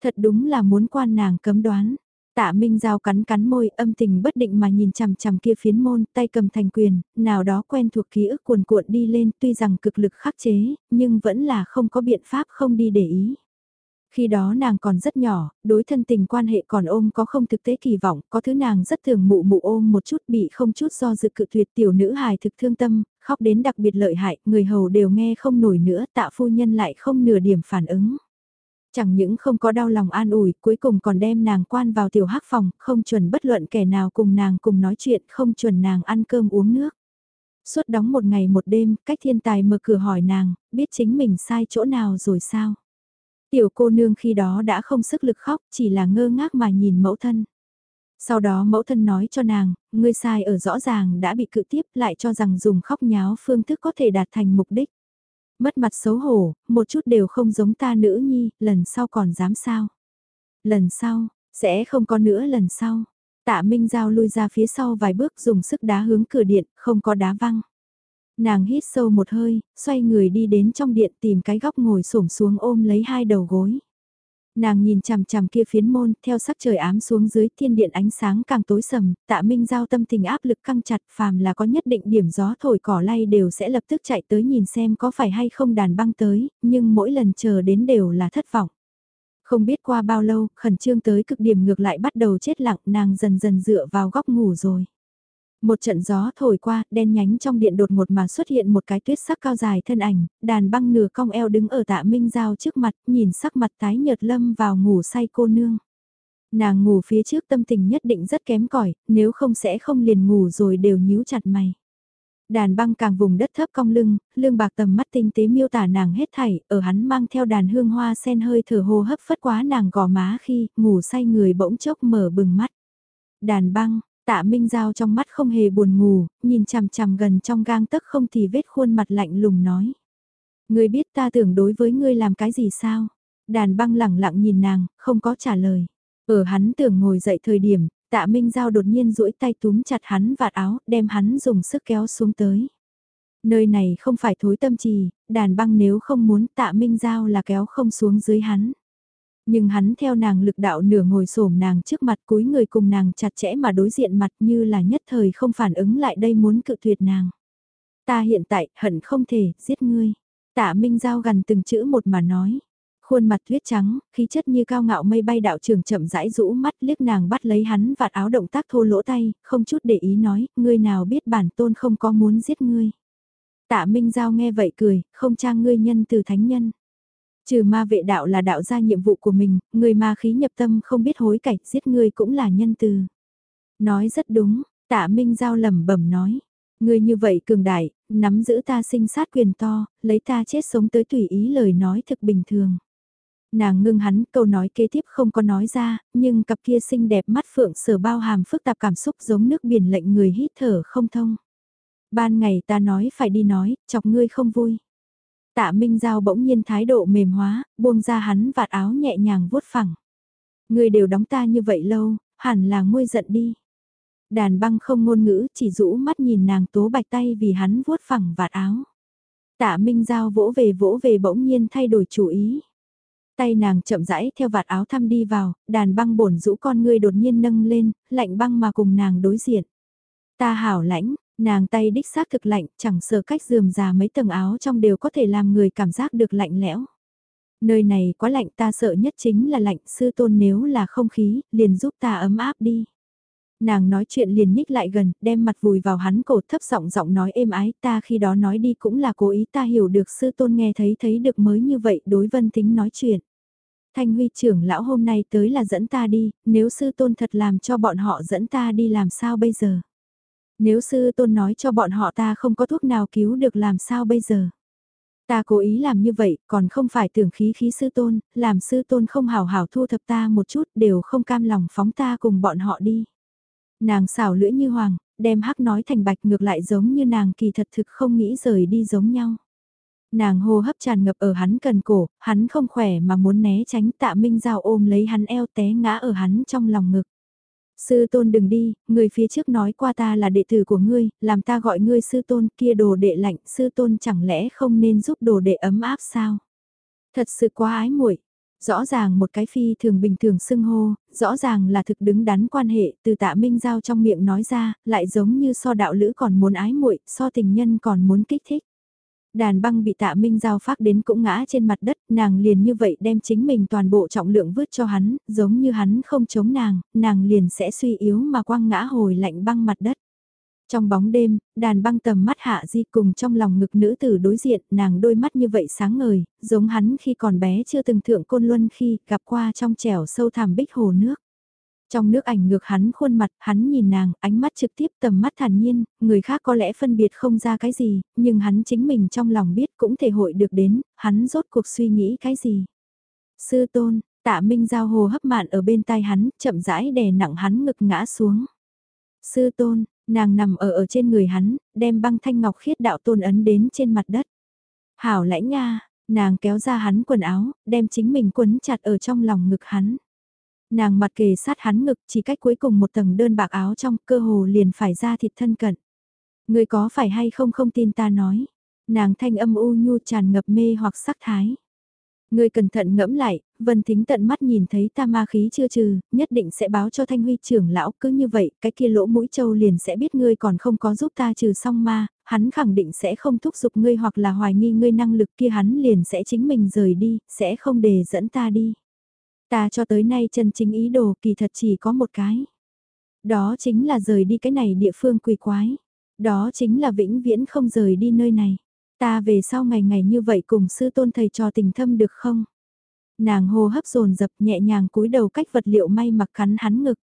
Thật đúng là muốn quan nàng cấm đoán. Tạ Minh Giao cắn cắn môi âm tình bất định mà nhìn chằm chằm kia phiến môn, tay cầm thành quyền, nào đó quen thuộc ký ức cuồn cuộn đi lên tuy rằng cực lực khắc chế, nhưng vẫn là không có biện pháp không đi để ý. Khi đó nàng còn rất nhỏ, đối thân tình quan hệ còn ôm có không thực tế kỳ vọng, có thứ nàng rất thường mụ mụ ôm một chút bị không chút do dự cự tuyệt tiểu nữ hài thực thương tâm, khóc đến đặc biệt lợi hại, người hầu đều nghe không nổi nữa, tạ phu nhân lại không nửa điểm phản ứng. Chẳng những không có đau lòng an ủi, cuối cùng còn đem nàng quan vào tiểu hắc phòng, không chuẩn bất luận kẻ nào cùng nàng cùng nói chuyện, không chuẩn nàng ăn cơm uống nước. Suốt đóng một ngày một đêm, cách thiên tài mở cửa hỏi nàng, biết chính mình sai chỗ nào rồi sao? Tiểu cô nương khi đó đã không sức lực khóc, chỉ là ngơ ngác mà nhìn mẫu thân. Sau đó mẫu thân nói cho nàng, ngươi sai ở rõ ràng đã bị cự tiếp lại cho rằng dùng khóc nháo phương thức có thể đạt thành mục đích. Mất mặt xấu hổ, một chút đều không giống ta nữ nhi, lần sau còn dám sao. Lần sau, sẽ không có nữa lần sau. Tạ Minh Giao lui ra phía sau vài bước dùng sức đá hướng cửa điện, không có đá văng. Nàng hít sâu một hơi, xoay người đi đến trong điện tìm cái góc ngồi xổm xuống ôm lấy hai đầu gối. Nàng nhìn chằm chằm kia phiến môn, theo sắc trời ám xuống dưới thiên điện ánh sáng càng tối sầm, tạ minh giao tâm tình áp lực căng chặt phàm là có nhất định điểm gió thổi cỏ lay đều sẽ lập tức chạy tới nhìn xem có phải hay không đàn băng tới, nhưng mỗi lần chờ đến đều là thất vọng. Không biết qua bao lâu, khẩn trương tới cực điểm ngược lại bắt đầu chết lặng nàng dần dần dựa vào góc ngủ rồi. Một trận gió thổi qua, đen nhánh trong điện đột ngột mà xuất hiện một cái tuyết sắc cao dài thân ảnh, đàn băng nửa cong eo đứng ở tạ minh giao trước mặt, nhìn sắc mặt tái nhợt lâm vào ngủ say cô nương. Nàng ngủ phía trước tâm tình nhất định rất kém cỏi nếu không sẽ không liền ngủ rồi đều nhíu chặt mày. Đàn băng càng vùng đất thấp cong lưng, lương bạc tầm mắt tinh tế miêu tả nàng hết thảy, ở hắn mang theo đàn hương hoa sen hơi thở hô hấp phất quá nàng gò má khi ngủ say người bỗng chốc mở bừng mắt. Đàn băng, Tạ Minh Giao trong mắt không hề buồn ngủ, nhìn chằm chằm gần trong gang tấc không thì vết khuôn mặt lạnh lùng nói. Ngươi biết ta tưởng đối với ngươi làm cái gì sao? Đàn băng lẳng lặng nhìn nàng, không có trả lời. Ở hắn tưởng ngồi dậy thời điểm, tạ Minh Giao đột nhiên duỗi tay túm chặt hắn vạt áo, đem hắn dùng sức kéo xuống tới. Nơi này không phải thối tâm trì, đàn băng nếu không muốn tạ Minh Giao là kéo không xuống dưới hắn. Nhưng hắn theo nàng lực đạo nửa ngồi xổm nàng trước mặt cúi người cùng nàng chặt chẽ mà đối diện mặt như là nhất thời không phản ứng lại đây muốn cự tuyệt nàng. Ta hiện tại hận không thể giết ngươi. Tạ Minh Giao gần từng chữ một mà nói. Khuôn mặt tuyết trắng, khí chất như cao ngạo mây bay đạo trường chậm rãi rũ mắt liếc nàng bắt lấy hắn vạt áo động tác thô lỗ tay, không chút để ý nói, ngươi nào biết bản tôn không có muốn giết ngươi. Tạ Minh Giao nghe vậy cười, không trang ngươi nhân từ thánh nhân. Trừ ma vệ đạo là đạo gia nhiệm vụ của mình, người ma khí nhập tâm không biết hối cải, giết người cũng là nhân từ. Nói rất đúng, tạ Minh Giao lẩm bẩm nói. ngươi như vậy cường đại, nắm giữ ta sinh sát quyền to, lấy ta chết sống tới tùy ý lời nói thực bình thường. Nàng ngưng hắn, câu nói kế tiếp không có nói ra, nhưng cặp kia xinh đẹp mắt phượng sở bao hàm phức tạp cảm xúc giống nước biển lệnh người hít thở không thông. Ban ngày ta nói phải đi nói, chọc ngươi không vui. Tạ Minh Giao bỗng nhiên thái độ mềm hóa, buông ra hắn vạt áo nhẹ nhàng vuốt phẳng. Người đều đóng ta như vậy lâu, hẳn là nguôi giận đi. Đàn băng không ngôn ngữ, chỉ rũ mắt nhìn nàng tố bạch tay vì hắn vuốt phẳng vạt áo. Tạ Minh Giao vỗ về vỗ về bỗng nhiên thay đổi chủ ý. Tay nàng chậm rãi theo vạt áo thăm đi vào, đàn băng bổn rũ con ngươi đột nhiên nâng lên, lạnh băng mà cùng nàng đối diện. Ta hảo lãnh, nàng tay đích xác thực lạnh, chẳng sợ cách dườm già mấy tầng áo trong đều có thể làm người cảm giác được lạnh lẽo. Nơi này quá lạnh ta sợ nhất chính là lạnh sư tôn nếu là không khí, liền giúp ta ấm áp đi. Nàng nói chuyện liền nhích lại gần, đem mặt vùi vào hắn cổ thấp giọng giọng nói êm ái ta khi đó nói đi cũng là cố ý ta hiểu được sư tôn nghe thấy thấy được mới như vậy đối vân tính nói chuyện. Thanh huy trưởng lão hôm nay tới là dẫn ta đi, nếu sư tôn thật làm cho bọn họ dẫn ta đi làm sao bây giờ? Nếu sư tôn nói cho bọn họ ta không có thuốc nào cứu được làm sao bây giờ? Ta cố ý làm như vậy, còn không phải tưởng khí khí sư tôn, làm sư tôn không hào hảo thu thập ta một chút đều không cam lòng phóng ta cùng bọn họ đi. Nàng xảo lưỡi như hoàng, đem hắc nói thành bạch ngược lại giống như nàng kỳ thật thực không nghĩ rời đi giống nhau. Nàng hô hấp tràn ngập ở hắn cần cổ, hắn không khỏe mà muốn né tránh tạ minh giao ôm lấy hắn eo té ngã ở hắn trong lòng ngực. Sư tôn đừng đi, người phía trước nói qua ta là đệ tử của ngươi, làm ta gọi ngươi sư tôn kia đồ đệ lạnh, sư tôn chẳng lẽ không nên giúp đồ đệ ấm áp sao? Thật sự quá ái muội Rõ ràng một cái phi thường bình thường xưng hô, rõ ràng là thực đứng đắn quan hệ từ tạ minh giao trong miệng nói ra, lại giống như so đạo lữ còn muốn ái muội so tình nhân còn muốn kích thích. Đàn băng bị tạ minh giao phát đến cũng ngã trên mặt đất, nàng liền như vậy đem chính mình toàn bộ trọng lượng vứt cho hắn, giống như hắn không chống nàng, nàng liền sẽ suy yếu mà quăng ngã hồi lạnh băng mặt đất. Trong bóng đêm, đàn băng tầm mắt hạ di cùng trong lòng ngực nữ tử đối diện, nàng đôi mắt như vậy sáng ngời, giống hắn khi còn bé chưa từng thượng côn luân khi gặp qua trong trẻo sâu thẳm bích hồ nước. Trong nước ảnh ngược hắn khuôn mặt, hắn nhìn nàng, ánh mắt trực tiếp tầm mắt thản nhiên, người khác có lẽ phân biệt không ra cái gì, nhưng hắn chính mình trong lòng biết cũng thể hội được đến, hắn rốt cuộc suy nghĩ cái gì. Sư tôn, tạ minh giao hồ hấp mạn ở bên tai hắn, chậm rãi đè nặng hắn ngực ngã xuống. Sư tôn, nàng nằm ở ở trên người hắn, đem băng thanh ngọc khiết đạo tôn ấn đến trên mặt đất. Hảo lãnh nha, nàng kéo ra hắn quần áo, đem chính mình quấn chặt ở trong lòng ngực hắn. Nàng mặt kề sát hắn ngực chỉ cách cuối cùng một tầng đơn bạc áo trong cơ hồ liền phải ra thịt thân cận. Người có phải hay không không tin ta nói. Nàng thanh âm u nhu tràn ngập mê hoặc sắc thái. Người cẩn thận ngẫm lại, Vân Thính tận mắt nhìn thấy ta ma khí chưa trừ, nhất định sẽ báo cho Thanh Huy trưởng lão, cứ như vậy, cái kia lỗ mũi châu liền sẽ biết ngươi còn không có giúp ta trừ xong ma, hắn khẳng định sẽ không thúc giục ngươi hoặc là hoài nghi ngươi năng lực kia hắn liền sẽ chính mình rời đi, sẽ không để dẫn ta đi. Ta cho tới nay chân chính ý đồ kỳ thật chỉ có một cái. Đó chính là rời đi cái này địa phương quỷ quái. Đó chính là vĩnh viễn không rời đi nơi này. Ta về sau ngày ngày như vậy cùng sư tôn thầy trò tình thâm được không? Nàng hô hấp dồn dập nhẹ nhàng cúi đầu cách vật liệu may mặc khắn hắn ngực.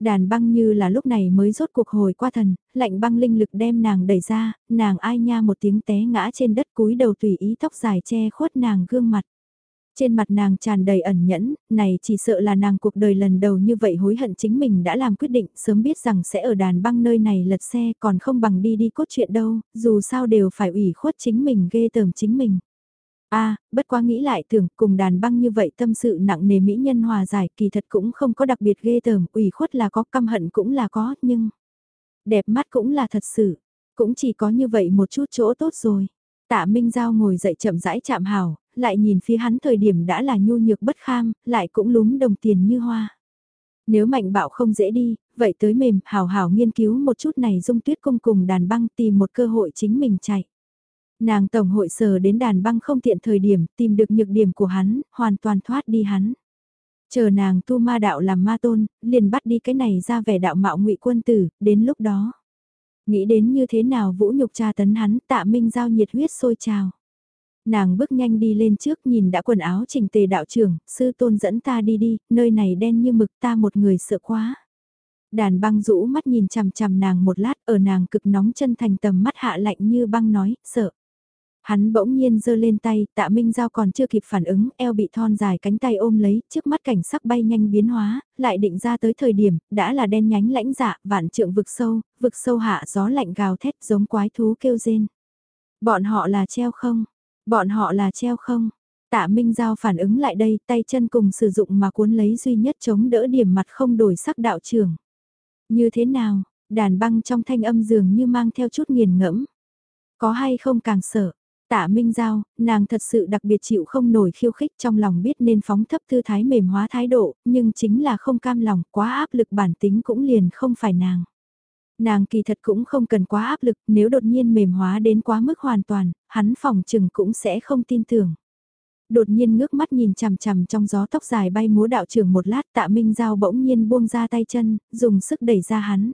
Đàn băng như là lúc này mới rốt cuộc hồi qua thần, lạnh băng linh lực đem nàng đẩy ra, nàng ai nha một tiếng té ngã trên đất cúi đầu tùy ý tóc dài che khuất nàng gương mặt. Trên mặt nàng tràn đầy ẩn nhẫn, này chỉ sợ là nàng cuộc đời lần đầu như vậy hối hận chính mình đã làm quyết định sớm biết rằng sẽ ở đàn băng nơi này lật xe còn không bằng đi đi cốt chuyện đâu, dù sao đều phải ủy khuất chính mình ghê tởm chính mình. a bất quá nghĩ lại tưởng cùng đàn băng như vậy tâm sự nặng nề mỹ nhân hòa giải kỳ thật cũng không có đặc biệt ghê tởm, ủy khuất là có, căm hận cũng là có, nhưng đẹp mắt cũng là thật sự, cũng chỉ có như vậy một chút chỗ tốt rồi. Tạ Minh Giao ngồi dậy chậm rãi chạm hào, lại nhìn phía hắn thời điểm đã là nhu nhược bất kham, lại cũng lúm đồng tiền như hoa. Nếu mạnh bạo không dễ đi, vậy tới mềm, hào hào nghiên cứu một chút này dung tuyết công cùng đàn băng tìm một cơ hội chính mình chạy. Nàng tổng hội sờ đến đàn băng không tiện thời điểm, tìm được nhược điểm của hắn, hoàn toàn thoát đi hắn. Chờ nàng tu ma đạo làm ma tôn, liền bắt đi cái này ra vẻ đạo mạo ngụy quân tử, đến lúc đó. Nghĩ đến như thế nào vũ nhục tra tấn hắn tạ minh giao nhiệt huyết sôi trào. Nàng bước nhanh đi lên trước nhìn đã quần áo chỉnh tề đạo trưởng, sư tôn dẫn ta đi đi, nơi này đen như mực ta một người sợ quá. Đàn băng rũ mắt nhìn chằm chằm nàng một lát ở nàng cực nóng chân thành tầm mắt hạ lạnh như băng nói, sợ. Hắn bỗng nhiên giơ lên tay, tạ Minh Giao còn chưa kịp phản ứng, eo bị thon dài cánh tay ôm lấy, trước mắt cảnh sắc bay nhanh biến hóa, lại định ra tới thời điểm, đã là đen nhánh lãnh dạ, vạn trượng vực sâu, vực sâu hạ gió lạnh gào thét giống quái thú kêu rên. Bọn họ là treo không? Bọn họ là treo không? Tạ Minh Giao phản ứng lại đây, tay chân cùng sử dụng mà cuốn lấy duy nhất chống đỡ điểm mặt không đổi sắc đạo trưởng. Như thế nào, đàn băng trong thanh âm dường như mang theo chút nghiền ngẫm. Có hay không càng sợ, Tạ Minh Giao, nàng thật sự đặc biệt chịu không nổi khiêu khích trong lòng biết nên phóng thấp tư thái mềm hóa thái độ, nhưng chính là không cam lòng, quá áp lực bản tính cũng liền không phải nàng. Nàng kỳ thật cũng không cần quá áp lực, nếu đột nhiên mềm hóa đến quá mức hoàn toàn, hắn phòng trừng cũng sẽ không tin tưởng. Đột nhiên ngước mắt nhìn chằm chằm trong gió tóc dài bay múa đạo trưởng một lát tạ Minh Giao bỗng nhiên buông ra tay chân, dùng sức đẩy ra hắn.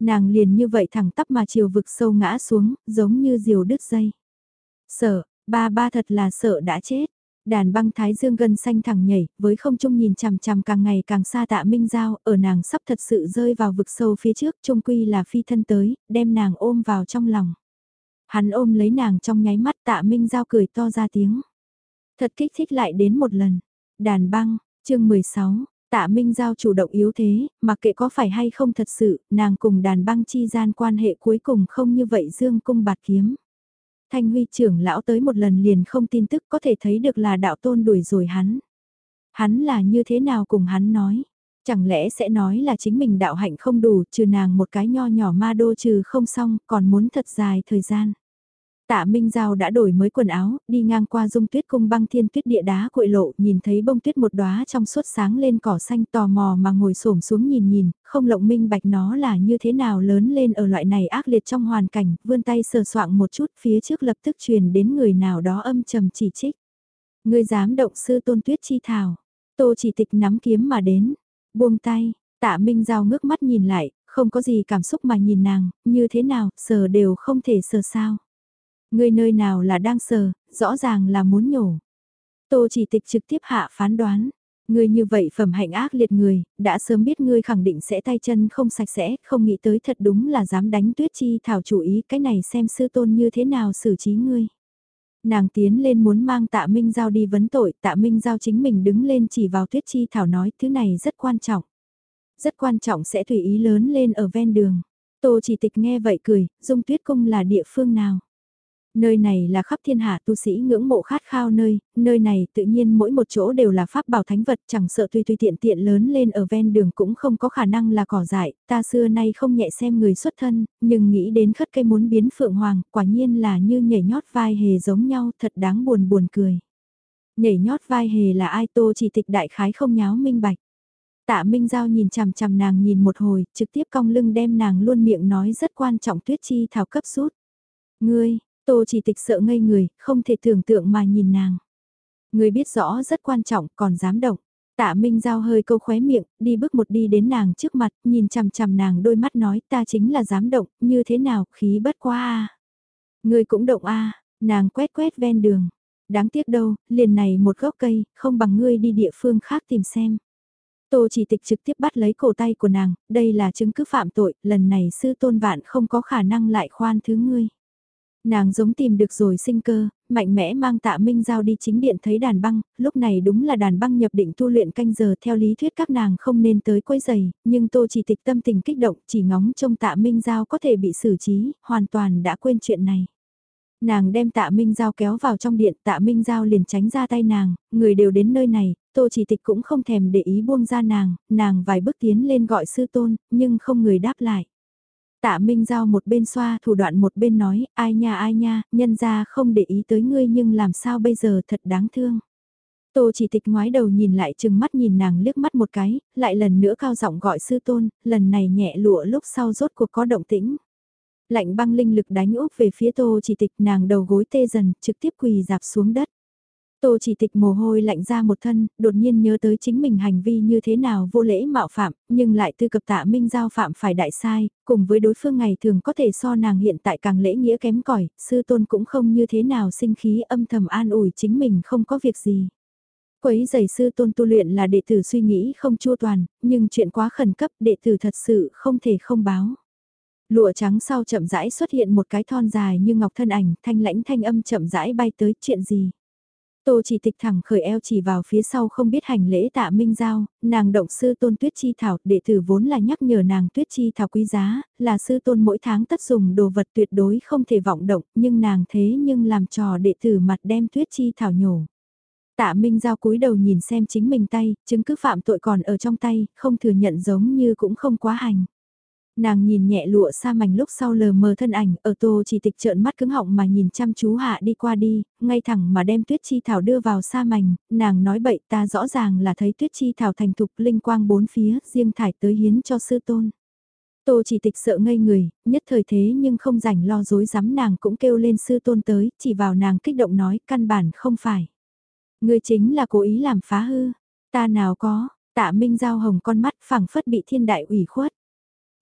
Nàng liền như vậy thẳng tắp mà chiều vực sâu ngã xuống, giống như diều đứt dây. Sợ, ba ba thật là sợ đã chết. Đàn băng thái dương gân xanh thẳng nhảy, với không trung nhìn chằm chằm càng ngày càng xa tạ minh giao, ở nàng sắp thật sự rơi vào vực sâu phía trước, trung quy là phi thân tới, đem nàng ôm vào trong lòng. Hắn ôm lấy nàng trong nháy mắt tạ minh giao cười to ra tiếng. Thật kích thích lại đến một lần. Đàn băng, chương 16, tạ minh giao chủ động yếu thế, mặc kệ có phải hay không thật sự, nàng cùng đàn băng chi gian quan hệ cuối cùng không như vậy dương cung bạt kiếm. Thanh huy trưởng lão tới một lần liền không tin tức có thể thấy được là đạo tôn đuổi rồi hắn. Hắn là như thế nào cùng hắn nói? Chẳng lẽ sẽ nói là chính mình đạo hạnh không đủ, trừ nàng một cái nho nhỏ ma đô trừ không xong, còn muốn thật dài thời gian. Tạ Minh Giao đã đổi mới quần áo, đi ngang qua dung tuyết cung băng thiên tuyết địa đá cội lộ, nhìn thấy bông tuyết một đóa trong suốt sáng lên cỏ xanh tò mò mà ngồi xổm xuống nhìn nhìn, không lộng minh bạch nó là như thế nào lớn lên ở loại này ác liệt trong hoàn cảnh, vươn tay sờ soạng một chút phía trước lập tức truyền đến người nào đó âm trầm chỉ trích. Người dám động sư tôn tuyết chi thảo, tô chỉ tịch nắm kiếm mà đến, buông tay, tạ Minh Giao ngước mắt nhìn lại, không có gì cảm xúc mà nhìn nàng, như thế nào, sờ đều không thể sờ sao. Ngươi nơi nào là đang sờ, rõ ràng là muốn nhổ. Tô chỉ tịch trực tiếp hạ phán đoán. Ngươi như vậy phẩm hạnh ác liệt người, đã sớm biết ngươi khẳng định sẽ tay chân không sạch sẽ, không nghĩ tới thật đúng là dám đánh tuyết chi thảo chủ ý cái này xem sư tôn như thế nào xử trí ngươi. Nàng tiến lên muốn mang tạ Minh Giao đi vấn tội, tạ Minh Giao chính mình đứng lên chỉ vào tuyết chi thảo nói thứ này rất quan trọng. Rất quan trọng sẽ tùy ý lớn lên ở ven đường. Tô chỉ tịch nghe vậy cười, dung tuyết cung là địa phương nào? Nơi này là khắp thiên hạ tu sĩ ngưỡng mộ khát khao nơi, nơi này tự nhiên mỗi một chỗ đều là pháp bảo thánh vật chẳng sợ tuy tuy tiện tiện lớn lên ở ven đường cũng không có khả năng là cỏ dại, ta xưa nay không nhẹ xem người xuất thân, nhưng nghĩ đến khất cây muốn biến phượng hoàng, quả nhiên là như nhảy nhót vai hề giống nhau, thật đáng buồn buồn cười. Nhảy nhót vai hề là ai tô chỉ tịch đại khái không nháo minh bạch. Tạ Minh Giao nhìn chằm chằm nàng nhìn một hồi, trực tiếp cong lưng đem nàng luôn miệng nói rất quan trọng tuyết chi thảo cấp sút. Ngươi, Tô chỉ tịch sợ ngây người, không thể tưởng tượng mà nhìn nàng. Người biết rõ rất quan trọng, còn dám động. Tạ Minh Giao hơi câu khóe miệng, đi bước một đi đến nàng trước mặt, nhìn chằm chằm nàng đôi mắt nói ta chính là dám động, như thế nào, khí bất quá a Người cũng động a nàng quét quét ven đường. Đáng tiếc đâu, liền này một gốc cây, không bằng ngươi đi địa phương khác tìm xem. Tô chỉ tịch trực tiếp bắt lấy cổ tay của nàng, đây là chứng cứ phạm tội, lần này sư tôn vạn không có khả năng lại khoan thứ ngươi. Nàng giống tìm được rồi sinh cơ, mạnh mẽ mang tạ Minh Giao đi chính điện thấy đàn băng, lúc này đúng là đàn băng nhập định tu luyện canh giờ theo lý thuyết các nàng không nên tới quấy giày, nhưng tô chỉ tịch tâm tình kích động chỉ ngóng trông tạ Minh Giao có thể bị xử trí, hoàn toàn đã quên chuyện này. Nàng đem tạ Minh Giao kéo vào trong điện, tạ Minh Giao liền tránh ra tay nàng, người đều đến nơi này, tô chỉ tịch cũng không thèm để ý buông ra nàng, nàng vài bước tiến lên gọi sư tôn, nhưng không người đáp lại. Tạ Minh Giao một bên xoa thủ đoạn một bên nói, ai nha ai nha, nhân ra không để ý tới ngươi nhưng làm sao bây giờ thật đáng thương. Tô chỉ tịch ngoái đầu nhìn lại chừng mắt nhìn nàng liếc mắt một cái, lại lần nữa cao giọng gọi sư tôn, lần này nhẹ lụa lúc sau rốt cuộc có động tĩnh. Lạnh băng linh lực đánh úp về phía tô chỉ tịch nàng đầu gối tê dần, trực tiếp quỳ dạp xuống đất. Tô chỉ tịch mồ hôi lạnh ra một thân, đột nhiên nhớ tới chính mình hành vi như thế nào vô lễ mạo phạm, nhưng lại tư cập tạ minh giao phạm phải đại sai, cùng với đối phương ngày thường có thể so nàng hiện tại càng lễ nghĩa kém cỏi sư tôn cũng không như thế nào sinh khí âm thầm an ủi chính mình không có việc gì. Quấy giày sư tôn tu luyện là đệ tử suy nghĩ không chua toàn, nhưng chuyện quá khẩn cấp đệ tử thật sự không thể không báo. Lụa trắng sau chậm rãi xuất hiện một cái thon dài như ngọc thân ảnh, thanh lãnh thanh âm chậm rãi bay tới chuyện gì. Tô chỉ tịch thẳng khởi eo chỉ vào phía sau không biết hành lễ tạ minh giao, nàng động sư tôn tuyết chi thảo, đệ tử vốn là nhắc nhở nàng tuyết chi thảo quý giá, là sư tôn mỗi tháng tất dùng đồ vật tuyệt đối không thể vọng động, nhưng nàng thế nhưng làm trò đệ tử mặt đem tuyết chi thảo nhổ. Tạ Minh Giao cúi đầu nhìn xem chính mình tay, chứng cứ phạm tội còn ở trong tay, không thừa nhận giống như cũng không quá hành. Nàng nhìn nhẹ lụa xa mảnh lúc sau lờ mờ thân ảnh, ở tô chỉ tịch trợn mắt cứng họng mà nhìn chăm chú hạ đi qua đi, ngay thẳng mà đem tuyết chi thảo đưa vào xa mảnh, nàng nói bậy ta rõ ràng là thấy tuyết chi thảo thành thục linh quang bốn phía, riêng thải tới hiến cho sư tôn. Tô chỉ tịch sợ ngây người, nhất thời thế nhưng không rảnh lo dối dám nàng cũng kêu lên sư tôn tới, chỉ vào nàng kích động nói căn bản không phải. Người chính là cố ý làm phá hư, ta nào có, tạ minh giao hồng con mắt phẳng phất bị thiên đại ủy khuất.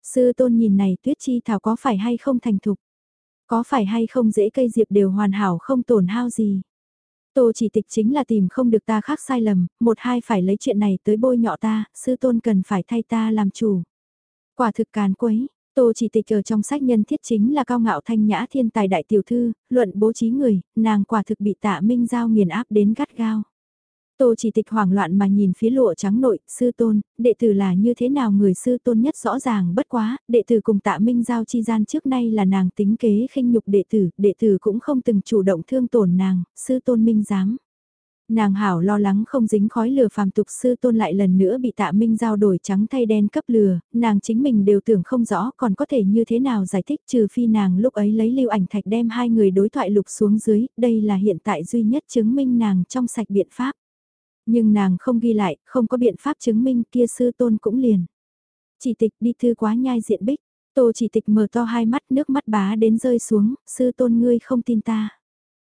Sư tôn nhìn này tuyết chi thảo có phải hay không thành thục? Có phải hay không dễ cây diệp đều hoàn hảo không tổn hao gì? Tô chỉ tịch chính là tìm không được ta khác sai lầm, một hai phải lấy chuyện này tới bôi nhọ ta, sư tôn cần phải thay ta làm chủ. Quả thực càn quấy, Tô chỉ tịch ở trong sách nhân thiết chính là cao ngạo thanh nhã thiên tài đại tiểu thư, luận bố trí người, nàng quả thực bị tạ minh giao nghiền áp đến gắt gao. Tô chỉ tịch hoảng loạn mà nhìn phía lụa trắng nội, sư tôn, đệ tử là như thế nào người sư tôn nhất rõ ràng bất quá, đệ tử cùng tạ minh giao chi gian trước nay là nàng tính kế khinh nhục đệ tử, đệ tử cũng không từng chủ động thương tổn nàng, sư tôn minh dám. Nàng hảo lo lắng không dính khói lừa phàm tục sư tôn lại lần nữa bị tạ minh giao đổi trắng thay đen cấp lừa, nàng chính mình đều tưởng không rõ còn có thể như thế nào giải thích trừ phi nàng lúc ấy lấy lưu ảnh thạch đem hai người đối thoại lục xuống dưới, đây là hiện tại duy nhất chứng minh nàng trong sạch biện pháp. Nhưng nàng không ghi lại, không có biện pháp chứng minh kia sư tôn cũng liền. Chỉ tịch đi thư quá nhai diện bích, tô chỉ tịch mở to hai mắt nước mắt bá đến rơi xuống, sư tôn ngươi không tin ta.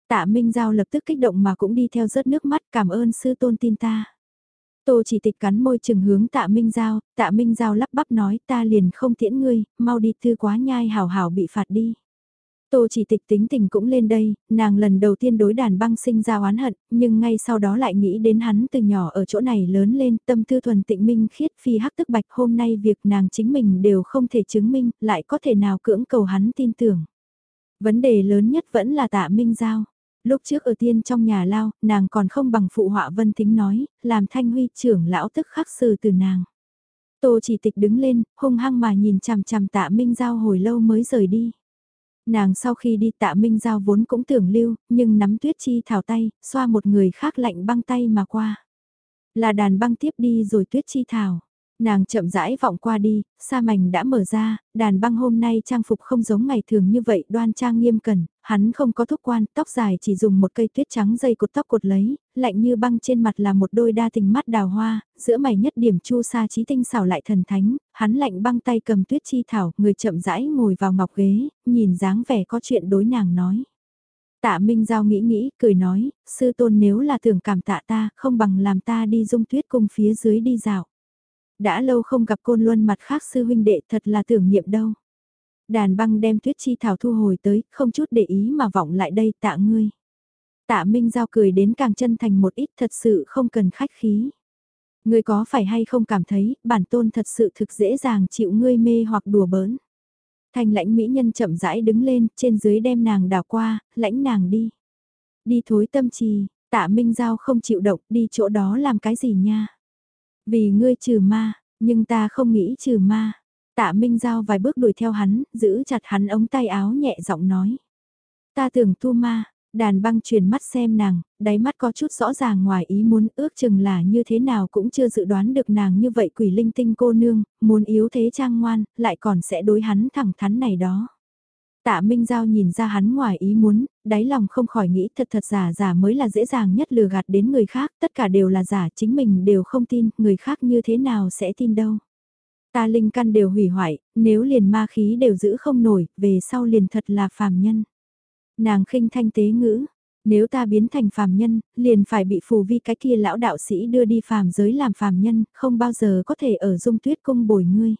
Tạ Minh Giao lập tức kích động mà cũng đi theo rớt nước mắt cảm ơn sư tôn tin ta. Tô chỉ tịch cắn môi chừng hướng tạ Minh Giao, tạ Minh Giao lắp bắp nói ta liền không tiễn ngươi, mau đi thư quá nhai hào hào bị phạt đi. Tô chỉ tịch tính tình cũng lên đây, nàng lần đầu tiên đối đàn băng sinh ra oán hận, nhưng ngay sau đó lại nghĩ đến hắn từ nhỏ ở chỗ này lớn lên, tâm tư thuần tịnh minh khiết phi hắc tức bạch hôm nay việc nàng chính mình đều không thể chứng minh, lại có thể nào cưỡng cầu hắn tin tưởng. Vấn đề lớn nhất vẫn là tạ minh giao. Lúc trước ở tiên trong nhà lao, nàng còn không bằng phụ họa vân thính nói, làm thanh huy trưởng lão tức khắc sư từ nàng. Tô chỉ tịch đứng lên, hung hăng mà nhìn chằm chằm tạ minh giao hồi lâu mới rời đi. Nàng sau khi đi tạ minh giao vốn cũng tưởng lưu, nhưng nắm tuyết chi thảo tay, xoa một người khác lạnh băng tay mà qua. Là đàn băng tiếp đi rồi tuyết chi thảo. Nàng chậm rãi vọng qua đi, sa mảnh đã mở ra, đàn băng hôm nay trang phục không giống ngày thường như vậy đoan trang nghiêm cẩn, hắn không có thúc quan, tóc dài chỉ dùng một cây tuyết trắng dây cột tóc cột lấy, lạnh như băng trên mặt là một đôi đa tình mắt đào hoa, giữa mày nhất điểm chu sa trí tinh xảo lại thần thánh, hắn lạnh băng tay cầm tuyết chi thảo, người chậm rãi ngồi vào ngọc ghế, nhìn dáng vẻ có chuyện đối nàng nói. Tạ Minh Giao nghĩ nghĩ, cười nói, sư tôn nếu là tưởng cảm tạ ta, không bằng làm ta đi dung tuyết cùng phía dưới đi dạo. Đã lâu không gặp côn luân mặt khác sư huynh đệ thật là tưởng niệm đâu. Đàn băng đem tuyết chi thảo thu hồi tới, không chút để ý mà vọng lại đây tạ ngươi. Tạ Minh Giao cười đến càng chân thành một ít thật sự không cần khách khí. Ngươi có phải hay không cảm thấy bản tôn thật sự thực dễ dàng chịu ngươi mê hoặc đùa bỡn. Thành lãnh mỹ nhân chậm rãi đứng lên, trên dưới đem nàng đào qua, lãnh nàng đi. Đi thối tâm trì, tạ Minh Giao không chịu động, đi chỗ đó làm cái gì nha. Vì ngươi trừ ma, nhưng ta không nghĩ trừ ma. Tạ Minh Giao vài bước đuổi theo hắn, giữ chặt hắn ống tay áo nhẹ giọng nói. Ta tưởng tu ma, đàn băng truyền mắt xem nàng, đáy mắt có chút rõ ràng ngoài ý muốn ước chừng là như thế nào cũng chưa dự đoán được nàng như vậy quỷ linh tinh cô nương, muốn yếu thế trang ngoan, lại còn sẽ đối hắn thẳng thắn này đó. Tạ Minh Giao nhìn ra hắn ngoài ý muốn, đáy lòng không khỏi nghĩ thật thật giả giả mới là dễ dàng nhất lừa gạt đến người khác, tất cả đều là giả, chính mình đều không tin, người khác như thế nào sẽ tin đâu. Ta linh căn đều hủy hoại, nếu liền ma khí đều giữ không nổi, về sau liền thật là phàm nhân. Nàng khinh thanh tế ngữ, Nếu ta biến thành phàm nhân, liền phải bị phù vi cái kia lão đạo sĩ đưa đi phàm giới làm phàm nhân, không bao giờ có thể ở dung tuyết cung bồi ngươi.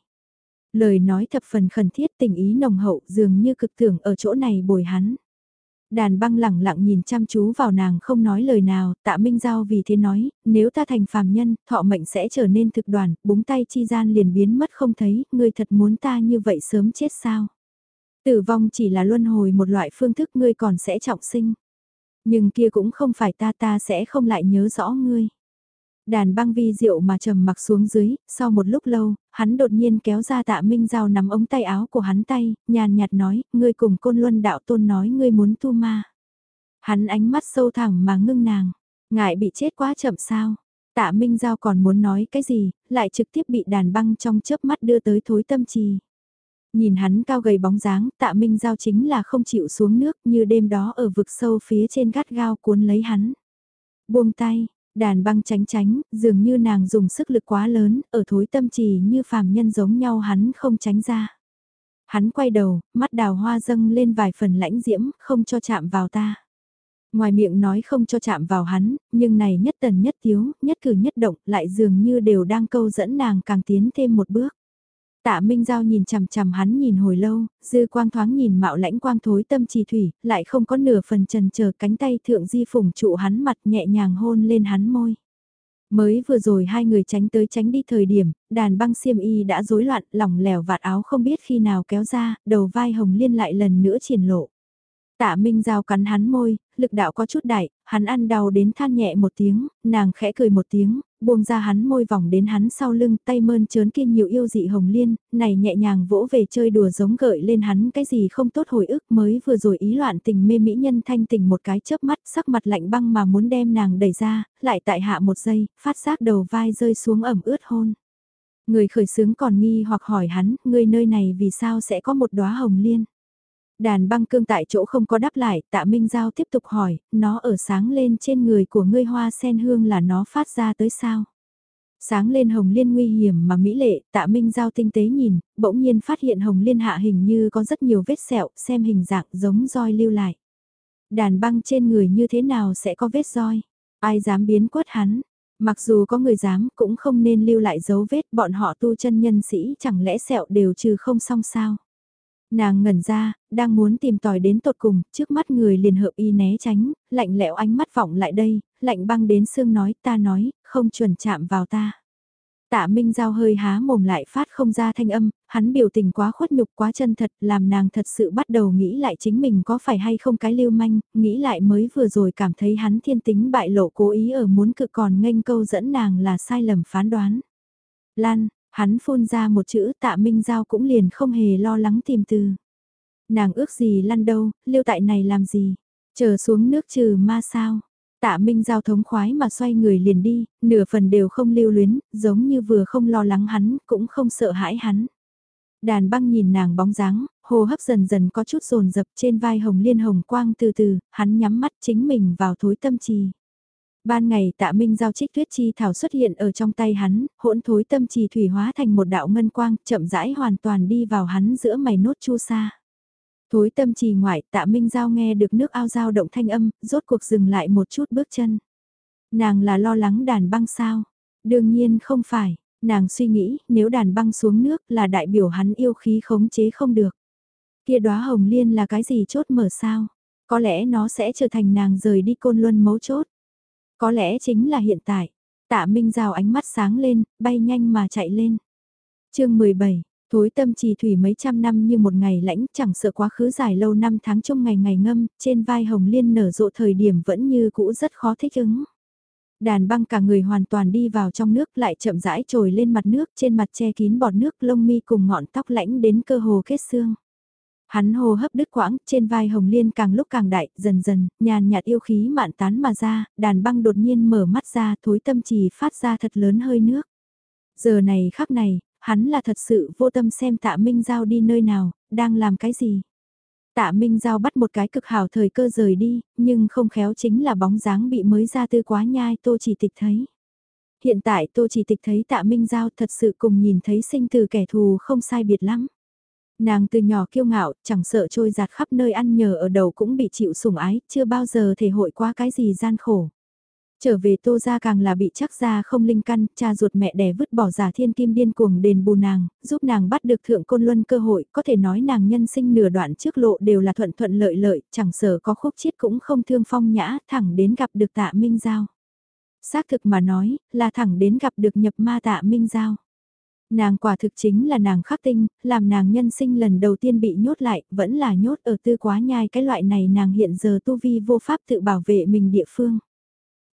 Lời nói thập phần khẩn thiết tình ý nồng hậu dường như cực tưởng ở chỗ này bồi hắn. Đàn băng lẳng lặng nhìn chăm chú vào nàng không nói lời nào, tạ Minh Giao vì thế nói, nếu ta thành phàm nhân, thọ mệnh sẽ trở nên thực đoàn, búng tay chi gian liền biến mất không thấy, ngươi thật muốn ta như vậy sớm chết sao? Tử vong chỉ là luân hồi một loại phương thức ngươi còn sẽ trọng sinh. Nhưng kia cũng không phải ta ta sẽ không lại nhớ rõ ngươi. Đàn băng vi rượu mà trầm mặc xuống dưới, sau một lúc lâu, hắn đột nhiên kéo ra tạ minh giao nắm ống tay áo của hắn tay, nhàn nhạt nói, ngươi cùng côn luân đạo tôn nói ngươi muốn tu ma. Hắn ánh mắt sâu thẳng mà ngưng nàng, ngại bị chết quá chậm sao. Tạ Minh Giao còn muốn nói cái gì, lại trực tiếp bị đàn băng trong chớp mắt đưa tới thối tâm trì. Nhìn hắn cao gầy bóng dáng, tạ Minh Giao chính là không chịu xuống nước như đêm đó ở vực sâu phía trên gắt gao cuốn lấy hắn. Buông tay, Đàn băng tránh tránh, dường như nàng dùng sức lực quá lớn, ở thối tâm trì như phàm nhân giống nhau hắn không tránh ra. Hắn quay đầu, mắt đào hoa dâng lên vài phần lãnh diễm, không cho chạm vào ta. Ngoài miệng nói không cho chạm vào hắn, nhưng này nhất tần nhất thiếu, nhất cử nhất động lại dường như đều đang câu dẫn nàng càng tiến thêm một bước. Tạ Minh Giao nhìn chằm chằm hắn nhìn hồi lâu, dư quang thoáng nhìn mạo lãnh quang thối tâm trì thủy, lại không có nửa phần trần chờ cánh tay thượng di phủng trụ hắn mặt nhẹ nhàng hôn lên hắn môi. Mới vừa rồi hai người tránh tới tránh đi thời điểm, đàn băng xiêm y đã rối loạn, lỏng lẻo vạt áo không biết khi nào kéo ra, đầu vai hồng liên lại lần nữa triển lộ. Tạ Minh Giao cắn hắn môi, lực đạo có chút đại, hắn ăn đau đến than nhẹ một tiếng, nàng khẽ cười một tiếng, buông ra hắn môi vòng đến hắn sau lưng, tay mơn trớn kia nhiều yêu dị hồng liên, này nhẹ nhàng vỗ về chơi đùa giống gợi lên hắn cái gì không tốt hồi ức mới vừa rồi ý loạn tình mê mỹ nhân thanh tình một cái chớp mắt, sắc mặt lạnh băng mà muốn đem nàng đẩy ra, lại tại hạ một giây, phát giác đầu vai rơi xuống ẩm ướt hôn. Người khởi sướng còn nghi hoặc hỏi hắn, người nơi này vì sao sẽ có một đóa hồng liên. Đàn băng cương tại chỗ không có đáp lại, tạ Minh Giao tiếp tục hỏi, nó ở sáng lên trên người của ngươi hoa sen hương là nó phát ra tới sao? Sáng lên hồng liên nguy hiểm mà mỹ lệ, tạ Minh Giao tinh tế nhìn, bỗng nhiên phát hiện hồng liên hạ hình như có rất nhiều vết sẹo, xem hình dạng giống roi lưu lại. Đàn băng trên người như thế nào sẽ có vết roi? Ai dám biến quất hắn? Mặc dù có người dám cũng không nên lưu lại dấu vết bọn họ tu chân nhân sĩ chẳng lẽ sẹo đều trừ không xong sao? Nàng ngẩn ra, đang muốn tìm tòi đến tột cùng, trước mắt người liền hợp y né tránh, lạnh lẽo ánh mắt vọng lại đây, lạnh băng đến xương nói ta nói, không chuẩn chạm vào ta. Tạ Minh Giao hơi há mồm lại phát không ra thanh âm, hắn biểu tình quá khuất nhục quá chân thật, làm nàng thật sự bắt đầu nghĩ lại chính mình có phải hay không cái lưu manh, nghĩ lại mới vừa rồi cảm thấy hắn thiên tính bại lộ cố ý ở muốn cự còn nghênh câu dẫn nàng là sai lầm phán đoán. Lan, Hắn phun ra một chữ tạ Minh Giao cũng liền không hề lo lắng tìm từ. Nàng ước gì lăn đâu, lưu tại này làm gì, chờ xuống nước trừ ma sao. Tạ Minh Giao thống khoái mà xoay người liền đi, nửa phần đều không lưu luyến, giống như vừa không lo lắng hắn, cũng không sợ hãi hắn. Đàn băng nhìn nàng bóng dáng, hồ hấp dần dần có chút rồn rập trên vai hồng liên hồng quang từ từ, hắn nhắm mắt chính mình vào thối tâm trì. Ban ngày tạ minh giao trích tuyết chi thảo xuất hiện ở trong tay hắn, hỗn thối tâm trì thủy hóa thành một đạo ngân quang, chậm rãi hoàn toàn đi vào hắn giữa mày nốt chu sa. Thối tâm trì ngoại tạ minh giao nghe được nước ao giao động thanh âm, rốt cuộc dừng lại một chút bước chân. Nàng là lo lắng đàn băng sao? Đương nhiên không phải, nàng suy nghĩ nếu đàn băng xuống nước là đại biểu hắn yêu khí khống chế không được. Kia đóa hồng liên là cái gì chốt mở sao? Có lẽ nó sẽ trở thành nàng rời đi côn luân mấu chốt. Có lẽ chính là hiện tại. Tạ Minh Giao ánh mắt sáng lên, bay nhanh mà chạy lên. chương 17, thối tâm trì thủy mấy trăm năm như một ngày lãnh chẳng sợ quá khứ dài lâu năm tháng trong ngày ngày ngâm, trên vai hồng liên nở rộ thời điểm vẫn như cũ rất khó thích ứng. Đàn băng cả người hoàn toàn đi vào trong nước lại chậm rãi trồi lên mặt nước trên mặt che kín bọt nước lông mi cùng ngọn tóc lãnh đến cơ hồ kết xương. Hắn hô hấp đứt quãng, trên vai Hồng Liên càng lúc càng đại, dần dần, nhàn nhạt yêu khí mạn tán mà ra, đàn băng đột nhiên mở mắt ra, thối tâm trì phát ra thật lớn hơi nước. Giờ này khắc này, hắn là thật sự vô tâm xem tạ Minh Giao đi nơi nào, đang làm cái gì. Tạ Minh Giao bắt một cái cực hảo thời cơ rời đi, nhưng không khéo chính là bóng dáng bị mới ra tư quá nhai tô chỉ tịch thấy. Hiện tại tô chỉ tịch thấy tạ Minh Giao thật sự cùng nhìn thấy sinh từ kẻ thù không sai biệt lắm. Nàng từ nhỏ kiêu ngạo, chẳng sợ trôi giạt khắp nơi ăn nhờ ở đầu cũng bị chịu sủng ái, chưa bao giờ thể hội qua cái gì gian khổ. Trở về tô ra càng là bị chắc ra không linh căn, cha ruột mẹ đẻ vứt bỏ giả thiên kim điên cuồng đền bù nàng, giúp nàng bắt được thượng côn luân cơ hội, có thể nói nàng nhân sinh nửa đoạn trước lộ đều là thuận thuận lợi lợi, chẳng sở có khúc chiết cũng không thương phong nhã, thẳng đến gặp được tạ minh giao. Xác thực mà nói, là thẳng đến gặp được nhập ma tạ minh giao. Nàng quả thực chính là nàng khắc tinh, làm nàng nhân sinh lần đầu tiên bị nhốt lại, vẫn là nhốt ở tư quá nhai cái loại này nàng hiện giờ tu vi vô pháp tự bảo vệ mình địa phương.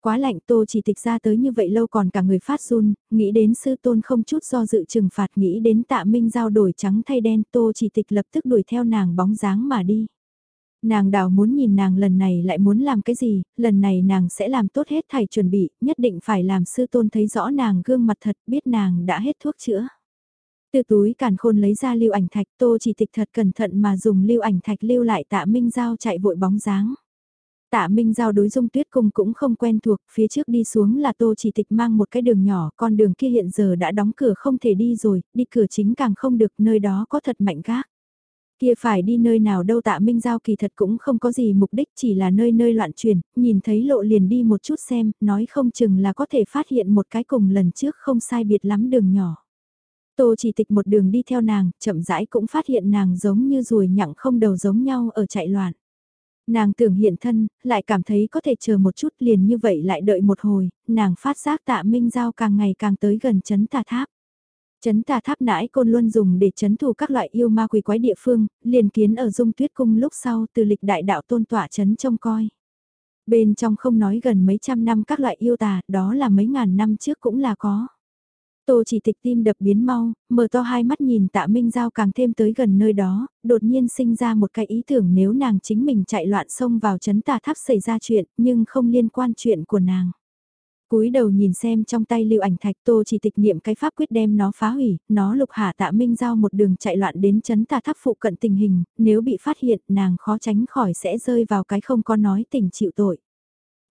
Quá lạnh tô chỉ tịch ra tới như vậy lâu còn cả người phát run, nghĩ đến sư tôn không chút do dự trừng phạt nghĩ đến tạ minh giao đổi trắng thay đen tô chỉ tịch lập tức đuổi theo nàng bóng dáng mà đi. Nàng đào muốn nhìn nàng lần này lại muốn làm cái gì, lần này nàng sẽ làm tốt hết thảy chuẩn bị, nhất định phải làm sư tôn thấy rõ nàng gương mặt thật biết nàng đã hết thuốc chữa. Từ túi càn khôn lấy ra lưu ảnh thạch tô chỉ tịch thật cẩn thận mà dùng lưu ảnh thạch lưu lại tạ minh giao chạy vội bóng dáng. Tạ Minh Giao đối dung tuyết cung cũng không quen thuộc, phía trước đi xuống là tô chỉ tịch mang một cái đường nhỏ, con đường kia hiện giờ đã đóng cửa không thể đi rồi, đi cửa chính càng không được, nơi đó có thật mạnh gác. Kia phải đi nơi nào đâu tạ Minh Giao kỳ thật cũng không có gì mục đích chỉ là nơi nơi loạn truyền, nhìn thấy lộ liền đi một chút xem, nói không chừng là có thể phát hiện một cái cùng lần trước không sai biệt lắm đường nhỏ. Tô chỉ tịch một đường đi theo nàng, chậm rãi cũng phát hiện nàng giống như ruồi nhặng không đầu giống nhau ở chạy loạn. Nàng tưởng hiện thân, lại cảm thấy có thể chờ một chút liền như vậy lại đợi một hồi, nàng phát giác tạ Minh Giao càng ngày càng tới gần chấn tà tháp. Chấn tà tháp nãi côn luôn dùng để chấn thủ các loại yêu ma quỷ quái địa phương, liền kiến ở dung tuyết cung lúc sau từ lịch đại đạo tôn tỏa chấn trông coi. Bên trong không nói gần mấy trăm năm các loại yêu tà, đó là mấy ngàn năm trước cũng là có. Tô chỉ tịch tim đập biến mau, mở to hai mắt nhìn tạ Minh Giao càng thêm tới gần nơi đó, đột nhiên sinh ra một cái ý tưởng nếu nàng chính mình chạy loạn xông vào chấn tà tháp xảy ra chuyện, nhưng không liên quan chuyện của nàng cúi đầu nhìn xem trong tay lưu ảnh thạch tô chỉ tịch niệm cái pháp quyết đem nó phá hủy, nó lục hạ tạ minh giao một đường chạy loạn đến chấn tà tháp phụ cận tình hình, nếu bị phát hiện nàng khó tránh khỏi sẽ rơi vào cái không có nói tình chịu tội.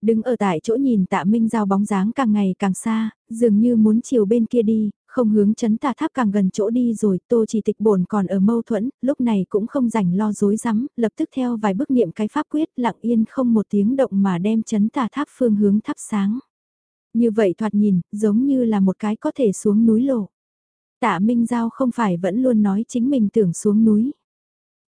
Đứng ở tại chỗ nhìn tạ minh giao bóng dáng càng ngày càng xa, dường như muốn chiều bên kia đi, không hướng chấn tà tháp càng gần chỗ đi rồi, tô chỉ tịch bổn còn ở mâu thuẫn, lúc này cũng không rảnh lo dối rắm lập tức theo vài bước niệm cái pháp quyết lặng yên không một tiếng động mà đem chấn tà tháp phương hướng thắp sáng. Như vậy thoạt nhìn, giống như là một cái có thể xuống núi lộ. Tạ Minh Giao không phải vẫn luôn nói chính mình tưởng xuống núi.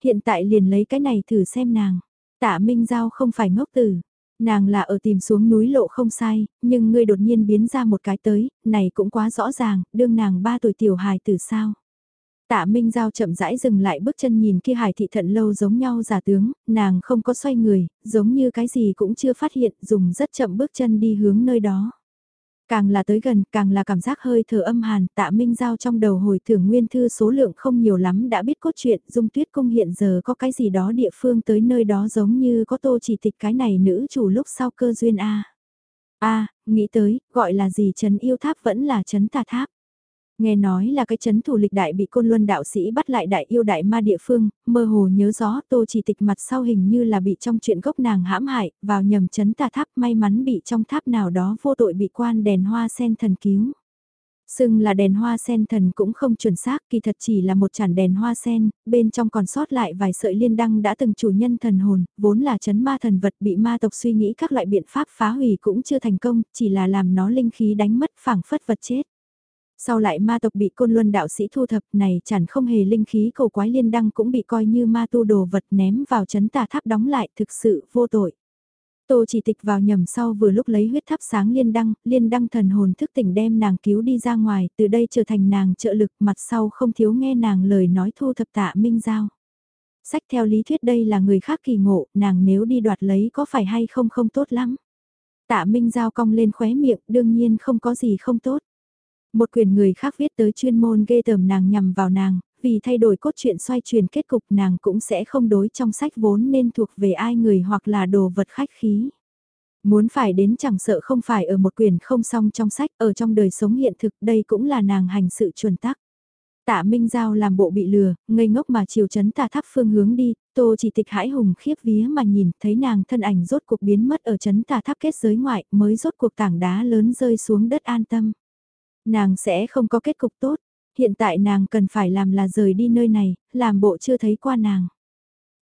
Hiện tại liền lấy cái này thử xem nàng. Tạ Minh Giao không phải ngốc tử. Nàng là ở tìm xuống núi lộ không sai, nhưng ngươi đột nhiên biến ra một cái tới, này cũng quá rõ ràng, đương nàng ba tuổi tiểu hài từ sao. Tạ Minh Giao chậm rãi dừng lại bước chân nhìn kia hải thị thận lâu giống nhau giả tướng, nàng không có xoay người, giống như cái gì cũng chưa phát hiện, dùng rất chậm bước chân đi hướng nơi đó. Càng là tới gần, càng là cảm giác hơi thở âm hàn, tạ minh giao trong đầu hồi thưởng nguyên thư số lượng không nhiều lắm đã biết cốt truyện, dung tuyết cung hiện giờ có cái gì đó địa phương tới nơi đó giống như có tô chỉ tịch cái này nữ chủ lúc sau cơ duyên A. A, nghĩ tới, gọi là gì trấn yêu tháp vẫn là trấn tà tháp. Nghe nói là cái chấn thủ lịch đại bị côn luân đạo sĩ bắt lại đại yêu đại ma địa phương, mơ hồ nhớ rõ tô chỉ tịch mặt sau hình như là bị trong chuyện gốc nàng hãm hại, vào nhầm chấn tà tháp may mắn bị trong tháp nào đó vô tội bị quan đèn hoa sen thần cứu. Sưng là đèn hoa sen thần cũng không chuẩn xác, kỳ thật chỉ là một chản đèn hoa sen, bên trong còn sót lại vài sợi liên đăng đã từng chủ nhân thần hồn, vốn là chấn ma thần vật bị ma tộc suy nghĩ các loại biện pháp phá hủy cũng chưa thành công, chỉ là làm nó linh khí đánh mất phảng phất vật chết. Sau lại ma tộc bị côn luân đạo sĩ thu thập này chẳng không hề linh khí cầu quái liên đăng cũng bị coi như ma tu đồ vật ném vào chấn tà tháp đóng lại thực sự vô tội. Tô chỉ tịch vào nhầm sau vừa lúc lấy huyết thắp sáng liên đăng, liên đăng thần hồn thức tỉnh đem nàng cứu đi ra ngoài, từ đây trở thành nàng trợ lực mặt sau không thiếu nghe nàng lời nói thu thập tạ minh giao. Sách theo lý thuyết đây là người khác kỳ ngộ, nàng nếu đi đoạt lấy có phải hay không không tốt lắm. Tạ minh giao cong lên khóe miệng, đương nhiên không có gì không tốt. Một quyền người khác viết tới chuyên môn ghê tởm nàng nhằm vào nàng, vì thay đổi cốt truyện xoay truyền kết cục nàng cũng sẽ không đối trong sách vốn nên thuộc về ai người hoặc là đồ vật khách khí. Muốn phải đến chẳng sợ không phải ở một quyền không song trong sách, ở trong đời sống hiện thực đây cũng là nàng hành sự chuẩn tắc. Tạ Minh Giao làm bộ bị lừa, ngây ngốc mà chiều chấn tà tháp phương hướng đi, tô chỉ tịch hãi hùng khiếp vía mà nhìn thấy nàng thân ảnh rốt cuộc biến mất ở chấn tà tháp kết giới ngoại mới rốt cuộc tảng đá lớn rơi xuống đất an tâm. Nàng sẽ không có kết cục tốt. hiện tại nàng cần phải làm là rời đi nơi này, làm bộ chưa thấy qua nàng.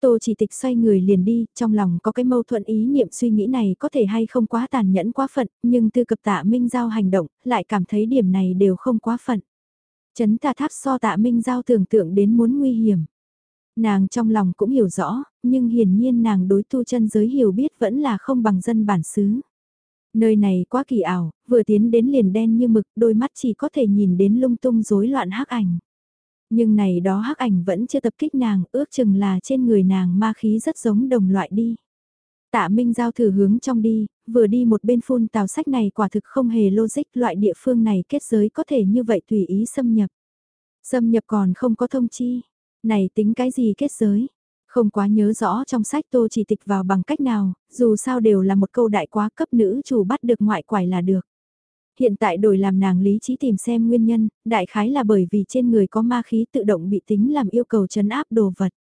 Tô chỉ tịch xoay người liền đi, trong lòng có cái mâu thuẫn ý niệm suy nghĩ này có thể hay không quá tàn nhẫn quá phận, nhưng tư cập tạ Minh Giao hành động, lại cảm thấy điểm này đều không quá phận. Chấn tà tháp so tạ Minh Giao tưởng tượng đến muốn nguy hiểm. Nàng trong lòng cũng hiểu rõ, nhưng hiển nhiên nàng đối tu chân giới hiểu biết vẫn là không bằng dân bản xứ. Nơi này quá kỳ ảo, vừa tiến đến liền đen như mực, đôi mắt chỉ có thể nhìn đến lung tung rối loạn hắc ảnh. Nhưng này đó hắc ảnh vẫn chưa tập kích nàng, ước chừng là trên người nàng ma khí rất giống đồng loại đi. Tạ Minh Giao thử hướng trong đi, vừa đi một bên phun tào sách này quả thực không hề logic loại địa phương này kết giới có thể như vậy tùy ý xâm nhập. Xâm nhập còn không có thông chi. Này tính cái gì kết giới? Không quá nhớ rõ trong sách tô chỉ tịch vào bằng cách nào, dù sao đều là một câu đại quá cấp nữ chủ bắt được ngoại quải là được. Hiện tại đổi làm nàng lý trí tìm xem nguyên nhân, đại khái là bởi vì trên người có ma khí tự động bị tính làm yêu cầu chấn áp đồ vật.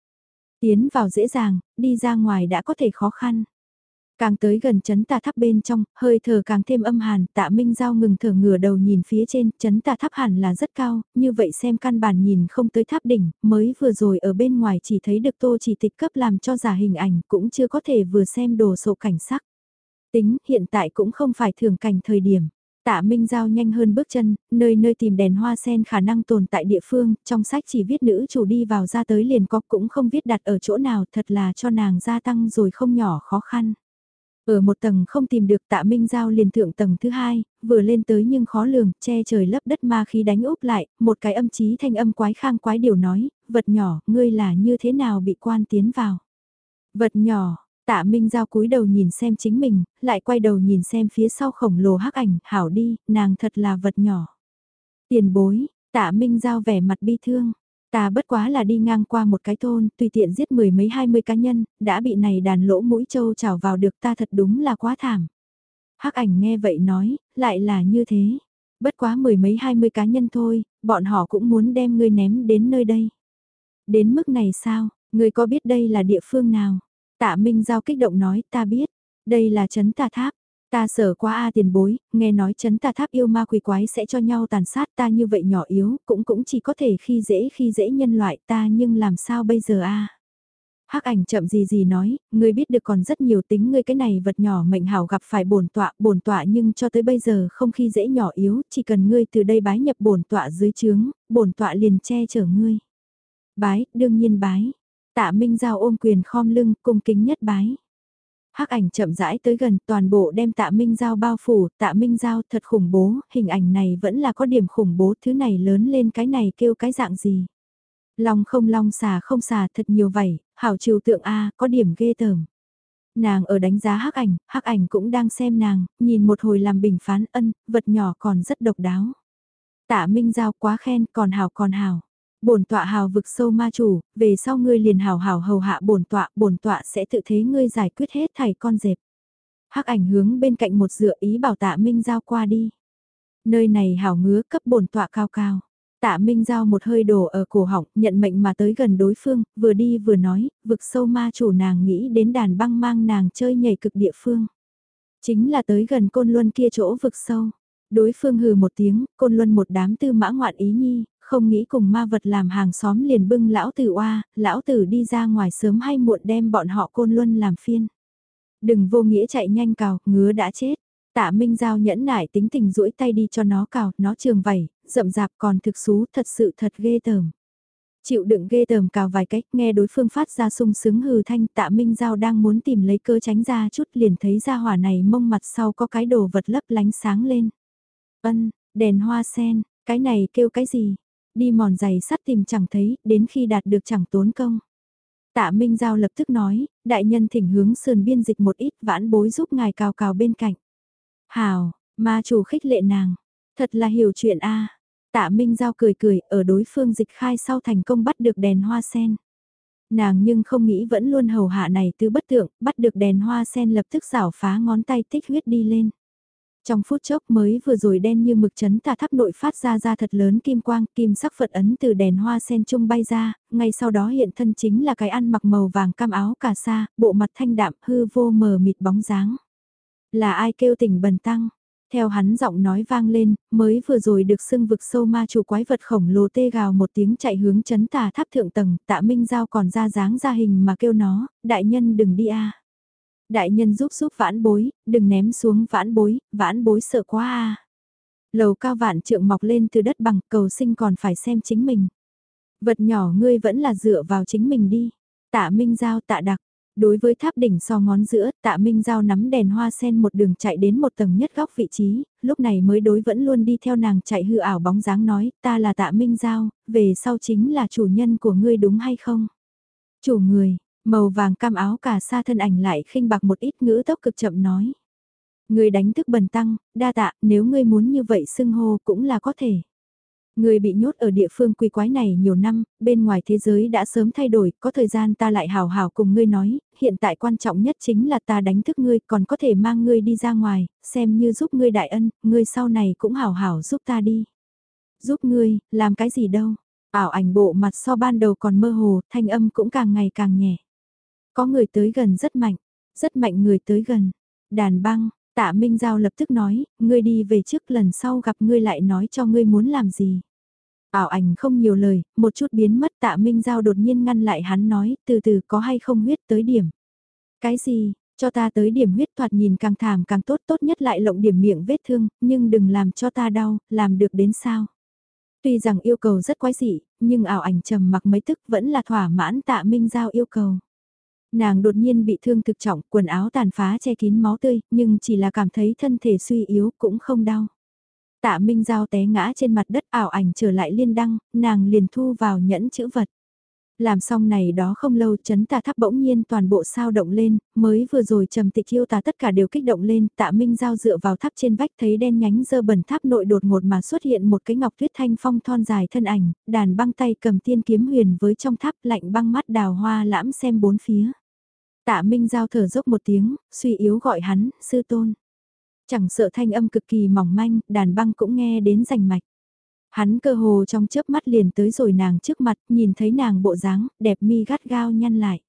Tiến vào dễ dàng, đi ra ngoài đã có thể khó khăn. Càng tới gần chấn tà tháp bên trong, hơi thở càng thêm âm hàn, tạ minh giao ngừng thở ngửa đầu nhìn phía trên, chấn tà tháp hẳn là rất cao, như vậy xem căn bản nhìn không tới tháp đỉnh, mới vừa rồi ở bên ngoài chỉ thấy được tô chỉ tịch cấp làm cho giả hình ảnh, cũng chưa có thể vừa xem đồ sộ cảnh sắc. Tính, hiện tại cũng không phải thường cảnh thời điểm. Tạ Minh Giao nhanh hơn bước chân, nơi nơi tìm đèn hoa sen khả năng tồn tại địa phương, trong sách chỉ viết nữ chủ đi vào ra tới liền có cũng không viết đặt ở chỗ nào thật là cho nàng gia tăng rồi không nhỏ khó khăn. Ở một tầng không tìm được tạ Minh Giao liền thượng tầng thứ hai, vừa lên tới nhưng khó lường, che trời lấp đất ma khí đánh úp lại, một cái âm chí thanh âm quái khang quái điều nói, vật nhỏ, ngươi là như thế nào bị quan tiến vào. Vật nhỏ, tạ Minh Giao cúi đầu nhìn xem chính mình, lại quay đầu nhìn xem phía sau khổng lồ hắc ảnh, hảo đi, nàng thật là vật nhỏ. Tiền bối, tạ Minh Giao vẻ mặt bi thương, Ta bất quá là đi ngang qua một cái thôn, tùy tiện giết mười mấy hai mươi cá nhân, đã bị này đàn lỗ mũi trâu trào vào được ta thật đúng là quá thảm. Hắc ảnh nghe vậy nói, lại là như thế. Bất quá mười mấy hai mươi cá nhân thôi, bọn họ cũng muốn đem ngươi ném đến nơi đây. Đến mức này sao, ngươi có biết đây là địa phương nào? Tạ Minh Giao kích động nói, ta biết, đây là trấn tà tháp, Ta sợ qua A tiền bối, nghe nói chấn tà tháp yêu ma quỷ quái sẽ cho nhau tàn sát ta như vậy nhỏ yếu, cũng cũng chỉ có thể khi dễ khi dễ nhân loại ta nhưng làm sao bây giờ A. Hắc ảnh chậm gì gì nói, ngươi biết được còn rất nhiều tính ngươi cái này vật nhỏ mệnh hảo gặp phải bổn tọa, bổn tọa nhưng cho tới bây giờ không khi dễ nhỏ yếu, chỉ cần ngươi từ đây bái nhập bổn tọa dưới trướng, bổn tọa liền che chở ngươi. Bái, đương nhiên bái. Tạ Minh Giao ôm quyền khom lưng, cung kính nhất bái hắc ảnh chậm rãi tới gần toàn bộ đem tạ Minh Giao bao phủ, tạ Minh Giao thật khủng bố, hình ảnh này vẫn là có điểm khủng bố, thứ này lớn lên cái này kêu cái dạng gì. Long không long xà không xà thật nhiều vảy, hảo trừu tượng A, có điểm ghê tởm. Nàng ở đánh giá hắc ảnh, hắc ảnh cũng đang xem nàng, nhìn một hồi làm bình phán ân, vật nhỏ còn rất độc đáo. Tạ Minh Giao quá khen, còn hảo còn hảo bổn tọa hào vực sâu ma chủ, về sau ngươi liền hào hào hầu hạ bổn tọa, bổn tọa sẽ tự thế ngươi giải quyết hết thảy con dẹp. Hắc ảnh hướng bên cạnh một dựa ý bảo tạ Minh Giao qua đi. Nơi này hào ngứa cấp bổn tọa cao cao. Tạ Minh Giao một hơi đổ ở cổ họng, nhận mệnh mà tới gần đối phương, vừa đi vừa nói, vực sâu ma chủ nàng nghĩ đến đàn băng mang nàng chơi nhảy cực địa phương. Chính là tới gần côn luân kia chỗ vực sâu. Đối phương hừ một tiếng, côn luân một đám tư mã ngoạn ý nhi, không nghĩ cùng ma vật làm hàng xóm liền bưng lão tử oa, lão tử đi ra ngoài sớm hay muộn đem bọn họ côn luân làm phiên. Đừng vô nghĩa chạy nhanh cào, ngứa đã chết. Tạ Minh Giao nhẫn nại tính tình duỗi tay đi cho nó cào, nó trường vẩy, rậm rạp còn thực xú thật sự thật ghê tởm. Chịu đựng ghê tởm cào vài cách nghe đối phương phát ra sung sướng hừ thanh tạ Minh Giao đang muốn tìm lấy cơ tránh ra chút liền thấy ra hỏa này mông mặt sau có cái đồ vật lấp lánh sáng lên. Ân, đèn hoa sen, cái này kêu cái gì? Đi mòn giày sắt tìm chẳng thấy, đến khi đạt được chẳng tốn công. Tạ Minh Giao lập tức nói, đại nhân thỉnh hướng sườn biên dịch một ít vãn bối giúp ngài cào cào bên cạnh. Hào, ma chủ khích lệ nàng, thật là hiểu chuyện a. Tạ Minh Giao cười cười, ở đối phương dịch khai sau thành công bắt được đèn hoa sen. Nàng nhưng không nghĩ vẫn luôn hầu hạ này từ bất tượng, bắt được đèn hoa sen lập tức rảo phá ngón tay tích huyết đi lên. Trong phút chốc mới vừa rồi đen như mực chấn tà tháp nội phát ra ra thật lớn kim quang, kim sắc phật ấn từ đèn hoa sen trung bay ra, ngay sau đó hiện thân chính là cái ăn mặc màu vàng cam áo cà sa, bộ mặt thanh đạm hư vô mờ mịt bóng dáng. Là ai kêu tỉnh bần tăng? Theo hắn giọng nói vang lên, mới vừa rồi được xưng vực sâu ma chủ quái vật khổng lồ tê gào một tiếng chạy hướng chấn tà tháp thượng tầng, tạ Minh Giao còn ra dáng ra hình mà kêu nó, đại nhân đừng đi a Đại nhân giúp giúp vãn bối, đừng ném xuống vãn bối, vãn bối sợ quá à. Lầu cao vạn trượng mọc lên từ đất bằng cầu sinh còn phải xem chính mình. Vật nhỏ ngươi vẫn là dựa vào chính mình đi. Tạ Minh Giao tạ đặc, Đối với tháp đỉnh so ngón giữa, tạ Minh Giao nắm đèn hoa sen một đường chạy đến một tầng nhất góc vị trí, lúc này mới đối vẫn luôn đi theo nàng chạy hư ảo bóng dáng nói, ta là tạ Minh Giao, về sau chính là chủ nhân của ngươi đúng hay không? Chủ người, màu vàng cam áo cả xa thân ảnh lại khinh bạc một ít ngữ tốc cực chậm nói. người đánh thức bần tăng, đa tạ, nếu ngươi muốn như vậy xưng hô cũng là có thể. Người bị nhốt ở địa phương quỷ quái này nhiều năm, bên ngoài thế giới đã sớm thay đổi, có thời gian ta lại hào hào cùng ngươi nói, hiện tại quan trọng nhất chính là ta đánh thức ngươi, còn có thể mang ngươi đi ra ngoài, xem như giúp ngươi đại ân, ngươi sau này cũng hào hào giúp ta đi. Giúp ngươi, làm cái gì đâu? Ảo ảnh bộ mặt so ban đầu còn mơ hồ, thanh âm cũng càng ngày càng nhẹ. Có người tới gần rất mạnh, rất mạnh người tới gần. Đàn băng, tạ Minh Giao lập tức nói, ngươi đi về trước lần sau gặp ngươi lại nói cho ngươi muốn làm gì. Ảo ảnh không nhiều lời, một chút biến mất tạ Minh Giao đột nhiên ngăn lại hắn nói, từ từ có hay không huyết tới điểm. Cái gì, cho ta tới điểm huyết thoạt nhìn càng thảm càng tốt tốt nhất lại lộng điểm miệng vết thương, nhưng đừng làm cho ta đau, làm được đến sao. Tuy rằng yêu cầu rất quái dị, nhưng ảo ảnh trầm mặc mấy tức vẫn là thỏa mãn tạ Minh Giao yêu cầu. Nàng đột nhiên bị thương thực trọng, quần áo tàn phá che kín máu tươi, nhưng chỉ là cảm thấy thân thể suy yếu cũng không đau. Tạ Minh Giao té ngã trên mặt đất ảo ảnh trở lại liên đăng, nàng liền thu vào nhẫn chữ vật. Làm xong này đó không lâu chấn tà tháp bỗng nhiên toàn bộ sao động lên, mới vừa rồi trầm tịch yêu tà tất cả đều kích động lên, tạ minh giao dựa vào tháp trên vách thấy đen nhánh dơ bẩn tháp nội đột ngột mà xuất hiện một cái ngọc tuyết thanh phong thon dài thân ảnh, đàn băng tay cầm tiên kiếm huyền với trong tháp lạnh băng mắt đào hoa lãm xem bốn phía. Tạ minh giao thở dốc một tiếng, suy yếu gọi hắn, sư tôn. Chẳng sợ thanh âm cực kỳ mỏng manh, đàn băng cũng nghe đến rành mạch. Hắn cơ hồ trong chớp mắt liền tới rồi nàng trước mặt, nhìn thấy nàng bộ dáng, đẹp mi gắt gao nhăn lại.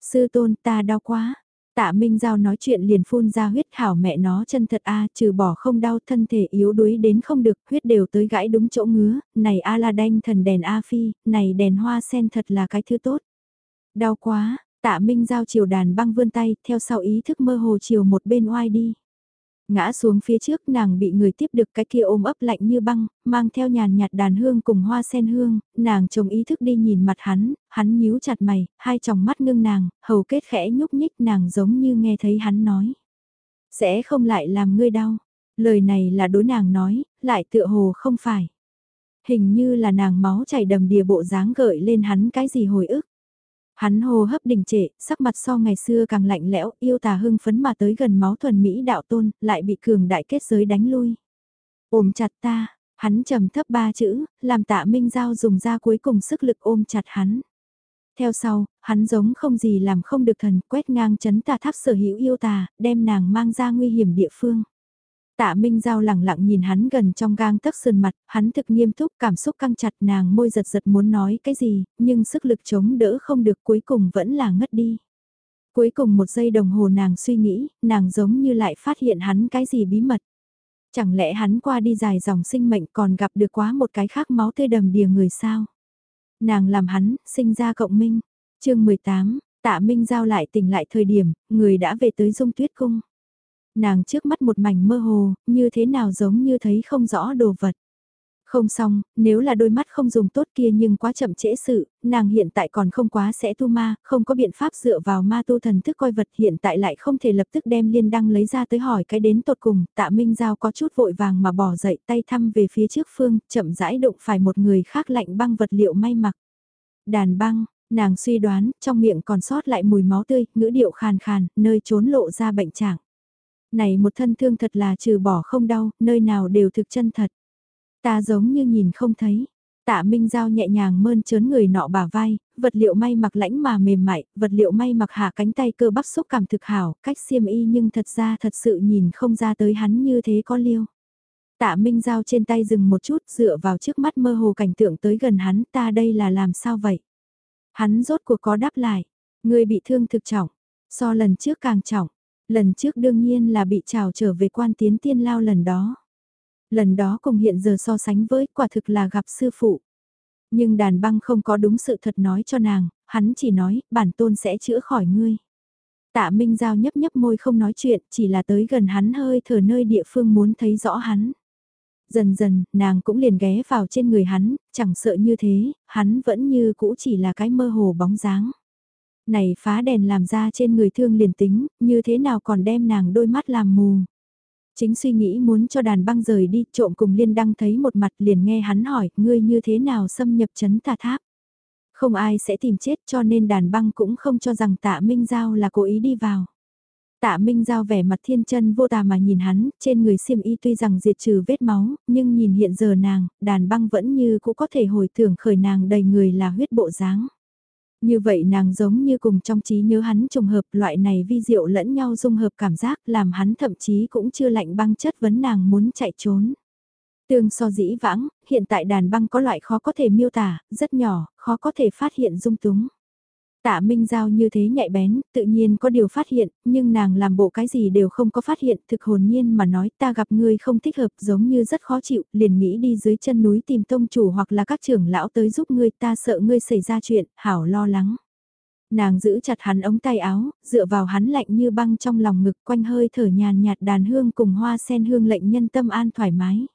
Sư tôn ta đau quá. Tạ Minh Giao nói chuyện liền phun ra huyết hảo mẹ nó chân thật a à, trừ bỏ không đau thân thể yếu đuối đến không được, huyết đều tới gãi đúng chỗ ngứa, này a la đanh thần đèn a phi, này đèn hoa sen thật là cái thứ tốt. Đau quá, tạ Minh Giao chiều đàn băng vươn tay, theo sau ý thức mơ hồ chiều một bên oai đi. Ngã xuống phía trước nàng bị người tiếp được cái kia ôm ấp lạnh như băng, mang theo nhàn nhạt đàn hương cùng hoa sen hương, nàng trông ý thức đi nhìn mặt hắn, hắn nhíu chặt mày, hai tròng mắt ngưng nàng, hầu kết khẽ nhúc nhích nàng giống như nghe thấy hắn nói. Sẽ không lại làm ngươi đau. Lời này là đối nàng nói, lại tựa hồ không phải. Hình như là nàng máu chảy đầm đìa bộ dáng gợi lên hắn cái gì hồi ức. Hắn hô hấp đình trệ, sắc mặt so ngày xưa càng lạnh lẽo, yêu tà hưng phấn mà tới gần máu thuần Mỹ đạo tôn, lại bị cường đại kết giới đánh lui. Ôm chặt ta, hắn trầm thấp ba chữ, làm tạ Minh Giao dùng ra cuối cùng sức lực ôm chặt hắn. Theo sau, hắn giống không gì làm không được thần, quét ngang chấn tà tháp sở hữu yêu tà, đem nàng mang ra nguy hiểm địa phương. Tạ Minh Giao lẳng lặng nhìn hắn gần trong gang tấc sườn mặt, hắn thực nghiêm túc cảm xúc căng chặt nàng môi giật giật muốn nói cái gì, nhưng sức lực chống đỡ không được cuối cùng vẫn là ngất đi. Cuối cùng một giây đồng hồ nàng suy nghĩ, nàng giống như lại phát hiện hắn cái gì bí mật. Chẳng lẽ hắn qua đi dài dòng sinh mệnh còn gặp được quá một cái khác máu tươi đầm đìa người sao? Nàng làm hắn, sinh ra cộng minh. chương 18, tạ Minh Giao lại tỉnh lại thời điểm, người đã về tới dung tuyết cung. Nàng trước mắt một mảnh mơ hồ, như thế nào giống như thấy không rõ đồ vật. Không xong, nếu là đôi mắt không dùng tốt kia nhưng quá chậm trễ sự, nàng hiện tại còn không quá sẽ tu ma, không có biện pháp dựa vào ma tu thần thức coi vật hiện tại lại không thể lập tức đem liên đăng lấy ra tới hỏi cái đến tột cùng, tạ Minh Giao có chút vội vàng mà bỏ dậy tay thăm về phía trước phương, chậm rãi đụng phải một người khác lạnh băng vật liệu may mặc. Đàn băng, nàng suy đoán, trong miệng còn sót lại mùi máu tươi, ngữ điệu khàn khàn, nơi trốn lộ ra bệnh trạng này một thân thương thật là trừ bỏ không đau, nơi nào đều thực chân thật. Ta giống như nhìn không thấy. Tạ Minh Giao nhẹ nhàng mơn trớn người nọ bả vai, vật liệu may mặc lãnh mà mềm mại, vật liệu may mặc hạ cánh tay cơ bắp xúc cảm thực hảo, cách xiêm y nhưng thật ra thật sự nhìn không ra tới hắn như thế có liêu. Tạ Minh Giao trên tay dừng một chút dựa vào trước mắt mơ hồ cảnh tượng tới gần hắn ta đây là làm sao vậy? Hắn rốt cuộc có đáp lại, người bị thương thực trọng, so lần trước càng trọng, Lần trước đương nhiên là bị trào trở về quan tiến tiên lao lần đó. Lần đó cùng hiện giờ so sánh với quả thực là gặp sư phụ. Nhưng đàn băng không có đúng sự thật nói cho nàng, hắn chỉ nói bản tôn sẽ chữa khỏi ngươi. Tạ Minh Giao nhấp nhấp môi không nói chuyện, chỉ là tới gần hắn hơi thở nơi địa phương muốn thấy rõ hắn. Dần dần, nàng cũng liền ghé vào trên người hắn, chẳng sợ như thế, hắn vẫn như cũ chỉ là cái mơ hồ bóng dáng. Này phá đèn làm ra trên người thương liền tính, như thế nào còn đem nàng đôi mắt làm mù. Chính suy nghĩ muốn cho đàn băng rời đi, trộm cùng liên đăng thấy một mặt liền nghe hắn hỏi, ngươi như thế nào xâm nhập chấn tà tháp. Không ai sẽ tìm chết cho nên đàn băng cũng không cho rằng tạ Minh Giao là cố ý đi vào. Tạ Minh Giao vẻ mặt thiên chân vô tà mà nhìn hắn, trên người xiêm y tuy rằng diệt trừ vết máu, nhưng nhìn hiện giờ nàng, đàn băng vẫn như cũng có thể hồi tưởng khởi nàng đầy người là huyết bộ dáng. Như vậy nàng giống như cùng trong trí nhớ hắn trùng hợp loại này vi diệu lẫn nhau dung hợp cảm giác làm hắn thậm chí cũng chưa lạnh băng chất vấn nàng muốn chạy trốn. Tương so dĩ vãng, hiện tại đàn băng có loại khó có thể miêu tả, rất nhỏ, khó có thể phát hiện dung túng. Tạ Minh Giao như thế nhạy bén, tự nhiên có điều phát hiện, nhưng nàng làm bộ cái gì đều không có phát hiện, thực hồn nhiên mà nói ta gặp ngươi không thích hợp giống như rất khó chịu, liền nghĩ đi dưới chân núi tìm tông chủ hoặc là các trưởng lão tới giúp ngươi ta sợ ngươi xảy ra chuyện, hảo lo lắng. Nàng giữ chặt hắn ống tay áo, dựa vào hắn lạnh như băng trong lòng ngực quanh hơi thở nhàn nhạt đàn hương cùng hoa sen hương lệnh nhân tâm an thoải mái.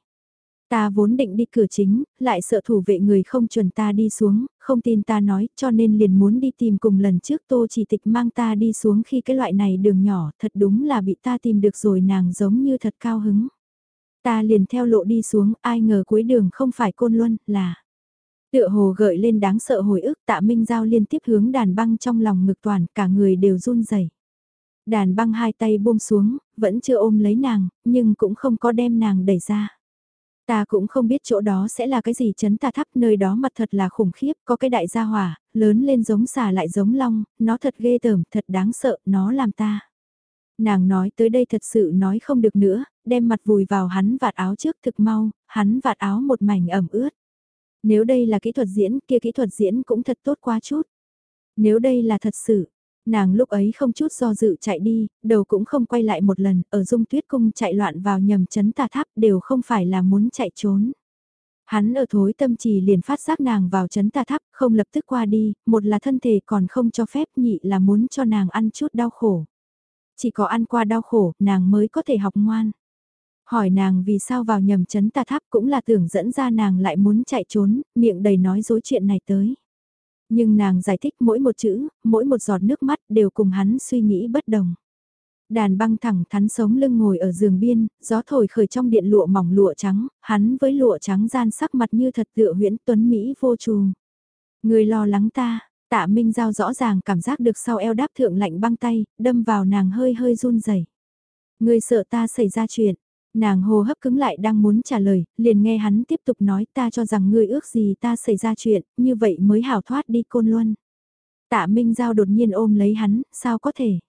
Ta vốn định đi cửa chính, lại sợ thủ vệ người không chuẩn ta đi xuống, không tin ta nói, cho nên liền muốn đi tìm cùng lần trước tô chỉ tịch mang ta đi xuống khi cái loại này đường nhỏ, thật đúng là bị ta tìm được rồi nàng giống như thật cao hứng. Ta liền theo lộ đi xuống, ai ngờ cuối đường không phải côn luân, là... Tựa hồ gợi lên đáng sợ hồi ức tạ Minh Giao liên tiếp hướng đàn băng trong lòng ngực toàn, cả người đều run rẩy Đàn băng hai tay buông xuống, vẫn chưa ôm lấy nàng, nhưng cũng không có đem nàng đẩy ra. Ta cũng không biết chỗ đó sẽ là cái gì chấn tà tháp nơi đó mặt thật là khủng khiếp, có cái đại gia hỏa, lớn lên giống xà lại giống long, nó thật ghê tởm, thật đáng sợ, nó làm ta. Nàng nói tới đây thật sự nói không được nữa, đem mặt vùi vào hắn vạt áo trước thực mau, hắn vạt áo một mảnh ẩm ướt. Nếu đây là kỹ thuật diễn, kia kỹ thuật diễn cũng thật tốt quá chút. Nếu đây là thật sự, Nàng lúc ấy không chút do dự chạy đi, đầu cũng không quay lại một lần, ở dung tuyết cung chạy loạn vào nhầm chấn tà tháp đều không phải là muốn chạy trốn. Hắn ở thối tâm trì liền phát giác nàng vào chấn tà tháp, không lập tức qua đi, một là thân thể còn không cho phép nhị là muốn cho nàng ăn chút đau khổ. Chỉ có ăn qua đau khổ, nàng mới có thể học ngoan. Hỏi nàng vì sao vào nhầm chấn tà tháp cũng là tưởng dẫn ra nàng lại muốn chạy trốn, miệng đầy nói dối chuyện này tới. Nhưng nàng giải thích mỗi một chữ, mỗi một giọt nước mắt đều cùng hắn suy nghĩ bất đồng. Đàn băng thẳng thắn sống lưng ngồi ở giường biên, gió thổi khởi trong điện lụa mỏng lụa trắng, hắn với lụa trắng gian sắc mặt như thật tựa huyễn tuấn Mỹ vô trù. Người lo lắng ta, tạ minh giao rõ ràng cảm giác được sau eo đáp thượng lạnh băng tay, đâm vào nàng hơi hơi run rẩy. Người sợ ta xảy ra chuyện, Nàng hô hấp cứng lại đang muốn trả lời, liền nghe hắn tiếp tục nói ta cho rằng ngươi ước gì ta xảy ra chuyện, như vậy mới hảo thoát đi côn luân. Tạ Minh Giao đột nhiên ôm lấy hắn, sao có thể?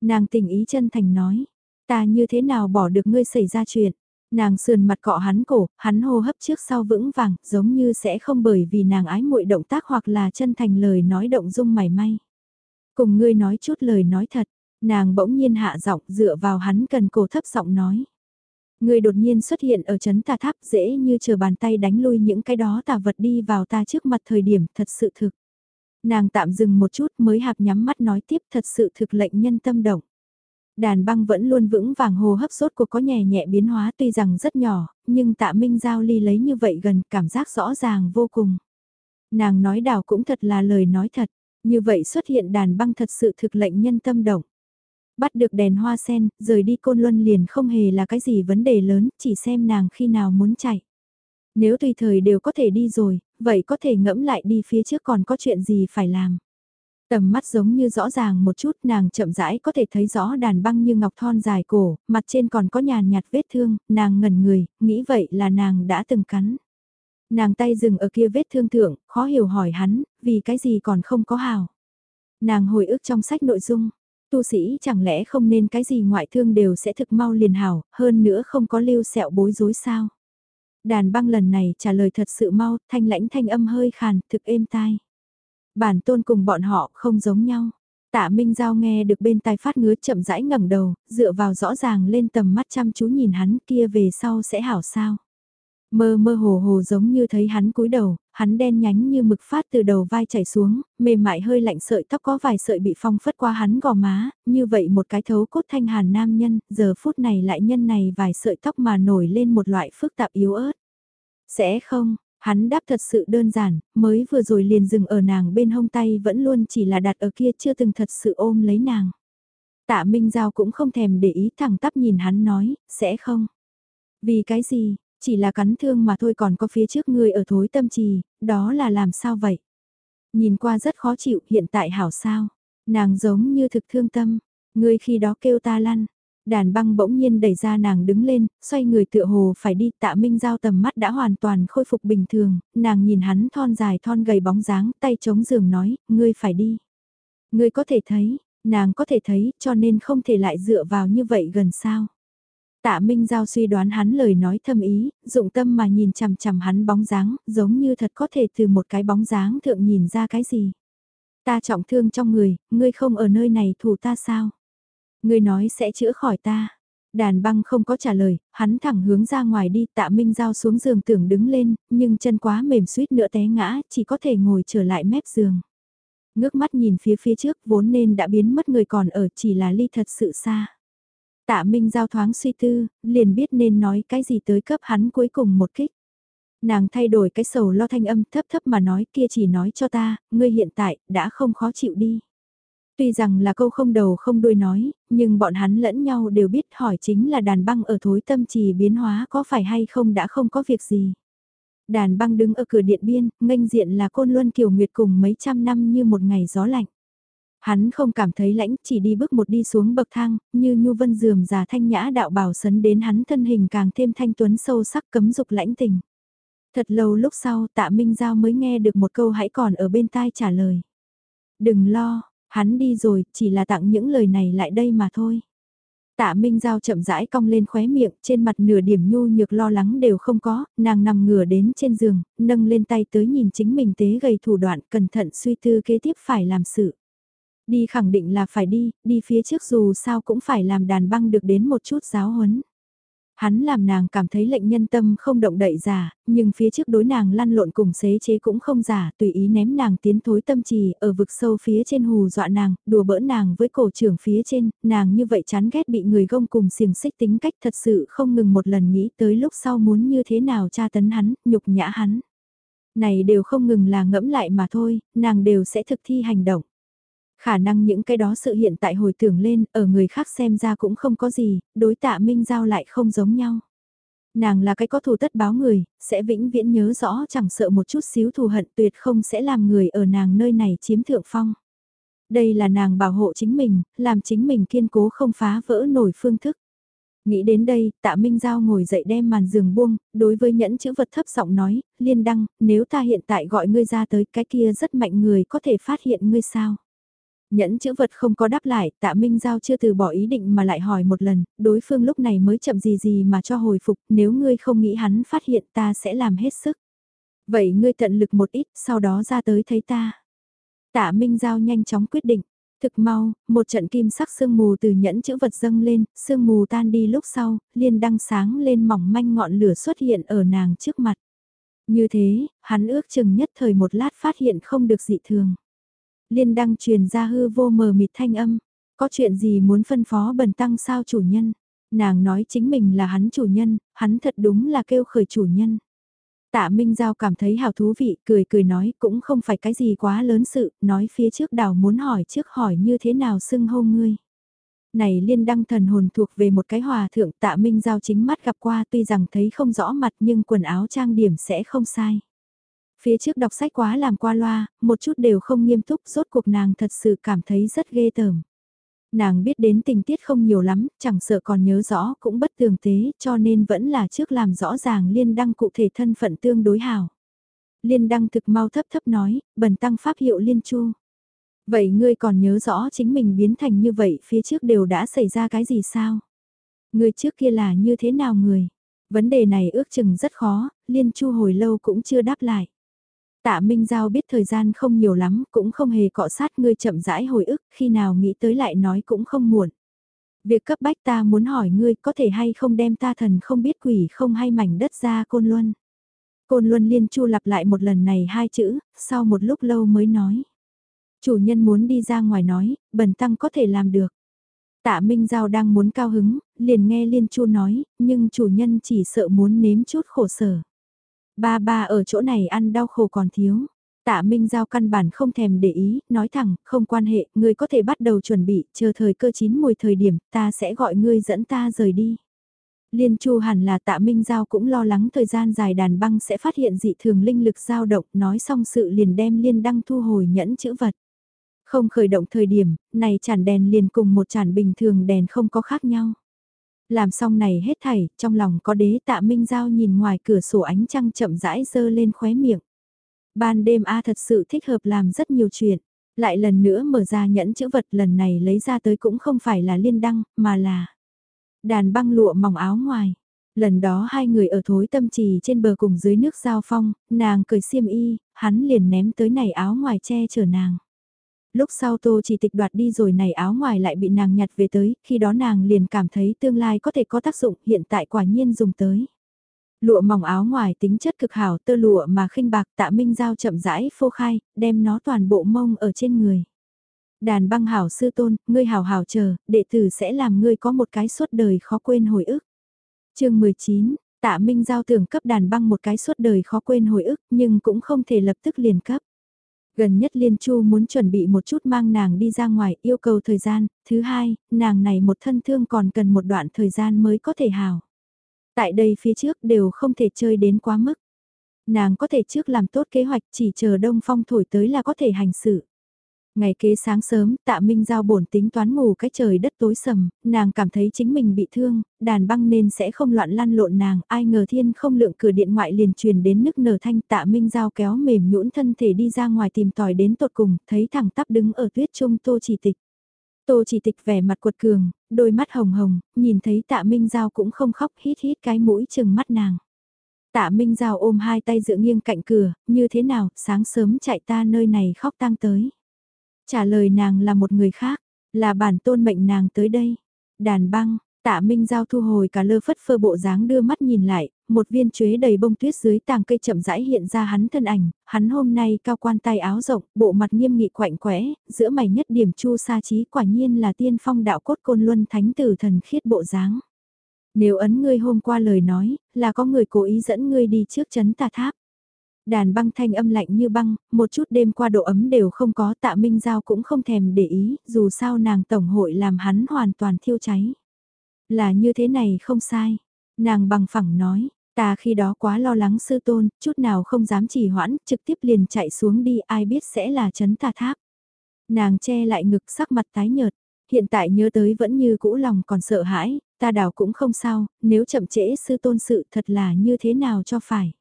Nàng tình ý chân thành nói, ta như thế nào bỏ được ngươi xảy ra chuyện? Nàng sườn mặt cọ hắn cổ, hắn hô hấp trước sau vững vàng, giống như sẽ không bởi vì nàng ái muội động tác hoặc là chân thành lời nói động dung mảy may. Cùng ngươi nói chút lời nói thật, nàng bỗng nhiên hạ giọng dựa vào hắn cần cổ thấp giọng nói. Người đột nhiên xuất hiện ở chấn tà tháp dễ như chờ bàn tay đánh lui những cái đó tà vật đi vào ta trước mặt thời điểm thật sự thực. Nàng tạm dừng một chút mới hạp nhắm mắt nói tiếp thật sự thực lệnh nhân tâm động. Đàn băng vẫn luôn vững vàng hồ hấp sốt của có nhẹ nhẹ biến hóa tuy rằng rất nhỏ, nhưng tạ minh giao ly lấy như vậy gần cảm giác rõ ràng vô cùng. Nàng nói đảo cũng thật là lời nói thật, như vậy xuất hiện đàn băng thật sự thực lệnh nhân tâm động bắt được đèn hoa sen, rời đi côn luân liền không hề là cái gì vấn đề lớn, chỉ xem nàng khi nào muốn chạy. Nếu tùy thời đều có thể đi rồi, vậy có thể ngẫm lại đi phía trước còn có chuyện gì phải làm. Tầm mắt giống như rõ ràng một chút nàng chậm rãi có thể thấy rõ đàn băng như ngọc thon dài cổ, mặt trên còn có nhàn nhạt vết thương, nàng ngẩn người, nghĩ vậy là nàng đã từng cắn. Nàng tay dừng ở kia vết thương thượng, khó hiểu hỏi hắn, vì cái gì còn không có hào. Nàng hồi ức trong sách nội dung, Tu sĩ chẳng lẽ không nên cái gì ngoại thương đều sẽ thực mau liền hảo, hơn nữa không có lưu sẹo bối rối sao? Đàn băng lần này trả lời thật sự mau, thanh lãnh thanh âm hơi khàn, thực êm tai. Bản tôn cùng bọn họ không giống nhau. Tạ Minh Giao nghe được bên tai phát ngứa chậm rãi ngẩng đầu, dựa vào rõ ràng lên tầm mắt chăm chú nhìn hắn kia về sau sẽ hảo sao. Mơ mơ hồ hồ giống như thấy hắn cúi đầu, hắn đen nhánh như mực phát từ đầu vai chảy xuống, mềm mại hơi lạnh sợi tóc có vài sợi bị phong phất qua hắn gò má, như vậy một cái thấu cốt thanh hàn nam nhân, giờ phút này lại nhân này vài sợi tóc mà nổi lên một loại phức tạp yếu ớt. Sẽ không, hắn đáp thật sự đơn giản, mới vừa rồi liền dừng ở nàng bên hông tay vẫn luôn chỉ là đặt ở kia chưa từng thật sự ôm lấy nàng. Tạ Minh Giao cũng không thèm để ý thẳng tắp nhìn hắn nói, sẽ không. Vì cái gì, chỉ là cắn thương mà thôi còn có phía trước ngươi ở thối tâm trì, đó là làm sao vậy? Nhìn qua rất khó chịu, hiện tại hảo sao? Nàng giống như thực thương tâm, ngươi khi đó kêu ta lăn. Đàn băng bỗng nhiên đẩy ra nàng đứng lên, xoay người tựa hồ phải đi tạ minh giao tầm mắt đã hoàn toàn khôi phục bình thường, nàng nhìn hắn thon dài thon gầy bóng dáng, tay chống giường nói, ngươi phải đi. Ngươi có thể thấy, nàng có thể thấy, cho nên không thể lại dựa vào như vậy gần sao. Tạ Minh Giao suy đoán hắn lời nói thâm ý, dụng tâm mà nhìn chằm chằm hắn bóng dáng, giống như thật có thể từ một cái bóng dáng thượng nhìn ra cái gì. Ta trọng thương trong người, ngươi không ở nơi này thủ ta sao? Ngươi nói sẽ chữa khỏi ta. Đàn băng không có trả lời, hắn thẳng hướng ra ngoài đi tạ Minh Giao xuống giường tưởng đứng lên, nhưng chân quá mềm suýt nữa té ngã, chỉ có thể ngồi trở lại mép giường. Ngước mắt nhìn phía phía trước vốn nên đã biến mất người còn ở chỉ là ly thật sự xa. Tạ Minh Giao thoáng suy tư, liền biết nên nói cái gì tới cấp hắn cuối cùng một kích. Nàng thay đổi cái sầu lo thanh âm thấp thấp mà nói kia chỉ nói cho ta, ngươi hiện tại, đã không khó chịu đi. Tuy rằng là câu không đầu không đuôi nói, nhưng bọn hắn lẫn nhau đều biết hỏi chính là đàn băng ở thối tâm trì biến hóa có phải hay không đã không có việc gì. Đàn băng đứng ở cửa điện biên, nghênh diện là côn luân kiều nguyệt cùng mấy trăm năm như một ngày gió lạnh. Hắn không cảm thấy lãnh, chỉ đi bước một đi xuống bậc thang, như nhu vân dườm già thanh nhã đạo bảo sấn đến hắn thân hình càng thêm thanh tuấn sâu sắc cấm dục lãnh tình. Thật lâu lúc sau tạ Minh Giao mới nghe được một câu hãy còn ở bên tai trả lời. Đừng lo, hắn đi rồi, chỉ là tặng những lời này lại đây mà thôi. Tạ Minh Giao chậm rãi cong lên khóe miệng, trên mặt nửa điểm nhu nhược lo lắng đều không có, nàng nằm ngửa đến trên giường, nâng lên tay tới nhìn chính mình tế gầy thủ đoạn cẩn thận suy tư kế tiếp phải làm sự. Đi khẳng định là phải đi, đi phía trước dù sao cũng phải làm đàn băng được đến một chút giáo huấn. Hắn làm nàng cảm thấy lệnh nhân tâm không động đậy giả, nhưng phía trước đối nàng lăn lộn cùng xế chế cũng không giả, tùy ý ném nàng tiến thối tâm trì, ở vực sâu phía trên hù dọa nàng, đùa bỡ nàng với cổ trưởng phía trên, nàng như vậy chán ghét bị người gông cùng xiềng xích tính cách thật sự không ngừng một lần nghĩ tới lúc sau muốn như thế nào tra tấn hắn, nhục nhã hắn. Này đều không ngừng là ngẫm lại mà thôi, nàng đều sẽ thực thi hành động. Khả năng những cái đó sự hiện tại hồi tưởng lên, ở người khác xem ra cũng không có gì, đối tạ Minh Giao lại không giống nhau. Nàng là cái có thù tất báo người, sẽ vĩnh viễn nhớ rõ chẳng sợ một chút xíu thù hận tuyệt không sẽ làm người ở nàng nơi này chiếm thượng phong. Đây là nàng bảo hộ chính mình, làm chính mình kiên cố không phá vỡ nổi phương thức. Nghĩ đến đây, tạ Minh Giao ngồi dậy đem màn giường buông, đối với nhẫn chữ vật thấp giọng nói, liên đăng, nếu ta hiện tại gọi ngươi ra tới cái kia rất mạnh người có thể phát hiện ngươi sao. Nhẫn chữ vật không có đáp lại, tạ Minh Giao chưa từ bỏ ý định mà lại hỏi một lần, đối phương lúc này mới chậm gì gì mà cho hồi phục, nếu ngươi không nghĩ hắn phát hiện ta sẽ làm hết sức. Vậy ngươi tận lực một ít, sau đó ra tới thấy ta. Tạ Minh Giao nhanh chóng quyết định. Thực mau, một trận kim sắc sương mù từ nhẫn chữ vật dâng lên, sương mù tan đi lúc sau, liên đăng sáng lên mỏng manh ngọn lửa xuất hiện ở nàng trước mặt. Như thế, hắn ước chừng nhất thời một lát phát hiện không được dị thường. Liên đăng truyền ra hư vô mờ mịt thanh âm. Có chuyện gì muốn phân phó bần tăng sao chủ nhân? Nàng nói chính mình là hắn chủ nhân, hắn thật đúng là kêu khởi chủ nhân. Tạ Minh Giao cảm thấy hào thú vị, cười cười nói cũng không phải cái gì quá lớn sự, nói phía trước đào muốn hỏi trước hỏi như thế nào xưng hô ngươi. Này liên đăng thần hồn thuộc về một cái hòa thượng tạ Minh Giao chính mắt gặp qua tuy rằng thấy không rõ mặt nhưng quần áo trang điểm sẽ không sai. Phía trước đọc sách quá làm qua loa, một chút đều không nghiêm túc, rốt cuộc nàng thật sự cảm thấy rất ghê tởm. Nàng biết đến tình tiết không nhiều lắm, chẳng sợ còn nhớ rõ cũng bất tường tế, cho nên vẫn là trước làm rõ ràng liên đăng cụ thể thân phận tương đối hảo Liên đăng thực mau thấp thấp nói, bần tăng pháp hiệu liên chu. Vậy ngươi còn nhớ rõ chính mình biến thành như vậy phía trước đều đã xảy ra cái gì sao? Ngươi trước kia là như thế nào người? Vấn đề này ước chừng rất khó, liên chu hồi lâu cũng chưa đáp lại. Tạ Minh Giao biết thời gian không nhiều lắm, cũng không hề cọ sát ngươi chậm rãi hồi ức, khi nào nghĩ tới lại nói cũng không muộn. Việc cấp bách ta muốn hỏi ngươi có thể hay không đem ta thần không biết quỷ không hay mảnh đất ra côn luân. Côn luân liên chu lặp lại một lần này hai chữ, sau một lúc lâu mới nói. Chủ nhân muốn đi ra ngoài nói, bần tăng có thể làm được. Tạ Minh Giao đang muốn cao hứng, liền nghe Liên Chu nói, nhưng chủ nhân chỉ sợ muốn nếm chút khổ sở. Ba ba ở chỗ này ăn đau khổ còn thiếu. Tạ Minh Giao căn bản không thèm để ý, nói thẳng, không quan hệ, ngươi có thể bắt đầu chuẩn bị, chờ thời cơ chín mùi thời điểm, ta sẽ gọi ngươi dẫn ta rời đi. Liên Chu hẳn là Tạ Minh Giao cũng lo lắng thời gian dài đàn băng sẽ phát hiện dị thường linh lực dao động, nói xong sự liền đem liên đăng thu hồi nhẫn chữ vật. Không khởi động thời điểm, này chản đèn liền cùng một chản bình thường đèn không có khác nhau. Làm xong này hết thảy, trong lòng có đế tạ minh giao nhìn ngoài cửa sổ ánh trăng chậm rãi dơ lên khóe miệng. Ban đêm A thật sự thích hợp làm rất nhiều chuyện. Lại lần nữa mở ra nhẫn chữ vật lần này lấy ra tới cũng không phải là liên đăng, mà là đàn băng lụa mỏng áo ngoài. Lần đó hai người ở thối tâm trì trên bờ cùng dưới nước giao phong, nàng cười xiêm y, hắn liền ném tới này áo ngoài che chở nàng. Lúc sau tô chỉ tịch đoạt đi rồi này áo ngoài lại bị nàng nhặt về tới, khi đó nàng liền cảm thấy tương lai có thể có tác dụng, hiện tại quả nhiên dùng tới. Lụa mỏng áo ngoài tính chất cực hảo tơ lụa mà khinh bạc tạ minh giao chậm rãi phô khai, đem nó toàn bộ mông ở trên người. Đàn băng hảo sư tôn, ngươi hảo hảo chờ, đệ tử sẽ làm ngươi có một cái suốt đời khó quên hồi ức. chương 19, tạ minh giao tưởng cấp đàn băng một cái suốt đời khó quên hồi ức nhưng cũng không thể lập tức liền cấp. Gần nhất Liên Chu muốn chuẩn bị một chút mang nàng đi ra ngoài yêu cầu thời gian, thứ hai, nàng này một thân thương còn cần một đoạn thời gian mới có thể hào. Tại đây phía trước đều không thể chơi đến quá mức. Nàng có thể trước làm tốt kế hoạch chỉ chờ đông phong thổi tới là có thể hành xử. Ngày kế sáng sớm, tạ Minh Giao bổn tính toán ngủ cái trời đất tối sầm, nàng cảm thấy chính mình bị thương, đàn băng nên sẽ không loạn lăn lộn nàng, ai ngờ thiên không lượng cửa điện ngoại liền truyền đến nức nở thanh tạ Minh Giao kéo mềm nhũn thân thể đi ra ngoài tìm tòi đến tột cùng, thấy thẳng tắp đứng ở tuyết trung tô chỉ tịch. Tô chỉ tịch vẻ mặt cuột cường, đôi mắt hồng hồng, nhìn thấy tạ Minh Giao cũng không khóc hít hít cái mũi chừng mắt nàng. Tạ Minh Giao ôm hai tay dựa nghiêng cạnh cửa, như thế nào, sáng sớm chạy ta nơi này khóc tang tới. Trả lời nàng là một người khác, là bản tôn mệnh nàng tới đây. Đàn băng, tạ Minh Giao thu hồi cả lơ phất phơ bộ dáng đưa mắt nhìn lại, một viên chuế đầy bông tuyết dưới tàng cây chậm rãi hiện ra hắn thân ảnh, hắn hôm nay cao quan tay áo rộng, bộ mặt nghiêm nghị quạnh quẽ, giữa mày nhất điểm chu sa trí quả nhiên là tiên phong đạo cốt côn luân thánh tử thần khiết bộ dáng. Nếu ấn ngươi hôm qua lời nói, là có người cố ý dẫn ngươi đi trước chấn tà tháp. Đàn băng thanh âm lạnh như băng, một chút đêm qua độ ấm đều không có tạ Minh Giao cũng không thèm để ý, dù sao nàng tổng hội làm hắn hoàn toàn thiêu cháy. Là như thế này không sai. Nàng bằng phẳng nói, ta khi đó quá lo lắng sư tôn, chút nào không dám trì hoãn, trực tiếp liền chạy xuống đi ai biết sẽ là chấn tà tháp. Nàng che lại ngực sắc mặt tái nhợt, hiện tại nhớ tới vẫn như cũ lòng còn sợ hãi, ta đảo cũng không sao, nếu chậm trễ sư tôn sự thật là như thế nào cho phải.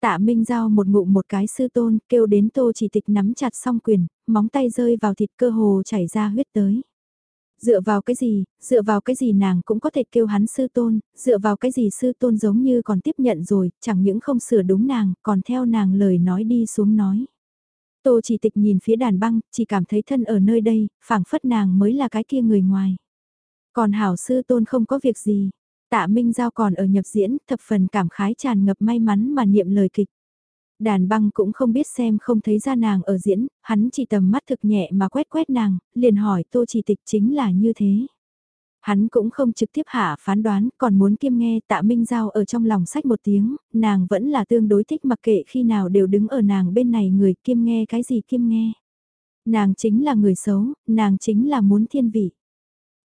Tạ Minh Giao một ngụm một cái sư tôn, kêu đến tô chỉ tịch nắm chặt song quyền, móng tay rơi vào thịt cơ hồ chảy ra huyết tới. Dựa vào cái gì, dựa vào cái gì nàng cũng có thể kêu hắn sư tôn, dựa vào cái gì sư tôn giống như còn tiếp nhận rồi, chẳng những không sửa đúng nàng, còn theo nàng lời nói đi xuống nói. Tô chỉ tịch nhìn phía đàn băng, chỉ cảm thấy thân ở nơi đây, phảng phất nàng mới là cái kia người ngoài. Còn hảo sư tôn không có việc gì, Tạ Minh Giao còn ở nhập diễn, thập phần cảm khái tràn ngập may mắn mà niệm lời kịch. Đàn băng cũng không biết xem không thấy ra nàng ở diễn, hắn chỉ tầm mắt thực nhẹ mà quét quét nàng, liền hỏi tô chỉ tịch chính là như thế. Hắn cũng không trực tiếp hạ phán đoán, còn muốn kiêm nghe tạ Minh Giao ở trong lòng sách một tiếng, nàng vẫn là tương đối thích mặc kệ khi nào đều đứng ở nàng bên này người kiêm nghe cái gì kiêm nghe. Nàng chính là người xấu, nàng chính là muốn thiên vị.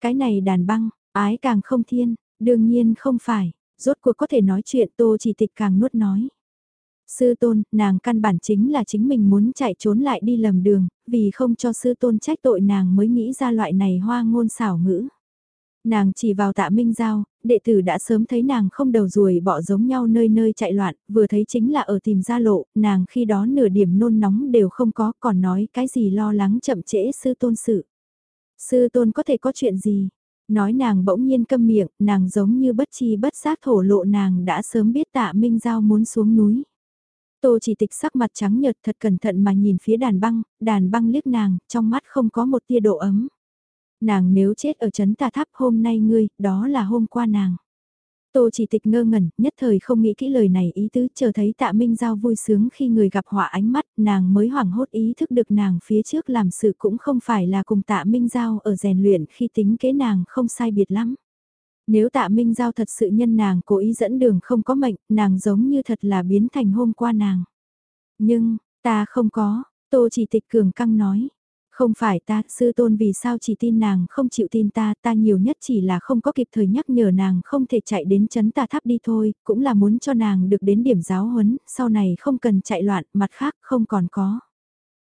Cái này đàn băng, ái càng không thiên, Đương nhiên không phải, rốt cuộc có thể nói chuyện tô chỉ tịch càng nuốt nói. Sư tôn, nàng căn bản chính là chính mình muốn chạy trốn lại đi lầm đường, vì không cho sư tôn trách tội nàng mới nghĩ ra loại này hoa ngôn xảo ngữ. Nàng chỉ vào tạ minh giao, đệ tử đã sớm thấy nàng không đầu ruồi bỏ giống nhau nơi nơi chạy loạn, vừa thấy chính là ở tìm ra lộ, nàng khi đó nửa điểm nôn nóng đều không có, còn nói cái gì lo lắng chậm trễ sư tôn sự. Sư tôn có thể có chuyện gì, Nói nàng bỗng nhiên câm miệng, nàng giống như bất chi bất giác thổ lộ nàng đã sớm biết tạ Minh Giao muốn xuống núi. Tô chỉ tịch sắc mặt trắng nhợt thật cẩn thận mà nhìn phía đàn băng, đàn băng liếc nàng, trong mắt không có một tia độ ấm. Nàng nếu chết ở chấn tà tháp hôm nay ngươi, đó là hôm qua nàng. Tô chỉ tịch ngơ ngẩn, nhất thời không nghĩ kỹ lời này ý tứ, chờ thấy tạ Minh Giao vui sướng khi người gặp họa ánh mắt, nàng mới hoảng hốt ý thức được nàng phía trước làm sự cũng không phải là cùng tạ Minh Giao ở rèn luyện khi tính kế nàng không sai biệt lắm. Nếu tạ Minh Giao thật sự nhân nàng cố ý dẫn đường không có mệnh, nàng giống như thật là biến thành hôm qua nàng. Nhưng, ta không có, Tô chỉ tịch cường căng nói. Không phải ta, sư tôn vì sao chỉ tin nàng không chịu tin ta, ta nhiều nhất chỉ là không có kịp thời nhắc nhở nàng không thể chạy đến chấn tà tháp đi thôi, cũng là muốn cho nàng được đến điểm giáo huấn, sau này không cần chạy loạn, mặt khác không còn có.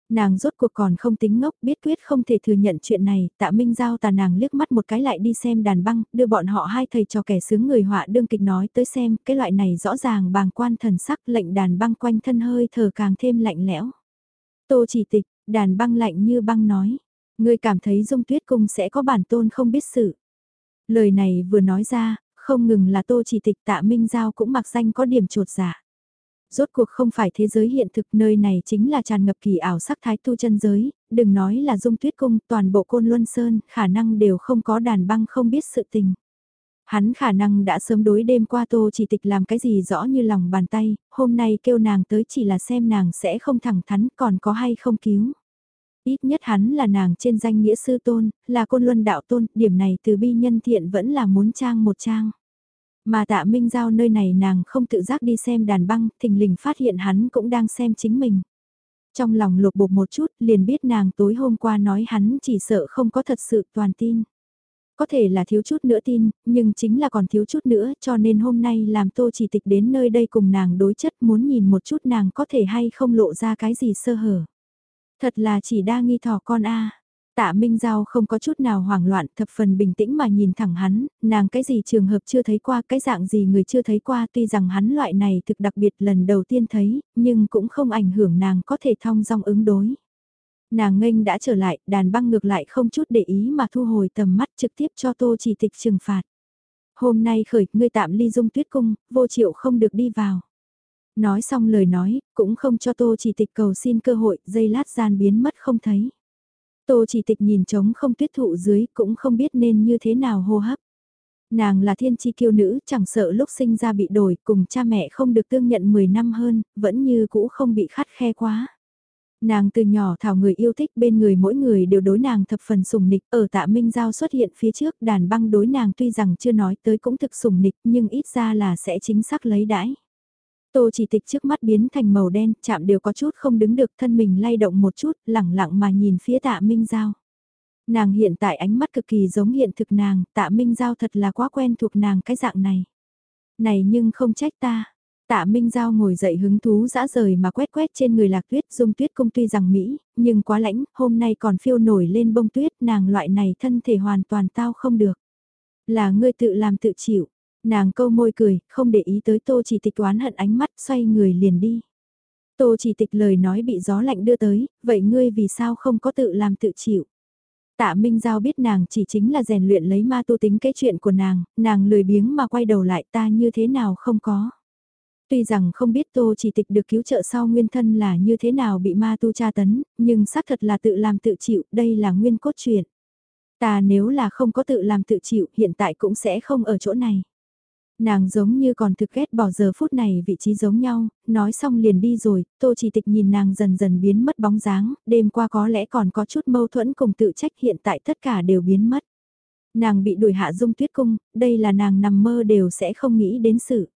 Nàng rốt cuộc còn không tính ngốc biết quyết không thể thừa nhận chuyện này, tạ minh giao tà nàng liếc mắt một cái lại đi xem đàn băng, đưa bọn họ hai thầy cho kẻ sướng người họa đương kịch nói tới xem, cái loại này rõ ràng bàng quan thần sắc lệnh đàn băng quanh thân hơi thở càng thêm lạnh lẽo. Tô chỉ tịch, đàn băng lạnh như băng nói, ngươi cảm thấy dung tuyết cung sẽ có bản tôn không biết sự. Lời này vừa nói ra, không ngừng là tô chỉ tịch tạ minh giao cũng mặc danh có điểm trột giả. Rốt cuộc không phải thế giới hiện thực nơi này chính là tràn ngập kỳ ảo sắc thái tu chân giới, đừng nói là dung tuyết cung toàn bộ côn luân sơn khả năng đều không có đàn băng không biết sự tình. Hắn khả năng đã sớm đối đêm qua tô chỉ tịch làm cái gì rõ như lòng bàn tay, hôm nay kêu nàng tới chỉ là xem nàng sẽ không thẳng thắn còn có hay không cứu. Ít nhất hắn là nàng trên danh nghĩa sư tôn, là côn luân đạo tôn, điểm này từ bi nhân thiện vẫn là muốn trang một trang. Mà tạ Minh Giao nơi này nàng không tự giác đi xem đàn băng, thình lình phát hiện hắn cũng đang xem chính mình. Trong lòng lục bột một chút liền biết nàng tối hôm qua nói hắn chỉ sợ không có thật sự toàn tin. Có thể là thiếu chút nữa tin, nhưng chính là còn thiếu chút nữa cho nên hôm nay làm tô chỉ tịch đến nơi đây cùng nàng đối chất muốn nhìn một chút nàng có thể hay không lộ ra cái gì sơ hở. Thật là chỉ đa nghi thỏ con a Tạ Minh Giao không có chút nào hoảng loạn, thập phần bình tĩnh mà nhìn thẳng hắn, nàng cái gì trường hợp chưa thấy qua, cái dạng gì người chưa thấy qua, tuy rằng hắn loại này thực đặc biệt lần đầu tiên thấy, nhưng cũng không ảnh hưởng nàng có thể thong dong ứng đối. Nàng nghênh đã trở lại, đàn băng ngược lại không chút để ý mà thu hồi tầm mắt trực tiếp cho tô chỉ tịch trừng phạt. Hôm nay khởi, ngươi tạm ly dung tuyết cung, vô triệu không được đi vào. Nói xong lời nói, cũng không cho tô chỉ tịch cầu xin cơ hội, dây lát gian biến mất không thấy. Tô chỉ tịch nhìn trống không tuyết thụ dưới cũng không biết nên như thế nào hô hấp. Nàng là thiên chi kiêu nữ, chẳng sợ lúc sinh ra bị đổi, cùng cha mẹ không được tương nhận 10 năm hơn, vẫn như cũ không bị khắt khe quá. Nàng từ nhỏ thảo người yêu thích bên người mỗi người đều đối nàng thập phần sùng nịch, ở tạ Minh Giao xuất hiện phía trước đàn băng đối nàng tuy rằng chưa nói tới cũng thực sùng nịch nhưng ít ra là sẽ chính xác lấy đãi. Tô chỉ tịch trước mắt biến thành màu đen, chạm đều có chút không đứng được thân mình lay động một chút, lẳng lặng mà nhìn phía tạ Minh Giao. Nàng hiện tại ánh mắt cực kỳ giống hiện thực nàng, tạ Minh Giao thật là quá quen thuộc nàng cái dạng này. Này nhưng không trách ta. Tạ Minh Giao ngồi dậy hứng thú dã rời mà quét quét trên người lạc tuyết dung tuyết công tuy rằng Mỹ, nhưng quá lãnh, hôm nay còn phiêu nổi lên bông tuyết nàng loại này thân thể hoàn toàn tao không được. Là ngươi tự làm tự chịu, Nàng câu môi cười, không để ý tới tô chỉ tịch oán hận ánh mắt, xoay người liền đi. Tô chỉ tịch lời nói bị gió lạnh đưa tới, vậy ngươi vì sao không có tự làm tự chịu? Tạ Minh Giao biết nàng chỉ chính là rèn luyện lấy ma tu tính cái chuyện của nàng, nàng lười biếng mà quay đầu lại ta như thế nào không có. Tuy rằng không biết Tô chỉ tịch được cứu trợ sau nguyên thân là như thế nào bị ma tu tra tấn, nhưng xác thật là tự làm tự chịu, đây là nguyên cốt truyện. Ta nếu là không có tự làm tự chịu hiện tại cũng sẽ không ở chỗ này. Nàng giống như còn thực ghét bỏ giờ phút này vị trí giống nhau, nói xong liền đi rồi, tô chỉ tịch nhìn nàng dần dần biến mất bóng dáng, đêm qua có lẽ còn có chút mâu thuẫn cùng tự trách hiện tại tất cả đều biến mất. Nàng bị đuổi hạ dung tuyết cung, đây là nàng nằm mơ đều sẽ không nghĩ đến sự.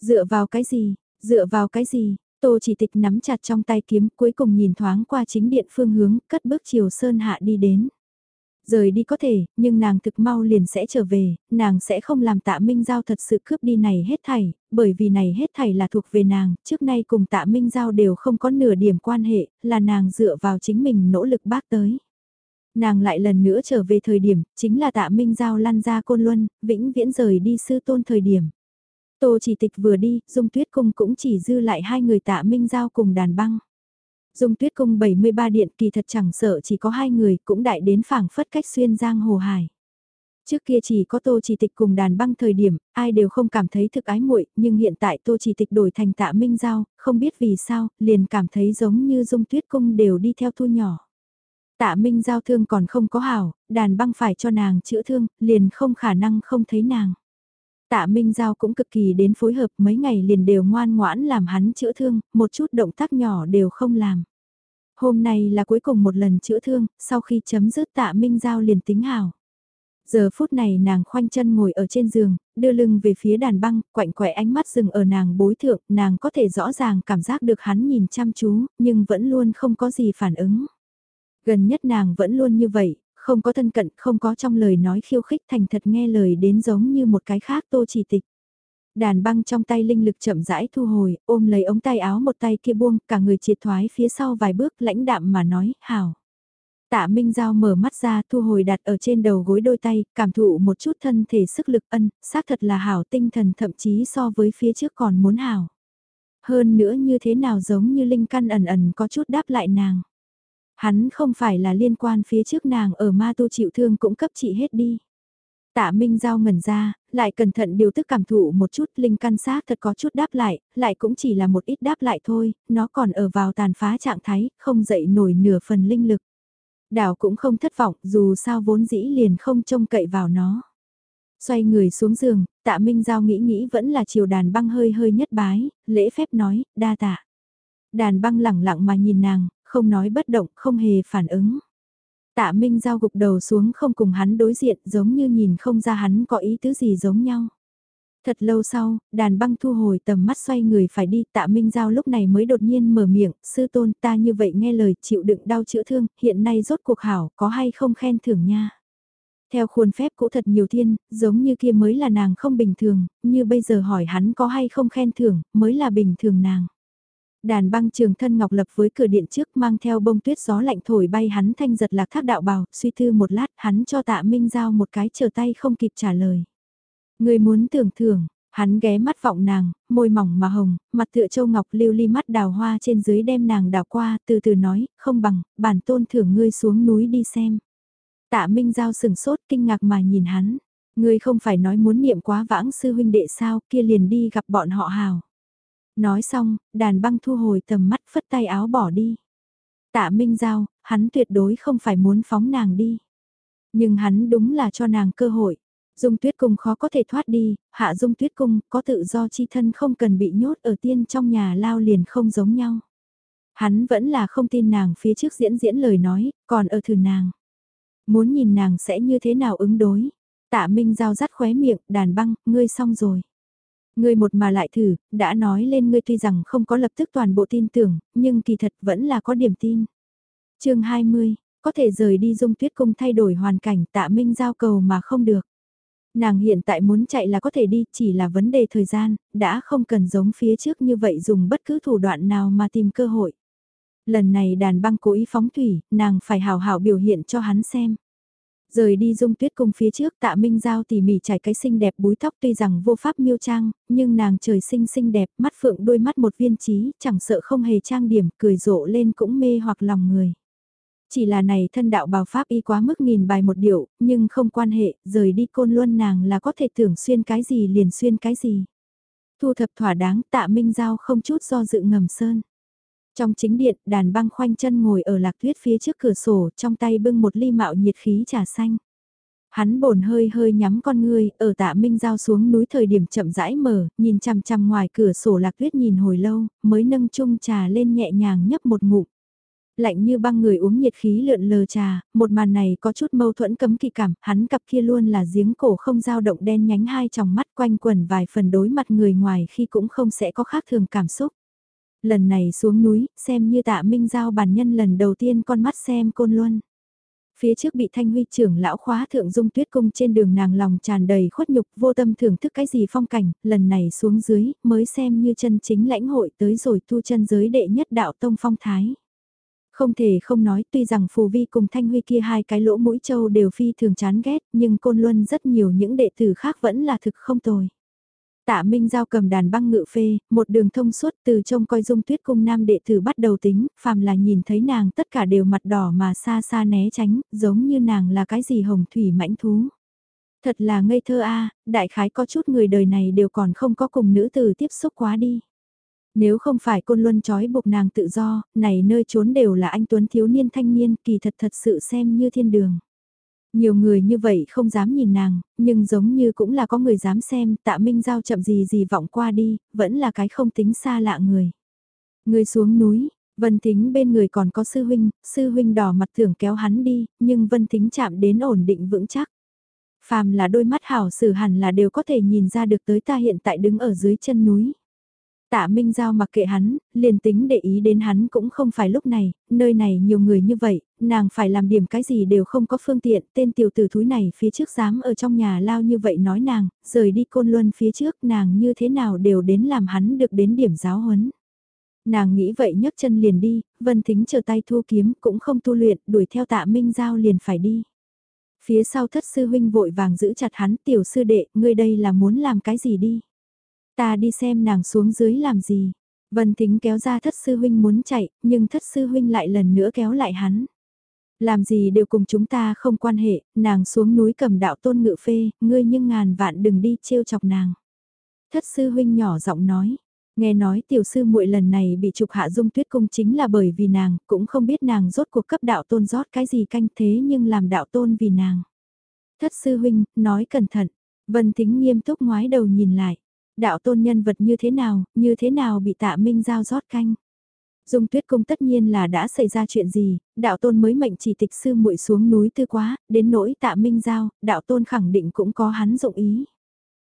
Dựa vào cái gì, dựa vào cái gì, tô chỉ tịch nắm chặt trong tay kiếm cuối cùng nhìn thoáng qua chính điện phương hướng, cất bước chiều sơn hạ đi đến. Rời đi có thể, nhưng nàng thực mau liền sẽ trở về, nàng sẽ không làm tạ Minh Giao thật sự cướp đi này hết thảy, bởi vì này hết thảy là thuộc về nàng, trước nay cùng tạ Minh Giao đều không có nửa điểm quan hệ, là nàng dựa vào chính mình nỗ lực bác tới. Nàng lại lần nữa trở về thời điểm, chính là tạ Minh Giao lăn ra côn luân, vĩnh viễn rời đi sư tôn thời điểm. Tô chỉ tịch vừa đi, dung tuyết cung cũng chỉ dư lại hai người tạ Minh Giao cùng đàn băng. Dung tuyết cung 73 điện kỳ thật chẳng sợ chỉ có hai người cũng đại đến phảng phất cách xuyên giang hồ hải. Trước kia chỉ có Tô Chỉ Tịch cùng đàn băng thời điểm, ai đều không cảm thấy thực ái muội, nhưng hiện tại Tô Chỉ Tịch đổi thành tạ minh giao, không biết vì sao, liền cảm thấy giống như dung tuyết cung đều đi theo thu nhỏ. Tạ minh giao thương còn không có hảo, đàn băng phải cho nàng chữa thương, liền không khả năng không thấy nàng. Tạ Minh Giao cũng cực kỳ đến phối hợp mấy ngày liền đều ngoan ngoãn làm hắn chữa thương, một chút động tác nhỏ đều không làm. Hôm nay là cuối cùng một lần chữa thương, sau khi chấm dứt tạ Minh Giao liền tính hảo. Giờ phút này nàng khoanh chân ngồi ở trên giường, đưa lưng về phía đàn băng, quạnh quẹ ánh mắt dừng ở nàng bối thượng, nàng có thể rõ ràng cảm giác được hắn nhìn chăm chú, nhưng vẫn luôn không có gì phản ứng. Gần nhất nàng vẫn luôn như vậy, không có thân cận, không có trong lời nói khiêu khích thành thật nghe lời đến giống như một cái khác tô chỉ tịch. Đàn băng trong tay linh lực chậm rãi thu hồi, ôm lấy ống tay áo một tay kia buông, cả người triệt thoái phía sau vài bước lãnh đạm mà nói, hảo. Tạ Minh Giao mở mắt ra thu hồi đặt ở trên đầu gối đôi tay, cảm thụ một chút thân thể sức lực ân, xác thật là hảo tinh thần thậm chí so với phía trước còn muốn hảo. Hơn nữa như thế nào giống như linh căn ẩn ẩn có chút đáp lại nàng. Hắn không phải là liên quan phía trước nàng ở ma tu chịu thương cũng cấp trị hết đi. Tạ Minh Giao ngẩn ra, lại cẩn thận điều tức cảm thụ một chút linh căn xác thật có chút đáp lại, lại cũng chỉ là một ít đáp lại thôi, nó còn ở vào tàn phá trạng thái, không dậy nổi nửa phần linh lực. Đảo cũng không thất vọng dù sao vốn dĩ liền không trông cậy vào nó. Xoay người xuống giường, tạ Minh Giao nghĩ nghĩ vẫn là chiều đàn băng hơi hơi nhất bái, lễ phép nói, đa tạ. Đàn băng lẳng lặng mà nhìn nàng, không nói bất động, không hề phản ứng. Tạ Minh Giao gục đầu xuống không cùng hắn đối diện giống như nhìn không ra hắn có ý tứ gì giống nhau. Thật lâu sau, đàn băng thu hồi tầm mắt xoay người phải đi, tạ Minh Giao lúc này mới đột nhiên mở miệng, sư tôn ta như vậy nghe lời chịu đựng đau chữa thương, hiện nay rốt cuộc hảo, có hay không khen thưởng nha. Theo khuôn phép cũ thật nhiều thiên, giống như kia mới là nàng không bình thường, như bây giờ hỏi hắn có hay không khen thưởng, mới là bình thường nàng. Đàn băng trường thân ngọc lập với cửa điện trước mang theo bông tuyết gió lạnh thổi bay hắn thanh giật lạc thác đạo bào, suy thư một lát hắn cho tạ Minh Giao một cái chờ tay không kịp trả lời. Người muốn tưởng thưởng, hắn ghé mắt vọng nàng, môi mỏng mà hồng, mặt tựa châu ngọc lưu ly mắt đào hoa trên dưới đem nàng đào qua, từ từ nói, không bằng, bản tôn thưởng ngươi xuống núi đi xem. Tạ Minh Giao sừng sốt kinh ngạc mà nhìn hắn, ngươi không phải nói muốn niệm quá vãng sư huynh đệ sao, kia liền đi gặp bọn họ hào. Nói xong, đàn băng thu hồi tầm mắt phất tay áo bỏ đi. Tạ Minh Giao, hắn tuyệt đối không phải muốn phóng nàng đi. Nhưng hắn đúng là cho nàng cơ hội. Dung tuyết cung khó có thể thoát đi, hạ dung tuyết cung có tự do chi thân không cần bị nhốt ở tiên trong nhà lao liền không giống nhau. Hắn vẫn là không tin nàng phía trước diễn diễn lời nói, còn ở thử nàng. Muốn nhìn nàng sẽ như thế nào ứng đối. Tạ Minh Giao dắt khóe miệng, đàn băng, ngươi xong rồi. Ngươi một mà lại thử, đã nói lên ngươi tuy rằng không có lập tức toàn bộ tin tưởng, nhưng kỳ thật vẫn là có điểm tin. chương 20, có thể rời đi dung tuyết cung thay đổi hoàn cảnh tạ minh giao cầu mà không được. Nàng hiện tại muốn chạy là có thể đi, chỉ là vấn đề thời gian, đã không cần giống phía trước như vậy dùng bất cứ thủ đoạn nào mà tìm cơ hội. Lần này đàn băng cố ý phóng thủy, nàng phải hào hảo biểu hiện cho hắn xem. Rời đi dung tuyết cung phía trước tạ Minh Giao tỉ mỉ trải cái xinh đẹp búi tóc tuy rằng vô pháp miêu trang, nhưng nàng trời sinh xinh đẹp, mắt phượng đôi mắt một viên trí, chẳng sợ không hề trang điểm, cười rộ lên cũng mê hoặc lòng người. Chỉ là này thân đạo bào pháp y quá mức nghìn bài một điệu, nhưng không quan hệ, rời đi côn luân nàng là có thể tưởng xuyên cái gì liền xuyên cái gì. Thu thập thỏa đáng tạ Minh Giao không chút do dự ngầm sơn. Trong chính điện, đàn băng khoanh chân ngồi ở lạc tuyết phía trước cửa sổ, trong tay bưng một ly mạo nhiệt khí trà xanh. Hắn bổn hơi hơi nhắm con ngươi, ở tạ minh giao xuống núi thời điểm chậm rãi mở, nhìn chằm chằm ngoài cửa sổ lạc tuyết nhìn hồi lâu, mới nâng chung trà lên nhẹ nhàng nhấp một ngụm. Lạnh như băng người uống nhiệt khí lượn lờ trà, một màn này có chút mâu thuẫn cấm kỳ cảm, hắn cặp kia luôn là giếng cổ không dao động đen nhánh hai tròng mắt quanh quẩn vài phần đối mặt người ngoài khi cũng không sẽ có khác thường cảm xúc lần này xuống núi, xem như tạ minh giao bản nhân lần đầu tiên con mắt xem côn luân. Phía trước bị thanh huy trưởng lão khóa thượng dung tuyết cung trên đường nàng lòng tràn đầy khuất nhục vô tâm thưởng thức cái gì phong cảnh, lần này xuống dưới mới xem như chân chính lãnh hội tới rồi tu chân giới đệ nhất đạo tông phong thái. Không thể không nói tuy rằng Phù Vi cùng Thanh Huy kia hai cái lỗ mũi châu đều phi thường chán ghét nhưng côn luân rất nhiều những đệ tử khác vẫn là thực không tồi. Tạ Minh Giao cầm đàn băng ngự phê, một đường thông suốt từ trông coi dung tuyết cung nam đệ tử bắt đầu tính, phàm là nhìn thấy nàng tất cả đều mặt đỏ mà xa xa né tránh, giống như nàng là cái gì hồng thủy mãnh thú. Thật là ngây thơ a đại khái có chút người đời này đều còn không có cùng nữ tử tiếp xúc quá đi. Nếu không phải côn luân trói buộc nàng tự do, này nơi trốn đều là anh Tuấn thiếu niên thanh niên kỳ thật thật sự xem như thiên đường. Nhiều người như vậy không dám nhìn nàng, nhưng giống như cũng là có người dám xem, tạ Minh Giao chậm gì gì vọng qua đi, vẫn là cái không tính xa lạ người. Người xuống núi, Vân Tính bên người còn có sư huynh, sư huynh đỏ mặt tưởng kéo hắn đi, nhưng Vân Tính chạm đến ổn định vững chắc. Phàm là đôi mắt hảo sử hẳn là đều có thể nhìn ra được tới ta hiện tại đứng ở dưới chân núi. Tạ Minh Giao mặc kệ hắn, liền tính để ý đến hắn cũng không phải lúc này, nơi này nhiều người như vậy, nàng phải làm điểm cái gì đều không có phương tiện, tên tiểu tử thúi này phía trước dám ở trong nhà lao như vậy nói nàng, rời đi côn luân phía trước nàng như thế nào đều đến làm hắn được đến điểm giáo huấn. Nàng nghĩ vậy nhấc chân liền đi, Vân Thính chờ tay thu kiếm cũng không tu luyện, đuổi theo tạ Minh Giao liền phải đi. Phía sau thất sư huynh vội vàng giữ chặt hắn tiểu sư đệ, ngươi đây là muốn làm cái gì đi. Ta đi xem nàng xuống dưới làm gì. Vân Thính kéo ra thất sư huynh muốn chạy, nhưng thất sư huynh lại lần nữa kéo lại hắn. Làm gì đều cùng chúng ta không quan hệ, nàng xuống núi cầm đạo tôn ngự phê, ngươi nhưng ngàn vạn đừng đi trêu chọc nàng. Thất sư huynh nhỏ giọng nói, nghe nói tiểu sư muội lần này bị trục hạ dung tuyết cung chính là bởi vì nàng, cũng không biết nàng rốt cuộc cấp đạo tôn rót cái gì canh thế nhưng làm đạo tôn vì nàng. Thất sư huynh, nói cẩn thận, vân thính nghiêm túc ngoái đầu nhìn lại. Đạo tôn nhân vật như thế nào, như thế nào bị tạ minh giao rót canh. Dung tuyết cung tất nhiên là đã xảy ra chuyện gì, đạo tôn mới mệnh chỉ tịch sư muội xuống núi tư quá, đến nỗi tạ minh giao, đạo tôn khẳng định cũng có hắn dụng ý.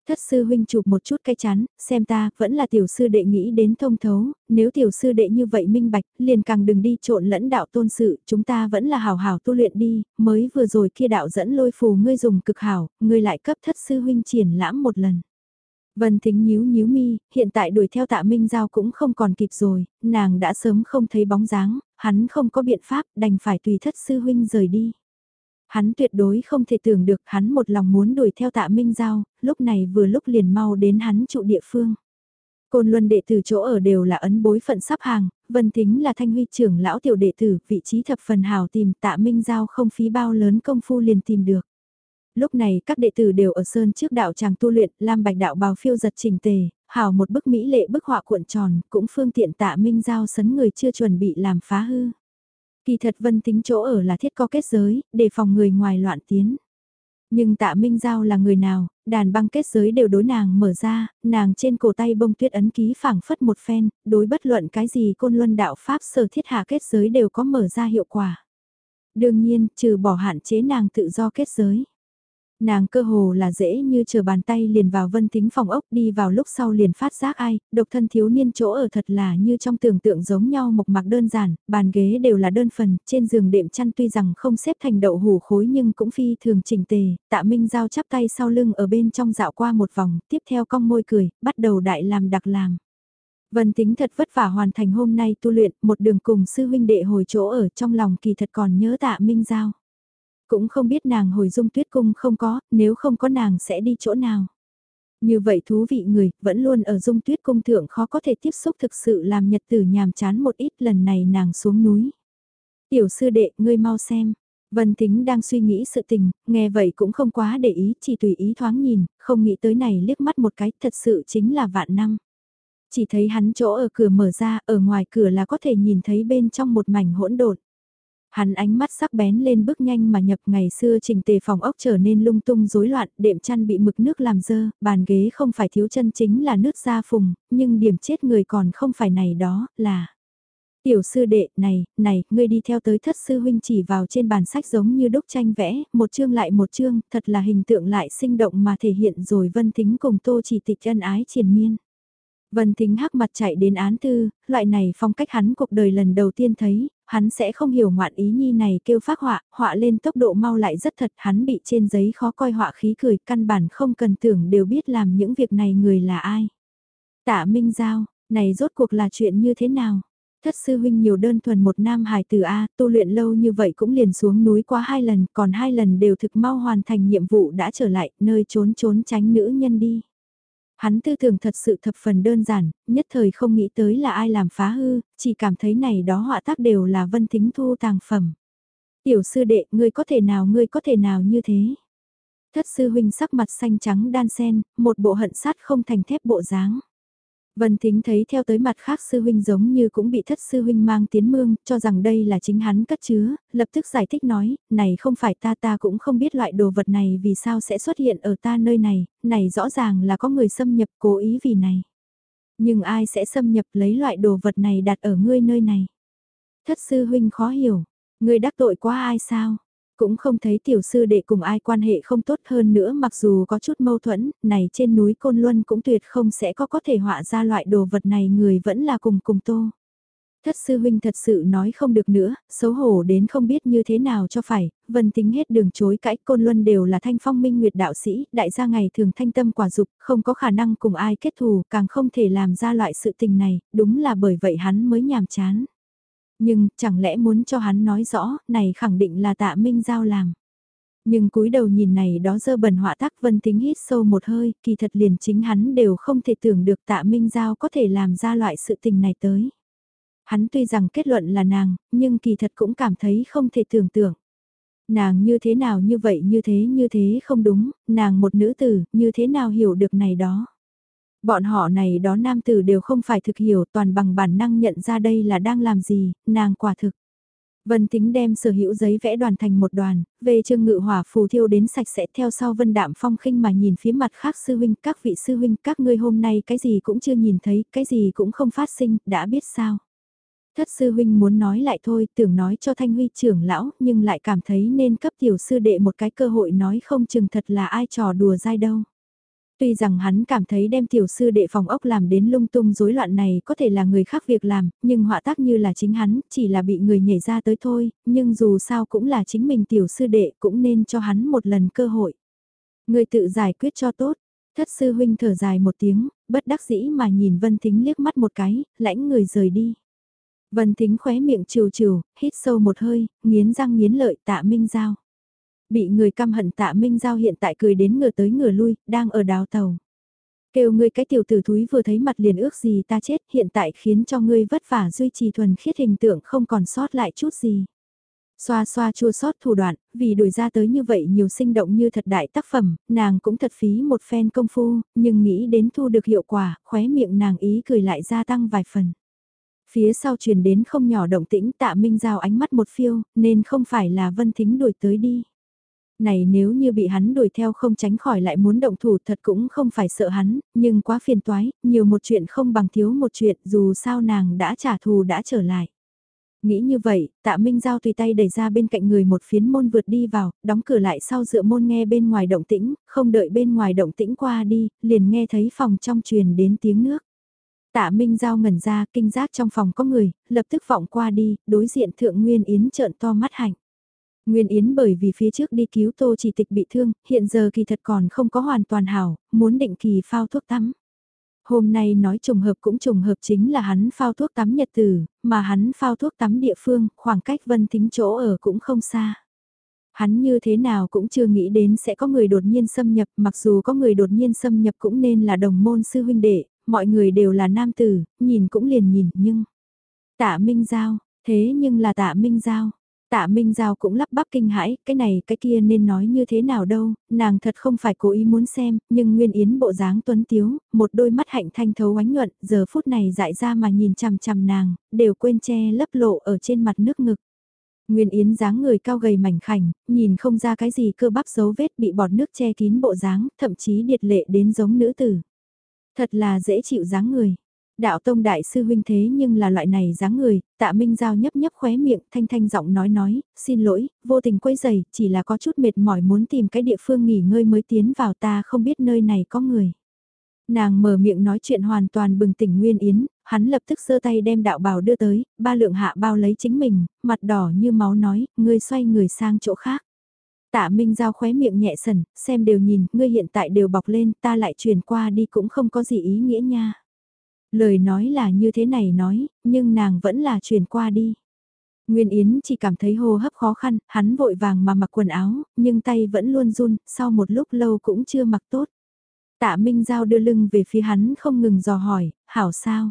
Thất sư huynh chụp một chút cái chán, xem ta, vẫn là tiểu sư đệ nghĩ đến thông thấu, nếu tiểu sư đệ như vậy minh bạch, liền càng đừng đi trộn lẫn đạo tôn sự, chúng ta vẫn là hào hào tu luyện đi, mới vừa rồi kia đạo dẫn lôi phù ngươi dùng cực hảo, ngươi lại cấp thất sư huynh triển lãm một lần. Vân Thính nhíu nhíu mi, hiện tại đuổi theo tạ Minh Giao cũng không còn kịp rồi, nàng đã sớm không thấy bóng dáng, hắn không có biện pháp đành phải tùy thất sư huynh rời đi. Hắn tuyệt đối không thể tưởng được hắn một lòng muốn đuổi theo tạ Minh Giao, lúc này vừa lúc liền mau đến hắn trụ địa phương. Côn Luân đệ tử chỗ ở đều là ấn bối phận sắp hàng, Vân Thính là thanh huy trưởng lão tiểu đệ tử, vị trí thập phần hào tìm tạ Minh Giao không phí bao lớn công phu liền tìm được. Lúc này các đệ tử đều ở sơn trước đạo tràng tu luyện, Lam Bạch đạo bào phiêu giật trình tề, hào một bức mỹ lệ bức họa cuộn tròn, cũng phương tiện tạ minh giao sấn người chưa chuẩn bị làm phá hư. Kỳ thật vân tính chỗ ở là thiết có kết giới, để phòng người ngoài loạn tiến. Nhưng tạ Minh Giao là người nào, đàn băng kết giới đều đối nàng mở ra, nàng trên cổ tay bông tuyết ấn ký phảng phất một phen, đối bất luận cái gì côn luân đạo Pháp sở thiết hạ kết giới đều có mở ra hiệu quả. Đương nhiên, trừ bỏ hạn chế nàng tự do kết giới. Nàng cơ hồ là dễ như chờ bàn tay liền vào vân tính phòng ốc đi vào lúc sau liền phát giác ai, độc thân thiếu niên chỗ ở thật là như trong tưởng tượng giống nhau mộc mạc đơn giản, bàn ghế đều là đơn phần, trên giường đệm chăn tuy rằng không xếp thành đậu hủ khối nhưng cũng phi thường chỉnh tề, tạ minh giao chắp tay sau lưng ở bên trong dạo qua một vòng, tiếp theo cong môi cười, bắt đầu đại làm đặc làm. Vân tính thật vất vả hoàn thành hôm nay tu luyện, một đường cùng sư huynh đệ hồi chỗ ở trong lòng kỳ thật còn nhớ tạ minh giao. Cũng không biết nàng hồi dung tuyết cung không có, nếu không có nàng sẽ đi chỗ nào. Như vậy thú vị người, vẫn luôn ở dung tuyết cung thượng khó có thể tiếp xúc thực sự làm nhật tử nhàm chán một ít lần này nàng xuống núi. Tiểu sư đệ, ngươi mau xem. Vân Thính đang suy nghĩ sự tình, nghe vậy cũng không quá để ý, chỉ tùy ý thoáng nhìn, không nghĩ tới này liếc mắt một cái, thật sự chính là vạn năm. Chỉ thấy hắn chỗ ở cửa mở ra, ở ngoài cửa là có thể nhìn thấy bên trong một mảnh hỗn độn. Hắn ánh mắt sắc bén lên bước nhanh mà nhập ngày xưa trình tề phòng ốc trở nên lung tung rối loạn, đệm chăn bị mực nước làm dơ, bàn ghế không phải thiếu chân chính là nước da phùng, nhưng điểm chết người còn không phải này đó, là... Tiểu sư đệ, này, này, ngươi đi theo tới thất sư huynh chỉ vào trên bàn sách giống như đúc tranh vẽ, một chương lại một chương, thật là hình tượng lại sinh động mà thể hiện rồi vân tính cùng tô chỉ tịch ân ái triền miên. Vân Thính hắc mặt chạy đến án thư loại này phong cách hắn cuộc đời lần đầu tiên thấy, hắn sẽ không hiểu ngoạn ý nhi này kêu phát họa, họa lên tốc độ mau lại rất thật, hắn bị trên giấy khó coi họa khí cười, căn bản không cần tưởng đều biết làm những việc này người là ai. Tạ Minh Giao, này rốt cuộc là chuyện như thế nào? Thất sư huynh nhiều đơn thuần một nam hài từ A, tu luyện lâu như vậy cũng liền xuống núi qua hai lần, còn hai lần đều thực mau hoàn thành nhiệm vụ đã trở lại, nơi trốn trốn tránh nữ nhân đi. Hắn tư tưởng thật sự thập phần đơn giản, nhất thời không nghĩ tới là ai làm phá hư, chỉ cảm thấy này đó họa tác đều là vân thính thu tàng phẩm. Tiểu sư đệ, ngươi có thể nào ngươi có thể nào như thế? Thất sư huynh sắc mặt xanh trắng đan sen, một bộ hận sát không thành thép bộ dáng. Vân Thính thấy theo tới mặt khác sư huynh giống như cũng bị thất sư huynh mang tiến mương, cho rằng đây là chính hắn cất chứa, lập tức giải thích nói, này không phải ta ta cũng không biết loại đồ vật này vì sao sẽ xuất hiện ở ta nơi này, này rõ ràng là có người xâm nhập cố ý vì này. Nhưng ai sẽ xâm nhập lấy loại đồ vật này đặt ở ngươi nơi này? Thất sư huynh khó hiểu, ngươi đắc tội quá ai sao? Cũng không thấy tiểu sư đệ cùng ai quan hệ không tốt hơn nữa mặc dù có chút mâu thuẫn, này trên núi Côn Luân cũng tuyệt không sẽ có có thể họa ra loại đồ vật này người vẫn là cùng cùng tô. Thất sư huynh thật sự nói không được nữa, xấu hổ đến không biết như thế nào cho phải, vân tính hết đường chối cãi côn luân đều là thanh phong minh nguyệt đạo sĩ, đại gia ngày thường thanh tâm quả dục, không có khả năng cùng ai kết thù, càng không thể làm ra loại sự tình này, đúng là bởi vậy hắn mới nhàm chán. Nhưng, chẳng lẽ muốn cho hắn nói rõ, này khẳng định là tạ minh giao làm. Nhưng cúi đầu nhìn này đó dơ bẩn họa tác vân tính hít sâu một hơi, kỳ thật liền chính hắn đều không thể tưởng được tạ minh giao có thể làm ra loại sự tình này tới. Hắn tuy rằng kết luận là nàng, nhưng kỳ thật cũng cảm thấy không thể tưởng tượng. Nàng như thế nào như vậy như thế như thế không đúng, nàng một nữ tử, như thế nào hiểu được này đó. Bọn họ này đó nam tử đều không phải thực hiểu toàn bằng bản năng nhận ra đây là đang làm gì, nàng quả thực. Vân Tính đem sở hữu giấy vẽ đoàn thành một đoàn, về trương ngự hỏa phù thiêu đến sạch sẽ theo sau Vân Đạm Phong khinh mà nhìn phía mặt khác sư huynh, các vị sư huynh, các ngươi hôm nay cái gì cũng chưa nhìn thấy, cái gì cũng không phát sinh, đã biết sao. Thất sư huynh muốn nói lại thôi, tưởng nói cho Thanh Huy trưởng lão, nhưng lại cảm thấy nên cấp tiểu sư đệ một cái cơ hội nói không chừng thật là ai trò đùa dai đâu. Tuy rằng hắn cảm thấy đem tiểu sư đệ phòng ốc làm đến lung tung rối loạn này có thể là người khác việc làm, nhưng họa tác như là chính hắn, chỉ là bị người nhảy ra tới thôi, nhưng dù sao cũng là chính mình tiểu sư đệ cũng nên cho hắn một lần cơ hội. Người tự giải quyết cho tốt, thất sư huynh thở dài một tiếng, bất đắc dĩ mà nhìn Vân Thính liếc mắt một cái, lãnh người rời đi. Vân Thính khóe miệng trừ trừ, hít sâu một hơi, nghiến răng nghiến lợi tạ minh giao. Bị người căm hận tạ Minh Giao hiện tại cười đến ngửa tới ngửa lui, đang ở đào tàu. Kêu ngươi cái tiểu tử thúi vừa thấy mặt liền ước gì ta chết hiện tại khiến cho ngươi vất vả duy trì thuần khiết hình tượng không còn sót lại chút gì. Xoa xoa chua sót thủ đoạn, vì đuổi ra tới như vậy nhiều sinh động như thật đại tác phẩm, nàng cũng thật phí một phen công phu, nhưng nghĩ đến thu được hiệu quả, khóe miệng nàng ý cười lại gia tăng vài phần. Phía sau truyền đến không nhỏ động tĩnh tạ minh giao ánh mắt một phiêu, nên không phải là vân thính đuổi tới đi. Này nếu như bị hắn đuổi theo không tránh khỏi lại muốn động thủ thật cũng không phải sợ hắn, nhưng quá phiền toái, nhiều một chuyện không bằng thiếu một chuyện dù sao nàng đã trả thù đã trở lại. Nghĩ như vậy, tạ Minh Giao tùy tay đẩy ra bên cạnh người một phiến môn vượt đi vào, đóng cửa lại sau dựa môn nghe bên ngoài động tĩnh, không đợi bên ngoài động tĩnh qua đi, liền nghe thấy phòng trong truyền đến tiếng nước. Tạ Minh Giao ngẩn ra, kinh giác trong phòng có người, lập tức vọng qua đi, đối diện thượng Nguyên Yến trợn to mắt hạnh. Nguyên Yến bởi vì phía trước đi cứu Tô Chỉ Tịch bị thương, hiện giờ kỳ thật còn không có hoàn toàn hảo, muốn định kỳ phao thuốc tắm. Hôm nay nói trùng hợp cũng trùng hợp chính là hắn phao thuốc tắm nhật tử, mà hắn phao thuốc tắm địa phương, khoảng cách vân tính chỗ ở cũng không xa. Hắn như thế nào cũng chưa nghĩ đến sẽ có người đột nhiên xâm nhập, mặc dù có người đột nhiên xâm nhập cũng nên là đồng môn sư huynh đệ, mọi người đều là nam tử, nhìn cũng liền nhìn, nhưng... Tạ Minh Giao, thế nhưng là tạ Minh Giao, Tạ Minh Giao cũng lắp bắp kinh hãi, cái này cái kia nên nói như thế nào đâu, nàng thật không phải cố ý muốn xem, nhưng Nguyên Yến bộ dáng tuấn tiếu, một đôi mắt hạnh thanh thấu ánh nhuận, giờ phút này dại ra mà nhìn chằm chằm nàng, đều quên che lấp lộ ở trên mặt nước ngực. Nguyên Yến dáng người cao gầy mảnh khảnh, nhìn không ra cái gì cơ bắp dấu vết bị bọt nước che kín bộ dáng, thậm chí điệt lệ đến giống nữ tử. Thật là dễ chịu dáng người. Đạo tông đại sư huynh thế nhưng là loại này dáng người, tạ minh giao nhấp nhấp khóe miệng thanh thanh giọng nói nói, xin lỗi, vô tình quấy giày, chỉ là có chút mệt mỏi muốn tìm cái địa phương nghỉ ngơi mới tiến vào ta không biết nơi này có người. Nàng mở miệng nói chuyện hoàn toàn bừng tỉnh Nguyên Yến, hắn lập tức giơ tay đem đạo bào đưa tới, ba lượng hạ bao lấy chính mình, mặt đỏ như máu nói, ngươi xoay người sang chỗ khác. Tạ Minh Giao khóe miệng nhẹ sần, xem đều nhìn, ngươi hiện tại đều bọc lên, ta lại truyền qua đi cũng không có gì ý nghĩa nha. Lời nói là như thế này nói, nhưng nàng vẫn là truyền qua đi. Nguyên Yến chỉ cảm thấy hô hấp khó khăn, hắn vội vàng mà mặc quần áo, nhưng tay vẫn luôn run, sau một lúc lâu cũng chưa mặc tốt. Tạ Minh Giao đưa lưng về phía hắn không ngừng dò hỏi, hảo sao?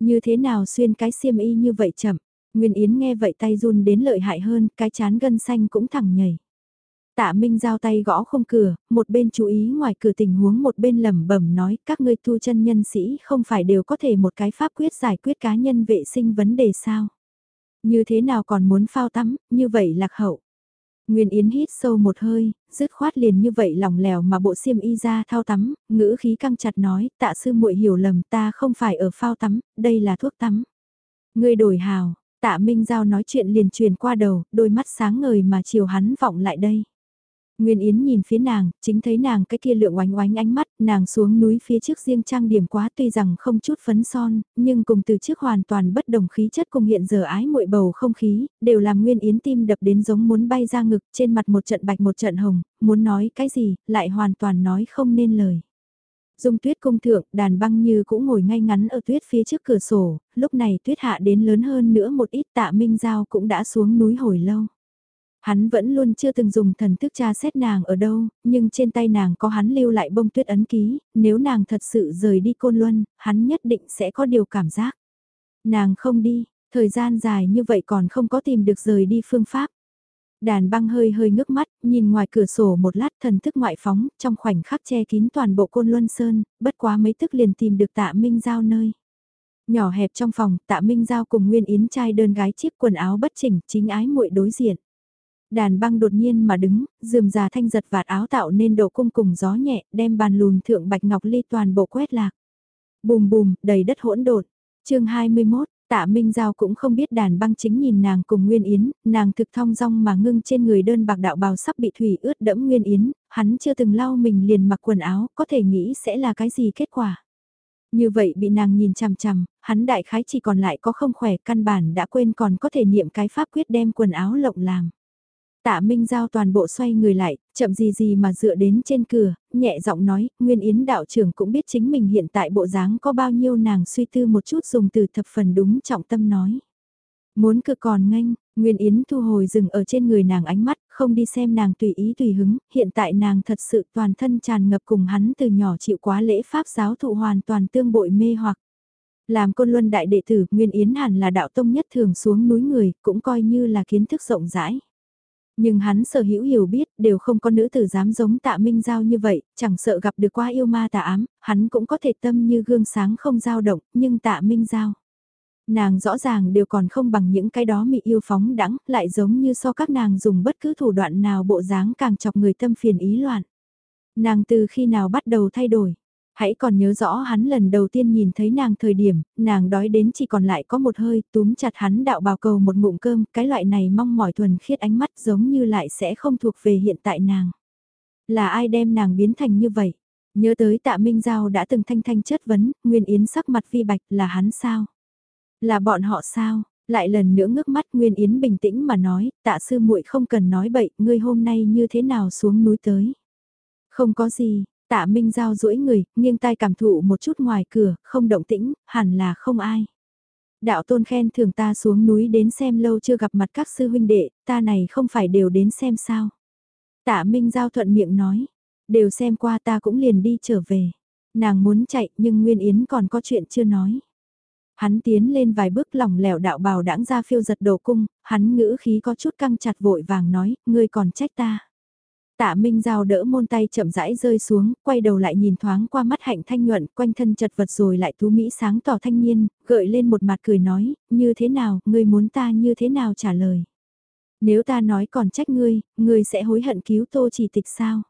Như thế nào xuyên cái xiêm y như vậy chậm? Nguyên Yến nghe vậy tay run đến lợi hại hơn, cái chán gân xanh cũng thẳng nhảy. Tạ Minh giao tay gõ không cửa, một bên chú ý ngoài cửa tình huống một bên lẩm bẩm nói các ngươi tu chân nhân sĩ không phải đều có thể một cái pháp quyết giải quyết cá nhân vệ sinh vấn đề sao. Như thế nào còn muốn phao tắm, như vậy lạc hậu. Nguyên Yến hít sâu một hơi, dứt khoát liền như vậy lỏng lẻo mà bộ xiêm y ra thao tắm, ngữ khí căng chặt nói, tạ sư muội hiểu lầm ta không phải ở phao tắm, đây là thuốc tắm. Ngươi đổi hào, tạ Minh Giao nói chuyện liền truyền qua đầu, đôi mắt sáng ngời mà chiều hắn vọng lại đây. Nguyên Yến nhìn phía nàng, chính thấy nàng cái kia lượng oánh oánh ánh mắt, nàng xuống núi phía trước riêng trang điểm quá tuy rằng không chút phấn son, nhưng cùng từ trước hoàn toàn bất đồng khí chất cùng hiện giờ ái muội bầu không khí, đều làm Nguyên Yến tim đập đến giống muốn bay ra ngực, trên mặt một trận bạch một trận hồng, muốn nói cái gì, lại hoàn toàn nói không nên lời. Dung tuyết công thượng, đàn băng như cũng ngồi ngay ngắn ở tuyết phía trước cửa sổ, lúc này tuyết hạ đến lớn hơn nữa một ít tạ minh giao cũng đã xuống núi hồi lâu. Hắn vẫn luôn chưa từng dùng thần thức tra xét nàng ở đâu, nhưng trên tay nàng có hắn lưu lại bông tuyết ấn ký, nếu nàng thật sự rời đi côn luân, hắn nhất định sẽ có điều cảm giác. Nàng không đi, thời gian dài như vậy còn không có tìm được rời đi phương pháp. Đàn băng hơi hơi ngước mắt, nhìn ngoài cửa sổ một lát thần thức ngoại phóng, trong khoảnh khắc che kín toàn bộ côn luân sơn, bất quá mấy tức liền tìm được tạ minh giao nơi. Nhỏ hẹp trong phòng, tạ minh giao cùng nguyên yến trai đơn gái chiếc quần áo bất chỉnh, chính ái muội đối diện. Đàn băng đột nhiên mà đứng, dườm già thanh giật vạt áo tạo nên độ cung cùng gió nhẹ, đem bàn lùn thượng bạch ngọc ly toàn bộ quét lạc. Bùm bùm, đầy đất hỗn độn. chương 21, Tạ Minh Giao cũng không biết đàn băng chính nhìn nàng cùng Nguyên Yến, nàng thực thong dong mà ngưng trên người đơn bạc đạo bào sắp bị thủy ướt đẫm Nguyên Yến, hắn chưa từng lau mình liền mặc quần áo, có thể nghĩ sẽ là cái gì kết quả. Như vậy bị nàng nhìn chằm chằm, hắn đại khái chỉ còn lại có không khỏe căn bản đã quên còn có thể niệm cái pháp quyết đem quần áo lộng làm. Tạ Minh Giao toàn bộ xoay người lại, chậm gì gì mà dựa đến trên cửa, nhẹ giọng nói, Nguyên Yến đạo trưởng cũng biết chính mình hiện tại bộ dáng có bao nhiêu nàng suy tư một chút dùng từ thập phần đúng trọng tâm nói. Muốn cực còn nganh Nguyên Yến thu hồi dừng ở trên người nàng ánh mắt, không đi xem nàng tùy ý tùy hứng, hiện tại nàng thật sự toàn thân tràn ngập cùng hắn từ nhỏ chịu quá lễ pháp giáo thụ hoàn toàn tương bội mê hoặc. Làm côn luân đại đệ tử, Nguyên Yến hẳn là đạo tông nhất thường xuống núi người, cũng coi như là kiến thức rộng rãi. Nhưng hắn sở hữu hiểu biết đều không có nữ tử dám giống tạ minh giao như vậy, chẳng sợ gặp được qua yêu ma tà ám, hắn cũng có thể tâm như gương sáng không dao động, nhưng tạ minh giao. Nàng rõ ràng đều còn không bằng những cái đó mị yêu phóng đắng, lại giống như so các nàng dùng bất cứ thủ đoạn nào bộ dáng càng chọc người tâm phiền ý loạn. Nàng từ khi nào bắt đầu thay đổi, Hãy còn nhớ rõ hắn lần đầu tiên nhìn thấy nàng thời điểm, nàng đói đến chỉ còn lại có một hơi, túm chặt hắn đạo bào cầu một ngụm cơm, cái loại này mong mỏi thuần khiết ánh mắt giống như lại sẽ không thuộc về hiện tại nàng. Là ai đem nàng biến thành như vậy? Nhớ tới tạ Minh Giao đã từng thanh thanh chất vấn, Nguyên Yến sắc mặt vi bạch là hắn sao? Là bọn họ sao? Lại lần nữa ngước mắt Nguyên Yến bình tĩnh mà nói, tạ sư muội không cần nói bậy, ngươi hôm nay như thế nào xuống núi tới? Không có gì, Tạ Minh Giao duỗi người, nghiêng tai cảm thụ một chút ngoài cửa, không động tĩnh, hẳn là không ai. Đạo tôn khen thường ta xuống núi đến xem lâu chưa gặp mặt các sư huynh đệ, ta này không phải đều đến xem sao. Tạ Minh Giao thuận miệng nói, đều xem qua ta cũng liền đi trở về. Nàng muốn chạy nhưng Nguyên Yến còn có chuyện chưa nói. Hắn tiến lên vài bước lỏng lẻo đạo bào đãng ra phiêu giật đồ cung, hắn ngữ khí có chút căng chặt vội vàng nói, ngươi còn trách ta. Tạ Minh Giao đỡ môn tay chậm rãi rơi xuống, quay đầu lại nhìn thoáng qua mắt hạnh thanh nhuận, quanh thân chật vật rồi lại tú mỹ sáng tỏ thanh niên, gợi lên một mặt cười nói, như thế nào, ngươi muốn ta như thế nào trả lời. Nếu ta nói còn trách ngươi, ngươi sẽ hối hận cứu tô chỉ tịch sao?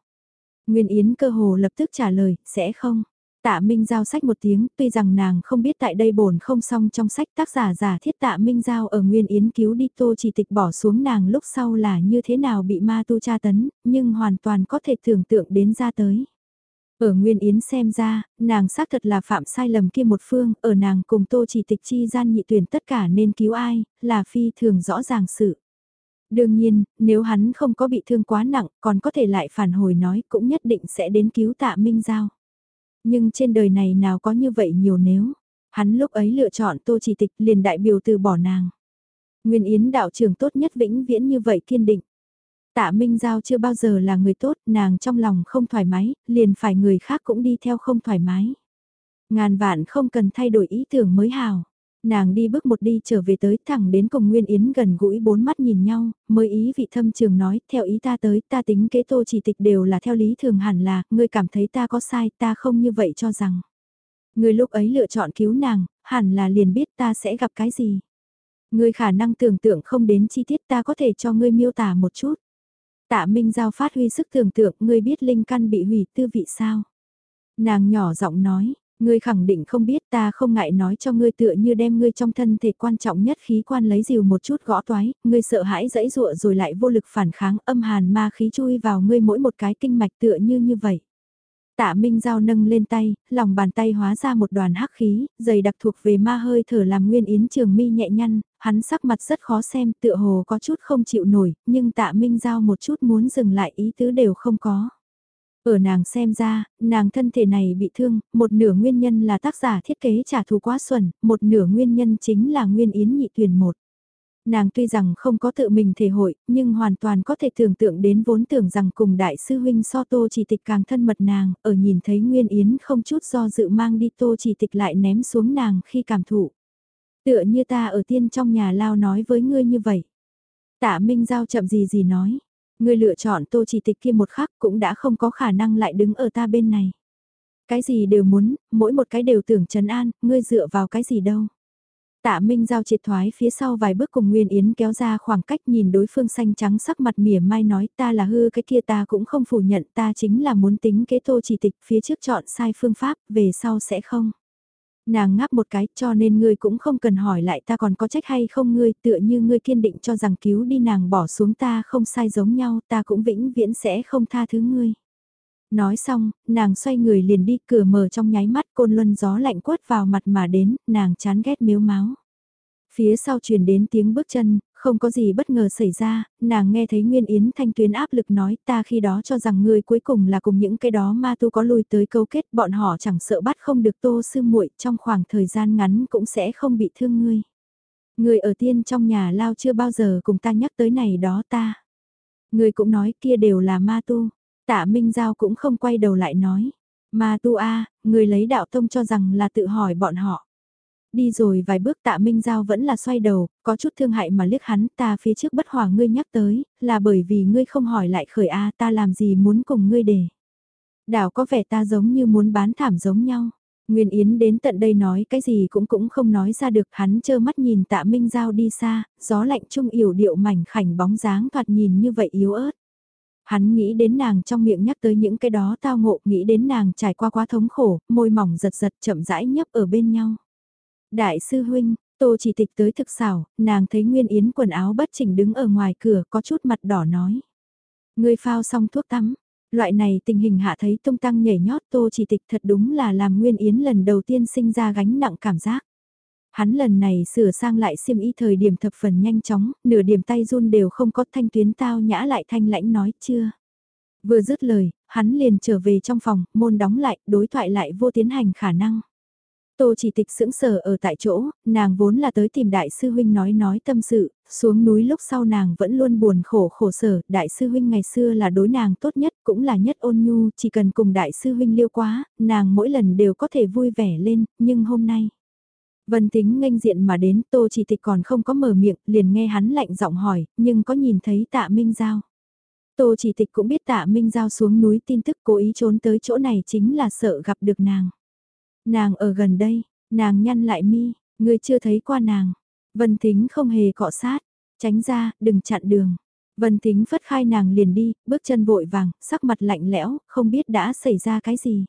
Nguyên Yến cơ hồ lập tức trả lời, sẽ không. Tạ Minh Giao sách một tiếng, tuy rằng nàng không biết tại đây bổn không xong trong sách tác giả giả thiết Tạ Minh Giao ở Nguyên Yến cứu đi tô chỉ tịch bỏ xuống nàng lúc sau là như thế nào bị ma tu tra tấn, nhưng hoàn toàn có thể tưởng tượng đến ra tới. Ở Nguyên Yến xem ra, nàng xác thật là phạm sai lầm kia một phương, ở nàng cùng tô chỉ tịch chi gian nhị tuyển tất cả nên cứu ai, là phi thường rõ ràng sự. Đương nhiên, nếu hắn không có bị thương quá nặng, còn có thể lại phản hồi nói cũng nhất định sẽ đến cứu tạ Minh Giao. Nhưng trên đời này nào có như vậy nhiều nếu. Hắn lúc ấy lựa chọn tô chỉ tịch liền đại biểu từ bỏ nàng. Nguyên Yến đạo trưởng tốt nhất vĩnh viễn như vậy kiên định. Tạ Minh Giao chưa bao giờ là người tốt, nàng trong lòng không thoải mái, liền phải người khác cũng đi theo không thoải mái. Ngàn vạn không cần thay đổi ý tưởng mới hào. Nàng đi bước một đi trở về tới thẳng đến cùng Nguyên Yến gần gũi bốn mắt nhìn nhau, mới ý vị thâm trường nói, theo ý ta tới, ta tính kế tô chỉ tịch đều là theo lý thường hẳn là, ngươi cảm thấy ta có sai, ta không như vậy cho rằng. Ngươi lúc ấy lựa chọn cứu nàng, hẳn là liền biết ta sẽ gặp cái gì. Ngươi khả năng tưởng tượng không đến chi tiết ta có thể cho ngươi miêu tả một chút. Tạ Minh Giao phát huy sức tưởng tượng, ngươi biết linh căn bị hủy tư vị sao? Nàng nhỏ giọng nói, Ngươi khẳng định không biết ta không ngại nói cho ngươi tựa như đem ngươi trong thân thể quan trọng nhất khí quan lấy dìu một chút gõ toái, ngươi sợ hãi dẫy dụa rồi lại vô lực phản kháng âm hàn ma khí chui vào ngươi mỗi một cái kinh mạch tựa như như vậy. Tạ Minh Giao nâng lên tay, lòng bàn tay hóa ra một đoàn hắc khí, dày đặc thuộc về ma hơi thở làm nguyên yến trường mi nhẹ nhăn, hắn sắc mặt rất khó xem tựa hồ có chút không chịu nổi, nhưng tạ Minh Giao một chút muốn dừng lại ý tứ đều không có. Ở nàng xem ra, nàng thân thể này bị thương, một nửa nguyên nhân là tác giả thiết kế trả thù quá xuẩn, một nửa nguyên nhân chính là nguyên yến nhị tuyển một. Nàng tuy rằng không có tự mình thể hội, nhưng hoàn toàn có thể tưởng tượng đến vốn tưởng rằng cùng đại sư huynh so tô chỉ tịch càng thân mật nàng, ở nhìn thấy Nguyên Yến không chút do dự mang đi tô chỉ tịch lại ném xuống nàng khi cảm thụ. Tựa như ta ở tiên trong nhà lao nói với ngươi như vậy. Tạ Minh Giao chậm gì gì nói, Ngươi lựa chọn tô chỉ tịch kia một khắc cũng đã không có khả năng lại đứng ở ta bên này. Cái gì đều muốn, mỗi một cái đều tưởng trấn an, ngươi dựa vào cái gì đâu. Tạ Minh Giao triệt thoái phía sau vài bước cùng Nguyên Yến kéo ra khoảng cách nhìn đối phương xanh trắng sắc mặt mỉa mai nói ta là hư cái kia ta cũng không phủ nhận ta chính là muốn tính kế tô chỉ tịch phía trước chọn sai phương pháp về sau sẽ không. Nàng ngáp một cái cho nên ngươi cũng không cần hỏi lại ta còn có trách hay không ngươi tựa như ngươi kiên định cho rằng cứu đi nàng bỏ xuống ta không sai giống nhau ta cũng vĩnh viễn sẽ không tha thứ ngươi. Nói xong, nàng xoay người liền đi cửa mở trong nháy mắt côn luân gió lạnh quất vào mặt mà đến, nàng chán ghét miếu máu. Phía sau truyền đến tiếng bước chân, không có gì bất ngờ xảy ra, nàng nghe thấy Nguyên Yến Thanh Tuyến áp lực nói ta khi đó cho rằng ngươi cuối cùng là cùng những cái đó ma tu có lui tới câu kết bọn họ chẳng sợ bắt không được tô sư muội trong khoảng thời gian ngắn cũng sẽ không bị thương ngươi. Người ở tiên trong nhà lao chưa bao giờ cùng ta nhắc tới này đó ta. Người cũng nói kia đều là ma tu. Tạ Minh Giao cũng không quay đầu lại nói. Ma tu a, người lấy đạo tông cho rằng là tự hỏi bọn họ. Đi rồi vài bước tạ Minh Giao vẫn là xoay đầu, có chút thương hại mà liếc hắn ta phía trước bất hòa ngươi nhắc tới, là bởi vì ngươi không hỏi lại khởi a ta làm gì muốn cùng ngươi để. Đảo có vẻ ta giống như muốn bán thảm giống nhau. Nguyên Yến đến tận đây nói cái gì cũng cũng không nói ra được hắn chơ mắt nhìn tạ Minh Giao đi xa, gió lạnh trung yểu điệu mảnh khảnh bóng dáng thoạt nhìn như vậy yếu ớt. Hắn nghĩ đến nàng trong miệng nhắc tới những cái đó tao ngộ, nghĩ đến nàng trải qua quá thống khổ, môi mỏng giật giật chậm rãi nhấp ở bên nhau. Đại sư huynh, Tô chỉ tịch tới thực xảo, nàng thấy Nguyên Yến quần áo bất chỉnh đứng ở ngoài cửa có chút mặt đỏ nói. Người phao xong thuốc tắm, loại này tình hình hạ thấy tung tăng nhảy nhót Tô chỉ tịch thật đúng là làm Nguyên Yến lần đầu tiên sinh ra gánh nặng cảm giác. Hắn lần này sửa sang lại xiêm y thời điểm thập phần nhanh chóng, nửa điểm tay run đều không có thanh tuyến tao nhã lại thanh lãnh nói chưa. Vừa dứt lời, hắn liền trở về trong phòng, môn đóng lại, đối thoại lại vô tiến hành khả năng. Tô chỉ tịch sững sờ ở tại chỗ, nàng vốn là tới tìm đại sư huynh nói nói tâm sự, xuống núi lúc sau nàng vẫn luôn buồn khổ khổ sở, đại sư huynh ngày xưa là đối nàng tốt nhất, cũng là nhất ôn nhu, chỉ cần cùng đại sư huynh liêu quá, nàng mỗi lần đều có thể vui vẻ lên, nhưng hôm nay. Vân tính nghênh diện mà đến, tô chỉ tịch còn không có mở miệng, liền nghe hắn lạnh giọng hỏi, nhưng có nhìn thấy tạ Minh Giao. Tô chỉ tịch cũng biết tạ Minh Giao xuống núi tin tức cố ý trốn tới chỗ này chính là sợ gặp được nàng. Nàng ở gần đây, nàng nhăn lại mi, ngươi chưa thấy qua nàng. Vân Thính không hề cọ sát, tránh ra, đừng chặn đường. Vân Thính phất khai nàng liền đi, bước chân vội vàng, sắc mặt lạnh lẽo, không biết đã xảy ra cái gì.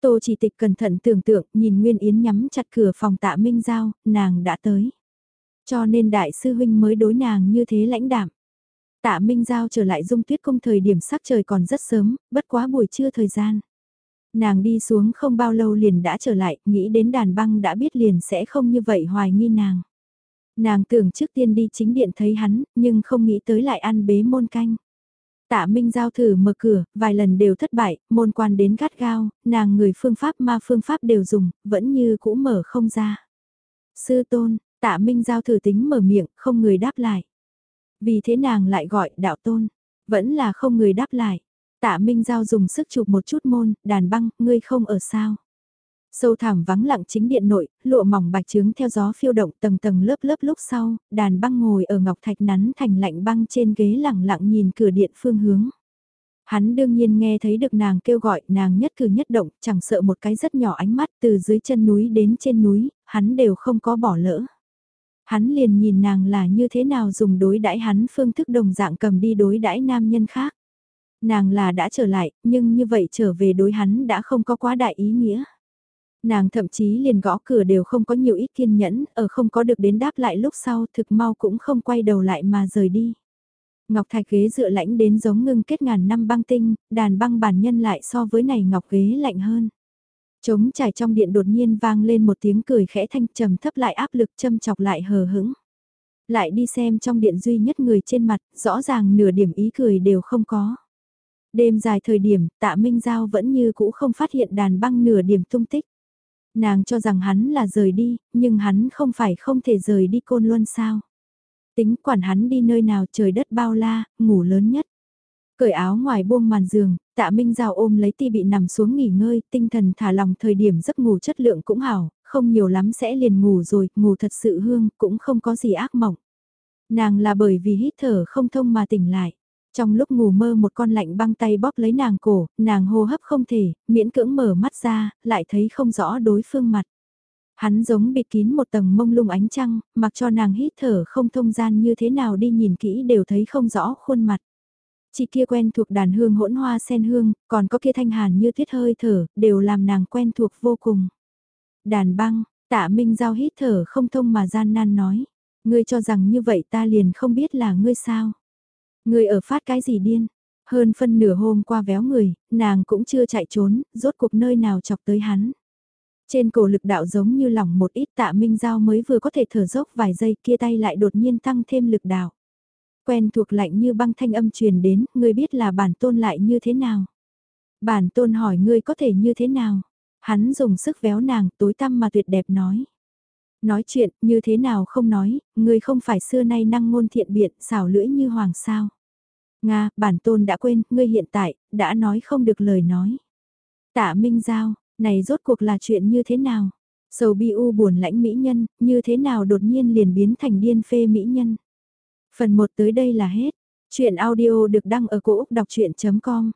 Tô chỉ tịch cẩn thận tưởng tượng, nhìn Nguyên Yến nhắm chặt cửa phòng tạ Minh Giao, nàng đã tới. Cho nên đại sư huynh mới đối nàng như thế lãnh đạm. Tạ Minh Giao trở lại dung tuyết cung thời điểm sắc trời còn rất sớm, bất quá buổi trưa thời gian. Nàng đi xuống không bao lâu liền đã trở lại, nghĩ đến đàn băng đã biết liền sẽ không như vậy hoài nghi nàng. Nàng tưởng trước tiên đi chính điện thấy hắn, nhưng không nghĩ tới lại ăn bế môn canh. Tạ Minh Giao thử mở cửa, vài lần đều thất bại, môn quan đến gắt gao, nàng người phương pháp ma phương pháp đều dùng, vẫn như cũ mở không ra. Sư tôn, tạ Minh Giao thử tính mở miệng, không người đáp lại. Vì thế nàng lại gọi đạo tôn, vẫn là không người đáp lại. Tạ Minh Giao dùng sức chụp một chút môn, đàn băng, ngươi không ở sao. Sâu thẳm vắng lặng chính điện nội, lụa mỏng bạch trướng theo gió phiêu động tầng tầng lớp lớp lúc sau, đàn băng ngồi ở ngọc thạch nắn thành lạnh băng trên ghế lẳng lặng nhìn cửa điện phương hướng. Hắn đương nhiên nghe thấy được nàng kêu gọi nàng nhất cử nhất động, chẳng sợ một cái rất nhỏ ánh mắt từ dưới chân núi đến trên núi, hắn đều không có bỏ lỡ. Hắn liền nhìn nàng là như thế nào dùng đối đãi hắn phương thức đồng dạng cầm đi đối đãi nam nhân khác. Nàng là đã trở lại, nhưng như vậy trở về đối hắn đã không có quá đại ý nghĩa. Nàng thậm chí liền gõ cửa đều không có nhiều ít kiên nhẫn, ở không có được đến đáp lại lúc sau thực mau cũng không quay đầu lại mà rời đi. Ngọc thạch ghế dựa lãnh đến giống ngưng kết ngàn năm băng tinh, đàn băng bản nhân lại so với này ngọc ghế lạnh hơn. Trống trải trong điện đột nhiên vang lên một tiếng cười khẽ thanh trầm thấp lại áp lực châm chọc lại hờ hững. Lại đi xem trong điện duy nhất người trên mặt, rõ ràng nửa điểm ý cười đều không có. Đêm dài thời điểm, tạ Minh Giao vẫn như cũ không phát hiện đàn băng nửa điểm tung tích. Nàng cho rằng hắn là rời đi, nhưng hắn không phải không thể rời đi côn luân sao. Tính quản hắn đi nơi nào trời đất bao la, ngủ lớn nhất. Cởi áo ngoài buông màn giường, tạ Minh Giao ôm lấy ti bị nằm xuống nghỉ ngơi, tinh thần thả lòng thời điểm giấc ngủ chất lượng cũng hảo, không nhiều lắm sẽ liền ngủ rồi, ngủ thật sự hương, cũng không có gì ác mộng. Nàng là bởi vì hít thở không thông mà tỉnh lại. Trong lúc ngủ mơ một con lạnh băng tay bóp lấy nàng cổ, nàng hô hấp không thể, miễn cưỡng mở mắt ra, lại thấy không rõ đối phương mặt. Hắn giống bịt kín một tầng mông lung ánh trăng, mặc cho nàng hít thở không thông gian như thế nào đi nhìn kỹ đều thấy không rõ khuôn mặt. Chị kia quen thuộc đàn hương hỗn hoa sen hương, còn có kia thanh hàn như tuyết hơi thở, đều làm nàng quen thuộc vô cùng. Đàn băng, tạ minh giao hít thở không thông mà gian nan nói. Ngươi cho rằng như vậy ta liền không biết là ngươi sao người ở phát cái gì điên? Hơn phân nửa hôm qua véo người, nàng cũng chưa chạy trốn, rốt cuộc nơi nào chọc tới hắn. Trên cổ lực đạo giống như lỏng một ít tạ minh giao mới vừa có thể thở dốc vài giây kia tay lại đột nhiên tăng thêm lực đạo. Quen thuộc lạnh như băng thanh âm truyền đến, ngươi biết là bản tôn lại như thế nào. Bản tôn hỏi ngươi có thể như thế nào. Hắn dùng sức véo nàng tối tăm mà tuyệt đẹp nói. Nói chuyện như thế nào không nói, ngươi không phải xưa nay năng ngôn thiện biện xảo lưỡi như hoàng sao. Nga, bản tôn đã quên, ngươi hiện tại, đã nói không được lời nói. Tạ Minh Giao, này rốt cuộc là chuyện như thế nào? Sầu bi u buồn lãnh mỹ nhân, như thế nào đột nhiên liền biến thành điên phê mỹ nhân? Phần 1 tới đây là hết. Chuyện audio được đăng ở cổ Úc đọc chuyện.com